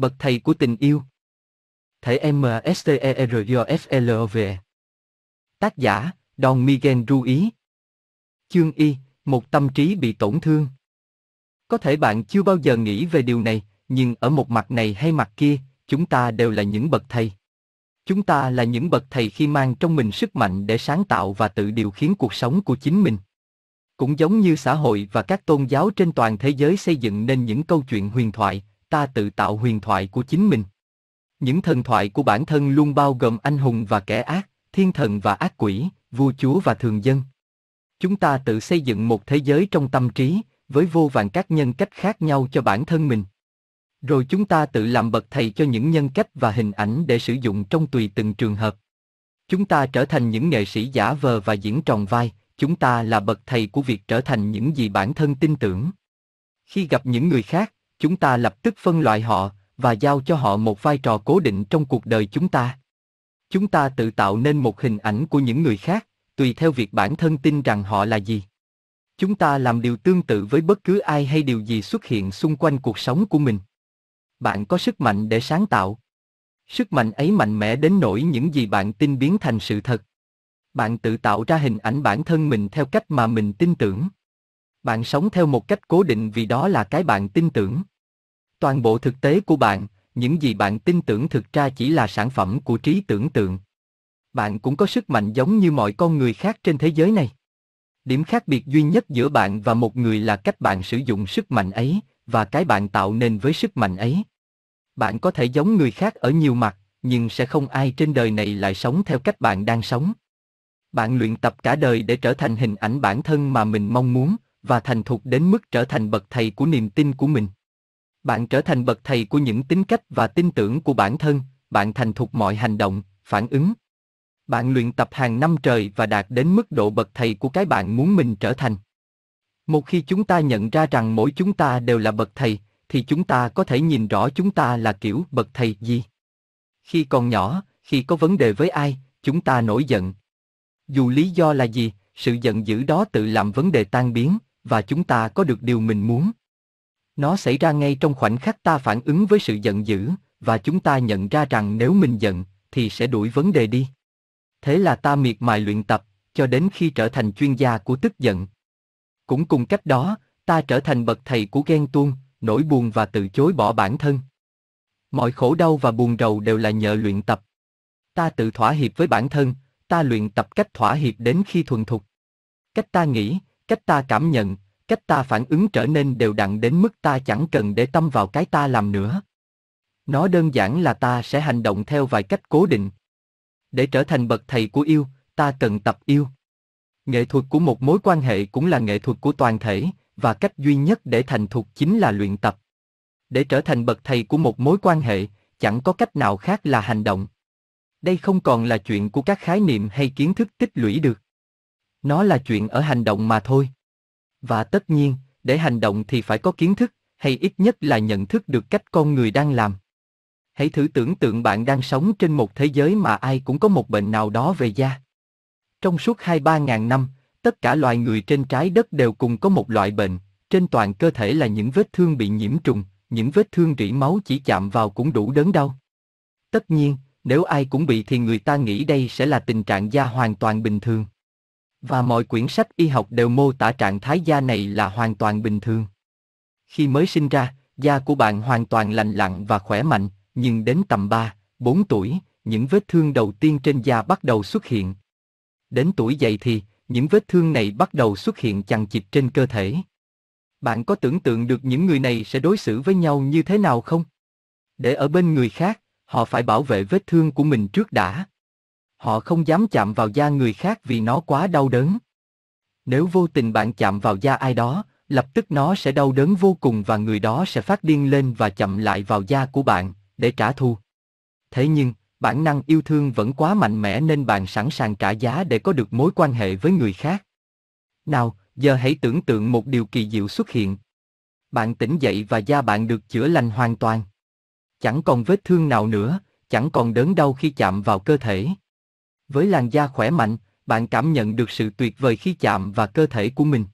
bậc thầy của tình yêu. Thể m s t e r f l v Tác giả, Don Miguel Ruiz Chương Y, một tâm trí bị tổn thương. Có thể bạn chưa bao giờ nghĩ về điều này, nhưng ở một mặt này hay mặt kia, chúng ta đều là những bậc thầy. Chúng ta là những bậc thầy khi mang trong mình sức mạnh để sáng tạo và tự điều khiển cuộc sống của chính mình. Cũng giống như xã hội và các tôn giáo trên toàn thế giới xây dựng nên những câu chuyện huyền thoại, ta tự tạo huyền thoại của chính mình. Những thần thoại của bản thân luôn bao gồm anh hùng và kẻ ác, thiên thần và ác quỷ, vua chúa và thường dân. Chúng ta tự xây dựng một thế giới trong tâm trí, với vô vàn các nhân cách khác nhau cho bản thân mình. Rồi chúng ta tự làm bậc thầy cho những nhân cách và hình ảnh để sử dụng trong tùy từng trường hợp. Chúng ta trở thành những nghệ sĩ giả vờ và diễn tròn vai, chúng ta là bậc thầy của việc trở thành những gì bản thân tin tưởng. Khi gặp những người khác, chúng ta lập tức phân loại họ và giao cho họ một vai trò cố định trong cuộc đời chúng ta. Chúng ta tự tạo nên một hình ảnh của những người khác, tùy theo việc bản thân tin rằng họ là gì. Chúng ta làm điều tương tự với bất cứ ai hay điều gì xuất hiện xung quanh cuộc sống của mình. Bạn có sức mạnh để sáng tạo. Sức mạnh ấy mạnh mẽ đến nỗi những gì bạn tin biến thành sự thật. Bạn tự tạo ra hình ảnh bản thân mình theo cách mà mình tin tưởng. Bạn sống theo một cách cố định vì đó là cái bạn tin tưởng. Toàn bộ thực tế của bạn, những gì bạn tin tưởng thực ra chỉ là sản phẩm của trí tưởng tượng. Bạn cũng có sức mạnh giống như mọi con người khác trên thế giới này. Điểm khác biệt duy nhất giữa bạn và một người là cách bạn sử dụng sức mạnh ấy và cái bạn tạo nên với sức mạnh ấy. Bạn có thể giống người khác ở nhiều mặt, nhưng sẽ không ai trên đời này lại sống theo cách bạn đang sống. Bạn luyện tập cả đời để trở thành hình ảnh bản thân mà mình mong muốn, và thành thục đến mức trở thành bậc thầy của niềm tin của mình. Bạn trở thành bậc thầy của những tính cách và tin tưởng của bản thân, bạn thành thục mọi hành động, phản ứng. Bạn luyện tập hàng năm trời và đạt đến mức độ bậc thầy của cái bạn muốn mình trở thành. Một khi chúng ta nhận ra rằng mỗi chúng ta đều là bậc thầy, thì chúng ta có thể nhìn rõ chúng ta là kiểu bậc thầy gì. Khi còn nhỏ, khi có vấn đề với ai, chúng ta nổi giận. Dù lý do là gì, sự giận dữ đó tự làm vấn đề tan biến, và chúng ta có được điều mình muốn. Nó xảy ra ngay trong khoảnh khắc ta phản ứng với sự giận dữ, và chúng ta nhận ra rằng nếu mình giận, thì sẽ đuổi vấn đề đi. Thế là ta miệt mài luyện tập, cho đến khi trở thành chuyên gia của tức giận. Cũng cùng cách đó, ta trở thành bậc thầy của ghen tuông, nỗi buồn và từ chối bỏ bản thân. Mọi khổ đau và buồn rầu đều là nhờ luyện tập. Ta tự thỏa hiệp với bản thân, ta luyện tập cách thỏa hiệp đến khi thuần thục. Cách ta nghĩ, cách ta cảm nhận, cách ta phản ứng trở nên đều đặn đến mức ta chẳng cần để tâm vào cái ta làm nữa. Nó đơn giản là ta sẽ hành động theo vài cách cố định. Để trở thành bậc thầy của yêu, ta cần tập yêu. Nghệ thuật của một mối quan hệ cũng là nghệ thuật của toàn thể, và cách duy nhất để thành thục chính là luyện tập. Để trở thành bậc thầy của một mối quan hệ, chẳng có cách nào khác là hành động. Đây không còn là chuyện của các khái niệm hay kiến thức tích lũy được nó là chuyện ở hành động mà thôi. Và tất nhiên, để hành động thì phải có kiến thức, hay ít nhất là nhận thức được cách con người đang làm. Hãy thử tưởng tượng bạn đang sống trên một thế giới mà ai cũng có một bệnh nào đó về da. Trong suốt 2-3 ngàn năm, tất cả loài người trên trái đất đều cùng có một loại bệnh, trên toàn cơ thể là những vết thương bị nhiễm trùng, những vết thương rỉ máu chỉ chạm vào cũng đủ đớn đau. Tất nhiên, nếu ai cũng bị thì người ta nghĩ đây sẽ là tình trạng da hoàn toàn bình thường. Và mọi quyển sách y học đều mô tả trạng thái da này là hoàn toàn bình thường. Khi mới sinh ra, da của bạn hoàn toàn lành lặn và khỏe mạnh, nhưng đến tầm 3, 4 tuổi, những vết thương đầu tiên trên da bắt đầu xuất hiện. Đến tuổi dậy thì, những vết thương này bắt đầu xuất hiện chằng chịt trên cơ thể. Bạn có tưởng tượng được những người này sẽ đối xử với nhau như thế nào không? Để ở bên người khác, họ phải bảo vệ vết thương của mình trước đã. Họ không dám chạm vào da người khác vì nó quá đau đớn. Nếu vô tình bạn chạm vào da ai đó, lập tức nó sẽ đau đớn vô cùng và người đó sẽ phát điên lên và chậm lại vào da của bạn, để trả thù. Thế nhưng, bản năng yêu thương vẫn quá mạnh mẽ nên bạn sẵn sàng trả giá để có được mối quan hệ với người khác. Nào, giờ hãy tưởng tượng một điều kỳ diệu xuất hiện. Bạn tỉnh dậy và da bạn được chữa lành hoàn toàn. Chẳng còn vết thương nào nữa, chẳng còn đớn đau khi chạm vào cơ thể. Với làn da khỏe mạnh, bạn cảm nhận được sự tuyệt vời khi chạm và cơ thể của mình.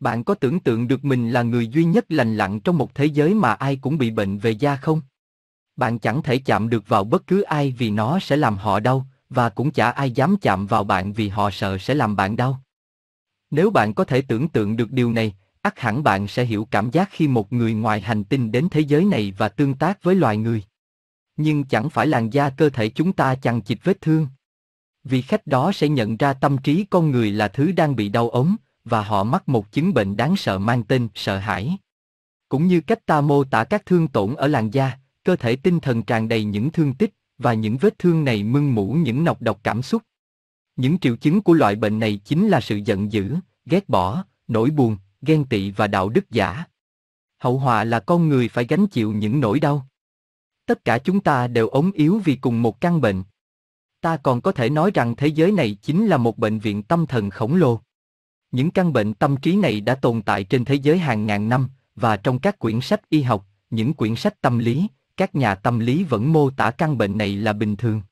Bạn có tưởng tượng được mình là người duy nhất lành lặn trong một thế giới mà ai cũng bị bệnh về da không? Bạn chẳng thể chạm được vào bất cứ ai vì nó sẽ làm họ đau, và cũng chả ai dám chạm vào bạn vì họ sợ sẽ làm bạn đau. Nếu bạn có thể tưởng tượng được điều này, ắt hẳn bạn sẽ hiểu cảm giác khi một người ngoài hành tinh đến thế giới này và tương tác với loài người. Nhưng chẳng phải làn da cơ thể chúng ta chằng chịt vết thương vì khách đó sẽ nhận ra tâm trí con người là thứ đang bị đau ốm, và họ mắc một chứng bệnh đáng sợ mang tên sợ hãi. Cũng như cách ta mô tả các thương tổn ở làn da, cơ thể tinh thần tràn đầy những thương tích, và những vết thương này mưng mủ những nọc độc cảm xúc. Những triệu chứng của loại bệnh này chính là sự giận dữ, ghét bỏ, nỗi buồn, ghen tị và đạo đức giả. Hậu họa là con người phải gánh chịu những nỗi đau. Tất cả chúng ta đều ốm yếu vì cùng một căn bệnh ta còn có thể nói rằng thế giới này chính là một bệnh viện tâm thần khổng lồ. Những căn bệnh tâm trí này đã tồn tại trên thế giới hàng ngàn năm, và trong các quyển sách y học, những quyển sách tâm lý, các nhà tâm lý vẫn mô tả căn bệnh này là bình thường.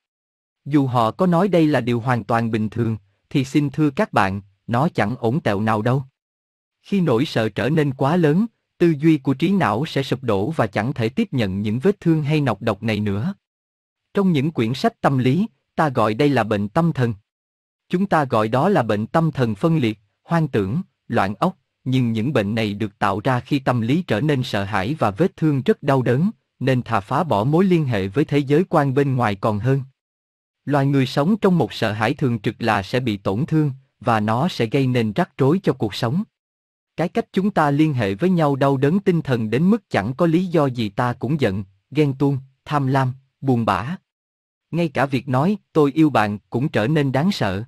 Dù họ có nói đây là điều hoàn toàn bình thường, thì xin thưa các bạn, nó chẳng ổn tẹo nào đâu. Khi nỗi sợ trở nên quá lớn, tư duy của trí não sẽ sụp đổ và chẳng thể tiếp nhận những vết thương hay nọc độc này nữa. Trong những quyển sách tâm lý, ta gọi đây là bệnh tâm thần. Chúng ta gọi đó là bệnh tâm thần phân liệt, hoang tưởng, loạn óc. nhưng những bệnh này được tạo ra khi tâm lý trở nên sợ hãi và vết thương rất đau đớn, nên thà phá bỏ mối liên hệ với thế giới quan bên ngoài còn hơn. Loài người sống trong một sợ hãi thường trực là sẽ bị tổn thương, và nó sẽ gây nên rắc rối cho cuộc sống. Cái cách chúng ta liên hệ với nhau đau đớn tinh thần đến mức chẳng có lý do gì ta cũng giận, ghen tuông, tham lam, buồn bã, ngay cả việc nói, tôi yêu bạn cũng trở nên đáng sợ.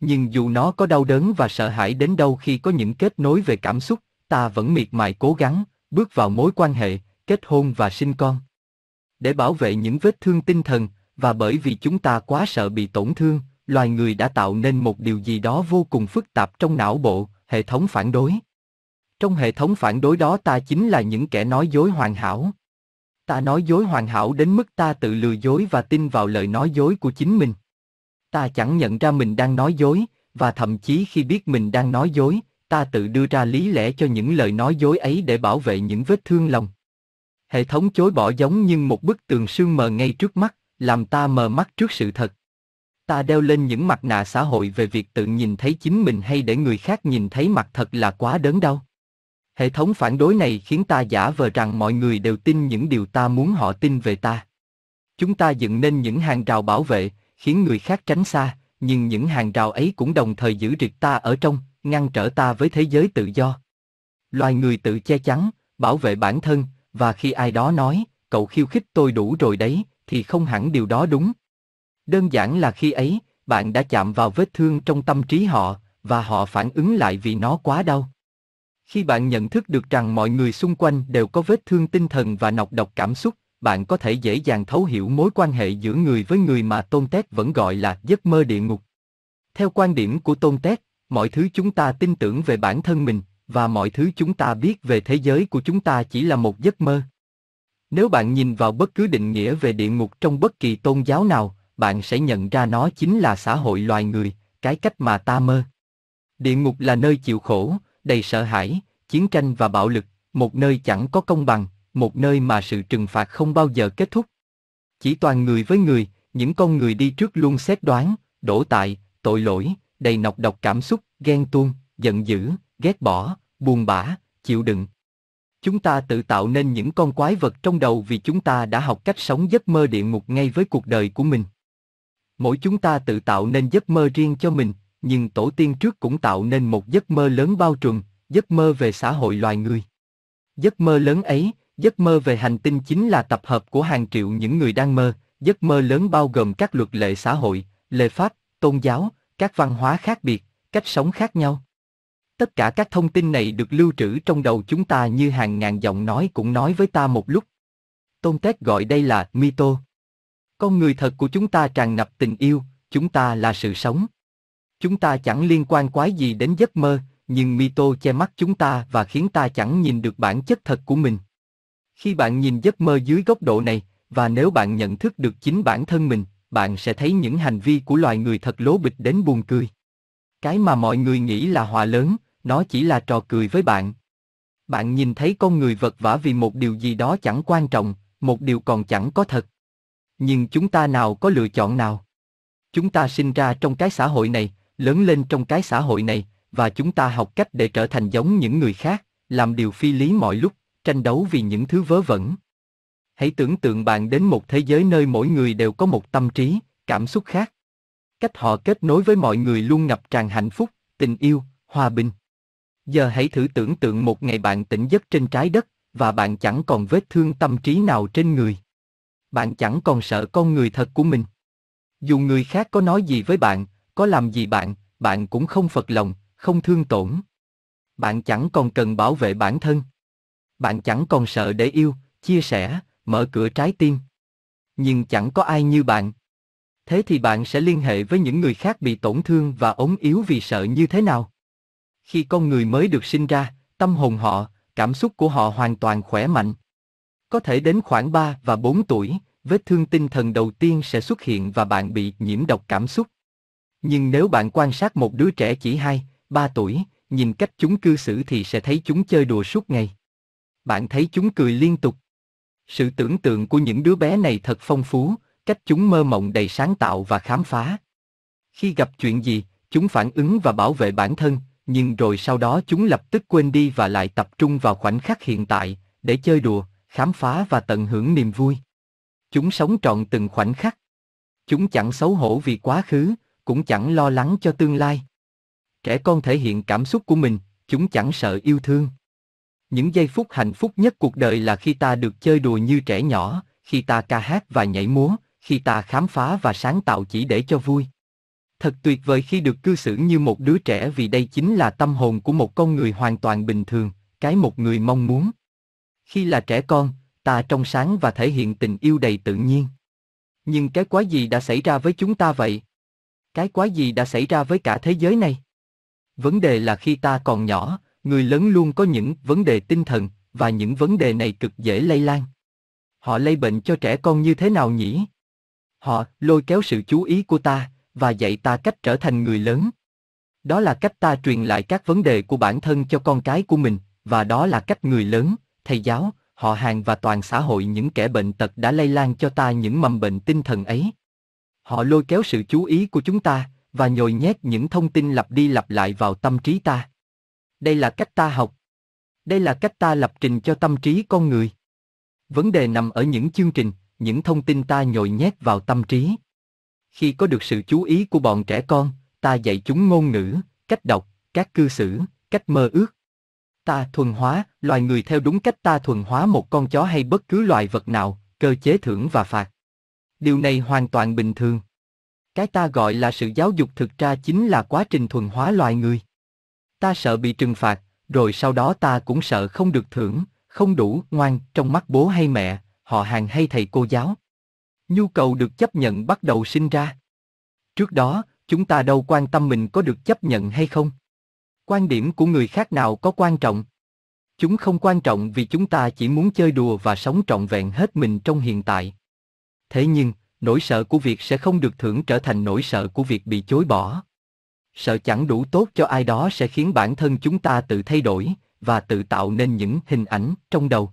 Nhưng dù nó có đau đớn và sợ hãi đến đâu khi có những kết nối về cảm xúc, ta vẫn miệt mài cố gắng, bước vào mối quan hệ, kết hôn và sinh con. Để bảo vệ những vết thương tinh thần, và bởi vì chúng ta quá sợ bị tổn thương, loài người đã tạo nên một điều gì đó vô cùng phức tạp trong não bộ, hệ thống phản đối. Trong hệ thống phản đối đó ta chính là những kẻ nói dối hoàn hảo. Ta nói dối hoàn hảo đến mức ta tự lừa dối và tin vào lời nói dối của chính mình. Ta chẳng nhận ra mình đang nói dối, và thậm chí khi biết mình đang nói dối, ta tự đưa ra lý lẽ cho những lời nói dối ấy để bảo vệ những vết thương lòng. Hệ thống chối bỏ giống như một bức tường sương mờ ngay trước mắt, làm ta mờ mắt trước sự thật. Ta đeo lên những mặt nạ xã hội về việc tự nhìn thấy chính mình hay để người khác nhìn thấy mặt thật là quá đớn đau. Hệ thống phản đối này khiến ta giả vờ rằng mọi người đều tin những điều ta muốn họ tin về ta. Chúng ta dựng nên những hàng rào bảo vệ, khiến người khác tránh xa, nhưng những hàng rào ấy cũng đồng thời giữ rực ta ở trong, ngăn trở ta với thế giới tự do. Loài người tự che chắn, bảo vệ bản thân, và khi ai đó nói, cậu khiêu khích tôi đủ rồi đấy, thì không hẳn điều đó đúng. Đơn giản là khi ấy, bạn đã chạm vào vết thương trong tâm trí họ, và họ phản ứng lại vì nó quá đau. Khi bạn nhận thức được rằng mọi người xung quanh đều có vết thương tinh thần và nọc độc cảm xúc, bạn có thể dễ dàng thấu hiểu mối quan hệ giữa người với người mà Tôn Tét vẫn gọi là giấc mơ địa ngục. Theo quan điểm của Tôn Tét, mọi thứ chúng ta tin tưởng về bản thân mình và mọi thứ chúng ta biết về thế giới của chúng ta chỉ là một giấc mơ. Nếu bạn nhìn vào bất cứ định nghĩa về địa ngục trong bất kỳ tôn giáo nào, bạn sẽ nhận ra nó chính là xã hội loài người, cái cách mà ta mơ. Địa ngục là nơi chịu khổ, đầy sợ hãi, chiến tranh và bạo lực, một nơi chẳng có công bằng, một nơi mà sự trừng phạt không bao giờ kết thúc. Chỉ toàn người với người, những con người đi trước luôn xét đoán, đổ tại, tội lỗi, đầy nọc độc cảm xúc, ghen tuông, giận dữ, ghét bỏ, buồn bã, chịu đựng. Chúng ta tự tạo nên những con quái vật trong đầu vì chúng ta đã học cách sống giấc mơ địa ngục ngay với cuộc đời của mình. Mỗi chúng ta tự tạo nên giấc mơ riêng cho mình, nhưng tổ tiên trước cũng tạo nên một giấc mơ lớn bao trùm, giấc mơ về xã hội loài người. Giấc mơ lớn ấy, giấc mơ về hành tinh chính là tập hợp của hàng triệu những người đang mơ, giấc mơ lớn bao gồm các luật lệ xã hội, lệ pháp, tôn giáo, các văn hóa khác biệt, cách sống khác nhau. Tất cả các thông tin này được lưu trữ trong đầu chúng ta như hàng ngàn giọng nói cũng nói với ta một lúc. Tôn Tết gọi đây là mito. Con người thật của chúng ta tràn ngập tình yêu, chúng ta là sự sống. Chúng ta chẳng liên quan quái gì đến giấc mơ, nhưng Mito che mắt chúng ta và khiến ta chẳng nhìn được bản chất thật của mình. Khi bạn nhìn giấc mơ dưới góc độ này, và nếu bạn nhận thức được chính bản thân mình, bạn sẽ thấy những hành vi của loài người thật lố bịch đến buồn cười. Cái mà mọi người nghĩ là hòa lớn, nó chỉ là trò cười với bạn. Bạn nhìn thấy con người vật vã vì một điều gì đó chẳng quan trọng, một điều còn chẳng có thật. Nhưng chúng ta nào có lựa chọn nào? Chúng ta sinh ra trong cái xã hội này, lớn lên trong cái xã hội này, và chúng ta học cách để trở thành giống những người khác, làm điều phi lý mọi lúc, tranh đấu vì những thứ vớ vẩn. Hãy tưởng tượng bạn đến một thế giới nơi mỗi người đều có một tâm trí, cảm xúc khác. Cách họ kết nối với mọi người luôn ngập tràn hạnh phúc, tình yêu, hòa bình. Giờ hãy thử tưởng tượng một ngày bạn tỉnh giấc trên trái đất, và bạn chẳng còn vết thương tâm trí nào trên người. Bạn chẳng còn sợ con người thật của mình. Dù người khác có nói gì với bạn có làm gì bạn, bạn cũng không phật lòng, không thương tổn. Bạn chẳng còn cần bảo vệ bản thân. Bạn chẳng còn sợ để yêu, chia sẻ, mở cửa trái tim. Nhưng chẳng có ai như bạn. Thế thì bạn sẽ liên hệ với những người khác bị tổn thương và ốm yếu vì sợ như thế nào? Khi con người mới được sinh ra, tâm hồn họ, cảm xúc của họ hoàn toàn khỏe mạnh. Có thể đến khoảng 3 và 4 tuổi, vết thương tinh thần đầu tiên sẽ xuất hiện và bạn bị nhiễm độc cảm xúc. Nhưng nếu bạn quan sát một đứa trẻ chỉ 2, 3 tuổi, nhìn cách chúng cư xử thì sẽ thấy chúng chơi đùa suốt ngày. Bạn thấy chúng cười liên tục. Sự tưởng tượng của những đứa bé này thật phong phú, cách chúng mơ mộng đầy sáng tạo và khám phá. Khi gặp chuyện gì, chúng phản ứng và bảo vệ bản thân, nhưng rồi sau đó chúng lập tức quên đi và lại tập trung vào khoảnh khắc hiện tại, để chơi đùa, khám phá và tận hưởng niềm vui. Chúng sống trọn từng khoảnh khắc. Chúng chẳng xấu hổ vì quá khứ, cũng chẳng lo lắng cho tương lai. Trẻ con thể hiện cảm xúc của mình, chúng chẳng sợ yêu thương. Những giây phút hạnh phúc nhất cuộc đời là khi ta được chơi đùa như trẻ nhỏ, khi ta ca hát và nhảy múa, khi ta khám phá và sáng tạo chỉ để cho vui. Thật tuyệt vời khi được cư xử như một đứa trẻ vì đây chính là tâm hồn của một con người hoàn toàn bình thường, cái một người mong muốn. Khi là trẻ con, ta trong sáng và thể hiện tình yêu đầy tự nhiên. Nhưng cái quá gì đã xảy ra với chúng ta vậy? Cái quái gì đã xảy ra với cả thế giới này? Vấn đề là khi ta còn nhỏ, người lớn luôn có những vấn đề tinh thần, và những vấn đề này cực dễ lây lan. Họ lây bệnh cho trẻ con như thế nào nhỉ? Họ lôi kéo sự chú ý của ta, và dạy ta cách trở thành người lớn. Đó là cách ta truyền lại các vấn đề của bản thân cho con cái của mình, và đó là cách người lớn, thầy giáo, họ hàng và toàn xã hội những kẻ bệnh tật đã lây lan cho ta những mầm bệnh tinh thần ấy. Họ lôi kéo sự chú ý của chúng ta, và nhồi nhét những thông tin lặp đi lặp lại vào tâm trí ta. Đây là cách ta học. Đây là cách ta lập trình cho tâm trí con người. Vấn đề nằm ở những chương trình, những thông tin ta nhồi nhét vào tâm trí. Khi có được sự chú ý của bọn trẻ con, ta dạy chúng ngôn ngữ, cách đọc, các cư xử, cách mơ ước. Ta thuần hóa, loài người theo đúng cách ta thuần hóa một con chó hay bất cứ loài vật nào, cơ chế thưởng và phạt điều này hoàn toàn bình thường. Cái ta gọi là sự giáo dục thực ra chính là quá trình thuần hóa loài người. Ta sợ bị trừng phạt, rồi sau đó ta cũng sợ không được thưởng, không đủ ngoan trong mắt bố hay mẹ, họ hàng hay thầy cô giáo. Nhu cầu được chấp nhận bắt đầu sinh ra. Trước đó, chúng ta đâu quan tâm mình có được chấp nhận hay không. Quan điểm của người khác nào có quan trọng. Chúng không quan trọng vì chúng ta chỉ muốn chơi đùa và sống trọn vẹn hết mình trong hiện tại thế nhưng, nỗi sợ của việc sẽ không được thưởng trở thành nỗi sợ của việc bị chối bỏ. Sợ chẳng đủ tốt cho ai đó sẽ khiến bản thân chúng ta tự thay đổi và tự tạo nên những hình ảnh trong đầu.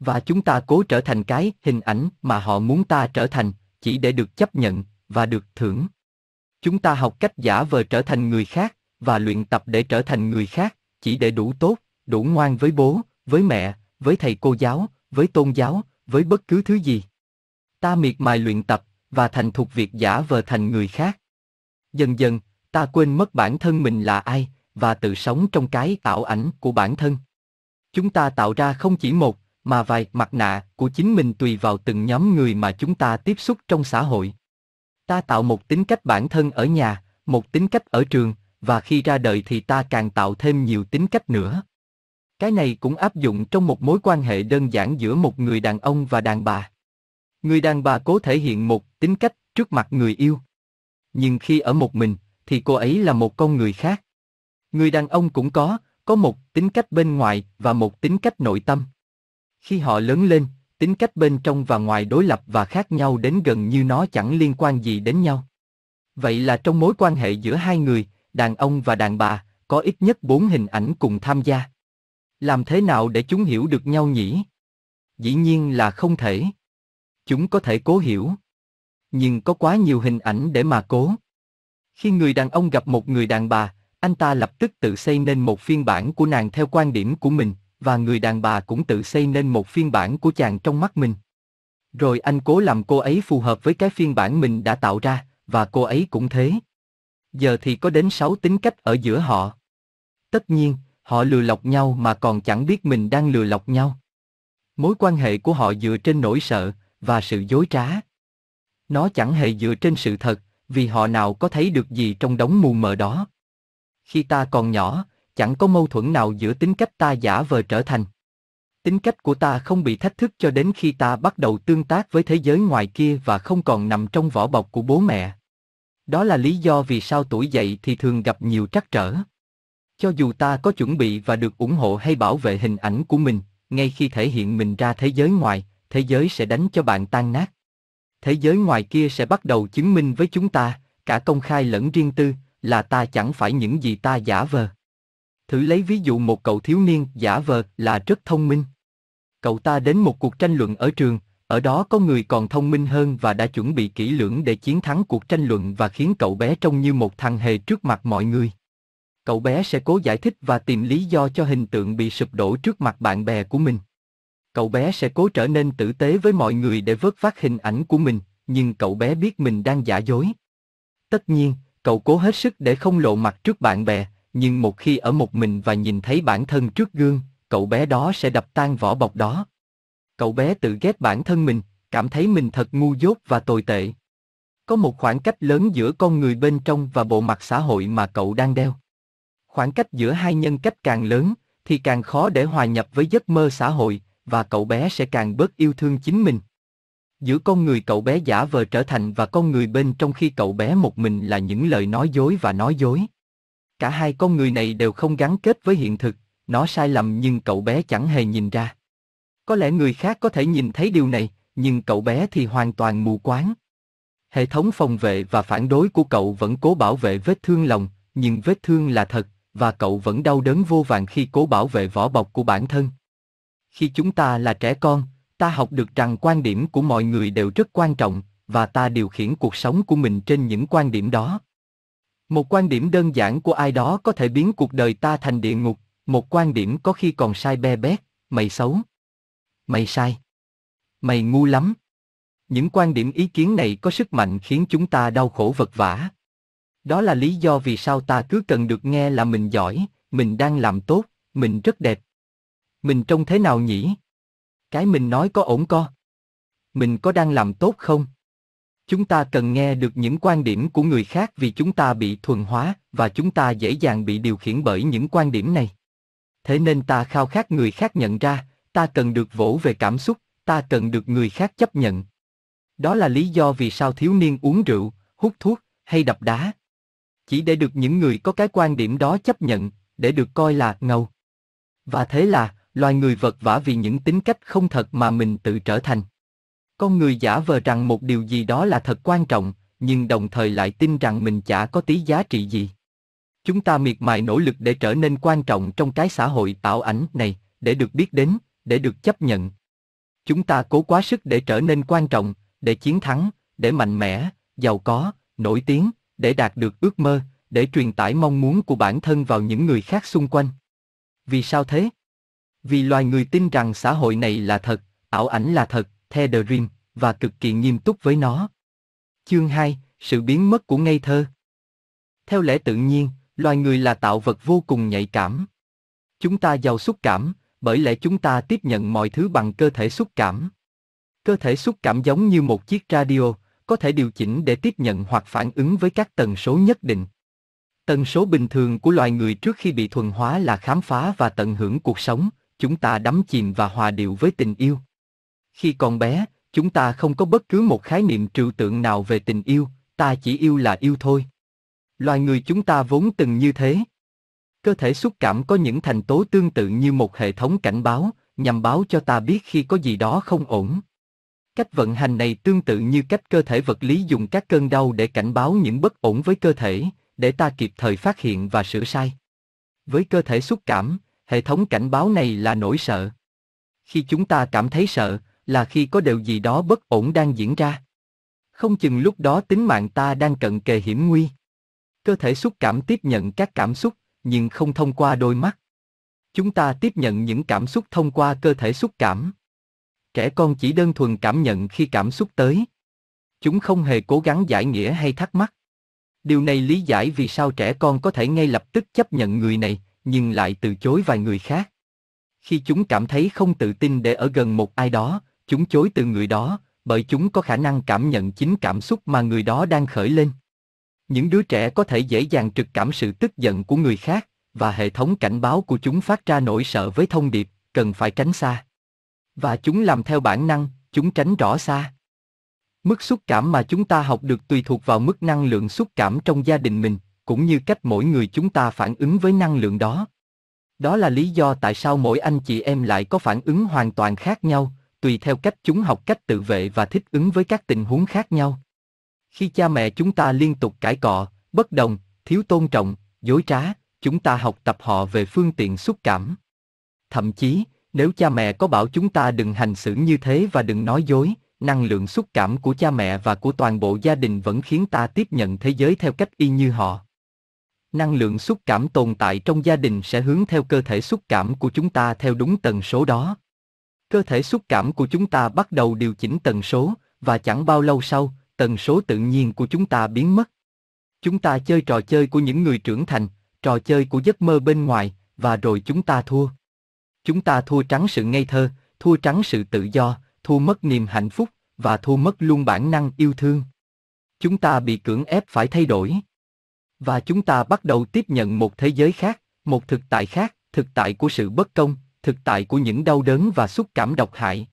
Và chúng ta cố trở thành cái hình ảnh mà họ muốn ta trở thành, chỉ để được chấp nhận và được thưởng. Chúng ta học cách giả vờ trở thành người khác và luyện tập để trở thành người khác, chỉ để đủ tốt, đủ ngoan với bố, với mẹ, với thầy cô giáo, với tôn giáo, với bất cứ thứ gì ta miệt mài luyện tập và thành thục việc giả vờ thành người khác. Dần dần, ta quên mất bản thân mình là ai và tự sống trong cái ảo ảnh của bản thân. Chúng ta tạo ra không chỉ một mà vài mặt nạ của chính mình tùy vào từng nhóm người mà chúng ta tiếp xúc trong xã hội. Ta tạo một tính cách bản thân ở nhà, một tính cách ở trường và khi ra đời thì ta càng tạo thêm nhiều tính cách nữa. Cái này cũng áp dụng trong một mối quan hệ đơn giản giữa một người đàn ông và đàn bà. Người đàn bà cố thể hiện một tính cách trước mặt người yêu. Nhưng khi ở một mình, thì cô ấy là một con người khác. Người đàn ông cũng có, có một tính cách bên ngoài và một tính cách nội tâm. Khi họ lớn lên, tính cách bên trong và ngoài đối lập và khác nhau đến gần như nó chẳng liên quan gì đến nhau. Vậy là trong mối quan hệ giữa hai người, đàn ông và đàn bà, có ít nhất bốn hình ảnh cùng tham gia. Làm thế nào để chúng hiểu được nhau nhỉ? Dĩ nhiên là không thể. Chúng có thể cố hiểu. Nhưng có quá nhiều hình ảnh để mà cố. Khi người đàn ông gặp một người đàn bà, anh ta lập tức tự xây nên một phiên bản của nàng theo quan điểm của mình, và người đàn bà cũng tự xây nên một phiên bản của chàng trong mắt mình. Rồi anh cố làm cô ấy phù hợp với cái phiên bản mình đã tạo ra, và cô ấy cũng thế. Giờ thì có đến 6 tính cách ở giữa họ. Tất nhiên, họ lừa lọc nhau mà còn chẳng biết mình đang lừa lọc nhau. Mối quan hệ của họ dựa trên nỗi sợ, và sự dối trá. Nó chẳng hề dựa trên sự thật, vì họ nào có thấy được gì trong đống mù mờ đó. Khi ta còn nhỏ, chẳng có mâu thuẫn nào giữa tính cách ta giả vờ trở thành. Tính cách của ta không bị thách thức cho đến khi ta bắt đầu tương tác với thế giới ngoài kia và không còn nằm trong vỏ bọc của bố mẹ. Đó là lý do vì sao tuổi dậy thì thường gặp nhiều trắc trở. Cho dù ta có chuẩn bị và được ủng hộ hay bảo vệ hình ảnh của mình, ngay khi thể hiện mình ra thế giới ngoài, thế giới sẽ đánh cho bạn tan nát. Thế giới ngoài kia sẽ bắt đầu chứng minh với chúng ta, cả công khai lẫn riêng tư, là ta chẳng phải những gì ta giả vờ. Thử lấy ví dụ một cậu thiếu niên giả vờ là rất thông minh. Cậu ta đến một cuộc tranh luận ở trường, ở đó có người còn thông minh hơn và đã chuẩn bị kỹ lưỡng để chiến thắng cuộc tranh luận và khiến cậu bé trông như một thằng hề trước mặt mọi người. Cậu bé sẽ cố giải thích và tìm lý do cho hình tượng bị sụp đổ trước mặt bạn bè của mình. Cậu bé sẽ cố trở nên tử tế với mọi người để vớt phát hình ảnh của mình, nhưng cậu bé biết mình đang giả dối. Tất nhiên, cậu cố hết sức để không lộ mặt trước bạn bè, nhưng một khi ở một mình và nhìn thấy bản thân trước gương, cậu bé đó sẽ đập tan vỏ bọc đó. Cậu bé tự ghét bản thân mình, cảm thấy mình thật ngu dốt và tồi tệ. Có một khoảng cách lớn giữa con người bên trong và bộ mặt xã hội mà cậu đang đeo. Khoảng cách giữa hai nhân cách càng lớn, thì càng khó để hòa nhập với giấc mơ xã hội, và cậu bé sẽ càng bớt yêu thương chính mình. Giữa con người cậu bé giả vờ trở thành và con người bên trong khi cậu bé một mình là những lời nói dối và nói dối. Cả hai con người này đều không gắn kết với hiện thực, nó sai lầm nhưng cậu bé chẳng hề nhìn ra. Có lẽ người khác có thể nhìn thấy điều này, nhưng cậu bé thì hoàn toàn mù quáng. Hệ thống phòng vệ và phản đối của cậu vẫn cố bảo vệ vết thương lòng, nhưng vết thương là thật, và cậu vẫn đau đớn vô vàng khi cố bảo vệ vỏ bọc của bản thân. Khi chúng ta là trẻ con, ta học được rằng quan điểm của mọi người đều rất quan trọng và ta điều khiển cuộc sống của mình trên những quan điểm đó. Một quan điểm đơn giản của ai đó có thể biến cuộc đời ta thành địa ngục, một quan điểm có khi còn sai be bét, mày xấu. Mày sai. Mày ngu lắm. Những quan điểm ý kiến này có sức mạnh khiến chúng ta đau khổ vật vã. Đó là lý do vì sao ta cứ cần được nghe là mình giỏi, mình đang làm tốt, mình rất đẹp, mình trông thế nào nhỉ? Cái mình nói có ổn co? Mình có đang làm tốt không? Chúng ta cần nghe được những quan điểm của người khác vì chúng ta bị thuần hóa và chúng ta dễ dàng bị điều khiển bởi những quan điểm này. Thế nên ta khao khát người khác nhận ra, ta cần được vỗ về cảm xúc, ta cần được người khác chấp nhận. Đó là lý do vì sao thiếu niên uống rượu, hút thuốc hay đập đá. Chỉ để được những người có cái quan điểm đó chấp nhận, để được coi là ngầu. Và thế là, loài người vật vã vì những tính cách không thật mà mình tự trở thành. Con người giả vờ rằng một điều gì đó là thật quan trọng, nhưng đồng thời lại tin rằng mình chả có tí giá trị gì. Chúng ta miệt mài nỗ lực để trở nên quan trọng trong cái xã hội tạo ảnh này, để được biết đến, để được chấp nhận. Chúng ta cố quá sức để trở nên quan trọng, để chiến thắng, để mạnh mẽ, giàu có, nổi tiếng, để đạt được ước mơ, để truyền tải mong muốn của bản thân vào những người khác xung quanh. Vì sao thế? vì loài người tin rằng xã hội này là thật, ảo ảnh là thật, the dream, và cực kỳ nghiêm túc với nó. Chương 2, sự biến mất của ngây thơ. Theo lẽ tự nhiên, loài người là tạo vật vô cùng nhạy cảm. Chúng ta giàu xúc cảm, bởi lẽ chúng ta tiếp nhận mọi thứ bằng cơ thể xúc cảm. Cơ thể xúc cảm giống như một chiếc radio, có thể điều chỉnh để tiếp nhận hoặc phản ứng với các tần số nhất định. Tần số bình thường của loài người trước khi bị thuần hóa là khám phá và tận hưởng cuộc sống, chúng ta đắm chìm và hòa điệu với tình yêu. Khi còn bé, chúng ta không có bất cứ một khái niệm trừu tượng nào về tình yêu, ta chỉ yêu là yêu thôi. Loài người chúng ta vốn từng như thế. Cơ thể xúc cảm có những thành tố tương tự như một hệ thống cảnh báo, nhằm báo cho ta biết khi có gì đó không ổn. Cách vận hành này tương tự như cách cơ thể vật lý dùng các cơn đau để cảnh báo những bất ổn với cơ thể, để ta kịp thời phát hiện và sửa sai. Với cơ thể xúc cảm, hệ thống cảnh báo này là nỗi sợ. Khi chúng ta cảm thấy sợ, là khi có điều gì đó bất ổn đang diễn ra. Không chừng lúc đó tính mạng ta đang cận kề hiểm nguy. Cơ thể xúc cảm tiếp nhận các cảm xúc, nhưng không thông qua đôi mắt. Chúng ta tiếp nhận những cảm xúc thông qua cơ thể xúc cảm. Trẻ con chỉ đơn thuần cảm nhận khi cảm xúc tới. Chúng không hề cố gắng giải nghĩa hay thắc mắc. Điều này lý giải vì sao trẻ con có thể ngay lập tức chấp nhận người này, nhưng lại từ chối vài người khác. Khi chúng cảm thấy không tự tin để ở gần một ai đó, chúng chối từ người đó, bởi chúng có khả năng cảm nhận chính cảm xúc mà người đó đang khởi lên. Những đứa trẻ có thể dễ dàng trực cảm sự tức giận của người khác và hệ thống cảnh báo của chúng phát ra nỗi sợ với thông điệp cần phải tránh xa. Và chúng làm theo bản năng, chúng tránh rõ xa. Mức xúc cảm mà chúng ta học được tùy thuộc vào mức năng lượng xúc cảm trong gia đình mình, cũng như cách mỗi người chúng ta phản ứng với năng lượng đó. Đó là lý do tại sao mỗi anh chị em lại có phản ứng hoàn toàn khác nhau, tùy theo cách chúng học cách tự vệ và thích ứng với các tình huống khác nhau. Khi cha mẹ chúng ta liên tục cãi cọ, bất đồng, thiếu tôn trọng, dối trá, chúng ta học tập họ về phương tiện xúc cảm. Thậm chí, nếu cha mẹ có bảo chúng ta đừng hành xử như thế và đừng nói dối, năng lượng xúc cảm của cha mẹ và của toàn bộ gia đình vẫn khiến ta tiếp nhận thế giới theo cách y như họ năng lượng xúc cảm tồn tại trong gia đình sẽ hướng theo cơ thể xúc cảm của chúng ta theo đúng tần số đó. Cơ thể xúc cảm của chúng ta bắt đầu điều chỉnh tần số, và chẳng bao lâu sau, tần số tự nhiên của chúng ta biến mất. Chúng ta chơi trò chơi của những người trưởng thành, trò chơi của giấc mơ bên ngoài, và rồi chúng ta thua. Chúng ta thua trắng sự ngây thơ, thua trắng sự tự do, thua mất niềm hạnh phúc, và thua mất luôn bản năng yêu thương. Chúng ta bị cưỡng ép phải thay đổi. Và chúng ta bắt đầu tiếp nhận một thế giới khác, một thực tại khác, thực tại của sự bất công, thực tại của những đau đớn và xúc cảm độc hại.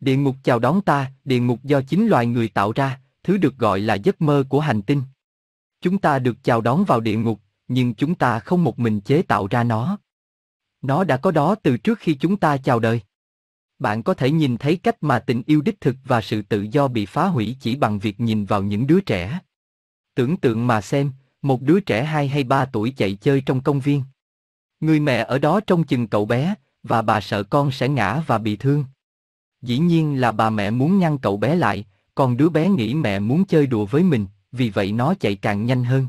Địa ngục chào đón ta, địa ngục do chính loài người tạo ra, thứ được gọi là giấc mơ của hành tinh. Chúng ta được chào đón vào địa ngục, nhưng chúng ta không một mình chế tạo ra nó. Nó đã có đó từ trước khi chúng ta chào đời. Bạn có thể nhìn thấy cách mà tình yêu đích thực và sự tự do bị phá hủy chỉ bằng việc nhìn vào những đứa trẻ. Tưởng tượng mà xem, một đứa trẻ 2 hay 3 tuổi chạy chơi trong công viên. Người mẹ ở đó trông chừng cậu bé, và bà sợ con sẽ ngã và bị thương. Dĩ nhiên là bà mẹ muốn ngăn cậu bé lại, còn đứa bé nghĩ mẹ muốn chơi đùa với mình, vì vậy nó chạy càng nhanh hơn.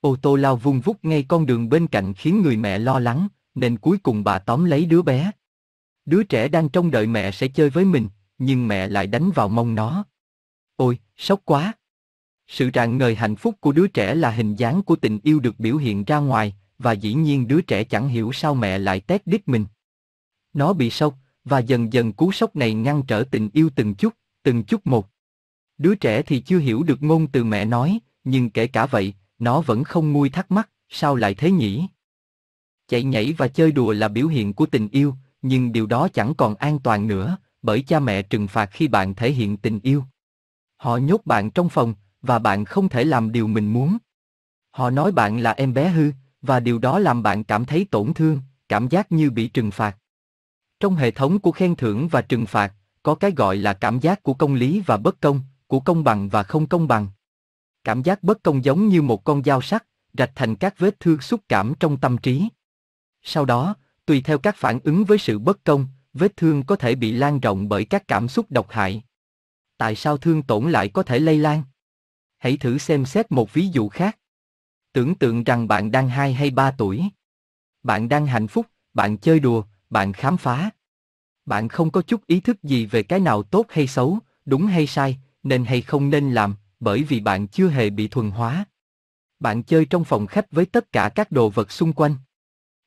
Ô tô lao vung vút ngay con đường bên cạnh khiến người mẹ lo lắng, nên cuối cùng bà tóm lấy đứa bé. Đứa trẻ đang trông đợi mẹ sẽ chơi với mình, nhưng mẹ lại đánh vào mông nó. Ôi, sốc quá! Sự rạng ngời hạnh phúc của đứa trẻ là hình dáng của tình yêu được biểu hiện ra ngoài, và dĩ nhiên đứa trẻ chẳng hiểu sao mẹ lại tét đít mình. Nó bị sốc, và dần dần cú sốc này ngăn trở tình yêu từng chút, từng chút một. Đứa trẻ thì chưa hiểu được ngôn từ mẹ nói, nhưng kể cả vậy, nó vẫn không nguôi thắc mắc, sao lại thế nhỉ? Chạy nhảy và chơi đùa là biểu hiện của tình yêu, nhưng điều đó chẳng còn an toàn nữa, bởi cha mẹ trừng phạt khi bạn thể hiện tình yêu. Họ nhốt bạn trong phòng, và bạn không thể làm điều mình muốn. Họ nói bạn là em bé hư, và điều đó làm bạn cảm thấy tổn thương, cảm giác như bị trừng phạt. Trong hệ thống của khen thưởng và trừng phạt, có cái gọi là cảm giác của công lý và bất công, của công bằng và không công bằng. Cảm giác bất công giống như một con dao sắc, rạch thành các vết thương xúc cảm trong tâm trí. Sau đó, tùy theo các phản ứng với sự bất công, vết thương có thể bị lan rộng bởi các cảm xúc độc hại. Tại sao thương tổn lại có thể lây lan? Hãy thử xem xét một ví dụ khác. Tưởng tượng rằng bạn đang 2 hay 3 tuổi. Bạn đang hạnh phúc, bạn chơi đùa, bạn khám phá. Bạn không có chút ý thức gì về cái nào tốt hay xấu, đúng hay sai, nên hay không nên làm, bởi vì bạn chưa hề bị thuần hóa. Bạn chơi trong phòng khách với tất cả các đồ vật xung quanh.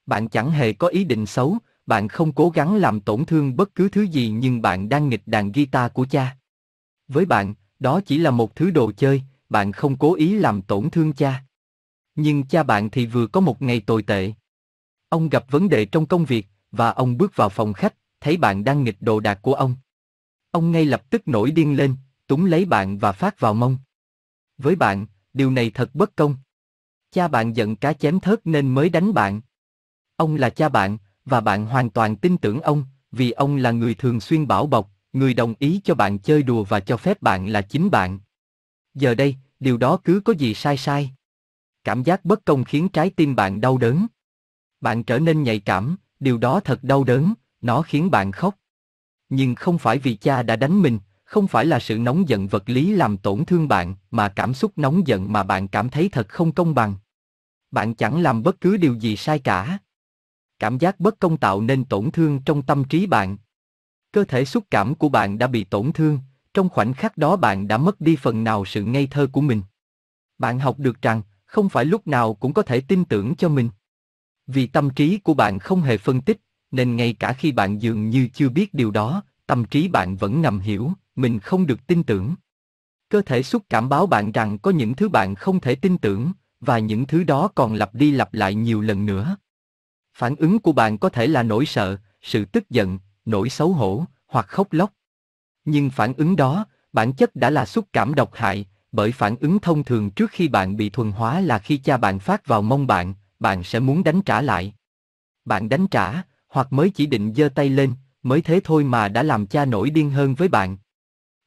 Bạn chẳng hề có ý định xấu, bạn không cố gắng làm tổn thương bất cứ thứ gì nhưng bạn đang nghịch đàn guitar của cha. Với bạn, đó chỉ là một thứ đồ chơi, bạn không cố ý làm tổn thương cha. Nhưng cha bạn thì vừa có một ngày tồi tệ. Ông gặp vấn đề trong công việc, và ông bước vào phòng khách, thấy bạn đang nghịch đồ đạc của ông. Ông ngay lập tức nổi điên lên, túng lấy bạn và phát vào mông. Với bạn, điều này thật bất công. Cha bạn giận cá chém thớt nên mới đánh bạn. Ông là cha bạn, và bạn hoàn toàn tin tưởng ông, vì ông là người thường xuyên bảo bọc, người đồng ý cho bạn chơi đùa và cho phép bạn là chính bạn. Giờ đây, điều đó cứ có gì sai sai. Cảm giác bất công khiến trái tim bạn đau đớn. Bạn trở nên nhạy cảm, điều đó thật đau đớn, nó khiến bạn khóc. Nhưng không phải vì cha đã đánh mình, không phải là sự nóng giận vật lý làm tổn thương bạn, mà cảm xúc nóng giận mà bạn cảm thấy thật không công bằng. Bạn chẳng làm bất cứ điều gì sai cả. Cảm giác bất công tạo nên tổn thương trong tâm trí bạn. Cơ thể xúc cảm của bạn đã bị tổn thương, trong khoảnh khắc đó bạn đã mất đi phần nào sự ngây thơ của mình. Bạn học được rằng, không phải lúc nào cũng có thể tin tưởng cho mình. Vì tâm trí của bạn không hề phân tích, nên ngay cả khi bạn dường như chưa biết điều đó, tâm trí bạn vẫn ngầm hiểu, mình không được tin tưởng. Cơ thể xúc cảm báo bạn rằng có những thứ bạn không thể tin tưởng, và những thứ đó còn lặp đi lặp lại nhiều lần nữa. Phản ứng của bạn có thể là nỗi sợ, sự tức giận, nỗi xấu hổ, hoặc khóc lóc, nhưng phản ứng đó, bản chất đã là xúc cảm độc hại, bởi phản ứng thông thường trước khi bạn bị thuần hóa là khi cha bạn phát vào mông bạn, bạn sẽ muốn đánh trả lại. Bạn đánh trả, hoặc mới chỉ định giơ tay lên, mới thế thôi mà đã làm cha nổi điên hơn với bạn.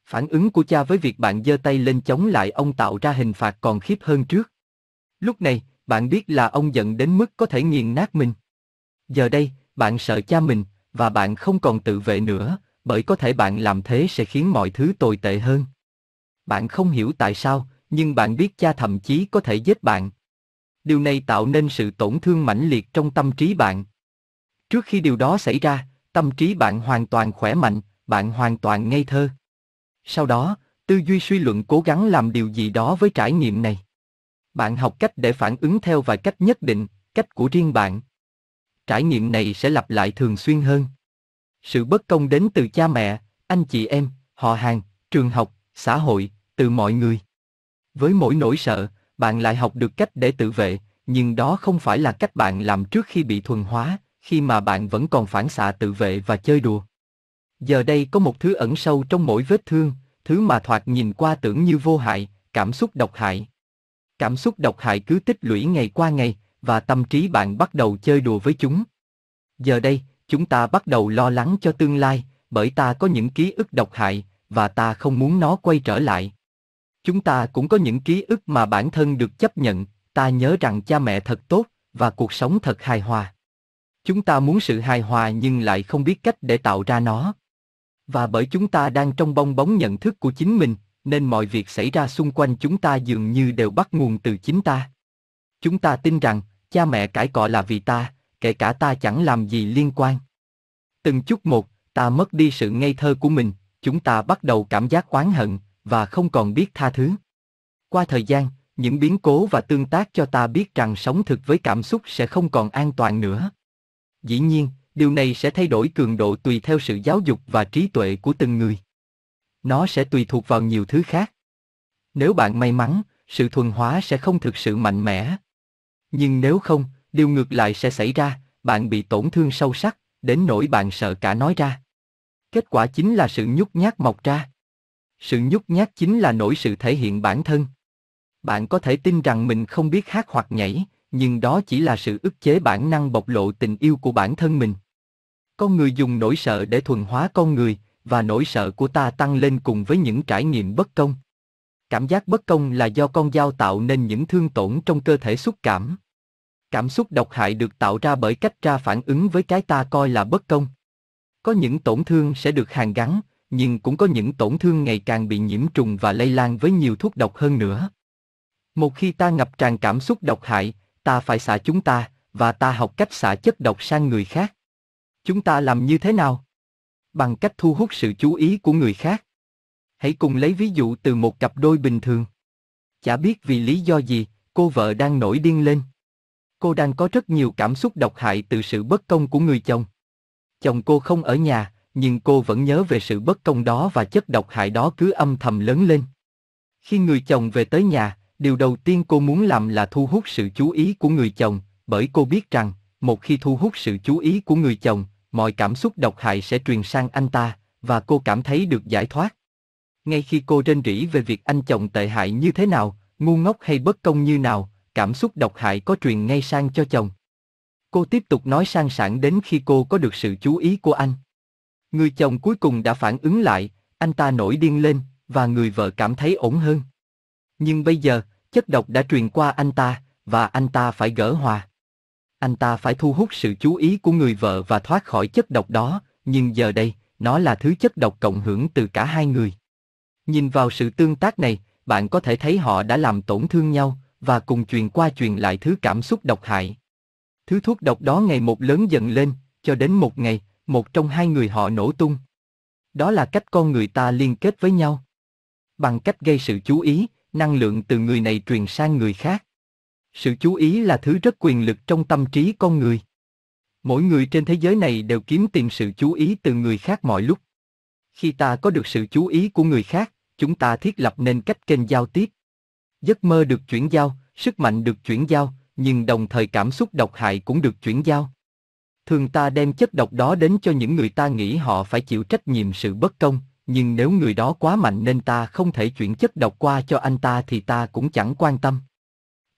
Phản ứng của cha với việc bạn giơ tay lên chống lại ông tạo ra hình phạt còn khiếp hơn trước. Lúc này, bạn biết là ông giận đến mức có thể nghiền nát mình. Giờ đây, bạn sợ cha mình, và bạn không còn tự vệ nữa, bởi có thể bạn làm thế sẽ khiến mọi thứ tồi tệ hơn. Bạn không hiểu tại sao, nhưng bạn biết cha thậm chí có thể giết bạn. Điều này tạo nên sự tổn thương mãnh liệt trong tâm trí bạn. Trước khi điều đó xảy ra, tâm trí bạn hoàn toàn khỏe mạnh, bạn hoàn toàn ngây thơ. Sau đó, tư duy suy luận cố gắng làm điều gì đó với trải nghiệm này. Bạn học cách để phản ứng theo vài cách nhất định, cách của riêng bạn. Trải nghiệm này sẽ lặp lại thường xuyên hơn. Sự bất công đến từ cha mẹ, anh chị em, họ hàng, trường học, xã hội, từ mọi người. Với mỗi nỗi sợ, bạn lại học được cách để tự vệ, nhưng đó không phải là cách bạn làm trước khi bị thuần hóa, khi mà bạn vẫn còn phản xạ tự vệ và chơi đùa. Giờ đây có một thứ ẩn sâu trong mỗi vết thương, thứ mà thoạt nhìn qua tưởng như vô hại, cảm xúc độc hại. Cảm xúc độc hại cứ tích lũy ngày qua ngày, và tâm trí bạn bắt đầu chơi đùa với chúng. Giờ đây, chúng ta bắt đầu lo lắng cho tương lai, bởi ta có những ký ức độc hại, và ta không muốn nó quay trở lại. Chúng ta cũng có những ký ức mà bản thân được chấp nhận, ta nhớ rằng cha mẹ thật tốt, và cuộc sống thật hài hòa. Chúng ta muốn sự hài hòa nhưng lại không biết cách để tạo ra nó. Và bởi chúng ta đang trong bong bóng nhận thức của chính mình, nên mọi việc xảy ra xung quanh chúng ta dường như đều bắt nguồn từ chính ta. Chúng ta tin rằng, cha mẹ cải cọ là vì ta, kể cả ta chẳng làm gì liên quan. Từng chút một, ta mất đi sự ngây thơ của mình, chúng ta bắt đầu cảm giác oán hận, và không còn biết tha thứ. Qua thời gian, những biến cố và tương tác cho ta biết rằng sống thực với cảm xúc sẽ không còn an toàn nữa. Dĩ nhiên, điều này sẽ thay đổi cường độ tùy theo sự giáo dục và trí tuệ của từng người. Nó sẽ tùy thuộc vào nhiều thứ khác. Nếu bạn may mắn, sự thuần hóa sẽ không thực sự mạnh mẽ. Nhưng nếu không, điều ngược lại sẽ xảy ra, bạn bị tổn thương sâu sắc, đến nỗi bạn sợ cả nói ra. Kết quả chính là sự nhút nhát mọc ra. Sự nhút nhát chính là nỗi sự thể hiện bản thân. Bạn có thể tin rằng mình không biết hát hoặc nhảy, nhưng đó chỉ là sự ức chế bản năng bộc lộ tình yêu của bản thân mình. Con người dùng nỗi sợ để thuần hóa con người, và nỗi sợ của ta tăng lên cùng với những trải nghiệm bất công. Cảm giác bất công là do con dao tạo nên những thương tổn trong cơ thể xúc cảm, Cảm xúc độc hại được tạo ra bởi cách ra phản ứng với cái ta coi là bất công. Có những tổn thương sẽ được hàn gắn, nhưng cũng có những tổn thương ngày càng bị nhiễm trùng và lây lan với nhiều thuốc độc hơn nữa. Một khi ta ngập tràn cảm xúc độc hại, ta phải xả chúng ta, và ta học cách xả chất độc sang người khác. Chúng ta làm như thế nào? Bằng cách thu hút sự chú ý của người khác. Hãy cùng lấy ví dụ từ một cặp đôi bình thường. Chả biết vì lý do gì, cô vợ đang nổi điên lên cô đang có rất nhiều cảm xúc độc hại từ sự bất công của người chồng. Chồng cô không ở nhà, nhưng cô vẫn nhớ về sự bất công đó và chất độc hại đó cứ âm thầm lớn lên. Khi người chồng về tới nhà, điều đầu tiên cô muốn làm là thu hút sự chú ý của người chồng, bởi cô biết rằng, một khi thu hút sự chú ý của người chồng, mọi cảm xúc độc hại sẽ truyền sang anh ta, và cô cảm thấy được giải thoát. Ngay khi cô rên rỉ về việc anh chồng tệ hại như thế nào, ngu ngốc hay bất công như nào, cảm xúc độc hại có truyền ngay sang cho chồng. Cô tiếp tục nói sang sảng đến khi cô có được sự chú ý của anh. Người chồng cuối cùng đã phản ứng lại, anh ta nổi điên lên, và người vợ cảm thấy ổn hơn. Nhưng bây giờ, chất độc đã truyền qua anh ta, và anh ta phải gỡ hòa. Anh ta phải thu hút sự chú ý của người vợ và thoát khỏi chất độc đó, nhưng giờ đây, nó là thứ chất độc cộng hưởng từ cả hai người. Nhìn vào sự tương tác này, bạn có thể thấy họ đã làm tổn thương nhau, và cùng truyền qua truyền lại thứ cảm xúc độc hại. Thứ thuốc độc đó ngày một lớn dần lên, cho đến một ngày, một trong hai người họ nổ tung. Đó là cách con người ta liên kết với nhau. Bằng cách gây sự chú ý, năng lượng từ người này truyền sang người khác. Sự chú ý là thứ rất quyền lực trong tâm trí con người. Mỗi người trên thế giới này đều kiếm tìm sự chú ý từ người khác mọi lúc. Khi ta có được sự chú ý của người khác, chúng ta thiết lập nên cách kênh giao tiếp. Giấc mơ được chuyển giao, sức mạnh được chuyển giao, nhưng đồng thời cảm xúc độc hại cũng được chuyển giao. Thường ta đem chất độc đó đến cho những người ta nghĩ họ phải chịu trách nhiệm sự bất công, nhưng nếu người đó quá mạnh nên ta không thể chuyển chất độc qua cho anh ta thì ta cũng chẳng quan tâm.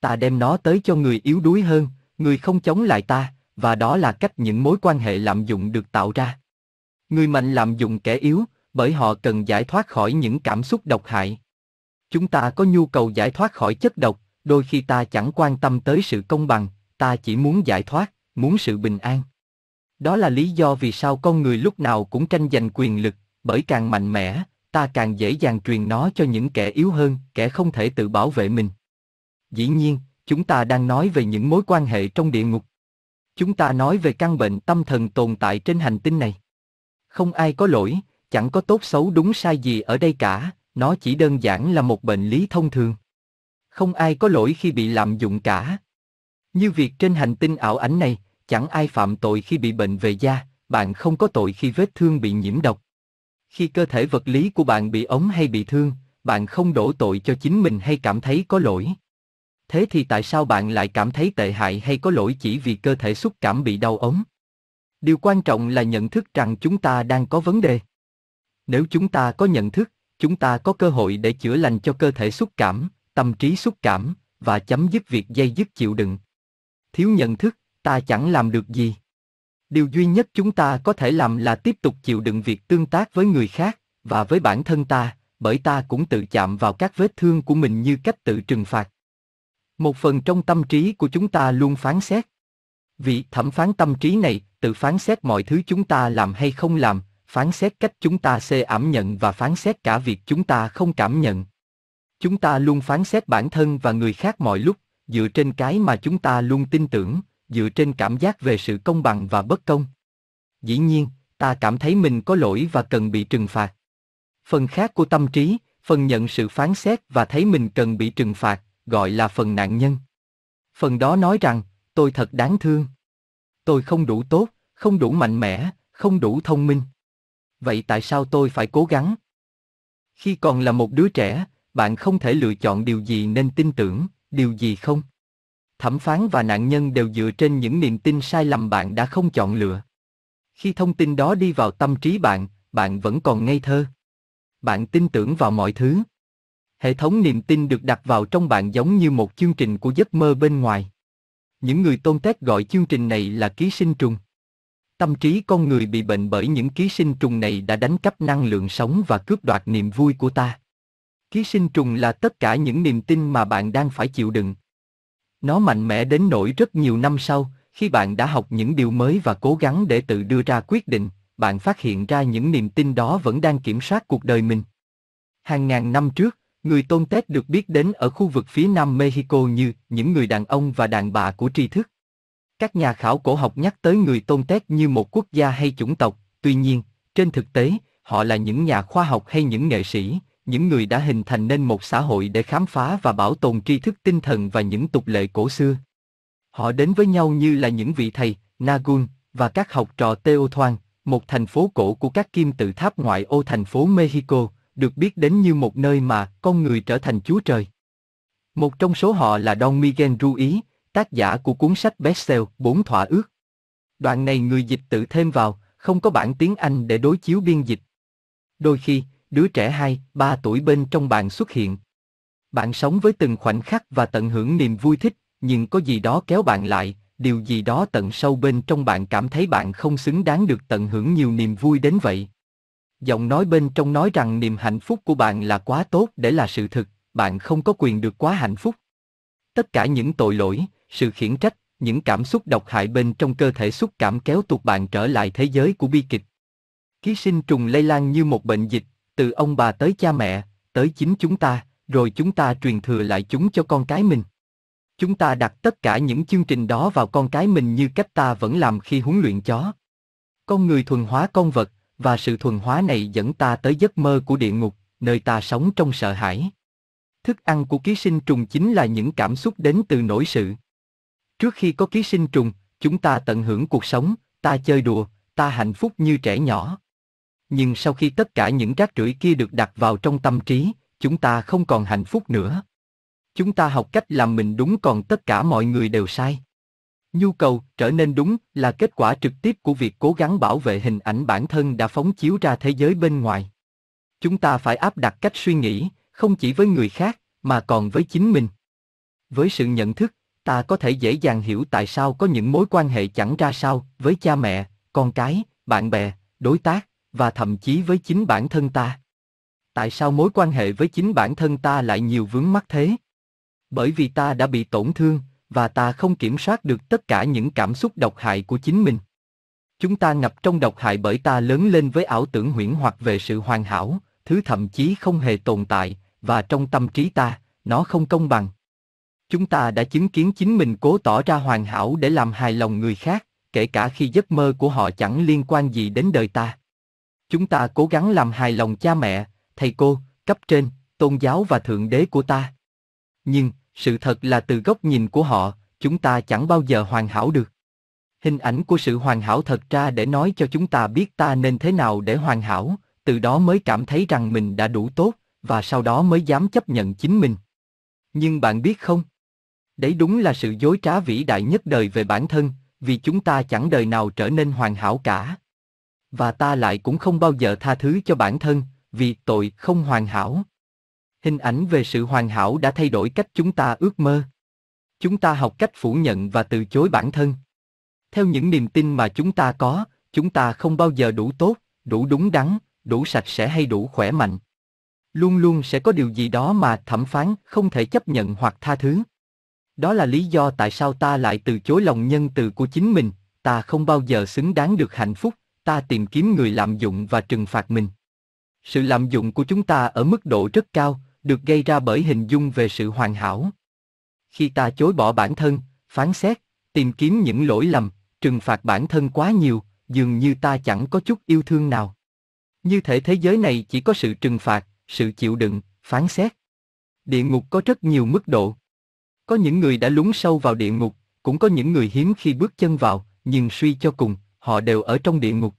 Ta đem nó tới cho người yếu đuối hơn, người không chống lại ta, và đó là cách những mối quan hệ lạm dụng được tạo ra. Người mạnh lạm dụng kẻ yếu, bởi họ cần giải thoát khỏi những cảm xúc độc hại. Chúng ta có nhu cầu giải thoát khỏi chất độc, đôi khi ta chẳng quan tâm tới sự công bằng, ta chỉ muốn giải thoát, muốn sự bình an. Đó là lý do vì sao con người lúc nào cũng tranh giành quyền lực, bởi càng mạnh mẽ, ta càng dễ dàng truyền nó cho những kẻ yếu hơn, kẻ không thể tự bảo vệ mình. Dĩ nhiên, chúng ta đang nói về những mối quan hệ trong địa ngục. Chúng ta nói về căn bệnh tâm thần tồn tại trên hành tinh này. Không ai có lỗi, chẳng có tốt xấu đúng sai gì ở đây cả, nó chỉ đơn giản là một bệnh lý thông thường. Không ai có lỗi khi bị lạm dụng cả. Như việc trên hành tinh ảo ảnh này, chẳng ai phạm tội khi bị bệnh về da, bạn không có tội khi vết thương bị nhiễm độc. Khi cơ thể vật lý của bạn bị ống hay bị thương, bạn không đổ tội cho chính mình hay cảm thấy có lỗi. Thế thì tại sao bạn lại cảm thấy tệ hại hay có lỗi chỉ vì cơ thể xúc cảm bị đau ống? Điều quan trọng là nhận thức rằng chúng ta đang có vấn đề. Nếu chúng ta có nhận thức, chúng ta có cơ hội để chữa lành cho cơ thể xúc cảm, tâm trí xúc cảm, và chấm dứt việc dây dứt chịu đựng. Thiếu nhận thức, ta chẳng làm được gì. Điều duy nhất chúng ta có thể làm là tiếp tục chịu đựng việc tương tác với người khác, và với bản thân ta, bởi ta cũng tự chạm vào các vết thương của mình như cách tự trừng phạt. Một phần trong tâm trí của chúng ta luôn phán xét. Vị thẩm phán tâm trí này tự phán xét mọi thứ chúng ta làm hay không làm, phán xét cách chúng ta xê ảm nhận và phán xét cả việc chúng ta không cảm nhận. Chúng ta luôn phán xét bản thân và người khác mọi lúc, dựa trên cái mà chúng ta luôn tin tưởng, dựa trên cảm giác về sự công bằng và bất công. Dĩ nhiên, ta cảm thấy mình có lỗi và cần bị trừng phạt. Phần khác của tâm trí, phần nhận sự phán xét và thấy mình cần bị trừng phạt, gọi là phần nạn nhân. Phần đó nói rằng, tôi thật đáng thương. Tôi không đủ tốt, không đủ mạnh mẽ, không đủ thông minh vậy tại sao tôi phải cố gắng? Khi còn là một đứa trẻ, bạn không thể lựa chọn điều gì nên tin tưởng, điều gì không. Thẩm phán và nạn nhân đều dựa trên những niềm tin sai lầm bạn đã không chọn lựa. Khi thông tin đó đi vào tâm trí bạn, bạn vẫn còn ngây thơ. Bạn tin tưởng vào mọi thứ. Hệ thống niềm tin được đặt vào trong bạn giống như một chương trình của giấc mơ bên ngoài. Những người tôn tét gọi chương trình này là ký sinh trùng. Tâm trí con người bị bệnh bởi những ký sinh trùng này đã đánh cắp năng lượng sống và cướp đoạt niềm vui của ta. Ký sinh trùng là tất cả những niềm tin mà bạn đang phải chịu đựng. Nó mạnh mẽ đến nỗi rất nhiều năm sau, khi bạn đã học những điều mới và cố gắng để tự đưa ra quyết định, bạn phát hiện ra những niềm tin đó vẫn đang kiểm soát cuộc đời mình. Hàng ngàn năm trước, người Tôn tết được biết đến ở khu vực phía nam Mexico như những người đàn ông và đàn bà của tri thức. Các nhà khảo cổ học nhắc tới người Tôn Tét như một quốc gia hay chủng tộc, tuy nhiên, trên thực tế, họ là những nhà khoa học hay những nghệ sĩ, những người đã hình thành nên một xã hội để khám phá và bảo tồn tri thức tinh thần và những tục lệ cổ xưa. Họ đến với nhau như là những vị thầy, Nagun, và các học trò Teotihuacan, một thành phố cổ của các kim tự tháp ngoại ô thành phố Mexico, được biết đến như một nơi mà con người trở thành chúa trời. Một trong số họ là Don Miguel Ruiz, tác giả của cuốn sách bestseller Bốn Thỏa Ước. Đoạn này người dịch tự thêm vào, không có bản tiếng Anh để đối chiếu biên dịch. Đôi khi, đứa trẻ 2, 3 tuổi bên trong bạn xuất hiện. Bạn sống với từng khoảnh khắc và tận hưởng niềm vui thích, nhưng có gì đó kéo bạn lại, điều gì đó tận sâu bên trong bạn cảm thấy bạn không xứng đáng được tận hưởng nhiều niềm vui đến vậy. Giọng nói bên trong nói rằng niềm hạnh phúc của bạn là quá tốt để là sự thật, bạn không có quyền được quá hạnh phúc. Tất cả những tội lỗi, sự khiển trách, những cảm xúc độc hại bên trong cơ thể xúc cảm kéo tuột bạn trở lại thế giới của bi kịch. Ký sinh trùng lây lan như một bệnh dịch, từ ông bà tới cha mẹ, tới chính chúng ta, rồi chúng ta truyền thừa lại chúng cho con cái mình. Chúng ta đặt tất cả những chương trình đó vào con cái mình như cách ta vẫn làm khi huấn luyện chó. Con người thuần hóa con vật, và sự thuần hóa này dẫn ta tới giấc mơ của địa ngục, nơi ta sống trong sợ hãi. Thức ăn của ký sinh trùng chính là những cảm xúc đến từ nỗi sự Trước khi có ký sinh trùng, chúng ta tận hưởng cuộc sống, ta chơi đùa, ta hạnh phúc như trẻ nhỏ. Nhưng sau khi tất cả những rác rưởi kia được đặt vào trong tâm trí, chúng ta không còn hạnh phúc nữa. Chúng ta học cách làm mình đúng còn tất cả mọi người đều sai. Nhu cầu trở nên đúng là kết quả trực tiếp của việc cố gắng bảo vệ hình ảnh bản thân đã phóng chiếu ra thế giới bên ngoài. Chúng ta phải áp đặt cách suy nghĩ, không chỉ với người khác, mà còn với chính mình. Với sự nhận thức, ta có thể dễ dàng hiểu tại sao có những mối quan hệ chẳng ra sao với cha mẹ, con cái, bạn bè, đối tác và thậm chí với chính bản thân ta. Tại sao mối quan hệ với chính bản thân ta lại nhiều vướng mắc thế? Bởi vì ta đã bị tổn thương và ta không kiểm soát được tất cả những cảm xúc độc hại của chính mình. Chúng ta ngập trong độc hại bởi ta lớn lên với ảo tưởng huyễn hoặc về sự hoàn hảo, thứ thậm chí không hề tồn tại và trong tâm trí ta, nó không công bằng Chúng ta đã chứng kiến chính mình cố tỏ ra hoàn hảo để làm hài lòng người khác, kể cả khi giấc mơ của họ chẳng liên quan gì đến đời ta. Chúng ta cố gắng làm hài lòng cha mẹ, thầy cô, cấp trên, tôn giáo và thượng đế của ta. Nhưng, sự thật là từ góc nhìn của họ, chúng ta chẳng bao giờ hoàn hảo được. Hình ảnh của sự hoàn hảo thật ra để nói cho chúng ta biết ta nên thế nào để hoàn hảo, từ đó mới cảm thấy rằng mình đã đủ tốt và sau đó mới dám chấp nhận chính mình. Nhưng bạn biết không, Đấy đúng là sự dối trá vĩ đại nhất đời về bản thân, vì chúng ta chẳng đời nào trở nên hoàn hảo cả. Và ta lại cũng không bao giờ tha thứ cho bản thân, vì tội không hoàn hảo. Hình ảnh về sự hoàn hảo đã thay đổi cách chúng ta ước mơ. Chúng ta học cách phủ nhận và từ chối bản thân. Theo những niềm tin mà chúng ta có, chúng ta không bao giờ đủ tốt, đủ đúng đắn, đủ sạch sẽ hay đủ khỏe mạnh. Luôn luôn sẽ có điều gì đó mà thẩm phán không thể chấp nhận hoặc tha thứ. Đó là lý do tại sao ta lại từ chối lòng nhân từ của chính mình, ta không bao giờ xứng đáng được hạnh phúc, ta tìm kiếm người lạm dụng và trừng phạt mình. Sự lạm dụng của chúng ta ở mức độ rất cao, được gây ra bởi hình dung về sự hoàn hảo. Khi ta chối bỏ bản thân, phán xét, tìm kiếm những lỗi lầm, trừng phạt bản thân quá nhiều, dường như ta chẳng có chút yêu thương nào. Như thể thế giới này chỉ có sự trừng phạt, sự chịu đựng, phán xét. Địa ngục có rất nhiều mức độ. Có những người đã lún sâu vào địa ngục, cũng có những người hiếm khi bước chân vào, nhưng suy cho cùng, họ đều ở trong địa ngục.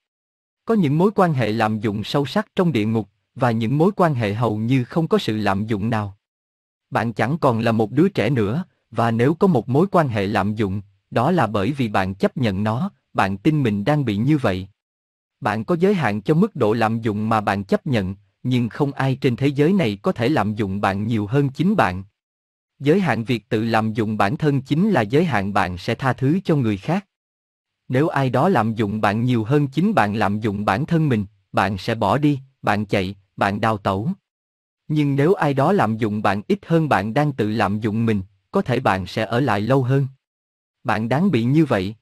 Có những mối quan hệ lạm dụng sâu sắc trong địa ngục, và những mối quan hệ hầu như không có sự lạm dụng nào. Bạn chẳng còn là một đứa trẻ nữa, và nếu có một mối quan hệ lạm dụng, đó là bởi vì bạn chấp nhận nó, bạn tin mình đang bị như vậy. Bạn có giới hạn cho mức độ lạm dụng mà bạn chấp nhận, nhưng không ai trên thế giới này có thể lạm dụng bạn nhiều hơn chính bạn giới hạn việc tự làm dụng bản thân chính là giới hạn bạn sẽ tha thứ cho người khác. Nếu ai đó lạm dụng bạn nhiều hơn chính bạn lạm dụng bản thân mình, bạn sẽ bỏ đi, bạn chạy, bạn đào tẩu. Nhưng nếu ai đó lạm dụng bạn ít hơn bạn đang tự lạm dụng mình, có thể bạn sẽ ở lại lâu hơn. Bạn đáng bị như vậy.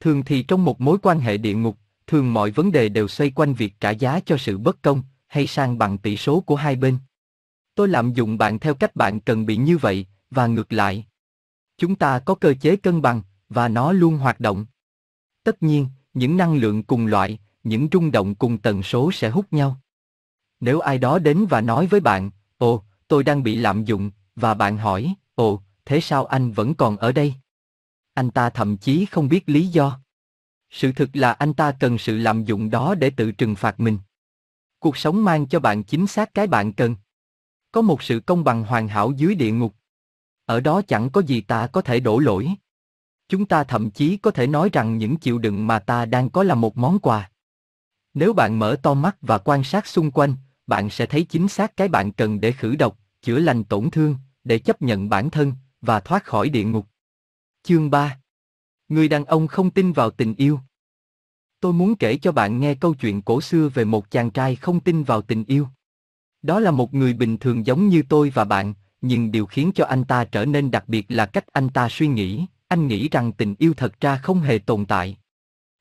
Thường thì trong một mối quan hệ địa ngục, thường mọi vấn đề đều xoay quanh việc trả giá cho sự bất công hay sang bằng tỷ số của hai bên tôi lạm dụng bạn theo cách bạn cần bị như vậy, và ngược lại. Chúng ta có cơ chế cân bằng, và nó luôn hoạt động. Tất nhiên, những năng lượng cùng loại, những rung động cùng tần số sẽ hút nhau. Nếu ai đó đến và nói với bạn, ồ, tôi đang bị lạm dụng, và bạn hỏi, ồ, thế sao anh vẫn còn ở đây? Anh ta thậm chí không biết lý do. Sự thực là anh ta cần sự lạm dụng đó để tự trừng phạt mình. Cuộc sống mang cho bạn chính xác cái bạn cần có một sự công bằng hoàn hảo dưới địa ngục. Ở đó chẳng có gì ta có thể đổ lỗi. Chúng ta thậm chí có thể nói rằng những chịu đựng mà ta đang có là một món quà. Nếu bạn mở to mắt và quan sát xung quanh, bạn sẽ thấy chính xác cái bạn cần để khử độc, chữa lành tổn thương, để chấp nhận bản thân và thoát khỏi địa ngục. Chương 3. Người đàn ông không tin vào tình yêu. Tôi muốn kể cho bạn nghe câu chuyện cổ xưa về một chàng trai không tin vào tình yêu. Đó là một người bình thường giống như tôi và bạn, nhưng điều khiến cho anh ta trở nên đặc biệt là cách anh ta suy nghĩ, anh nghĩ rằng tình yêu thật ra không hề tồn tại.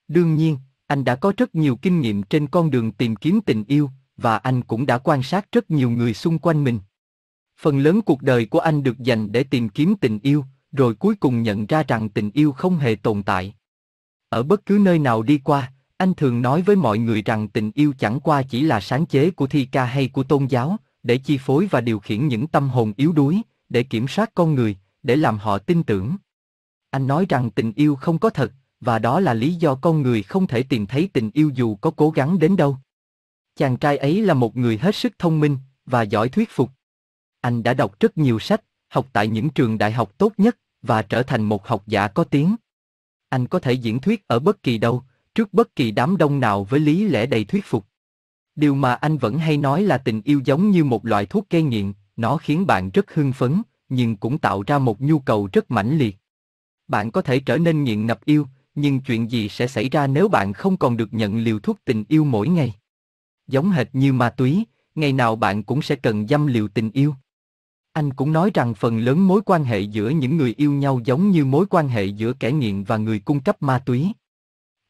Đương nhiên, anh đã có rất nhiều kinh nghiệm trên con đường tìm kiếm tình yêu và anh cũng đã quan sát rất nhiều người xung quanh mình. Phần lớn cuộc đời của anh được dành để tìm kiếm tình yêu, rồi cuối cùng nhận ra rằng tình yêu không hề tồn tại. Ở bất cứ nơi nào đi qua, anh thường nói với mọi người rằng tình yêu chẳng qua chỉ là sáng chế của thi ca hay của tôn giáo, để chi phối và điều khiển những tâm hồn yếu đuối, để kiểm soát con người, để làm họ tin tưởng. Anh nói rằng tình yêu không có thật, và đó là lý do con người không thể tìm thấy tình yêu dù có cố gắng đến đâu. Chàng trai ấy là một người hết sức thông minh và giỏi thuyết phục. Anh đã đọc rất nhiều sách, học tại những trường đại học tốt nhất và trở thành một học giả có tiếng. Anh có thể diễn thuyết ở bất kỳ đâu, trước bất kỳ đám đông nào với lý lẽ đầy thuyết phục. Điều mà anh vẫn hay nói là tình yêu giống như một loại thuốc gây nghiện, nó khiến bạn rất hưng phấn, nhưng cũng tạo ra một nhu cầu rất mãnh liệt. Bạn có thể trở nên nghiện ngập yêu, nhưng chuyện gì sẽ xảy ra nếu bạn không còn được nhận liều thuốc tình yêu mỗi ngày? Giống hệt như ma túy, ngày nào bạn cũng sẽ cần dâm liều tình yêu. Anh cũng nói rằng phần lớn mối quan hệ giữa những người yêu nhau giống như mối quan hệ giữa kẻ nghiện và người cung cấp ma túy.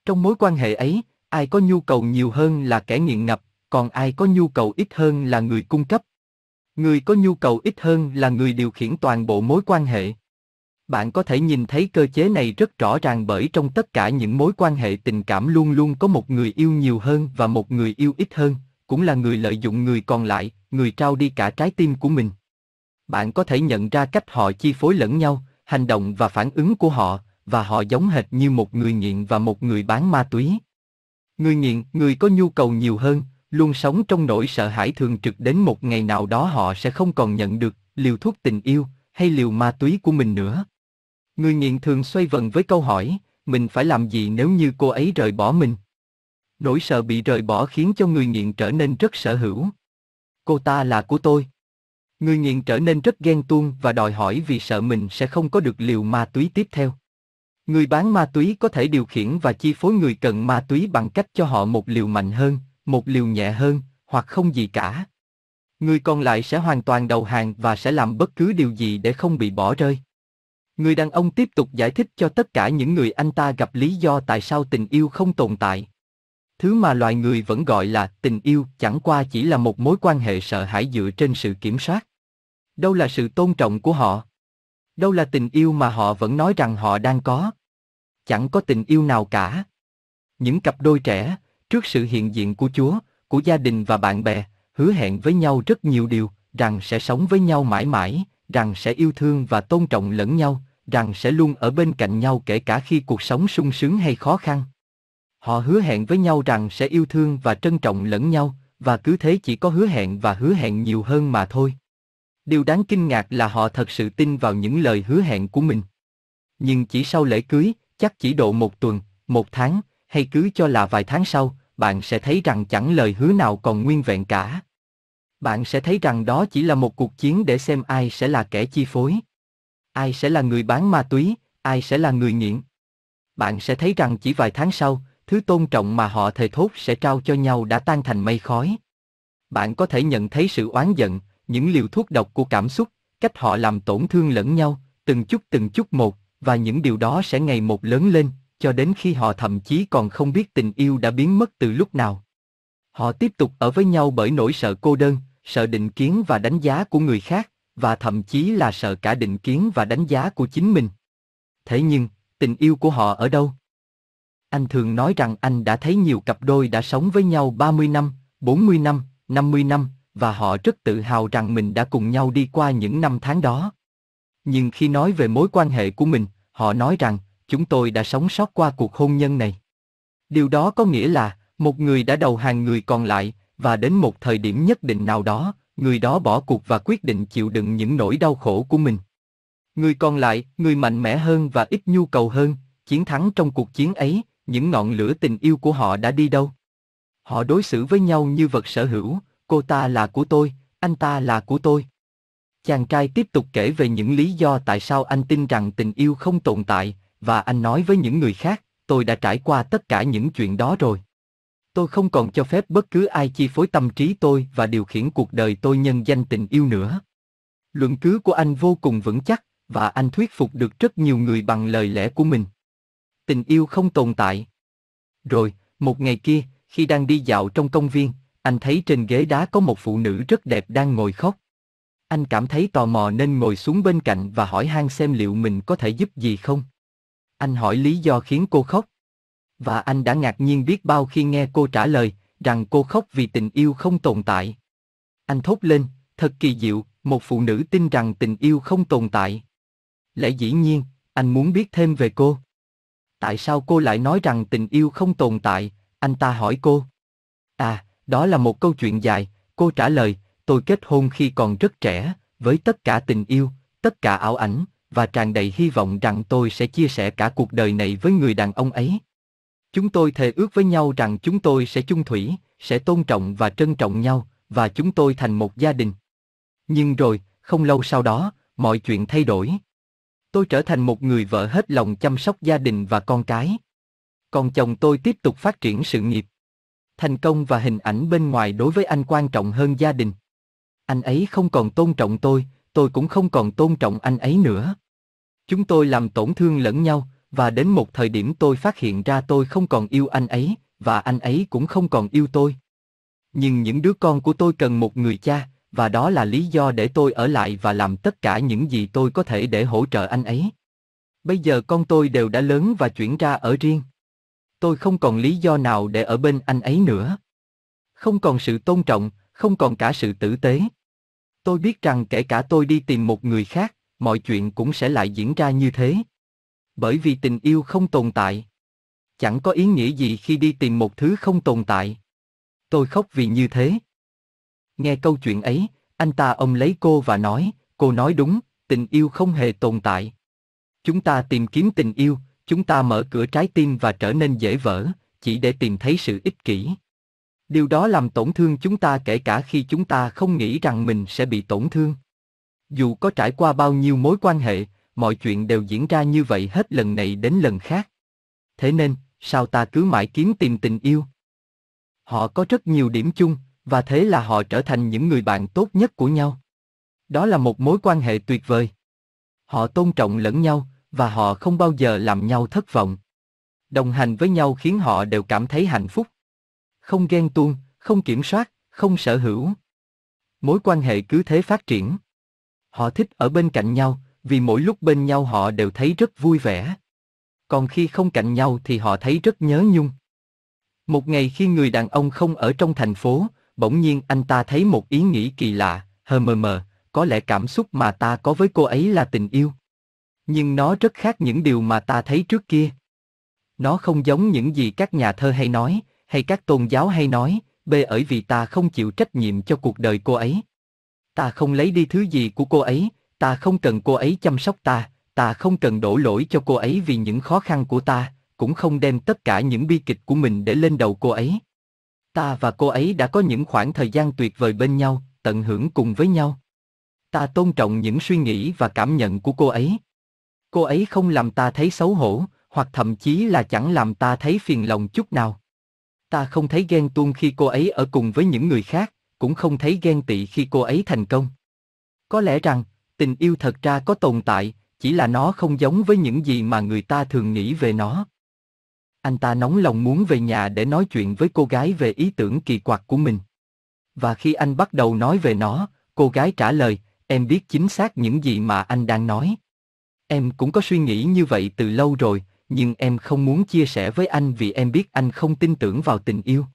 Trong mối quan hệ ấy, ai có nhu cầu nhiều hơn là kẻ nghiện ngập, còn ai có nhu cầu ít hơn là người cung cấp. Người có nhu cầu ít hơn là người điều khiển toàn bộ mối quan hệ. Bạn có thể nhìn thấy cơ chế này rất rõ ràng bởi trong tất cả những mối quan hệ tình cảm luôn luôn có một người yêu nhiều hơn và một người yêu ít hơn, cũng là người lợi dụng người còn lại, người trao đi cả trái tim của mình. Bạn có thể nhận ra cách họ chi phối lẫn nhau, hành động và phản ứng của họ, và họ giống hệt như một người nghiện và một người bán ma túy. Người nghiện, người có nhu cầu nhiều hơn, luôn sống trong nỗi sợ hãi thường trực đến một ngày nào đó họ sẽ không còn nhận được liều thuốc tình yêu hay liều ma túy của mình nữa. Người nghiện thường xoay vần với câu hỏi, mình phải làm gì nếu như cô ấy rời bỏ mình? Nỗi sợ bị rời bỏ khiến cho người nghiện trở nên rất sở hữu. Cô ta là của tôi. Người nghiện trở nên rất ghen tuông và đòi hỏi vì sợ mình sẽ không có được liều ma túy tiếp theo. Người bán ma túy có thể điều khiển và chi phối người cần ma túy bằng cách cho họ một liều mạnh hơn, một liều nhẹ hơn, hoặc không gì cả. Người còn lại sẽ hoàn toàn đầu hàng và sẽ làm bất cứ điều gì để không bị bỏ rơi. Người đàn ông tiếp tục giải thích cho tất cả những người anh ta gặp lý do tại sao tình yêu không tồn tại. Thứ mà loài người vẫn gọi là tình yêu chẳng qua chỉ là một mối quan hệ sợ hãi dựa trên sự kiểm soát. Đâu là sự tôn trọng của họ? Đâu là tình yêu mà họ vẫn nói rằng họ đang có? Chẳng có tình yêu nào cả. Những cặp đôi trẻ, trước sự hiện diện của Chúa, của gia đình và bạn bè, hứa hẹn với nhau rất nhiều điều, rằng sẽ sống với nhau mãi mãi, rằng sẽ yêu thương và tôn trọng lẫn nhau, rằng sẽ luôn ở bên cạnh nhau kể cả khi cuộc sống sung sướng hay khó khăn. Họ hứa hẹn với nhau rằng sẽ yêu thương và trân trọng lẫn nhau, và cứ thế chỉ có hứa hẹn và hứa hẹn nhiều hơn mà thôi. Điều đáng kinh ngạc là họ thật sự tin vào những lời hứa hẹn của mình. Nhưng chỉ sau lễ cưới, chắc chỉ độ một tuần, một tháng, hay cứ cho là vài tháng sau, bạn sẽ thấy rằng chẳng lời hứa nào còn nguyên vẹn cả. Bạn sẽ thấy rằng đó chỉ là một cuộc chiến để xem ai sẽ là kẻ chi phối. Ai sẽ là người bán ma túy, ai sẽ là người nghiện. Bạn sẽ thấy rằng chỉ vài tháng sau, thứ tôn trọng mà họ thề thốt sẽ trao cho nhau đã tan thành mây khói. Bạn có thể nhận thấy sự oán giận, những liều thuốc độc của cảm xúc, cách họ làm tổn thương lẫn nhau, từng chút từng chút một, và những điều đó sẽ ngày một lớn lên, cho đến khi họ thậm chí còn không biết tình yêu đã biến mất từ lúc nào. Họ tiếp tục ở với nhau bởi nỗi sợ cô đơn, sợ định kiến và đánh giá của người khác, và thậm chí là sợ cả định kiến và đánh giá của chính mình. Thế nhưng, tình yêu của họ ở đâu? Anh thường nói rằng anh đã thấy nhiều cặp đôi đã sống với nhau 30 năm, 40 năm, 50 năm, và họ rất tự hào rằng mình đã cùng nhau đi qua những năm tháng đó. Nhưng khi nói về mối quan hệ của mình, họ nói rằng, chúng tôi đã sống sót qua cuộc hôn nhân này. Điều đó có nghĩa là, một người đã đầu hàng người còn lại, và đến một thời điểm nhất định nào đó, người đó bỏ cuộc và quyết định chịu đựng những nỗi đau khổ của mình. Người còn lại, người mạnh mẽ hơn và ít nhu cầu hơn, chiến thắng trong cuộc chiến ấy, những ngọn lửa tình yêu của họ đã đi đâu. Họ đối xử với nhau như vật sở hữu, cô ta là của tôi, anh ta là của tôi. Chàng trai tiếp tục kể về những lý do tại sao anh tin rằng tình yêu không tồn tại, và anh nói với những người khác, tôi đã trải qua tất cả những chuyện đó rồi. Tôi không còn cho phép bất cứ ai chi phối tâm trí tôi và điều khiển cuộc đời tôi nhân danh tình yêu nữa. Luận cứ của anh vô cùng vững chắc, và anh thuyết phục được rất nhiều người bằng lời lẽ của mình. Tình yêu không tồn tại. Rồi, một ngày kia, khi đang đi dạo trong công viên, anh thấy trên ghế đá có một phụ nữ rất đẹp đang ngồi khóc. Anh cảm thấy tò mò nên ngồi xuống bên cạnh và hỏi han xem liệu mình có thể giúp gì không. Anh hỏi lý do khiến cô khóc. Và anh đã ngạc nhiên biết bao khi nghe cô trả lời rằng cô khóc vì tình yêu không tồn tại. Anh thốt lên, thật kỳ diệu, một phụ nữ tin rằng tình yêu không tồn tại. Lẽ dĩ nhiên, anh muốn biết thêm về cô. Tại sao cô lại nói rằng tình yêu không tồn tại, anh ta hỏi cô. À, đó là một câu chuyện dài, cô trả lời, tôi kết hôn khi còn rất trẻ, với tất cả tình yêu, tất cả ảo ảnh, và tràn đầy hy vọng rằng tôi sẽ chia sẻ cả cuộc đời này với người đàn ông ấy. Chúng tôi thề ước với nhau rằng chúng tôi sẽ chung thủy, sẽ tôn trọng và trân trọng nhau, và chúng tôi thành một gia đình. Nhưng rồi, không lâu sau đó, mọi chuyện thay đổi. Tôi trở thành một người vợ hết lòng chăm sóc gia đình và con cái. Còn chồng tôi tiếp tục phát triển sự nghiệp thành công và hình ảnh bên ngoài đối với anh quan trọng hơn gia đình. Anh ấy không còn tôn trọng tôi tôi cũng không còn tôn trọng anh ấy nữa. Chúng tôi làm tổn thương lẫn nhau, và đến một thời điểm tôi phát hiện ra tôi không còn yêu anh ấy, và anh ấy cũng không còn yêu tôi. Nhưng những đứa con của tôi cần một người cha, và đó là lý do để tôi ở lại và làm tất cả những gì tôi có thể để hỗ trợ anh ấy. Bây giờ con tôi đều đã lớn và chuyển ra ở riêng tôi không còn lý do nào để ở bên anh ấy nữa. Không còn sự tôn trọng, không còn cả sự tử tế. Tôi biết rằng kể cả tôi đi tìm một người khác, mọi chuyện cũng sẽ lại diễn ra như thế. Bởi vì tình yêu không tồn tại. Chẳng có ý nghĩa gì khi đi tìm một thứ không tồn tại. Tôi khóc vì như thế. Nghe câu chuyện ấy, anh ta ôm lấy cô và nói, cô nói đúng, tình yêu không hề tồn tại. Chúng ta tìm kiếm tình yêu, chúng ta mở cửa trái tim và trở nên dễ vỡ, chỉ để tìm thấy sự ích kỷ. Điều đó làm tổn thương chúng ta kể cả khi chúng ta không nghĩ rằng mình sẽ bị tổn thương. Dù có trải qua bao nhiêu mối quan hệ, mọi chuyện đều diễn ra như vậy hết lần này đến lần khác. Thế nên, sao ta cứ mãi kiếm tìm tình yêu? Họ có rất nhiều điểm chung, và thế là họ trở thành những người bạn tốt nhất của nhau. Đó là một mối quan hệ tuyệt vời. Họ tôn trọng lẫn nhau, và họ không bao giờ làm nhau thất vọng. Đồng hành với nhau khiến họ đều cảm thấy hạnh phúc. Không ghen tuông, không kiểm soát, không sở hữu. Mối quan hệ cứ thế phát triển. Họ thích ở bên cạnh nhau, vì mỗi lúc bên nhau họ đều thấy rất vui vẻ. Còn khi không cạnh nhau thì họ thấy rất nhớ nhung. Một ngày khi người đàn ông không ở trong thành phố, bỗng nhiên anh ta thấy một ý nghĩ kỳ lạ, hờ mờ mờ, có lẽ cảm xúc mà ta có với cô ấy là tình yêu. Nhưng nó rất khác những điều mà ta thấy trước kia. Nó không giống những gì các nhà thơ hay nói, hay các tôn giáo hay nói, bê bởi vì ta không chịu trách nhiệm cho cuộc đời cô ấy. Ta không lấy đi thứ gì của cô ấy, ta không cần cô ấy chăm sóc ta, ta không cần đổ lỗi cho cô ấy vì những khó khăn của ta, cũng không đem tất cả những bi kịch của mình để lên đầu cô ấy. Ta và cô ấy đã có những khoảng thời gian tuyệt vời bên nhau, tận hưởng cùng với nhau. Ta tôn trọng những suy nghĩ và cảm nhận của cô ấy cô ấy không làm ta thấy xấu hổ, hoặc thậm chí là chẳng làm ta thấy phiền lòng chút nào. Ta không thấy ghen tuông khi cô ấy ở cùng với những người khác, cũng không thấy ghen tị khi cô ấy thành công. Có lẽ rằng, tình yêu thật ra có tồn tại, chỉ là nó không giống với những gì mà người ta thường nghĩ về nó. Anh ta nóng lòng muốn về nhà để nói chuyện với cô gái về ý tưởng kỳ quặc của mình. Và khi anh bắt đầu nói về nó, cô gái trả lời, em biết chính xác những gì mà anh đang nói. Em cũng có suy nghĩ như vậy từ lâu rồi, nhưng em không muốn chia sẻ với anh vì em biết anh không tin tưởng vào tình yêu.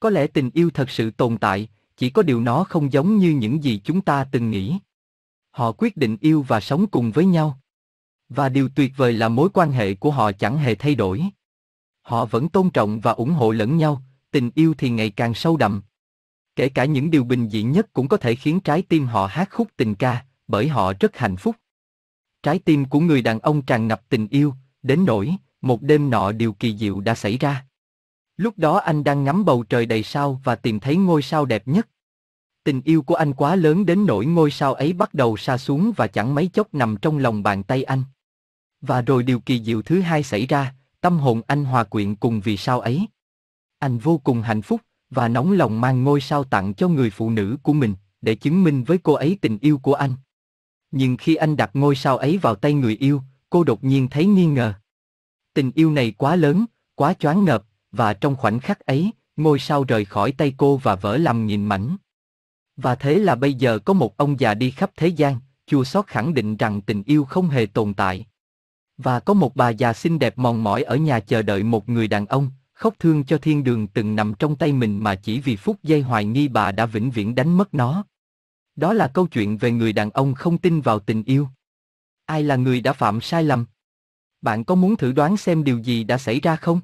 Có lẽ tình yêu thật sự tồn tại, chỉ có điều nó không giống như những gì chúng ta từng nghĩ. Họ quyết định yêu và sống cùng với nhau. Và điều tuyệt vời là mối quan hệ của họ chẳng hề thay đổi. Họ vẫn tôn trọng và ủng hộ lẫn nhau, tình yêu thì ngày càng sâu đậm. Kể cả những điều bình dị nhất cũng có thể khiến trái tim họ hát khúc tình ca, bởi họ rất hạnh phúc. Trái tim của người đàn ông tràn ngập tình yêu, đến nỗi, một đêm nọ điều kỳ diệu đã xảy ra. Lúc đó anh đang ngắm bầu trời đầy sao và tìm thấy ngôi sao đẹp nhất. Tình yêu của anh quá lớn đến nỗi ngôi sao ấy bắt đầu sa xuống và chẳng mấy chốc nằm trong lòng bàn tay anh. Và rồi điều kỳ diệu thứ hai xảy ra, tâm hồn anh hòa quyện cùng vì sao ấy. Anh vô cùng hạnh phúc và nóng lòng mang ngôi sao tặng cho người phụ nữ của mình để chứng minh với cô ấy tình yêu của anh nhưng khi anh đặt ngôi sao ấy vào tay người yêu, cô đột nhiên thấy nghi ngờ. Tình yêu này quá lớn, quá choáng ngợp, và trong khoảnh khắc ấy, ngôi sao rời khỏi tay cô và vỡ làm nhìn mảnh. Và thế là bây giờ có một ông già đi khắp thế gian, chua xót khẳng định rằng tình yêu không hề tồn tại. Và có một bà già xinh đẹp mòn mỏi ở nhà chờ đợi một người đàn ông, khóc thương cho thiên đường từng nằm trong tay mình mà chỉ vì phút giây hoài nghi bà đã vĩnh viễn đánh mất nó. Đó là câu chuyện về người đàn ông không tin vào tình yêu. Ai là người đã phạm sai lầm? Bạn có muốn thử đoán xem điều gì đã xảy ra không?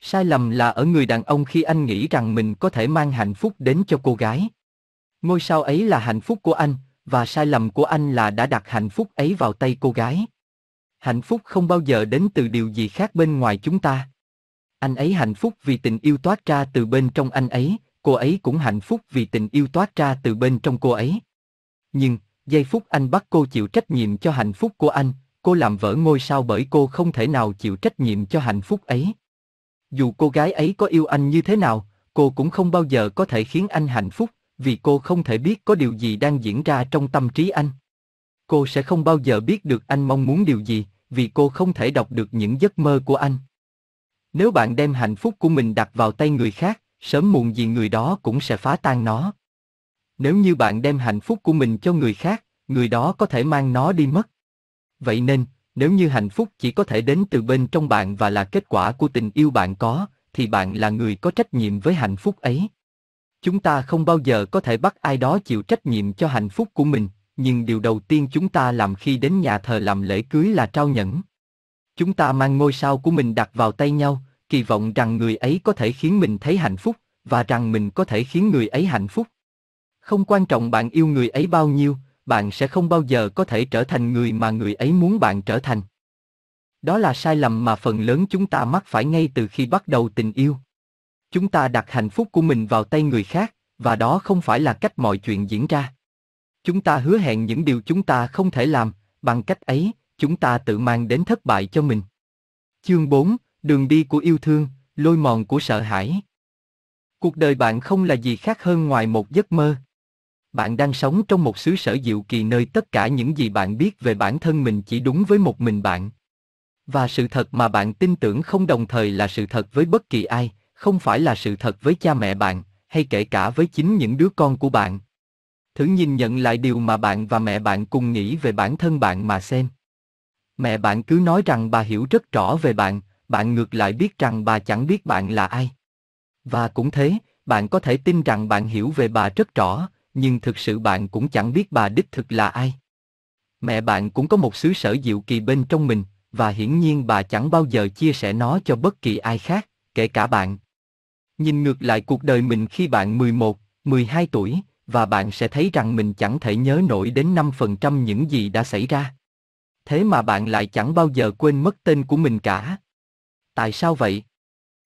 Sai lầm là ở người đàn ông khi anh nghĩ rằng mình có thể mang hạnh phúc đến cho cô gái. Ngôi sao ấy là hạnh phúc của anh, và sai lầm của anh là đã đặt hạnh phúc ấy vào tay cô gái. Hạnh phúc không bao giờ đến từ điều gì khác bên ngoài chúng ta. Anh ấy hạnh phúc vì tình yêu toát ra từ bên trong anh ấy, cô ấy cũng hạnh phúc vì tình yêu toát ra từ bên trong cô ấy. Nhưng, giây phút anh bắt cô chịu trách nhiệm cho hạnh phúc của anh, cô làm vỡ ngôi sao bởi cô không thể nào chịu trách nhiệm cho hạnh phúc ấy. Dù cô gái ấy có yêu anh như thế nào, cô cũng không bao giờ có thể khiến anh hạnh phúc, vì cô không thể biết có điều gì đang diễn ra trong tâm trí anh. Cô sẽ không bao giờ biết được anh mong muốn điều gì, vì cô không thể đọc được những giấc mơ của anh. Nếu bạn đem hạnh phúc của mình đặt vào tay người khác, sớm muộn gì người đó cũng sẽ phá tan nó. Nếu như bạn đem hạnh phúc của mình cho người khác, người đó có thể mang nó đi mất. Vậy nên, nếu như hạnh phúc chỉ có thể đến từ bên trong bạn và là kết quả của tình yêu bạn có, thì bạn là người có trách nhiệm với hạnh phúc ấy. Chúng ta không bao giờ có thể bắt ai đó chịu trách nhiệm cho hạnh phúc của mình, nhưng điều đầu tiên chúng ta làm khi đến nhà thờ làm lễ cưới là trao nhẫn. Chúng ta mang ngôi sao của mình đặt vào tay nhau, kỳ vọng rằng người ấy có thể khiến mình thấy hạnh phúc và rằng mình có thể khiến người ấy hạnh phúc. Không quan trọng bạn yêu người ấy bao nhiêu bạn sẽ không bao giờ có thể trở thành người mà người ấy muốn bạn trở thành. Đó là sai lầm mà phần lớn chúng ta mắc phải ngay từ khi bắt đầu tình yêu. Chúng ta đặt hạnh phúc của mình vào tay người khác và đó không phải là cách mọi chuyện diễn ra. Chúng ta hứa hẹn những điều chúng ta không thể làm bằng cách ấy chúng ta tự mang đến thất bại cho mình. Chương 4, đường đi của yêu thương, lôi mòn của sợ hãi. Cuộc đời bạn không là gì khác hơn ngoài một giấc mơ. Bạn đang sống trong một xứ sở diệu kỳ nơi tất cả những gì bạn biết về bản thân mình chỉ đúng với một mình bạn. Và sự thật mà bạn tin tưởng không đồng thời là sự thật với bất kỳ ai, không phải là sự thật với cha mẹ bạn, hay kể cả với chính những đứa con của bạn. Thử nhìn nhận lại điều mà bạn và mẹ bạn cùng nghĩ về bản thân bạn mà xem. Mẹ bạn cứ nói rằng bà hiểu rất rõ về bạn, bạn ngược lại biết rằng bà chẳng biết bạn là ai. Và cũng thế, bạn có thể tin rằng bạn hiểu về bà rất rõ, nhưng thực sự bạn cũng chẳng biết bà đích thực là ai. Mẹ bạn cũng có một xứ sở diệu kỳ bên trong mình, và hiển nhiên bà chẳng bao giờ chia sẻ nó cho bất kỳ ai khác, kể cả bạn. Nhìn ngược lại cuộc đời mình khi bạn 11, 12 tuổi, và bạn sẽ thấy rằng mình chẳng thể nhớ nổi đến 5% những gì đã xảy ra. Thế mà bạn lại chẳng bao giờ quên mất tên của mình cả. Tại sao vậy?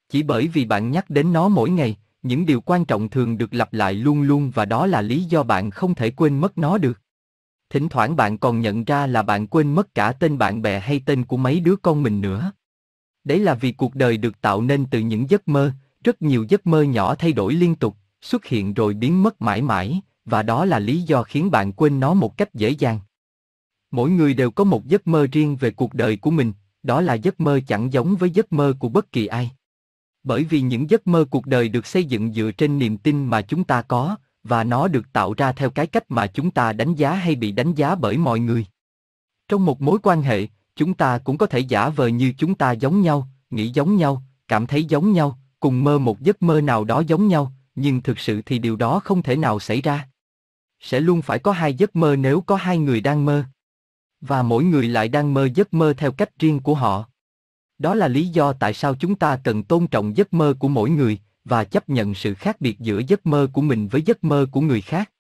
Chỉ bởi vì bạn nhắc đến nó mỗi ngày, những điều quan trọng thường được lặp lại luôn luôn và đó là lý do bạn không thể quên mất nó được. Thỉnh thoảng bạn còn nhận ra là bạn quên mất cả tên bạn bè hay tên của mấy đứa con mình nữa. Đấy là vì cuộc đời được tạo nên từ những giấc mơ, rất nhiều giấc mơ nhỏ thay đổi liên tục, xuất hiện rồi biến mất mãi mãi, và đó là lý do khiến bạn quên nó một cách dễ dàng. Mỗi người đều có một giấc mơ riêng về cuộc đời của mình, đó là giấc mơ chẳng giống với giấc mơ của bất kỳ ai. Bởi vì những giấc mơ cuộc đời được xây dựng dựa trên niềm tin mà chúng ta có, và nó được tạo ra theo cái cách mà chúng ta đánh giá hay bị đánh giá bởi mọi người. Trong một mối quan hệ, chúng ta cũng có thể giả vờ như chúng ta giống nhau, nghĩ giống nhau, cảm thấy giống nhau, cùng mơ một giấc mơ nào đó giống nhau, nhưng thực sự thì điều đó không thể nào xảy ra. Sẽ luôn phải có hai giấc mơ nếu có hai người đang mơ và mỗi người lại đang mơ giấc mơ theo cách riêng của họ. Đó là lý do tại sao chúng ta cần tôn trọng giấc mơ của mỗi người, và chấp nhận sự khác biệt giữa giấc mơ của mình với giấc mơ của người khác.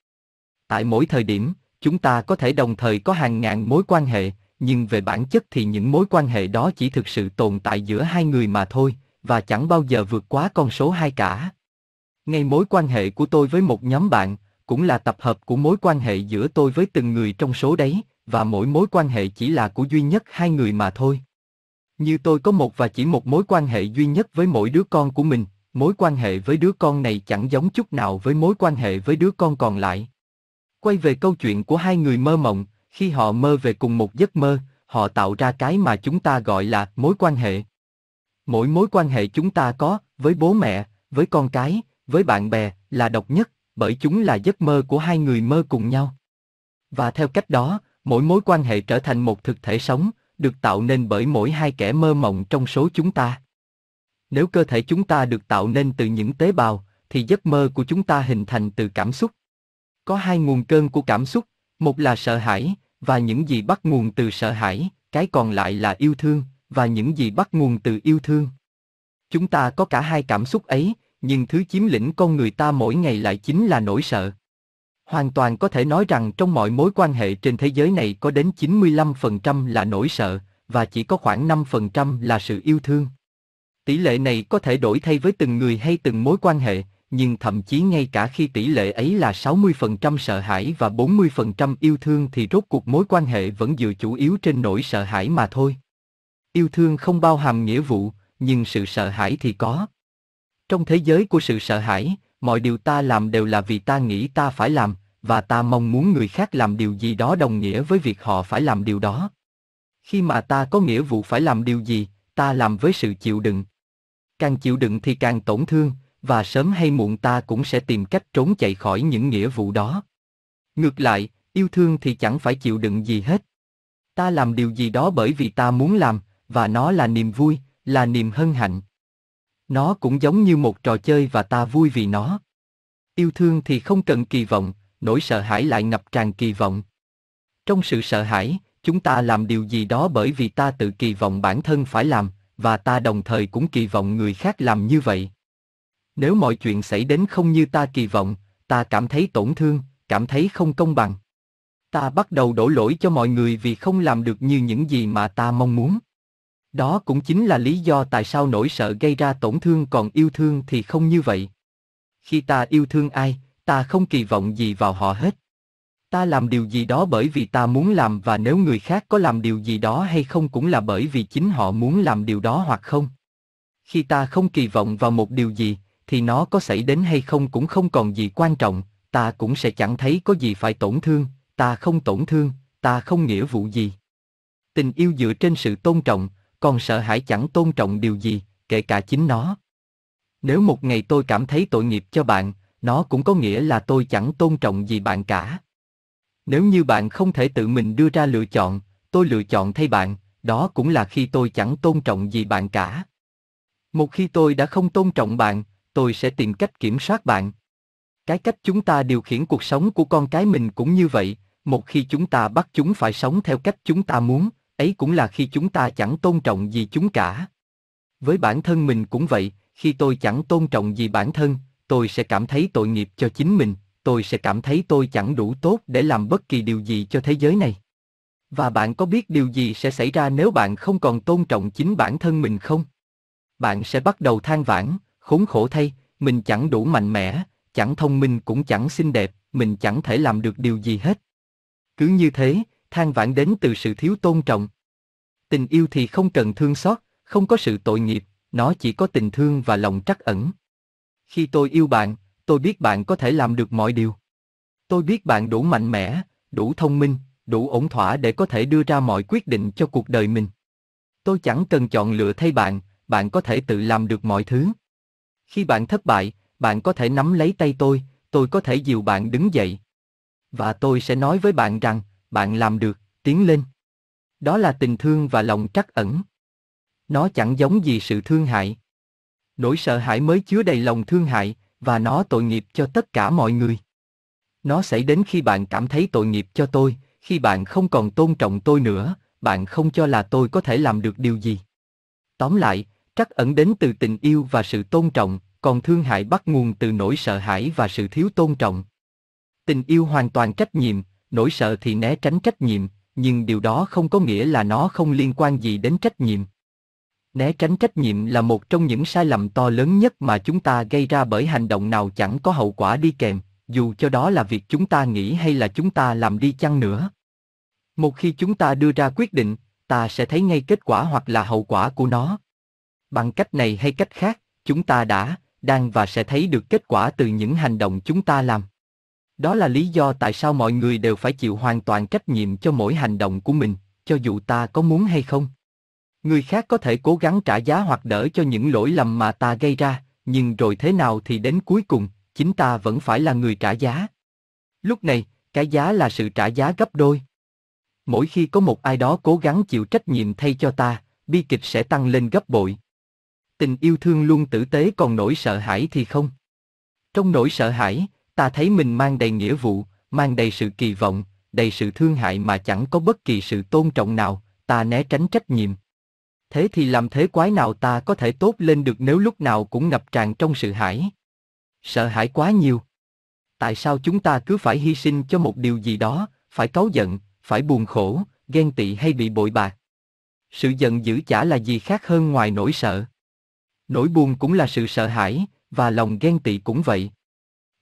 Tại mỗi thời điểm, chúng ta có thể đồng thời có hàng ngàn mối quan hệ, nhưng về bản chất thì những mối quan hệ đó chỉ thực sự tồn tại giữa hai người mà thôi, và chẳng bao giờ vượt quá con số hai cả. Ngay mối quan hệ của tôi với một nhóm bạn, cũng là tập hợp của mối quan hệ giữa tôi với từng người trong số đấy và mỗi mối quan hệ chỉ là của duy nhất hai người mà thôi. Như tôi có một và chỉ một mối quan hệ duy nhất với mỗi đứa con của mình, mối quan hệ với đứa con này chẳng giống chút nào với mối quan hệ với đứa con còn lại. Quay về câu chuyện của hai người mơ mộng, khi họ mơ về cùng một giấc mơ, họ tạo ra cái mà chúng ta gọi là mối quan hệ. Mỗi mối quan hệ chúng ta có với bố mẹ, với con cái, với bạn bè là độc nhất, bởi chúng là giấc mơ của hai người mơ cùng nhau. Và theo cách đó, mỗi mối quan hệ trở thành một thực thể sống, được tạo nên bởi mỗi hai kẻ mơ mộng trong số chúng ta. Nếu cơ thể chúng ta được tạo nên từ những tế bào, thì giấc mơ của chúng ta hình thành từ cảm xúc. Có hai nguồn cơn của cảm xúc, một là sợ hãi, và những gì bắt nguồn từ sợ hãi, cái còn lại là yêu thương, và những gì bắt nguồn từ yêu thương. Chúng ta có cả hai cảm xúc ấy, nhưng thứ chiếm lĩnh con người ta mỗi ngày lại chính là nỗi sợ. Hoàn toàn có thể nói rằng trong mọi mối quan hệ trên thế giới này có đến 95% là nỗi sợ, và chỉ có khoảng 5% là sự yêu thương. Tỷ lệ này có thể đổi thay với từng người hay từng mối quan hệ, nhưng thậm chí ngay cả khi tỷ lệ ấy là 60% sợ hãi và 40% yêu thương thì rốt cuộc mối quan hệ vẫn dựa chủ yếu trên nỗi sợ hãi mà thôi. Yêu thương không bao hàm nghĩa vụ, nhưng sự sợ hãi thì có. Trong thế giới của sự sợ hãi, mọi điều ta làm đều là vì ta nghĩ ta phải làm, và ta mong muốn người khác làm điều gì đó đồng nghĩa với việc họ phải làm điều đó. Khi mà ta có nghĩa vụ phải làm điều gì, ta làm với sự chịu đựng. Càng chịu đựng thì càng tổn thương, và sớm hay muộn ta cũng sẽ tìm cách trốn chạy khỏi những nghĩa vụ đó. Ngược lại, yêu thương thì chẳng phải chịu đựng gì hết. Ta làm điều gì đó bởi vì ta muốn làm, và nó là niềm vui, là niềm hân hạnh. Nó cũng giống như một trò chơi và ta vui vì nó. Yêu thương thì không cần kỳ vọng, nỗi sợ hãi lại ngập tràn kỳ vọng. Trong sự sợ hãi, chúng ta làm điều gì đó bởi vì ta tự kỳ vọng bản thân phải làm, và ta đồng thời cũng kỳ vọng người khác làm như vậy. Nếu mọi chuyện xảy đến không như ta kỳ vọng, ta cảm thấy tổn thương, cảm thấy không công bằng. Ta bắt đầu đổ lỗi cho mọi người vì không làm được như những gì mà ta mong muốn. Đó cũng chính là lý do tại sao nỗi sợ gây ra tổn thương còn yêu thương thì không như vậy. Khi ta yêu thương ai, ta không kỳ vọng gì vào họ hết. Ta làm điều gì đó bởi vì ta muốn làm và nếu người khác có làm điều gì đó hay không cũng là bởi vì chính họ muốn làm điều đó hoặc không. Khi ta không kỳ vọng vào một điều gì, thì nó có xảy đến hay không cũng không còn gì quan trọng, ta cũng sẽ chẳng thấy có gì phải tổn thương, ta không tổn thương, ta không nghĩa vụ gì. Tình yêu dựa trên sự tôn trọng, còn sợ hãi chẳng tôn trọng điều gì, kể cả chính nó. Nếu một ngày tôi cảm thấy tội nghiệp cho bạn, nó cũng có nghĩa là tôi chẳng tôn trọng gì bạn cả. Nếu như bạn không thể tự mình đưa ra lựa chọn, tôi lựa chọn thay bạn, đó cũng là khi tôi chẳng tôn trọng gì bạn cả. Một khi tôi đã không tôn trọng bạn, tôi sẽ tìm cách kiểm soát bạn. Cái cách chúng ta điều khiển cuộc sống của con cái mình cũng như vậy, một khi chúng ta bắt chúng phải sống theo cách chúng ta muốn, ấy cũng là khi chúng ta chẳng tôn trọng gì chúng cả. Với bản thân mình cũng vậy, khi tôi chẳng tôn trọng gì bản thân, tôi sẽ cảm thấy tội nghiệp cho chính mình, tôi sẽ cảm thấy tôi chẳng đủ tốt để làm bất kỳ điều gì cho thế giới này. Và bạn có biết điều gì sẽ xảy ra nếu bạn không còn tôn trọng chính bản thân mình không? Bạn sẽ bắt đầu than vãn, khốn khổ thay, mình chẳng đủ mạnh mẽ, chẳng thông minh cũng chẳng xinh đẹp, mình chẳng thể làm được điều gì hết. Cứ như thế, than vãn đến từ sự thiếu tôn trọng. Tình yêu thì không cần thương xót, không có sự tội nghiệp, nó chỉ có tình thương và lòng trắc ẩn. Khi tôi yêu bạn, tôi biết bạn có thể làm được mọi điều. Tôi biết bạn đủ mạnh mẽ, đủ thông minh, đủ ổn thỏa để có thể đưa ra mọi quyết định cho cuộc đời mình. Tôi chẳng cần chọn lựa thay bạn, bạn có thể tự làm được mọi thứ. Khi bạn thất bại, bạn có thể nắm lấy tay tôi, tôi có thể dìu bạn đứng dậy. Và tôi sẽ nói với bạn rằng, bạn làm được, tiến lên. Đó là tình thương và lòng trắc ẩn. Nó chẳng giống gì sự thương hại, nỗi sợ hãi mới chứa đầy lòng thương hại, và nó tội nghiệp cho tất cả mọi người. Nó xảy đến khi bạn cảm thấy tội nghiệp cho tôi, khi bạn không còn tôn trọng tôi nữa, bạn không cho là tôi có thể làm được điều gì. Tóm lại, trắc ẩn đến từ tình yêu và sự tôn trọng, còn thương hại bắt nguồn từ nỗi sợ hãi và sự thiếu tôn trọng. Tình yêu hoàn toàn trách nhiệm, nỗi sợ thì né tránh trách nhiệm, nhưng điều đó không có nghĩa là nó không liên quan gì đến trách nhiệm. Né tránh trách nhiệm là một trong những sai lầm to lớn nhất mà chúng ta gây ra bởi hành động nào chẳng có hậu quả đi kèm, dù cho đó là việc chúng ta nghĩ hay là chúng ta làm đi chăng nữa. Một khi chúng ta đưa ra quyết định, ta sẽ thấy ngay kết quả hoặc là hậu quả của nó. Bằng cách này hay cách khác, chúng ta đã, đang và sẽ thấy được kết quả từ những hành động chúng ta làm. Đó là lý do tại sao mọi người đều phải chịu hoàn toàn trách nhiệm cho mỗi hành động của mình, cho dù ta có muốn hay không người khác có thể cố gắng trả giá hoặc đỡ cho những lỗi lầm mà ta gây ra, nhưng rồi thế nào thì đến cuối cùng, chính ta vẫn phải là người trả giá. Lúc này, cái giá là sự trả giá gấp đôi. Mỗi khi có một ai đó cố gắng chịu trách nhiệm thay cho ta, bi kịch sẽ tăng lên gấp bội. Tình yêu thương luôn tử tế còn nỗi sợ hãi thì không. Trong nỗi sợ hãi, ta thấy mình mang đầy nghĩa vụ, mang đầy sự kỳ vọng, đầy sự thương hại mà chẳng có bất kỳ sự tôn trọng nào, ta né tránh trách nhiệm, thế thì làm thế quái nào ta có thể tốt lên được nếu lúc nào cũng ngập tràn trong sự hãi. Sợ hãi quá nhiều. Tại sao chúng ta cứ phải hy sinh cho một điều gì đó, phải cáu giận, phải buồn khổ, ghen tị hay bị bội bạc? Sự giận dữ chả là gì khác hơn ngoài nỗi sợ. Nỗi buồn cũng là sự sợ hãi, và lòng ghen tị cũng vậy.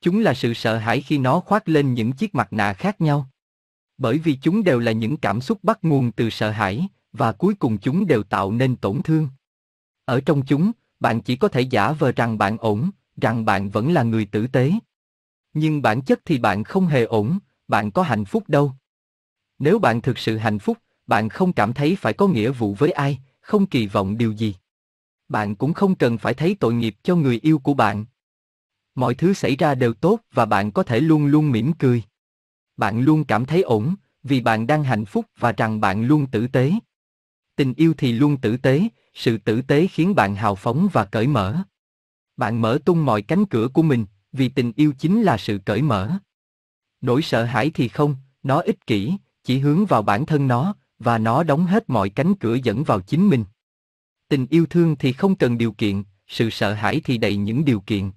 Chúng là sự sợ hãi khi nó khoác lên những chiếc mặt nạ khác nhau. Bởi vì chúng đều là những cảm xúc bắt nguồn từ sợ hãi, và cuối cùng chúng đều tạo nên tổn thương. Ở trong chúng, bạn chỉ có thể giả vờ rằng bạn ổn, rằng bạn vẫn là người tử tế. Nhưng bản chất thì bạn không hề ổn, bạn có hạnh phúc đâu. Nếu bạn thực sự hạnh phúc, bạn không cảm thấy phải có nghĩa vụ với ai, không kỳ vọng điều gì. Bạn cũng không cần phải thấy tội nghiệp cho người yêu của bạn. Mọi thứ xảy ra đều tốt và bạn có thể luôn luôn mỉm cười. Bạn luôn cảm thấy ổn, vì bạn đang hạnh phúc và rằng bạn luôn tử tế. Tình yêu thì luôn tử tế, sự tử tế khiến bạn hào phóng và cởi mở. Bạn mở tung mọi cánh cửa của mình, vì tình yêu chính là sự cởi mở. Nỗi sợ hãi thì không, nó ích kỷ, chỉ hướng vào bản thân nó, và nó đóng hết mọi cánh cửa dẫn vào chính mình. Tình yêu thương thì không cần điều kiện, sự sợ hãi thì đầy những điều kiện.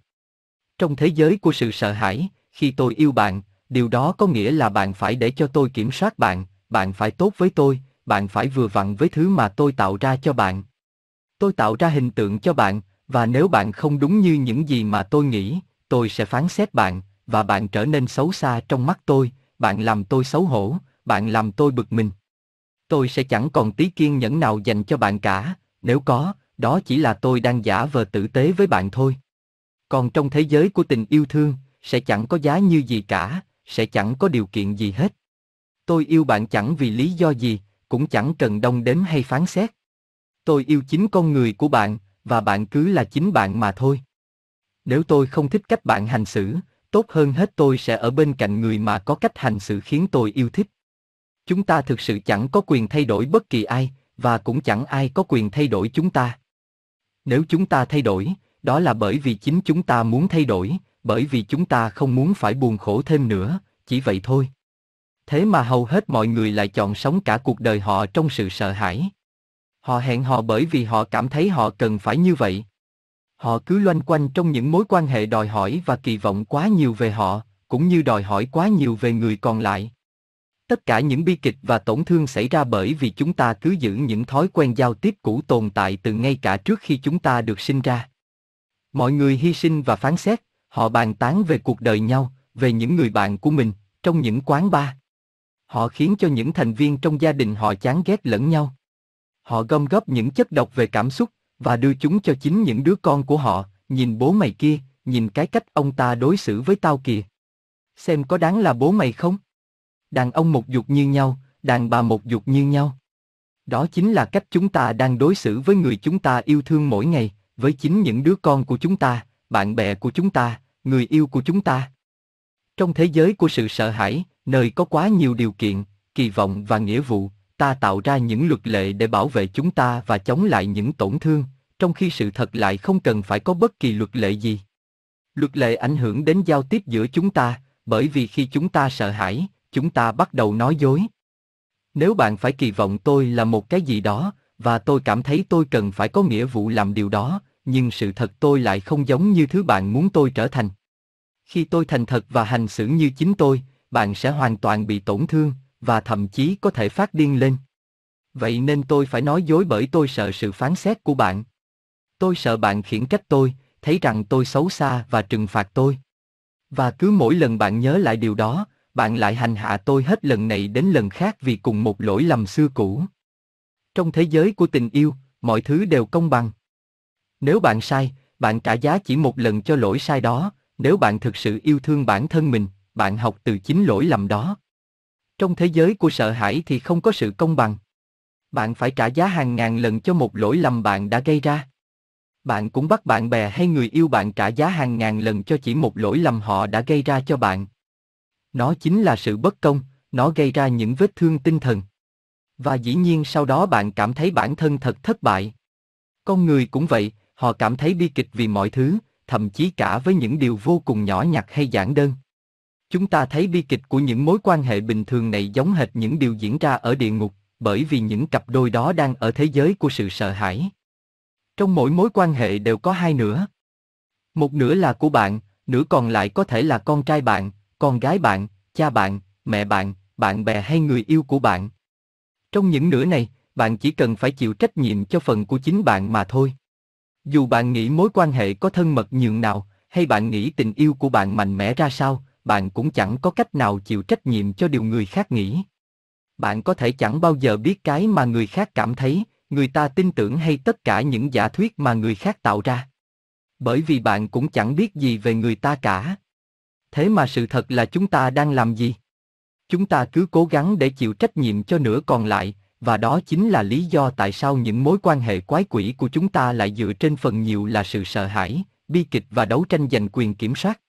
Trong thế giới của sự sợ hãi, khi tôi yêu bạn, điều đó có nghĩa là bạn phải để cho tôi kiểm soát bạn, bạn phải tốt với tôi, bạn phải vừa vặn với thứ mà tôi tạo ra cho bạn. Tôi tạo ra hình tượng cho bạn, và nếu bạn không đúng như những gì mà tôi nghĩ, tôi sẽ phán xét bạn, và bạn trở nên xấu xa trong mắt tôi, bạn làm tôi xấu hổ, bạn làm tôi bực mình. Tôi sẽ chẳng còn tí kiên nhẫn nào dành cho bạn cả, nếu có, đó chỉ là tôi đang giả vờ tử tế với bạn thôi. Còn trong thế giới của tình yêu thương, sẽ chẳng có giá như gì cả, sẽ chẳng có điều kiện gì hết. Tôi yêu bạn chẳng vì lý do gì, cũng chẳng cần đông đếm hay phán xét. Tôi yêu chính con người của bạn, và bạn cứ là chính bạn mà thôi. Nếu tôi không thích cách bạn hành xử, tốt hơn hết tôi sẽ ở bên cạnh người mà có cách hành xử khiến tôi yêu thích. Chúng ta thực sự chẳng có quyền thay đổi bất kỳ ai, và cũng chẳng ai có quyền thay đổi chúng ta. Nếu chúng ta thay đổi, đó là bởi vì chính chúng ta muốn thay đổi, bởi vì chúng ta không muốn phải buồn khổ thêm nữa, chỉ vậy thôi. Thế mà hầu hết mọi người lại chọn sống cả cuộc đời họ trong sự sợ hãi. Họ hẹn hò bởi vì họ cảm thấy họ cần phải như vậy. Họ cứ loanh quanh trong những mối quan hệ đòi hỏi và kỳ vọng quá nhiều về họ, cũng như đòi hỏi quá nhiều về người còn lại. Tất cả những bi kịch và tổn thương xảy ra bởi vì chúng ta cứ giữ những thói quen giao tiếp cũ tồn tại từ ngay cả trước khi chúng ta được sinh ra. Mọi người hy sinh và phán xét, họ bàn tán về cuộc đời nhau, về những người bạn của mình, trong những quán bar. Họ khiến cho những thành viên trong gia đình họ chán ghét lẫn nhau. Họ gom góp những chất độc về cảm xúc và đưa chúng cho chính những đứa con của họ, nhìn bố mày kia, nhìn cái cách ông ta đối xử với tao kìa. Xem có đáng là bố mày không? Đàn ông một dục như nhau, đàn bà một dục như nhau. Đó chính là cách chúng ta đang đối xử với người chúng ta yêu thương mỗi ngày, với chính những đứa con của chúng ta, bạn bè của chúng ta, người yêu của chúng ta. Trong thế giới của sự sợ hãi, nơi có quá nhiều điều kiện, kỳ vọng và nghĩa vụ, ta tạo ra những luật lệ để bảo vệ chúng ta và chống lại những tổn thương, trong khi sự thật lại không cần phải có bất kỳ luật lệ gì. Luật lệ ảnh hưởng đến giao tiếp giữa chúng ta, bởi vì khi chúng ta sợ hãi, chúng ta bắt đầu nói dối. Nếu bạn phải kỳ vọng tôi là một cái gì đó, và tôi cảm thấy tôi cần phải có nghĩa vụ làm điều đó, nhưng sự thật tôi lại không giống như thứ bạn muốn tôi trở thành. Khi tôi thành thật và hành xử như chính tôi, bạn sẽ hoàn toàn bị tổn thương, và thậm chí có thể phát điên lên. Vậy nên tôi phải nói dối bởi tôi sợ sự phán xét của bạn. Tôi sợ bạn khiển trách tôi, thấy rằng tôi xấu xa và trừng phạt tôi. Và cứ mỗi lần bạn nhớ lại điều đó, bạn lại hành hạ tôi hết lần này đến lần khác vì cùng một lỗi lầm xưa cũ. Trong thế giới của tình yêu, mọi thứ đều công bằng. Nếu bạn sai, bạn trả giá chỉ một lần cho lỗi sai đó, nếu bạn thực sự yêu thương bản thân mình, bạn học từ chính lỗi lầm đó. Trong thế giới của sợ hãi thì không có sự công bằng. Bạn phải trả giá hàng ngàn lần cho một lỗi lầm bạn đã gây ra. Bạn cũng bắt bạn bè hay người yêu bạn trả giá hàng ngàn lần cho chỉ một lỗi lầm họ đã gây ra cho bạn. Nó chính là sự bất công, nó gây ra những vết thương tinh thần. Và dĩ nhiên sau đó bạn cảm thấy bản thân thật thất bại. Con người cũng vậy, họ cảm thấy bi kịch vì mọi thứ, thậm chí cả với những điều vô cùng nhỏ nhặt hay giản đơn. Chúng ta thấy bi kịch của những mối quan hệ bình thường này giống hệt những điều diễn ra ở địa ngục, bởi vì những cặp đôi đó đang ở thế giới của sự sợ hãi. Trong mỗi mối quan hệ đều có hai nửa. Một nửa là của bạn, nửa còn lại có thể là con trai bạn, con gái bạn, cha bạn, mẹ bạn, bạn bè hay người yêu của bạn. Trong những nửa này, bạn chỉ cần phải chịu trách nhiệm cho phần của chính bạn mà thôi. Dù bạn nghĩ mối quan hệ có thân mật nhường nào, hay bạn nghĩ tình yêu của bạn mạnh mẽ ra sao, bạn cũng chẳng có cách nào chịu trách nhiệm cho điều người khác nghĩ. Bạn có thể chẳng bao giờ biết cái mà người khác cảm thấy, người ta tin tưởng hay tất cả những giả thuyết mà người khác tạo ra. Bởi vì bạn cũng chẳng biết gì về người ta cả. Thế mà sự thật là chúng ta đang làm gì? Chúng ta cứ cố gắng để chịu trách nhiệm cho nửa còn lại, và đó chính là lý do tại sao những mối quan hệ quái quỷ của chúng ta lại dựa trên phần nhiều là sự sợ hãi, bi kịch và đấu tranh giành quyền kiểm soát.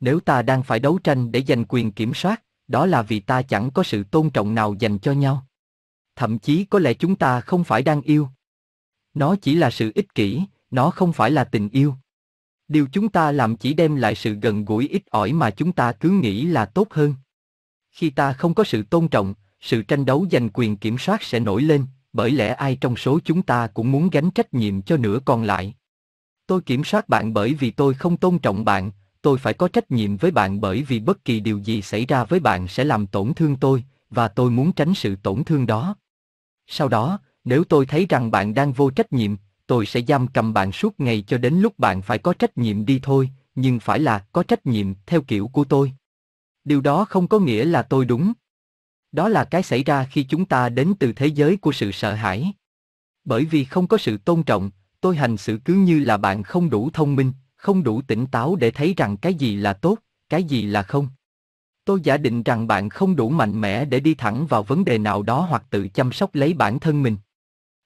Nếu ta đang phải đấu tranh để giành quyền kiểm soát, đó là vì ta chẳng có sự tôn trọng nào dành cho nhau. Thậm chí có lẽ chúng ta không phải đang yêu. Nó chỉ là sự ích kỷ, nó không phải là tình yêu. Điều chúng ta làm chỉ đem lại sự gần gũi ít ỏi mà chúng ta cứ nghĩ là tốt hơn. Khi ta không có sự tôn trọng, sự tranh đấu giành quyền kiểm soát sẽ nổi lên, bởi lẽ ai trong số chúng ta cũng muốn gánh trách nhiệm cho nửa còn lại. Tôi kiểm soát bạn bởi vì tôi không tôn trọng bạn, tôi phải có trách nhiệm với bạn bởi vì bất kỳ điều gì xảy ra với bạn sẽ làm tổn thương tôi, và tôi muốn tránh sự tổn thương đó. Sau đó, nếu tôi thấy rằng bạn đang vô trách nhiệm, tôi sẽ giam cầm bạn suốt ngày cho đến lúc bạn phải có trách nhiệm đi thôi, nhưng phải là có trách nhiệm theo kiểu của tôi. Điều đó không có nghĩa là tôi đúng. Đó là cái xảy ra khi chúng ta đến từ thế giới của sự sợ hãi. Bởi vì không có sự tôn trọng, tôi hành xử cứ như là bạn không đủ thông minh không đủ tỉnh táo để thấy rằng cái gì là tốt, cái gì là không. Tôi giả định rằng bạn không đủ mạnh mẽ để đi thẳng vào vấn đề nào đó hoặc tự chăm sóc lấy bản thân mình.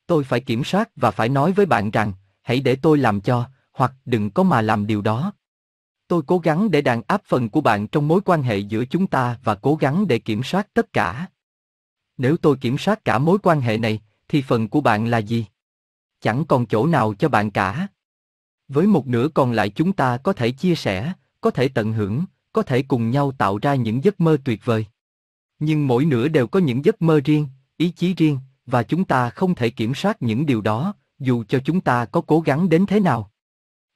Tôi phải kiểm soát và phải nói với bạn rằng, hãy để tôi làm cho, hoặc đừng có mà làm điều đó. Tôi cố gắng để đàn áp phần của bạn trong mối quan hệ giữa chúng ta và cố gắng để kiểm soát tất cả. Nếu tôi kiểm soát cả mối quan hệ này, thì phần của bạn là gì? Chẳng còn chỗ nào cho bạn cả. Với một nửa còn lại chúng ta có thể chia sẻ, có thể tận hưởng, có thể cùng nhau tạo ra những giấc mơ tuyệt vời. Nhưng mỗi nửa đều có những giấc mơ riêng, ý chí riêng, và chúng ta không thể kiểm soát những điều đó, dù cho chúng ta có cố gắng đến thế nào.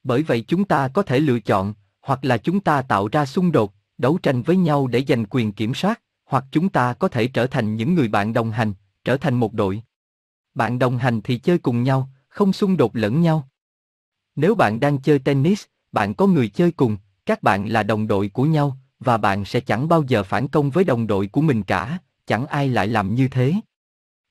Bởi vậy chúng ta có thể lựa chọn, hoặc là chúng ta tạo ra xung đột, đấu tranh với nhau để giành quyền kiểm soát, hoặc chúng ta có thể trở thành những người bạn đồng hành, trở thành một đội. Bạn đồng hành thì chơi cùng nhau, không xung đột lẫn nhau. Nếu bạn đang chơi tennis, bạn có người chơi cùng, các bạn là đồng đội của nhau, và bạn sẽ chẳng bao giờ phản công với đồng đội của mình cả, chẳng ai lại làm như thế.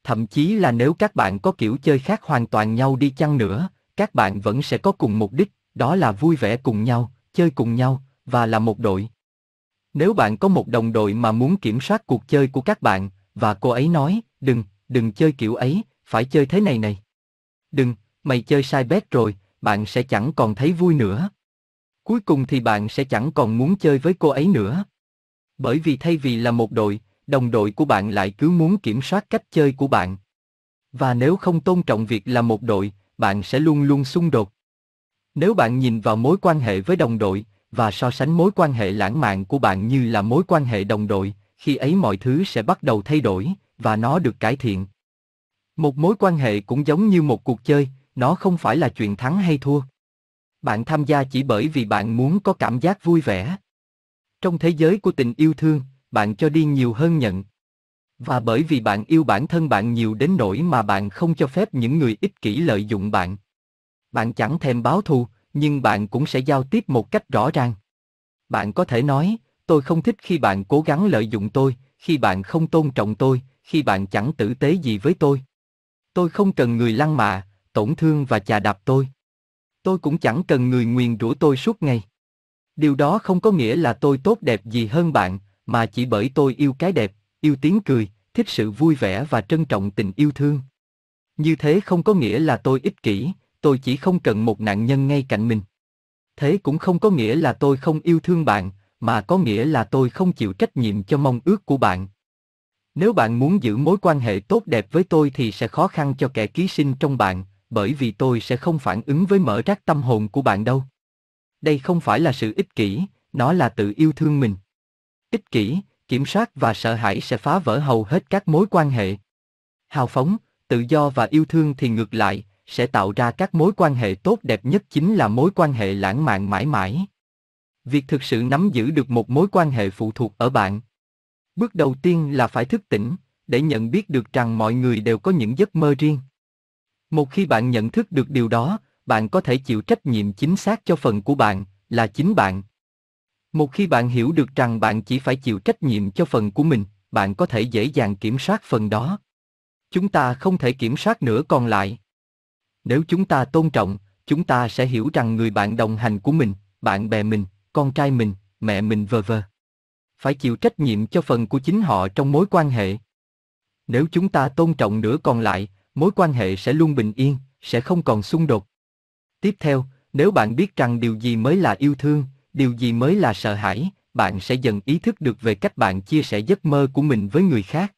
Thậm chí là nếu các bạn có kiểu chơi khác hoàn toàn nhau đi chăng nữa, các bạn vẫn sẽ có cùng mục đích, đó là vui vẻ cùng nhau, chơi cùng nhau, và là một đội. Nếu bạn có một đồng đội mà muốn kiểm soát cuộc chơi của các bạn, và cô ấy nói, đừng, đừng chơi kiểu ấy, phải chơi thế này này. Đừng, mày chơi sai bét rồi, bạn sẽ chẳng còn thấy vui nữa. Cuối cùng thì bạn sẽ chẳng còn muốn chơi với cô ấy nữa. Bởi vì thay vì là một đội, đồng đội của bạn lại cứ muốn kiểm soát cách chơi của bạn. Và nếu không tôn trọng việc là một đội, bạn sẽ luôn luôn xung đột. Nếu bạn nhìn vào mối quan hệ với đồng đội và so sánh mối quan hệ lãng mạn của bạn như là mối quan hệ đồng đội, khi ấy mọi thứ sẽ bắt đầu thay đổi và nó được cải thiện. Một mối quan hệ cũng giống như một cuộc chơi, nó không phải là chuyện thắng hay thua. Bạn tham gia chỉ bởi vì bạn muốn có cảm giác vui vẻ. Trong thế giới của tình yêu thương, bạn cho đi nhiều hơn nhận. Và bởi vì bạn yêu bản thân bạn nhiều đến nỗi mà bạn không cho phép những người ích kỷ lợi dụng bạn. Bạn chẳng thèm báo thù, nhưng bạn cũng sẽ giao tiếp một cách rõ ràng. Bạn có thể nói, tôi không thích khi bạn cố gắng lợi dụng tôi, khi bạn không tôn trọng tôi, khi bạn chẳng tử tế gì với tôi. Tôi không cần người lăng mạ, tổn thương và chà đạp tôi. Tôi cũng chẳng cần người nguyền rủa tôi suốt ngày. Điều đó không có nghĩa là tôi tốt đẹp gì hơn bạn, mà chỉ bởi tôi yêu cái đẹp, yêu tiếng cười, thích sự vui vẻ và trân trọng tình yêu thương. Như thế không có nghĩa là tôi ích kỷ, tôi chỉ không cần một nạn nhân ngay cạnh mình. Thế cũng không có nghĩa là tôi không yêu thương bạn, mà có nghĩa là tôi không chịu trách nhiệm cho mong ước của bạn. Nếu bạn muốn giữ mối quan hệ tốt đẹp với tôi thì sẽ khó khăn cho kẻ ký sinh trong bạn, bởi vì tôi sẽ không phản ứng với mở rác tâm hồn của bạn đâu. Đây không phải là sự ích kỷ, nó là tự yêu thương mình. Ích kỷ, kiểm soát và sợ hãi sẽ phá vỡ hầu hết các mối quan hệ. Hào phóng, tự do và yêu thương thì ngược lại, sẽ tạo ra các mối quan hệ tốt đẹp nhất chính là mối quan hệ lãng mạn mãi mãi. Việc thực sự nắm giữ được một mối quan hệ phụ thuộc ở bạn. Bước đầu tiên là phải thức tỉnh, để nhận biết được rằng mọi người đều có những giấc mơ riêng. Một khi bạn nhận thức được điều đó, bạn có thể chịu trách nhiệm chính xác cho phần của bạn, là chính bạn. Một khi bạn hiểu được rằng bạn chỉ phải chịu trách nhiệm cho phần của mình, bạn có thể dễ dàng kiểm soát phần đó. Chúng ta không thể kiểm soát nữa còn lại. Nếu chúng ta tôn trọng, chúng ta sẽ hiểu rằng người bạn đồng hành của mình, bạn bè mình, con trai mình, mẹ mình vờ vờ. Phải chịu trách nhiệm cho phần của chính họ trong mối quan hệ. Nếu chúng ta tôn trọng nữa còn lại, mối quan hệ sẽ luôn bình yên, sẽ không còn xung đột. Tiếp theo, nếu bạn biết rằng điều gì mới là yêu thương, điều gì mới là sợ hãi, bạn sẽ dần ý thức được về cách bạn chia sẻ giấc mơ của mình với người khác.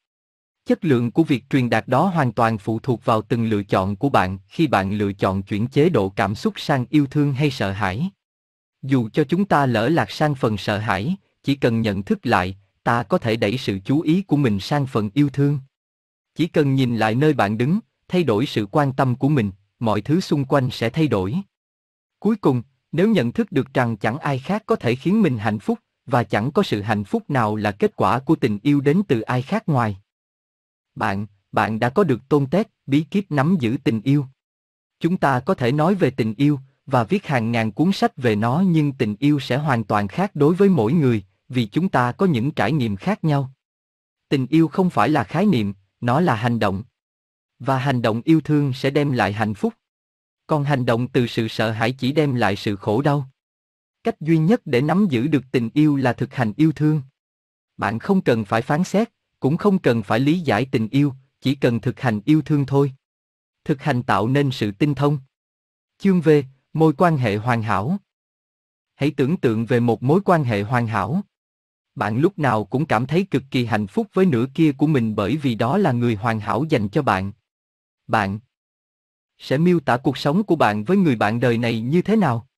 Chất lượng của việc truyền đạt đó hoàn toàn phụ thuộc vào từng lựa chọn của bạn khi bạn lựa chọn chuyển chế độ cảm xúc sang yêu thương hay sợ hãi. Dù cho chúng ta lỡ lạc sang phần sợ hãi, chỉ cần nhận thức lại, ta có thể đẩy sự chú ý của mình sang phần yêu thương. Chỉ cần nhìn lại nơi bạn đứng, thay đổi sự quan tâm của mình, mọi thứ xung quanh sẽ thay đổi. Cuối cùng, nếu nhận thức được rằng chẳng ai khác có thể khiến mình hạnh phúc, và chẳng có sự hạnh phúc nào là kết quả của tình yêu đến từ ai khác ngoài. Bạn, bạn đã có được tôn tét, bí kíp nắm giữ tình yêu. Chúng ta có thể nói về tình yêu, và viết hàng ngàn cuốn sách về nó nhưng tình yêu sẽ hoàn toàn khác đối với mỗi người, vì chúng ta có những trải nghiệm khác nhau. Tình yêu không phải là khái niệm, nó là hành động. Và hành động yêu thương sẽ đem lại hạnh phúc. Còn hành động từ sự sợ hãi chỉ đem lại sự khổ đau. Cách duy nhất để nắm giữ được tình yêu là thực hành yêu thương. Bạn không cần phải phán xét, cũng không cần phải lý giải tình yêu, chỉ cần thực hành yêu thương thôi. Thực hành tạo nên sự tinh thông. Chương V, mối quan hệ hoàn hảo. Hãy tưởng tượng về một mối quan hệ hoàn hảo. Bạn lúc nào cũng cảm thấy cực kỳ hạnh phúc với nửa kia của mình bởi vì đó là người hoàn hảo dành cho bạn, bạn sẽ miêu tả cuộc sống của bạn với người bạn đời này như thế nào?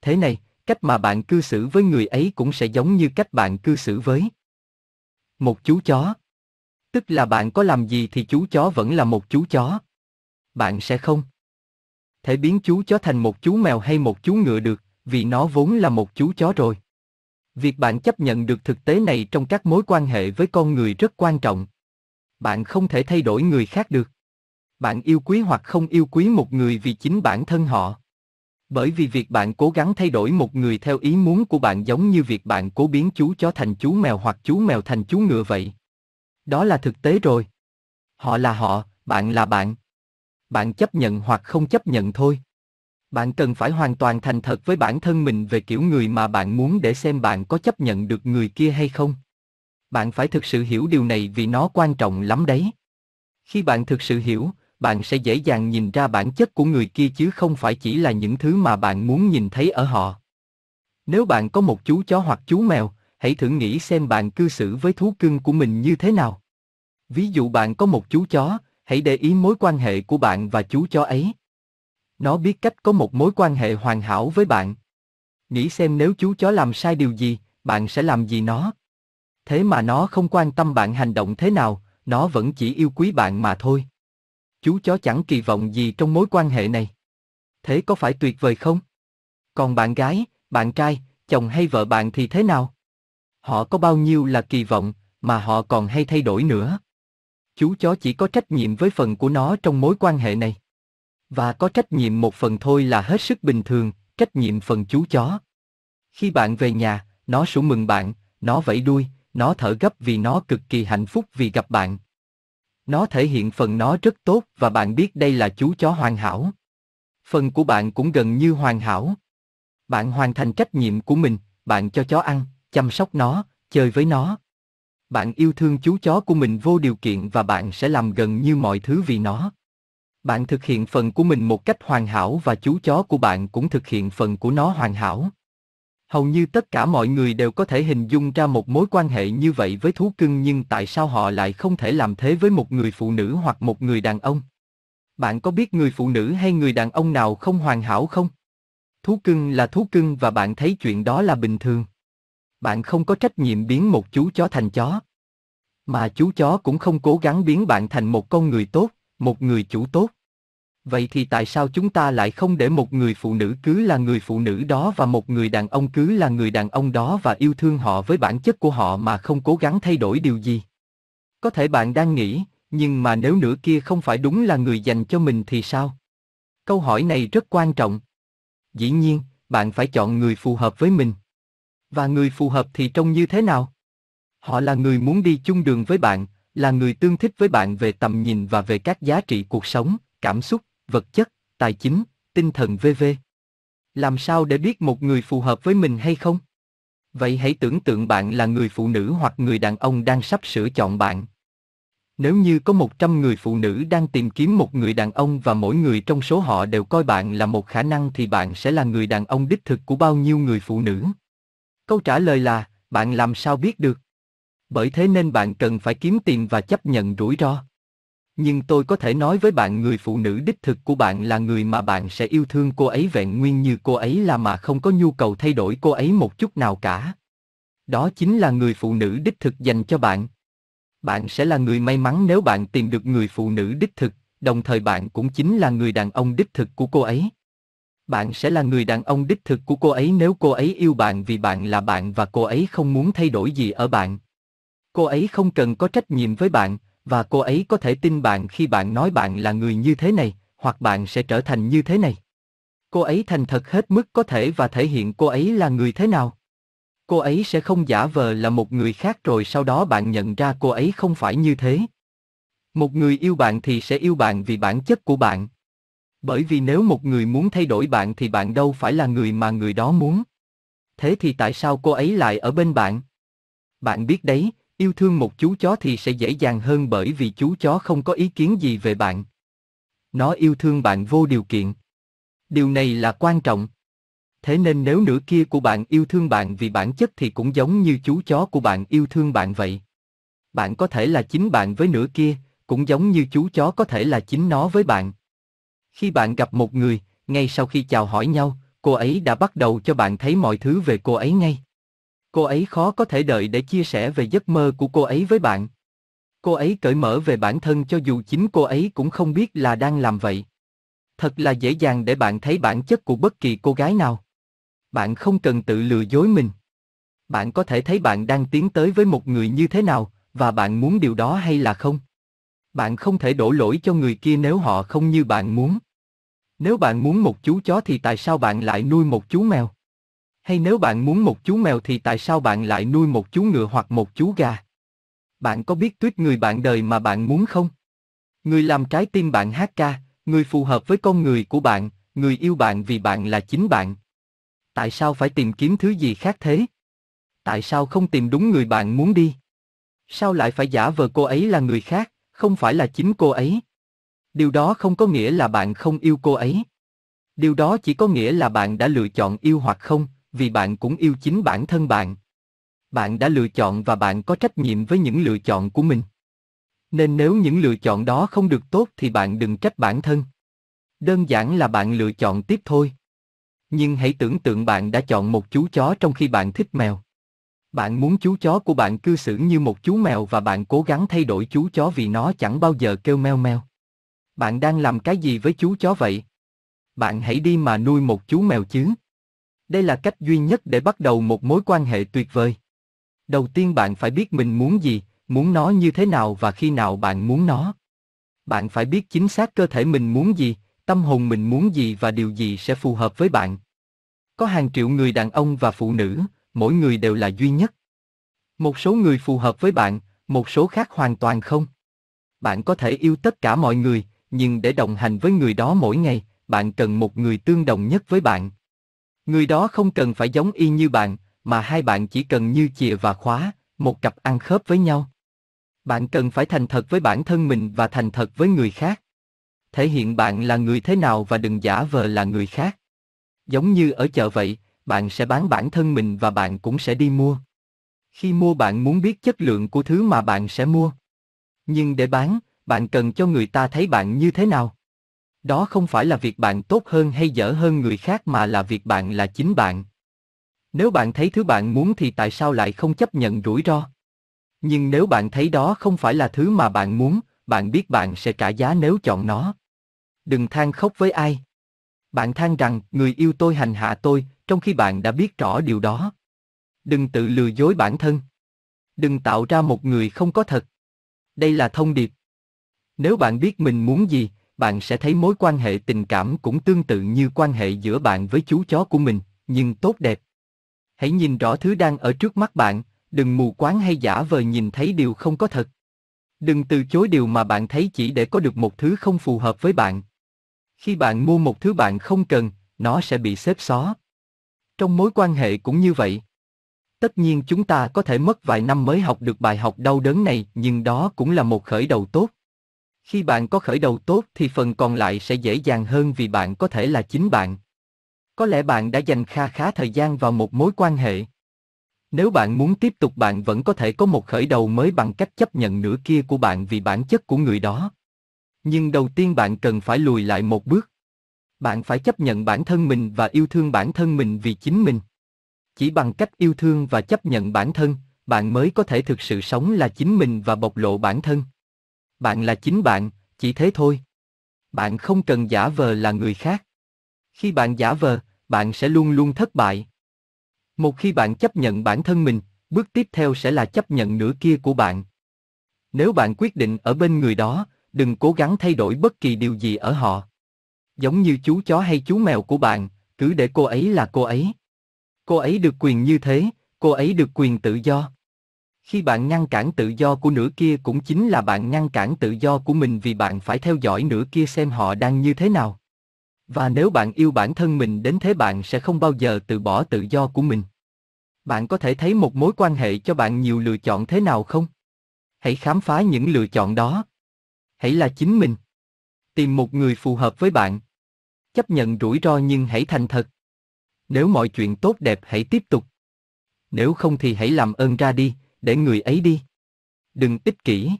Thế này, cách mà bạn cư xử với người ấy cũng sẽ giống như cách bạn cư xử với một chú chó. Tức là bạn có làm gì thì chú chó vẫn là một chú chó. Bạn sẽ không thể biến chú chó thành một chú mèo hay một chú ngựa được, vì nó vốn là một chú chó rồi. Việc bạn chấp nhận được thực tế này trong các mối quan hệ với con người rất quan trọng. Bạn không thể thay đổi người khác được bạn yêu quý hoặc không yêu quý một người vì chính bản thân họ. Bởi vì việc bạn cố gắng thay đổi một người theo ý muốn của bạn giống như việc bạn cố biến chú chó thành chú mèo hoặc chú mèo thành chú ngựa vậy. Đó là thực tế rồi. Họ là họ, bạn là bạn. Bạn chấp nhận hoặc không chấp nhận thôi. Bạn cần phải hoàn toàn thành thật với bản thân mình về kiểu người mà bạn muốn để xem bạn có chấp nhận được người kia hay không. Bạn phải thực sự hiểu điều này vì nó quan trọng lắm đấy. Khi bạn thực sự hiểu bạn sẽ dễ dàng nhìn ra bản chất của người kia chứ không phải chỉ là những thứ mà bạn muốn nhìn thấy ở họ. Nếu bạn có một chú chó hoặc chú mèo, hãy thử nghĩ xem bạn cư xử với thú cưng của mình như thế nào. Ví dụ bạn có một chú chó, hãy để ý mối quan hệ của bạn và chú chó ấy. Nó biết cách có một mối quan hệ hoàn hảo với bạn. Nghĩ xem nếu chú chó làm sai điều gì, bạn sẽ làm gì nó. Thế mà nó không quan tâm bạn hành động thế nào, nó vẫn chỉ yêu quý bạn mà thôi chú chó chẳng kỳ vọng gì trong mối quan hệ này. Thế có phải tuyệt vời không? Còn bạn gái, bạn trai, chồng hay vợ bạn thì thế nào? Họ có bao nhiêu là kỳ vọng, mà họ còn hay thay đổi nữa. Chú chó chỉ có trách nhiệm với phần của nó trong mối quan hệ này. Và có trách nhiệm một phần thôi là hết sức bình thường, trách nhiệm phần chú chó. Khi bạn về nhà, nó sủa mừng bạn, nó vẫy đuôi, nó thở gấp vì nó cực kỳ hạnh phúc vì gặp bạn. Nó thể hiện phần nó rất tốt và bạn biết đây là chú chó hoàn hảo. Phần của bạn cũng gần như hoàn hảo. Bạn hoàn thành trách nhiệm của mình, bạn cho chó ăn, chăm sóc nó, chơi với nó. Bạn yêu thương chú chó của mình vô điều kiện và bạn sẽ làm gần như mọi thứ vì nó. Bạn thực hiện phần của mình một cách hoàn hảo và chú chó của bạn cũng thực hiện phần của nó hoàn hảo. Hầu như tất cả mọi người đều có thể hình dung ra một mối quan hệ như vậy với thú cưng nhưng tại sao họ lại không thể làm thế với một người phụ nữ hoặc một người đàn ông? Bạn có biết người phụ nữ hay người đàn ông nào không hoàn hảo không? Thú cưng là thú cưng và bạn thấy chuyện đó là bình thường. Bạn không có trách nhiệm biến một chú chó thành chó. Mà chú chó cũng không cố gắng biến bạn thành một con người tốt, một người chủ tốt. Vậy thì tại sao chúng ta lại không để một người phụ nữ cứ là người phụ nữ đó và một người đàn ông cứ là người đàn ông đó và yêu thương họ với bản chất của họ mà không cố gắng thay đổi điều gì? Có thể bạn đang nghĩ, nhưng mà nếu nửa kia không phải đúng là người dành cho mình thì sao? Câu hỏi này rất quan trọng. Dĩ nhiên, bạn phải chọn người phù hợp với mình. Và người phù hợp thì trông như thế nào? Họ là người muốn đi chung đường với bạn, là người tương thích với bạn về tầm nhìn và về các giá trị cuộc sống, cảm xúc vật chất, tài chính, tinh thần vv. Làm sao để biết một người phù hợp với mình hay không? Vậy hãy tưởng tượng bạn là người phụ nữ hoặc người đàn ông đang sắp sửa chọn bạn. Nếu như có 100 người phụ nữ đang tìm kiếm một người đàn ông và mỗi người trong số họ đều coi bạn là một khả năng thì bạn sẽ là người đàn ông đích thực của bao nhiêu người phụ nữ? Câu trả lời là, bạn làm sao biết được? Bởi thế nên bạn cần phải kiếm tiền và chấp nhận rủi ro nhưng tôi có thể nói với bạn người phụ nữ đích thực của bạn là người mà bạn sẽ yêu thương cô ấy vẹn nguyên như cô ấy là mà không có nhu cầu thay đổi cô ấy một chút nào cả. Đó chính là người phụ nữ đích thực dành cho bạn. Bạn sẽ là người may mắn nếu bạn tìm được người phụ nữ đích thực, đồng thời bạn cũng chính là người đàn ông đích thực của cô ấy. Bạn sẽ là người đàn ông đích thực của cô ấy nếu cô ấy yêu bạn vì bạn là bạn và cô ấy không muốn thay đổi gì ở bạn. Cô ấy không cần có trách nhiệm với bạn, và cô ấy có thể tin bạn khi bạn nói bạn là người như thế này, hoặc bạn sẽ trở thành như thế này. Cô ấy thành thật hết mức có thể và thể hiện cô ấy là người thế nào. Cô ấy sẽ không giả vờ là một người khác rồi sau đó bạn nhận ra cô ấy không phải như thế. Một người yêu bạn thì sẽ yêu bạn vì bản chất của bạn. Bởi vì nếu một người muốn thay đổi bạn thì bạn đâu phải là người mà người đó muốn. Thế thì tại sao cô ấy lại ở bên bạn? Bạn biết đấy, Yêu thương một chú chó thì sẽ dễ dàng hơn bởi vì chú chó không có ý kiến gì về bạn. Nó yêu thương bạn vô điều kiện. Điều này là quan trọng. Thế nên nếu nửa kia của bạn yêu thương bạn vì bản chất thì cũng giống như chú chó của bạn yêu thương bạn vậy. Bạn có thể là chính bạn với nửa kia, cũng giống như chú chó có thể là chính nó với bạn. Khi bạn gặp một người, ngay sau khi chào hỏi nhau, cô ấy đã bắt đầu cho bạn thấy mọi thứ về cô ấy ngay. Cô ấy khó có thể đợi để chia sẻ về giấc mơ của cô ấy với bạn. Cô ấy cởi mở về bản thân cho dù chính cô ấy cũng không biết là đang làm vậy. Thật là dễ dàng để bạn thấy bản chất của bất kỳ cô gái nào. Bạn không cần tự lừa dối mình. Bạn có thể thấy bạn đang tiến tới với một người như thế nào và bạn muốn điều đó hay là không. Bạn không thể đổ lỗi cho người kia nếu họ không như bạn muốn. Nếu bạn muốn một chú chó thì tại sao bạn lại nuôi một chú mèo? Hay nếu bạn muốn một chú mèo thì tại sao bạn lại nuôi một chú ngựa hoặc một chú gà? Bạn có biết tuyết người bạn đời mà bạn muốn không? Người làm trái tim bạn hát ca, người phù hợp với con người của bạn, người yêu bạn vì bạn là chính bạn. Tại sao phải tìm kiếm thứ gì khác thế? Tại sao không tìm đúng người bạn muốn đi? Sao lại phải giả vờ cô ấy là người khác, không phải là chính cô ấy? Điều đó không có nghĩa là bạn không yêu cô ấy. Điều đó chỉ có nghĩa là bạn đã lựa chọn yêu hoặc không, vì bạn cũng yêu chính bản thân bạn. Bạn đã lựa chọn và bạn có trách nhiệm với những lựa chọn của mình. Nên nếu những lựa chọn đó không được tốt thì bạn đừng trách bản thân. Đơn giản là bạn lựa chọn tiếp thôi. Nhưng hãy tưởng tượng bạn đã chọn một chú chó trong khi bạn thích mèo. Bạn muốn chú chó của bạn cư xử như một chú mèo và bạn cố gắng thay đổi chú chó vì nó chẳng bao giờ kêu meo meo. Bạn đang làm cái gì với chú chó vậy? Bạn hãy đi mà nuôi một chú mèo chứ. Đây là cách duy nhất để bắt đầu một mối quan hệ tuyệt vời. Đầu tiên bạn phải biết mình muốn gì, muốn nó như thế nào và khi nào bạn muốn nó. Bạn phải biết chính xác cơ thể mình muốn gì, tâm hồn mình muốn gì và điều gì sẽ phù hợp với bạn. Có hàng triệu người đàn ông và phụ nữ, mỗi người đều là duy nhất. Một số người phù hợp với bạn, một số khác hoàn toàn không. Bạn có thể yêu tất cả mọi người, nhưng để đồng hành với người đó mỗi ngày, bạn cần một người tương đồng nhất với bạn. Người đó không cần phải giống y như bạn, mà hai bạn chỉ cần như chìa và khóa, một cặp ăn khớp với nhau. Bạn cần phải thành thật với bản thân mình và thành thật với người khác. Thể hiện bạn là người thế nào và đừng giả vờ là người khác. Giống như ở chợ vậy, bạn sẽ bán bản thân mình và bạn cũng sẽ đi mua. Khi mua bạn muốn biết chất lượng của thứ mà bạn sẽ mua. Nhưng để bán, bạn cần cho người ta thấy bạn như thế nào. Đó không phải là việc bạn tốt hơn hay dở hơn người khác mà là việc bạn là chính bạn. Nếu bạn thấy thứ bạn muốn thì tại sao lại không chấp nhận rủi ro? Nhưng nếu bạn thấy đó không phải là thứ mà bạn muốn, bạn biết bạn sẽ trả giá nếu chọn nó. Đừng than khóc với ai. Bạn than rằng người yêu tôi hành hạ tôi, trong khi bạn đã biết rõ điều đó. Đừng tự lừa dối bản thân. Đừng tạo ra một người không có thật. Đây là thông điệp. Nếu bạn biết mình muốn gì, bạn sẽ thấy mối quan hệ tình cảm cũng tương tự như quan hệ giữa bạn với chú chó của mình, nhưng tốt đẹp. Hãy nhìn rõ thứ đang ở trước mắt bạn, đừng mù quáng hay giả vờ nhìn thấy điều không có thật. Đừng từ chối điều mà bạn thấy chỉ để có được một thứ không phù hợp với bạn. Khi bạn mua một thứ bạn không cần, nó sẽ bị xếp xó. Trong mối quan hệ cũng như vậy. Tất nhiên chúng ta có thể mất vài năm mới học được bài học đau đớn này, nhưng đó cũng là một khởi đầu tốt. Khi bạn có khởi đầu tốt thì phần còn lại sẽ dễ dàng hơn vì bạn có thể là chính bạn. Có lẽ bạn đã dành kha khá thời gian vào một mối quan hệ. Nếu bạn muốn tiếp tục bạn vẫn có thể có một khởi đầu mới bằng cách chấp nhận nửa kia của bạn vì bản chất của người đó. Nhưng đầu tiên bạn cần phải lùi lại một bước. Bạn phải chấp nhận bản thân mình và yêu thương bản thân mình vì chính mình. Chỉ bằng cách yêu thương và chấp nhận bản thân, bạn mới có thể thực sự sống là chính mình và bộc lộ bản thân. Bạn là chính bạn, chỉ thế thôi. Bạn không cần giả vờ là người khác. Khi bạn giả vờ, bạn sẽ luôn luôn thất bại. Một khi bạn chấp nhận bản thân mình, bước tiếp theo sẽ là chấp nhận nửa kia của bạn. Nếu bạn quyết định ở bên người đó, đừng cố gắng thay đổi bất kỳ điều gì ở họ. Giống như chú chó hay chú mèo của bạn, cứ để cô ấy là cô ấy. Cô ấy được quyền như thế, cô ấy được quyền tự do. Khi bạn ngăn cản tự do của nửa kia cũng chính là bạn ngăn cản tự do của mình vì bạn phải theo dõi nửa kia xem họ đang như thế nào. Và nếu bạn yêu bản thân mình đến thế bạn sẽ không bao giờ từ bỏ tự do của mình. Bạn có thể thấy một mối quan hệ cho bạn nhiều lựa chọn thế nào không? Hãy khám phá những lựa chọn đó. Hãy là chính mình. Tìm một người phù hợp với bạn. Chấp nhận rủi ro nhưng hãy thành thật. Nếu mọi chuyện tốt đẹp hãy tiếp tục. Nếu không thì hãy làm ơn ra đi để người ấy đi. Đừng ích kỷ.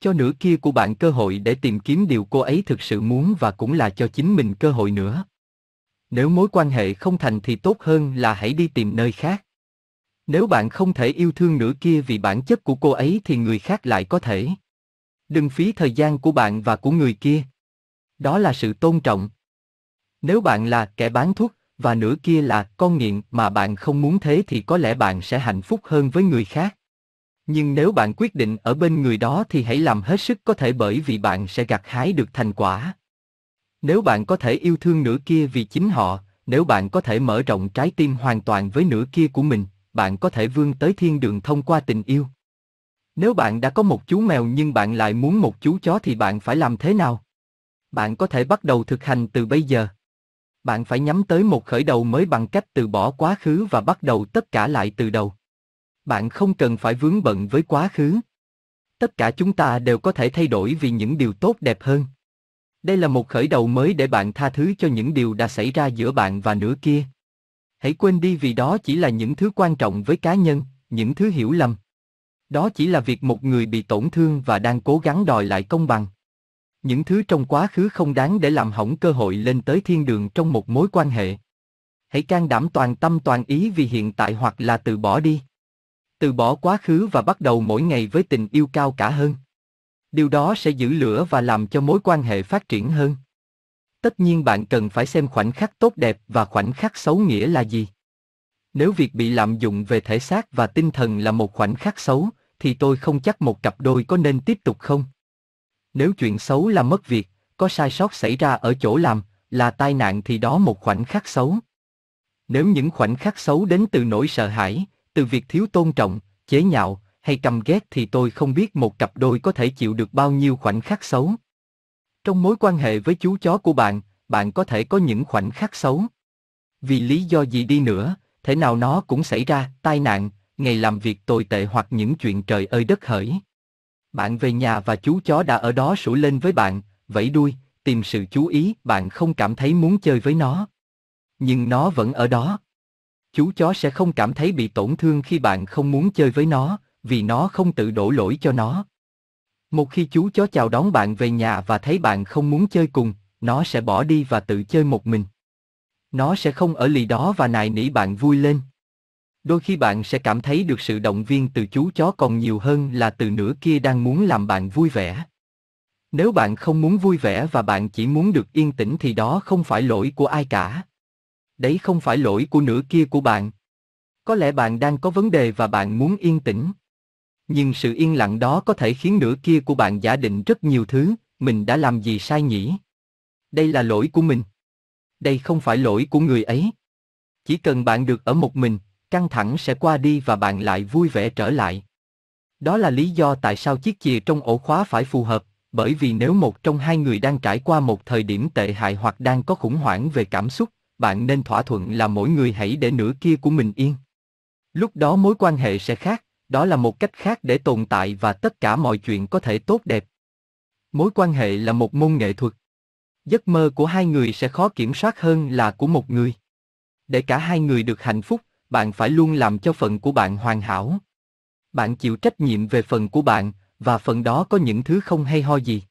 Cho nửa kia của bạn cơ hội để tìm kiếm điều cô ấy thực sự muốn và cũng là cho chính mình cơ hội nữa. Nếu mối quan hệ không thành thì tốt hơn là hãy đi tìm nơi khác. Nếu bạn không thể yêu thương nửa kia vì bản chất của cô ấy thì người khác lại có thể. Đừng phí thời gian của bạn và của người kia. Đó là sự tôn trọng. Nếu bạn là kẻ bán thuốc và nửa kia là con nghiện mà bạn không muốn thế thì có lẽ bạn sẽ hạnh phúc hơn với người khác. Nhưng nếu bạn quyết định ở bên người đó thì hãy làm hết sức có thể bởi vì bạn sẽ gặt hái được thành quả. Nếu bạn có thể yêu thương nửa kia vì chính họ, nếu bạn có thể mở rộng trái tim hoàn toàn với nửa kia của mình, bạn có thể vươn tới thiên đường thông qua tình yêu. Nếu bạn đã có một chú mèo nhưng bạn lại muốn một chú chó thì bạn phải làm thế nào? Bạn có thể bắt đầu thực hành từ bây giờ. Bạn phải nhắm tới một khởi đầu mới bằng cách từ bỏ quá khứ và bắt đầu tất cả lại từ đầu bạn không cần phải vướng bận với quá khứ. Tất cả chúng ta đều có thể thay đổi vì những điều tốt đẹp hơn. Đây là một khởi đầu mới để bạn tha thứ cho những điều đã xảy ra giữa bạn và nửa kia. Hãy quên đi vì đó chỉ là những thứ quan trọng với cá nhân, những thứ hiểu lầm. Đó chỉ là việc một người bị tổn thương và đang cố gắng đòi lại công bằng. Những thứ trong quá khứ không đáng để làm hỏng cơ hội lên tới thiên đường trong một mối quan hệ. Hãy can đảm toàn tâm toàn ý vì hiện tại hoặc là từ bỏ đi từ bỏ quá khứ và bắt đầu mỗi ngày với tình yêu cao cả hơn. Điều đó sẽ giữ lửa và làm cho mối quan hệ phát triển hơn. Tất nhiên bạn cần phải xem khoảnh khắc tốt đẹp và khoảnh khắc xấu nghĩa là gì. Nếu việc bị lạm dụng về thể xác và tinh thần là một khoảnh khắc xấu, thì tôi không chắc một cặp đôi có nên tiếp tục không. Nếu chuyện xấu là mất việc, có sai sót xảy ra ở chỗ làm, là tai nạn thì đó một khoảnh khắc xấu. Nếu những khoảnh khắc xấu đến từ nỗi sợ hãi, từ việc thiếu tôn trọng, chế nhạo hay căm ghét thì tôi không biết một cặp đôi có thể chịu được bao nhiêu khoảnh khắc xấu. Trong mối quan hệ với chú chó của bạn, bạn có thể có những khoảnh khắc xấu. Vì lý do gì đi nữa, thế nào nó cũng xảy ra, tai nạn, ngày làm việc tồi tệ hoặc những chuyện trời ơi đất hỡi. Bạn về nhà và chú chó đã ở đó sủa lên với bạn, vẫy đuôi, tìm sự chú ý, bạn không cảm thấy muốn chơi với nó. Nhưng nó vẫn ở đó chú chó sẽ không cảm thấy bị tổn thương khi bạn không muốn chơi với nó, vì nó không tự đổ lỗi cho nó. Một khi chú chó chào đón bạn về nhà và thấy bạn không muốn chơi cùng, nó sẽ bỏ đi và tự chơi một mình. Nó sẽ không ở lì đó và nài nỉ bạn vui lên. Đôi khi bạn sẽ cảm thấy được sự động viên từ chú chó còn nhiều hơn là từ nửa kia đang muốn làm bạn vui vẻ. Nếu bạn không muốn vui vẻ và bạn chỉ muốn được yên tĩnh thì đó không phải lỗi của ai cả đấy không phải lỗi của nửa kia của bạn. Có lẽ bạn đang có vấn đề và bạn muốn yên tĩnh. Nhưng sự yên lặng đó có thể khiến nửa kia của bạn giả định rất nhiều thứ, mình đã làm gì sai nhỉ? Đây là lỗi của mình. Đây không phải lỗi của người ấy. Chỉ cần bạn được ở một mình, căng thẳng sẽ qua đi và bạn lại vui vẻ trở lại. Đó là lý do tại sao chiếc chìa trong ổ khóa phải phù hợp, bởi vì nếu một trong hai người đang trải qua một thời điểm tệ hại hoặc đang có khủng hoảng về cảm xúc, bạn nên thỏa thuận là mỗi người hãy để nửa kia của mình yên. Lúc đó mối quan hệ sẽ khác, đó là một cách khác để tồn tại và tất cả mọi chuyện có thể tốt đẹp. Mối quan hệ là một môn nghệ thuật. Giấc mơ của hai người sẽ khó kiểm soát hơn là của một người. Để cả hai người được hạnh phúc, bạn phải luôn làm cho phần của bạn hoàn hảo. Bạn chịu trách nhiệm về phần của bạn và phần đó có những thứ không hay ho gì.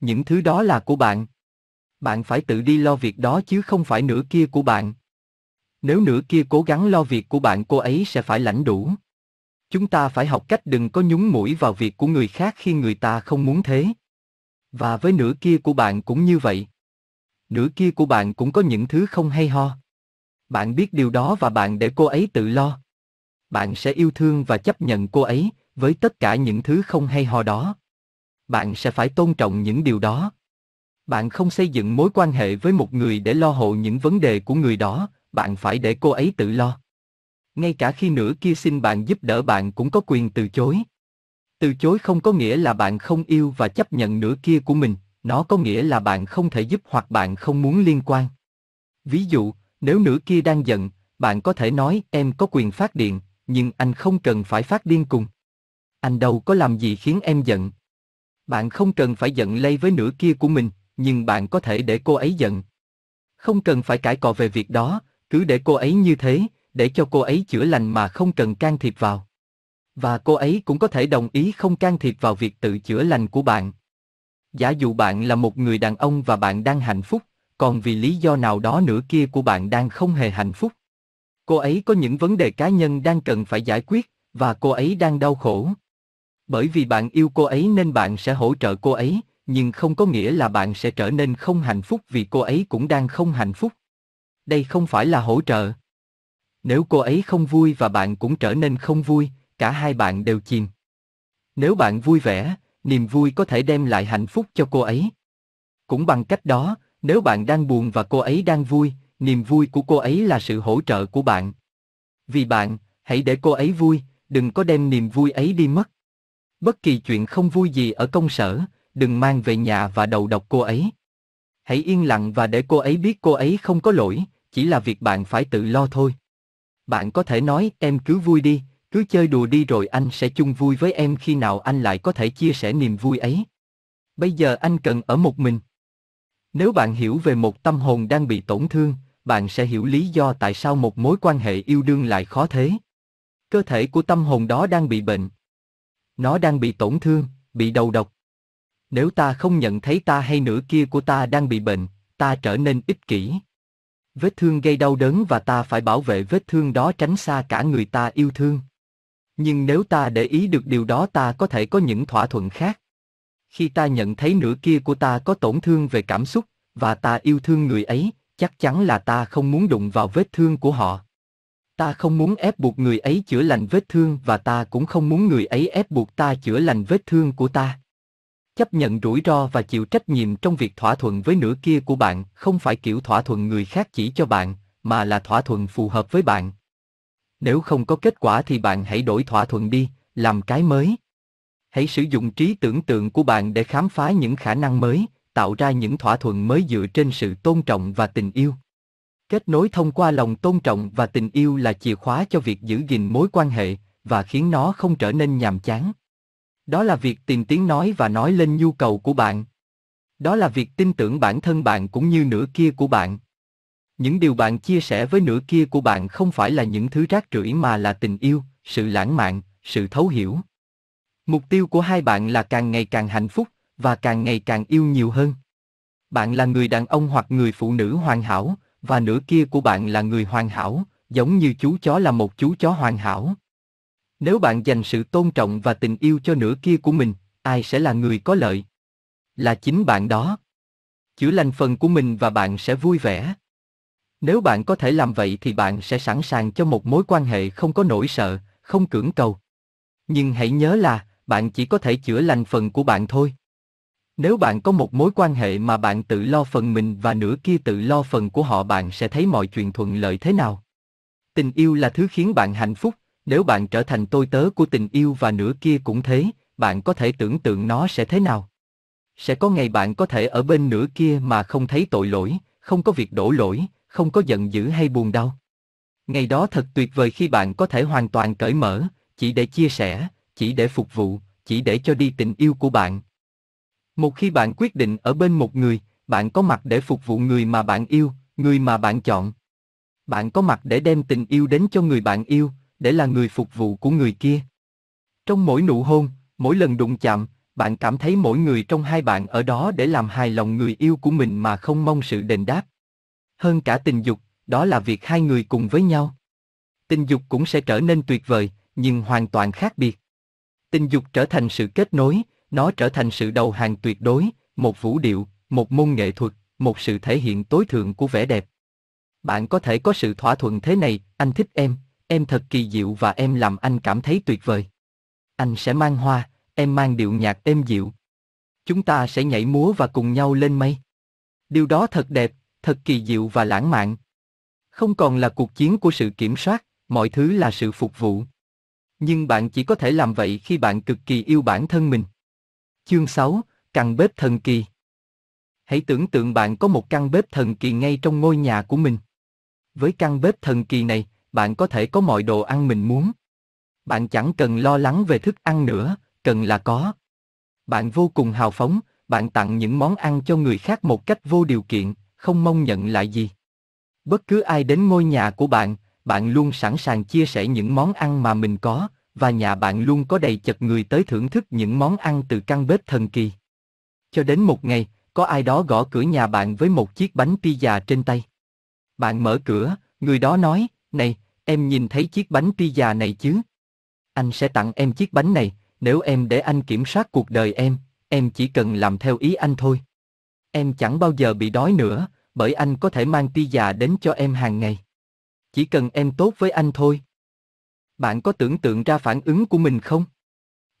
Những thứ đó là của bạn, bạn phải tự đi lo việc đó chứ không phải nửa kia của bạn. Nếu nửa kia cố gắng lo việc của bạn, cô ấy sẽ phải lãnh đủ. Chúng ta phải học cách đừng có nhúng mũi vào việc của người khác khi người ta không muốn thế. Và với nửa kia của bạn cũng như vậy. Nửa kia của bạn cũng có những thứ không hay ho. Bạn biết điều đó và bạn để cô ấy tự lo. Bạn sẽ yêu thương và chấp nhận cô ấy với tất cả những thứ không hay ho đó. Bạn sẽ phải tôn trọng những điều đó bạn không xây dựng mối quan hệ với một người để lo hộ những vấn đề của người đó, bạn phải để cô ấy tự lo. Ngay cả khi nửa kia xin bạn giúp đỡ bạn cũng có quyền từ chối. Từ chối không có nghĩa là bạn không yêu và chấp nhận nửa kia của mình, nó có nghĩa là bạn không thể giúp hoặc bạn không muốn liên quan. Ví dụ, nếu nửa kia đang giận, bạn có thể nói em có quyền phát điện, nhưng anh không cần phải phát điên cùng. Anh đâu có làm gì khiến em giận. Bạn không cần phải giận lây với nửa kia của mình, nhưng bạn có thể để cô ấy giận. Không cần phải cãi cọ về việc đó, cứ để cô ấy như thế, để cho cô ấy chữa lành mà không cần can thiệp vào. Và cô ấy cũng có thể đồng ý không can thiệp vào việc tự chữa lành của bạn. Giả dụ bạn là một người đàn ông và bạn đang hạnh phúc, còn vì lý do nào đó nữa kia của bạn đang không hề hạnh phúc. Cô ấy có những vấn đề cá nhân đang cần phải giải quyết và cô ấy đang đau khổ. Bởi vì bạn yêu cô ấy nên bạn sẽ hỗ trợ cô ấy, nhưng không có nghĩa là bạn sẽ trở nên không hạnh phúc vì cô ấy cũng đang không hạnh phúc. Đây không phải là hỗ trợ. Nếu cô ấy không vui và bạn cũng trở nên không vui, cả hai bạn đều chìm. Nếu bạn vui vẻ, niềm vui có thể đem lại hạnh phúc cho cô ấy. Cũng bằng cách đó, nếu bạn đang buồn và cô ấy đang vui, niềm vui của cô ấy là sự hỗ trợ của bạn. Vì bạn, hãy để cô ấy vui, đừng có đem niềm vui ấy đi mất. Bất kỳ chuyện không vui gì ở công sở, đừng mang về nhà và đầu độc cô ấy. Hãy yên lặng và để cô ấy biết cô ấy không có lỗi, chỉ là việc bạn phải tự lo thôi. Bạn có thể nói em cứ vui đi, cứ chơi đùa đi rồi anh sẽ chung vui với em khi nào anh lại có thể chia sẻ niềm vui ấy. Bây giờ anh cần ở một mình. Nếu bạn hiểu về một tâm hồn đang bị tổn thương, bạn sẽ hiểu lý do tại sao một mối quan hệ yêu đương lại khó thế. Cơ thể của tâm hồn đó đang bị bệnh. Nó đang bị tổn thương, bị đầu độc nếu ta không nhận thấy ta hay nửa kia của ta đang bị bệnh, ta trở nên ích kỷ. Vết thương gây đau đớn và ta phải bảo vệ vết thương đó tránh xa cả người ta yêu thương. Nhưng nếu ta để ý được điều đó ta có thể có những thỏa thuận khác. Khi ta nhận thấy nửa kia của ta có tổn thương về cảm xúc, và ta yêu thương người ấy, chắc chắn là ta không muốn đụng vào vết thương của họ. Ta không muốn ép buộc người ấy chữa lành vết thương và ta cũng không muốn người ấy ép buộc ta chữa lành vết thương của ta chấp nhận rủi ro và chịu trách nhiệm trong việc thỏa thuận với nửa kia của bạn, không phải kiểu thỏa thuận người khác chỉ cho bạn, mà là thỏa thuận phù hợp với bạn. Nếu không có kết quả thì bạn hãy đổi thỏa thuận đi, làm cái mới. Hãy sử dụng trí tưởng tượng của bạn để khám phá những khả năng mới, tạo ra những thỏa thuận mới dựa trên sự tôn trọng và tình yêu. Kết nối thông qua lòng tôn trọng và tình yêu là chìa khóa cho việc giữ gìn mối quan hệ, và khiến nó không trở nên nhàm chán. Đó là việc tìm tiếng nói và nói lên nhu cầu của bạn. Đó là việc tin tưởng bản thân bạn cũng như nửa kia của bạn. Những điều bạn chia sẻ với nửa kia của bạn không phải là những thứ rác rưởi mà là tình yêu, sự lãng mạn, sự thấu hiểu. Mục tiêu của hai bạn là càng ngày càng hạnh phúc và càng ngày càng yêu nhiều hơn. Bạn là người đàn ông hoặc người phụ nữ hoàn hảo và nửa kia của bạn là người hoàn hảo, giống như chú chó là một chú chó hoàn hảo. Nếu bạn dành sự tôn trọng và tình yêu cho nửa kia của mình, ai sẽ là người có lợi? Là chính bạn đó. Chữa lành phần của mình và bạn sẽ vui vẻ. Nếu bạn có thể làm vậy thì bạn sẽ sẵn sàng cho một mối quan hệ không có nỗi sợ, không cưỡng cầu. Nhưng hãy nhớ là, bạn chỉ có thể chữa lành phần của bạn thôi. Nếu bạn có một mối quan hệ mà bạn tự lo phần mình và nửa kia tự lo phần của họ bạn sẽ thấy mọi chuyện thuận lợi thế nào. Tình yêu là thứ khiến bạn hạnh phúc, nếu bạn trở thành tôi tớ của tình yêu và nửa kia cũng thế, bạn có thể tưởng tượng nó sẽ thế nào. Sẽ có ngày bạn có thể ở bên nửa kia mà không thấy tội lỗi, không có việc đổ lỗi, không có giận dữ hay buồn đau. Ngày đó thật tuyệt vời khi bạn có thể hoàn toàn cởi mở, chỉ để chia sẻ, chỉ để phục vụ, chỉ để cho đi tình yêu của bạn. Một khi bạn quyết định ở bên một người, bạn có mặt để phục vụ người mà bạn yêu, người mà bạn chọn. Bạn có mặt để đem tình yêu đến cho người bạn yêu, để là người phục vụ của người kia. Trong mỗi nụ hôn, mỗi lần đụng chạm, bạn cảm thấy mỗi người trong hai bạn ở đó để làm hài lòng người yêu của mình mà không mong sự đền đáp. Hơn cả tình dục, đó là việc hai người cùng với nhau. Tình dục cũng sẽ trở nên tuyệt vời, nhưng hoàn toàn khác biệt. Tình dục trở thành sự kết nối, nó trở thành sự đầu hàng tuyệt đối, một vũ điệu, một môn nghệ thuật, một sự thể hiện tối thượng của vẻ đẹp. Bạn có thể có sự thỏa thuận thế này, anh thích em, em thật kỳ diệu và em làm anh cảm thấy tuyệt vời. Anh sẽ mang hoa, em mang điệu nhạc êm dịu. Chúng ta sẽ nhảy múa và cùng nhau lên mây. Điều đó thật đẹp, thật kỳ diệu và lãng mạn. Không còn là cuộc chiến của sự kiểm soát, mọi thứ là sự phục vụ. Nhưng bạn chỉ có thể làm vậy khi bạn cực kỳ yêu bản thân mình. Chương 6, căn bếp thần kỳ. Hãy tưởng tượng bạn có một căn bếp thần kỳ ngay trong ngôi nhà của mình. Với căn bếp thần kỳ này, bạn có thể có mọi đồ ăn mình muốn. Bạn chẳng cần lo lắng về thức ăn nữa, cần là có. Bạn vô cùng hào phóng, bạn tặng những món ăn cho người khác một cách vô điều kiện, không mong nhận lại gì. Bất cứ ai đến ngôi nhà của bạn, bạn luôn sẵn sàng chia sẻ những món ăn mà mình có, và nhà bạn luôn có đầy chật người tới thưởng thức những món ăn từ căn bếp thần kỳ. Cho đến một ngày, có ai đó gõ cửa nhà bạn với một chiếc bánh pizza trên tay. Bạn mở cửa, người đó nói, này, Em nhìn thấy chiếc bánh pizza này chứ? Anh sẽ tặng em chiếc bánh này, nếu em để anh kiểm soát cuộc đời em, em chỉ cần làm theo ý anh thôi. Em chẳng bao giờ bị đói nữa, bởi anh có thể mang pizza đến cho em hàng ngày. Chỉ cần em tốt với anh thôi. Bạn có tưởng tượng ra phản ứng của mình không?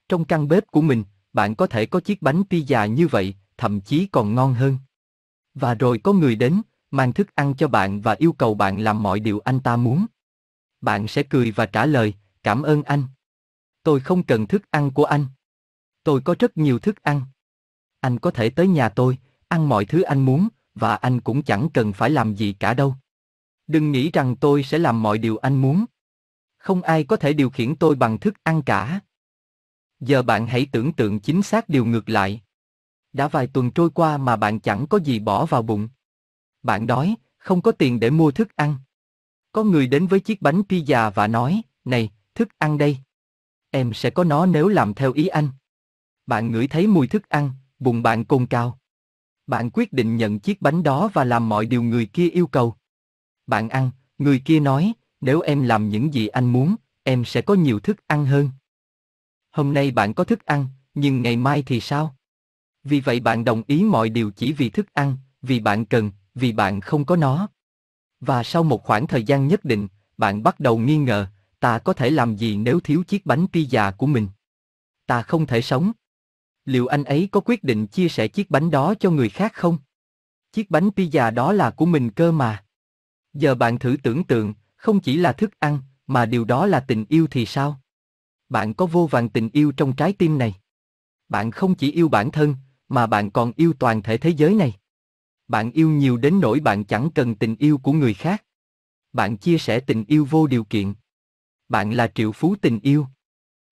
Trong căn bếp của mình, bạn có thể có chiếc bánh pizza như vậy, thậm chí còn ngon hơn. Và rồi có người đến, mang thức ăn cho bạn và yêu cầu bạn làm mọi điều anh ta muốn bạn sẽ cười và trả lời, cảm ơn anh. Tôi không cần thức ăn của anh. Tôi có rất nhiều thức ăn. Anh có thể tới nhà tôi, ăn mọi thứ anh muốn, và anh cũng chẳng cần phải làm gì cả đâu. Đừng nghĩ rằng tôi sẽ làm mọi điều anh muốn. Không ai có thể điều khiển tôi bằng thức ăn cả. Giờ bạn hãy tưởng tượng chính xác điều ngược lại. Đã vài tuần trôi qua mà bạn chẳng có gì bỏ vào bụng. Bạn đói, không có tiền để mua thức ăn. Có người đến với chiếc bánh pizza và nói, này, thức ăn đây. Em sẽ có nó nếu làm theo ý anh. Bạn ngửi thấy mùi thức ăn, bụng bạn cồn cao. Bạn quyết định nhận chiếc bánh đó và làm mọi điều người kia yêu cầu. Bạn ăn, người kia nói, nếu em làm những gì anh muốn, em sẽ có nhiều thức ăn hơn. Hôm nay bạn có thức ăn, nhưng ngày mai thì sao? Vì vậy bạn đồng ý mọi điều chỉ vì thức ăn, vì bạn cần, vì bạn không có nó. Và sau một khoảng thời gian nhất định, bạn bắt đầu nghi ngờ, ta có thể làm gì nếu thiếu chiếc bánh pizza của mình? Ta không thể sống. Liệu anh ấy có quyết định chia sẻ chiếc bánh đó cho người khác không? Chiếc bánh pizza đó là của mình cơ mà. Giờ bạn thử tưởng tượng, không chỉ là thức ăn, mà điều đó là tình yêu thì sao? Bạn có vô vàng tình yêu trong trái tim này. Bạn không chỉ yêu bản thân, mà bạn còn yêu toàn thể thế giới này. Bạn yêu nhiều đến nỗi bạn chẳng cần tình yêu của người khác. Bạn chia sẻ tình yêu vô điều kiện. Bạn là triệu phú tình yêu.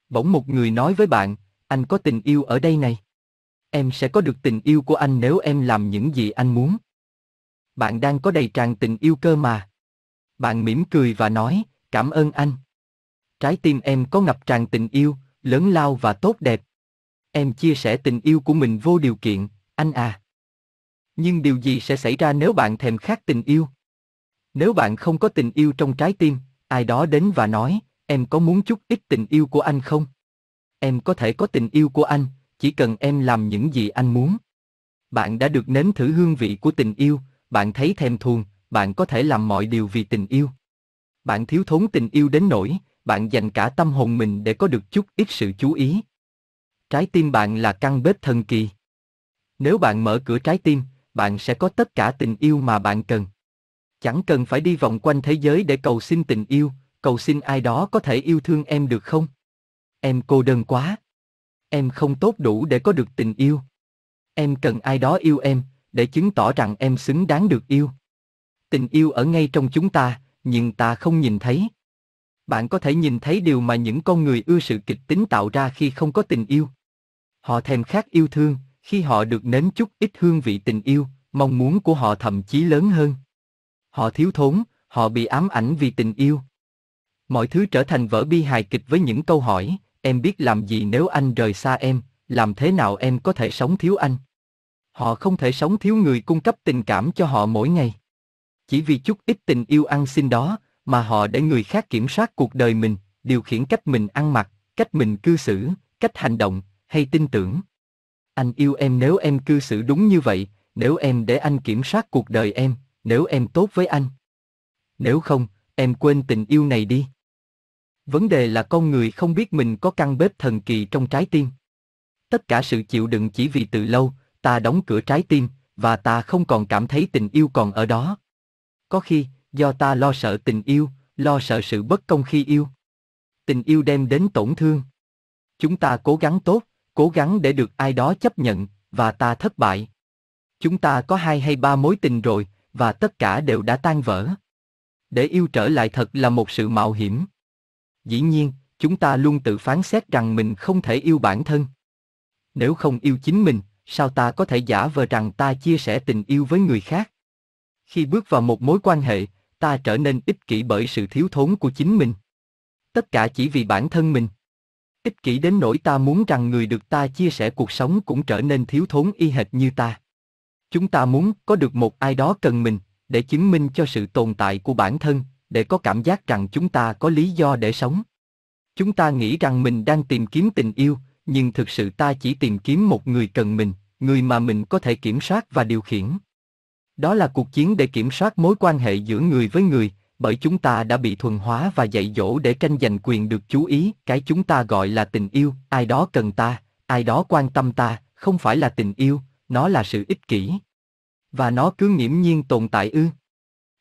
Bỗng một người nói với bạn, anh có tình yêu ở đây này. Em sẽ có được tình yêu của anh nếu em làm những gì anh muốn. Bạn đang có đầy tràn tình yêu cơ mà. Bạn mỉm cười và nói, cảm ơn anh. Trái tim em có ngập tràn tình yêu, lớn lao và tốt đẹp. Em chia sẻ tình yêu của mình vô điều kiện, anh à. Nhưng điều gì sẽ xảy ra nếu bạn thèm khát tình yêu? Nếu bạn không có tình yêu trong trái tim, ai đó đến và nói, em có muốn chút ít tình yêu của anh không? Em có thể có tình yêu của anh, chỉ cần em làm những gì anh muốn. Bạn đã được nếm thử hương vị của tình yêu, bạn thấy thèm thuồng, bạn có thể làm mọi điều vì tình yêu. Bạn thiếu thốn tình yêu đến nỗi, bạn dành cả tâm hồn mình để có được chút ít sự chú ý. Trái tim bạn là căn bếp thần kỳ. Nếu bạn mở cửa trái tim, bạn sẽ có tất cả tình yêu mà bạn cần. Chẳng cần phải đi vòng quanh thế giới để cầu xin tình yêu, cầu xin ai đó có thể yêu thương em được không? Em cô đơn quá. Em không tốt đủ để có được tình yêu. Em cần ai đó yêu em, để chứng tỏ rằng em xứng đáng được yêu. Tình yêu ở ngay trong chúng ta, nhưng ta không nhìn thấy. Bạn có thể nhìn thấy điều mà những con người ưa sự kịch tính tạo ra khi không có tình yêu. Họ thèm khát yêu thương, khi họ được nếm chút ít hương vị tình yêu, mong muốn của họ thậm chí lớn hơn. Họ thiếu thốn, họ bị ám ảnh vì tình yêu. Mọi thứ trở thành vở bi hài kịch với những câu hỏi, em biết làm gì nếu anh rời xa em, làm thế nào em có thể sống thiếu anh? Họ không thể sống thiếu người cung cấp tình cảm cho họ mỗi ngày. Chỉ vì chút ít tình yêu ăn xin đó mà họ để người khác kiểm soát cuộc đời mình, điều khiển cách mình ăn mặc, cách mình cư xử, cách hành động hay tin tưởng. Anh yêu em nếu em cư xử đúng như vậy, nếu em để anh kiểm soát cuộc đời em, nếu em tốt với anh. Nếu không, em quên tình yêu này đi. Vấn đề là con người không biết mình có căn bếp thần kỳ trong trái tim. Tất cả sự chịu đựng chỉ vì từ lâu, ta đóng cửa trái tim, và ta không còn cảm thấy tình yêu còn ở đó. Có khi, do ta lo sợ tình yêu, lo sợ sự bất công khi yêu. Tình yêu đem đến tổn thương. Chúng ta cố gắng tốt, cố gắng để được ai đó chấp nhận, và ta thất bại. Chúng ta có hai hay ba mối tình rồi, và tất cả đều đã tan vỡ. Để yêu trở lại thật là một sự mạo hiểm. Dĩ nhiên, chúng ta luôn tự phán xét rằng mình không thể yêu bản thân. Nếu không yêu chính mình, sao ta có thể giả vờ rằng ta chia sẻ tình yêu với người khác? Khi bước vào một mối quan hệ, ta trở nên ích kỷ bởi sự thiếu thốn của chính mình. Tất cả chỉ vì bản thân mình. Ích kỷ đến nỗi ta muốn rằng người được ta chia sẻ cuộc sống cũng trở nên thiếu thốn y hệt như ta. Chúng ta muốn có được một ai đó cần mình, để chứng minh cho sự tồn tại của bản thân, để có cảm giác rằng chúng ta có lý do để sống. Chúng ta nghĩ rằng mình đang tìm kiếm tình yêu, nhưng thực sự ta chỉ tìm kiếm một người cần mình, người mà mình có thể kiểm soát và điều khiển. Đó là cuộc chiến để kiểm soát mối quan hệ giữa người với người, bởi chúng ta đã bị thuần hóa và dạy dỗ để tranh giành quyền được chú ý, cái chúng ta gọi là tình yêu, ai đó cần ta, ai đó quan tâm ta, không phải là tình yêu, nó là sự ích kỷ. Và nó cứ nghiễm nhiên tồn tại ư?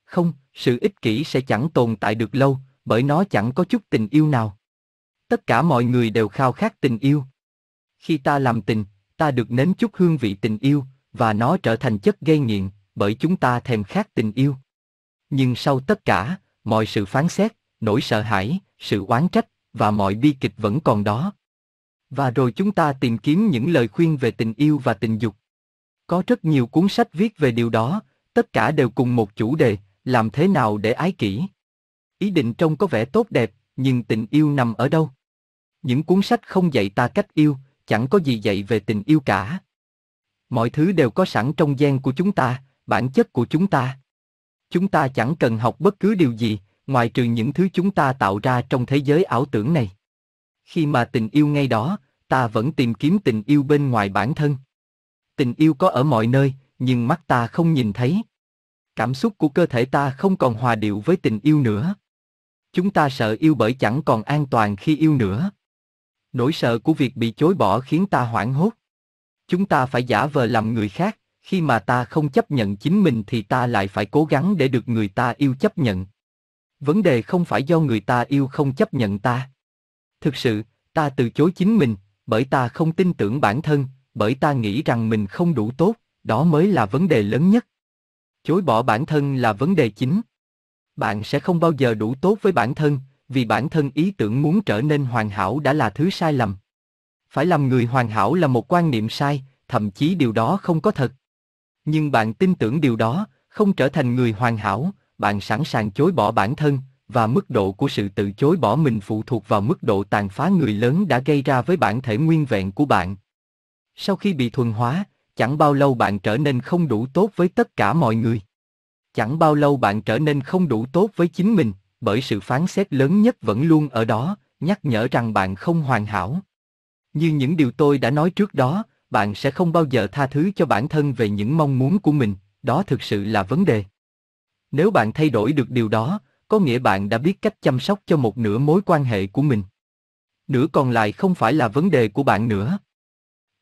Không, sự ích kỷ sẽ chẳng tồn tại được lâu, bởi nó chẳng có chút tình yêu nào. Tất cả mọi người đều khao khát tình yêu. Khi ta làm tình, ta được nếm chút hương vị tình yêu, và nó trở thành chất gây nghiện, bởi chúng ta thèm khát tình yêu nhưng sau tất cả, mọi sự phán xét, nỗi sợ hãi, sự oán trách và mọi bi kịch vẫn còn đó. Và rồi chúng ta tìm kiếm những lời khuyên về tình yêu và tình dục. Có rất nhiều cuốn sách viết về điều đó, tất cả đều cùng một chủ đề, làm thế nào để ái kỷ. Ý định trông có vẻ tốt đẹp, nhưng tình yêu nằm ở đâu? Những cuốn sách không dạy ta cách yêu, chẳng có gì dạy về tình yêu cả. Mọi thứ đều có sẵn trong gen của chúng ta, bản chất của chúng ta chúng ta chẳng cần học bất cứ điều gì, ngoài trừ những thứ chúng ta tạo ra trong thế giới ảo tưởng này. Khi mà tình yêu ngay đó, ta vẫn tìm kiếm tình yêu bên ngoài bản thân. Tình yêu có ở mọi nơi, nhưng mắt ta không nhìn thấy. Cảm xúc của cơ thể ta không còn hòa điệu với tình yêu nữa. Chúng ta sợ yêu bởi chẳng còn an toàn khi yêu nữa. Nỗi sợ của việc bị chối bỏ khiến ta hoảng hốt. Chúng ta phải giả vờ làm người khác, khi mà ta không chấp nhận chính mình thì ta lại phải cố gắng để được người ta yêu chấp nhận. Vấn đề không phải do người ta yêu không chấp nhận ta. Thực sự, ta từ chối chính mình, bởi ta không tin tưởng bản thân, bởi ta nghĩ rằng mình không đủ tốt, đó mới là vấn đề lớn nhất. Chối bỏ bản thân là vấn đề chính. Bạn sẽ không bao giờ đủ tốt với bản thân, vì bản thân ý tưởng muốn trở nên hoàn hảo đã là thứ sai lầm. Phải làm người hoàn hảo là một quan niệm sai, thậm chí điều đó không có thật. Nhưng bạn tin tưởng điều đó, không trở thành người hoàn hảo, bạn sẵn sàng chối bỏ bản thân, và mức độ của sự tự chối bỏ mình phụ thuộc vào mức độ tàn phá người lớn đã gây ra với bản thể nguyên vẹn của bạn. Sau khi bị thuần hóa, chẳng bao lâu bạn trở nên không đủ tốt với tất cả mọi người. Chẳng bao lâu bạn trở nên không đủ tốt với chính mình, bởi sự phán xét lớn nhất vẫn luôn ở đó, nhắc nhở rằng bạn không hoàn hảo. Như những điều tôi đã nói trước đó, bạn sẽ không bao giờ tha thứ cho bản thân về những mong muốn của mình, đó thực sự là vấn đề. Nếu bạn thay đổi được điều đó, có nghĩa bạn đã biết cách chăm sóc cho một nửa mối quan hệ của mình. Nửa còn lại không phải là vấn đề của bạn nữa.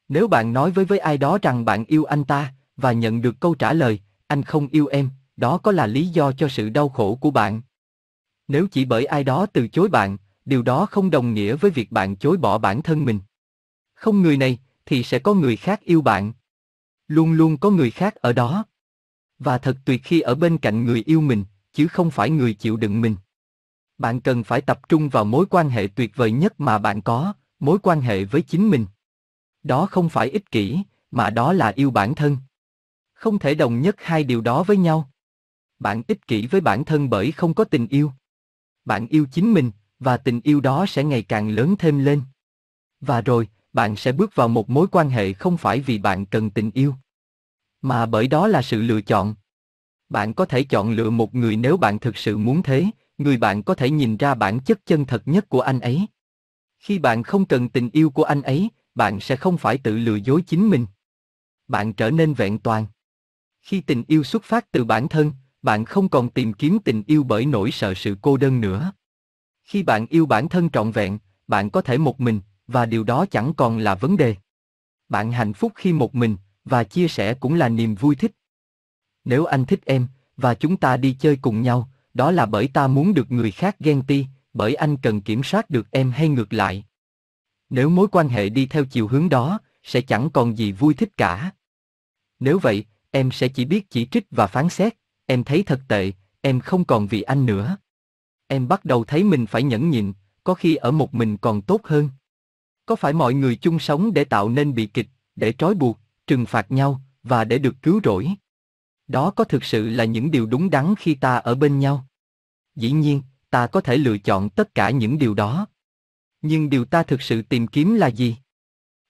Nếu bạn nói với với ai đó rằng bạn yêu anh ta và nhận được câu trả lời, anh không yêu em, đó có là lý do cho sự đau khổ của bạn. Nếu chỉ bởi ai đó từ chối bạn, điều đó không đồng nghĩa với việc bạn chối bỏ bản thân mình. Không người này, thì sẽ có người khác yêu bạn. Luôn luôn có người khác ở đó. Và thật tuyệt khi ở bên cạnh người yêu mình, chứ không phải người chịu đựng mình. Bạn cần phải tập trung vào mối quan hệ tuyệt vời nhất mà bạn có, mối quan hệ với chính mình. Đó không phải ích kỷ, mà đó là yêu bản thân. Không thể đồng nhất hai điều đó với nhau. Bạn ích kỷ với bản thân bởi không có tình yêu. Bạn yêu chính mình, và tình yêu đó sẽ ngày càng lớn thêm lên. Và rồi, bạn sẽ bước vào một mối quan hệ không phải vì bạn cần tình yêu, mà bởi đó là sự lựa chọn. Bạn có thể chọn lựa một người nếu bạn thực sự muốn thế, người bạn có thể nhìn ra bản chất chân thật nhất của anh ấy. Khi bạn không cần tình yêu của anh ấy, bạn sẽ không phải tự lừa dối chính mình. Bạn trở nên vẹn toàn. Khi tình yêu xuất phát từ bản thân, bạn không còn tìm kiếm tình yêu bởi nỗi sợ sự cô đơn nữa. Khi bạn yêu bản thân trọn vẹn, bạn có thể một mình và điều đó chẳng còn là vấn đề. Bạn hạnh phúc khi một mình, và chia sẻ cũng là niềm vui thích. Nếu anh thích em, và chúng ta đi chơi cùng nhau, đó là bởi ta muốn được người khác ghen tị, bởi anh cần kiểm soát được em hay ngược lại. Nếu mối quan hệ đi theo chiều hướng đó, sẽ chẳng còn gì vui thích cả. Nếu vậy, em sẽ chỉ biết chỉ trích và phán xét, em thấy thật tệ, em không còn vì anh nữa. Em bắt đầu thấy mình phải nhẫn nhịn, có khi ở một mình còn tốt hơn. Có phải mọi người chung sống để tạo nên bi kịch, để trói buộc, trừng phạt nhau, và để được cứu rỗi? Đó có thực sự là những điều đúng đắn khi ta ở bên nhau? Dĩ nhiên, ta có thể lựa chọn tất cả những điều đó. Nhưng điều ta thực sự tìm kiếm là gì?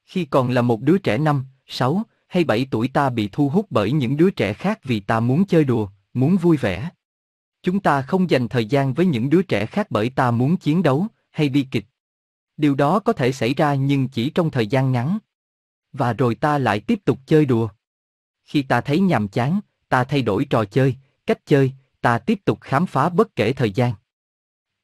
Khi còn là một đứa trẻ năm, 6 hay 7 tuổi ta bị thu hút bởi những đứa trẻ khác vì ta muốn chơi đùa, muốn vui vẻ. Chúng ta không dành thời gian với những đứa trẻ khác bởi ta muốn chiến đấu hay bi kịch điều đó có thể xảy ra nhưng chỉ trong thời gian ngắn. Và rồi ta lại tiếp tục chơi đùa. Khi ta thấy nhàm chán, ta thay đổi trò chơi, cách chơi, ta tiếp tục khám phá bất kể thời gian.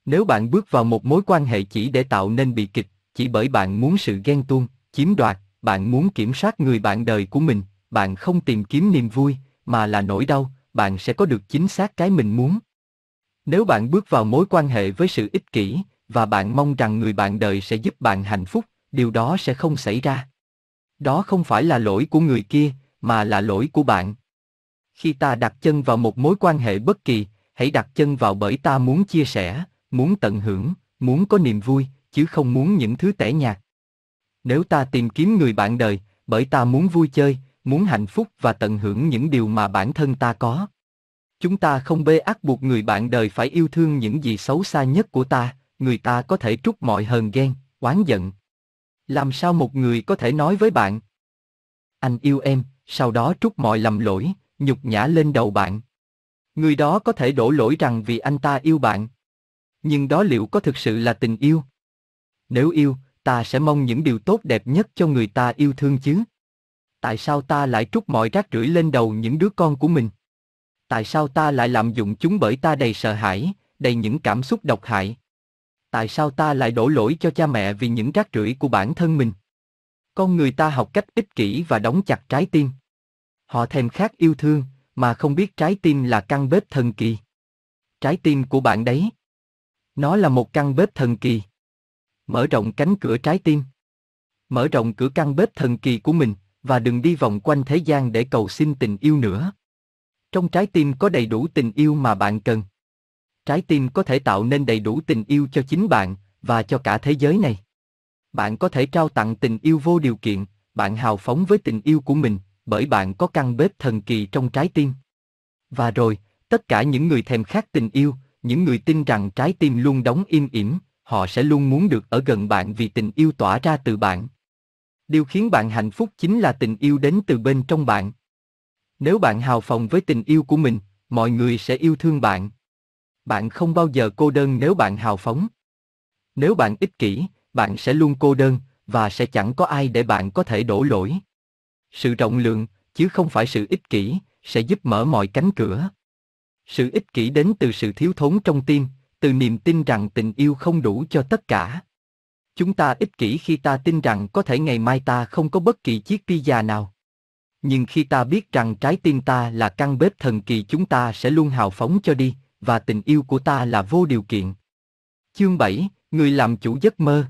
Nếu bạn bước vào một mối quan hệ chỉ để tạo nên bi kịch, chỉ bởi bạn muốn sự ghen tuông, chiếm đoạt, bạn muốn kiểm soát người bạn đời của mình, bạn không tìm kiếm niềm vui, mà là nỗi đau, bạn sẽ có được chính xác cái mình muốn. Nếu bạn bước vào mối quan hệ với sự ích kỷ, và bạn mong rằng người bạn đời sẽ giúp bạn hạnh phúc, điều đó sẽ không xảy ra. Đó không phải là lỗi của người kia, mà là lỗi của bạn. Khi ta đặt chân vào một mối quan hệ bất kỳ, hãy đặt chân vào bởi ta muốn chia sẻ, muốn tận hưởng, muốn có niềm vui, chứ không muốn những thứ tẻ nhạt. Nếu ta tìm kiếm người bạn đời, bởi ta muốn vui chơi, muốn hạnh phúc và tận hưởng những điều mà bản thân ta có. Chúng ta không bê ác buộc người bạn đời phải yêu thương những gì xấu xa nhất của ta người ta có thể trút mọi hờn ghen, oán giận. Làm sao một người có thể nói với bạn? Anh yêu em, sau đó trút mọi lầm lỗi, nhục nhã lên đầu bạn. Người đó có thể đổ lỗi rằng vì anh ta yêu bạn. Nhưng đó liệu có thực sự là tình yêu? Nếu yêu, ta sẽ mong những điều tốt đẹp nhất cho người ta yêu thương chứ. Tại sao ta lại trút mọi rác rưởi lên đầu những đứa con của mình? Tại sao ta lại lạm dụng chúng bởi ta đầy sợ hãi, đầy những cảm xúc độc hại? tại sao ta lại đổ lỗi cho cha mẹ vì những rác rưởi của bản thân mình? Con người ta học cách ích kỷ và đóng chặt trái tim. Họ thèm khát yêu thương, mà không biết trái tim là căn bếp thần kỳ. Trái tim của bạn đấy. Nó là một căn bếp thần kỳ. Mở rộng cánh cửa trái tim. Mở rộng cửa căn bếp thần kỳ của mình và đừng đi vòng quanh thế gian để cầu xin tình yêu nữa. Trong trái tim có đầy đủ tình yêu mà bạn cần trái tim có thể tạo nên đầy đủ tình yêu cho chính bạn và cho cả thế giới này. Bạn có thể trao tặng tình yêu vô điều kiện, bạn hào phóng với tình yêu của mình bởi bạn có căn bếp thần kỳ trong trái tim. Và rồi, tất cả những người thèm khát tình yêu, những người tin rằng trái tim luôn đóng im ỉm, họ sẽ luôn muốn được ở gần bạn vì tình yêu tỏa ra từ bạn. Điều khiến bạn hạnh phúc chính là tình yêu đến từ bên trong bạn. Nếu bạn hào phóng với tình yêu của mình, mọi người sẽ yêu thương bạn. Bạn không bao giờ cô đơn nếu bạn hào phóng. Nếu bạn ích kỷ, bạn sẽ luôn cô đơn và sẽ chẳng có ai để bạn có thể đổ lỗi. Sự rộng lượng, chứ không phải sự ích kỷ, sẽ giúp mở mọi cánh cửa. Sự ích kỷ đến từ sự thiếu thốn trong tim, từ niềm tin rằng tình yêu không đủ cho tất cả. Chúng ta ích kỷ khi ta tin rằng có thể ngày mai ta không có bất kỳ chiếc pizza nào. Nhưng khi ta biết rằng trái tim ta là căn bếp thần kỳ chúng ta sẽ luôn hào phóng cho đi, và tình yêu của ta là vô điều kiện. Chương 7, người làm chủ giấc mơ.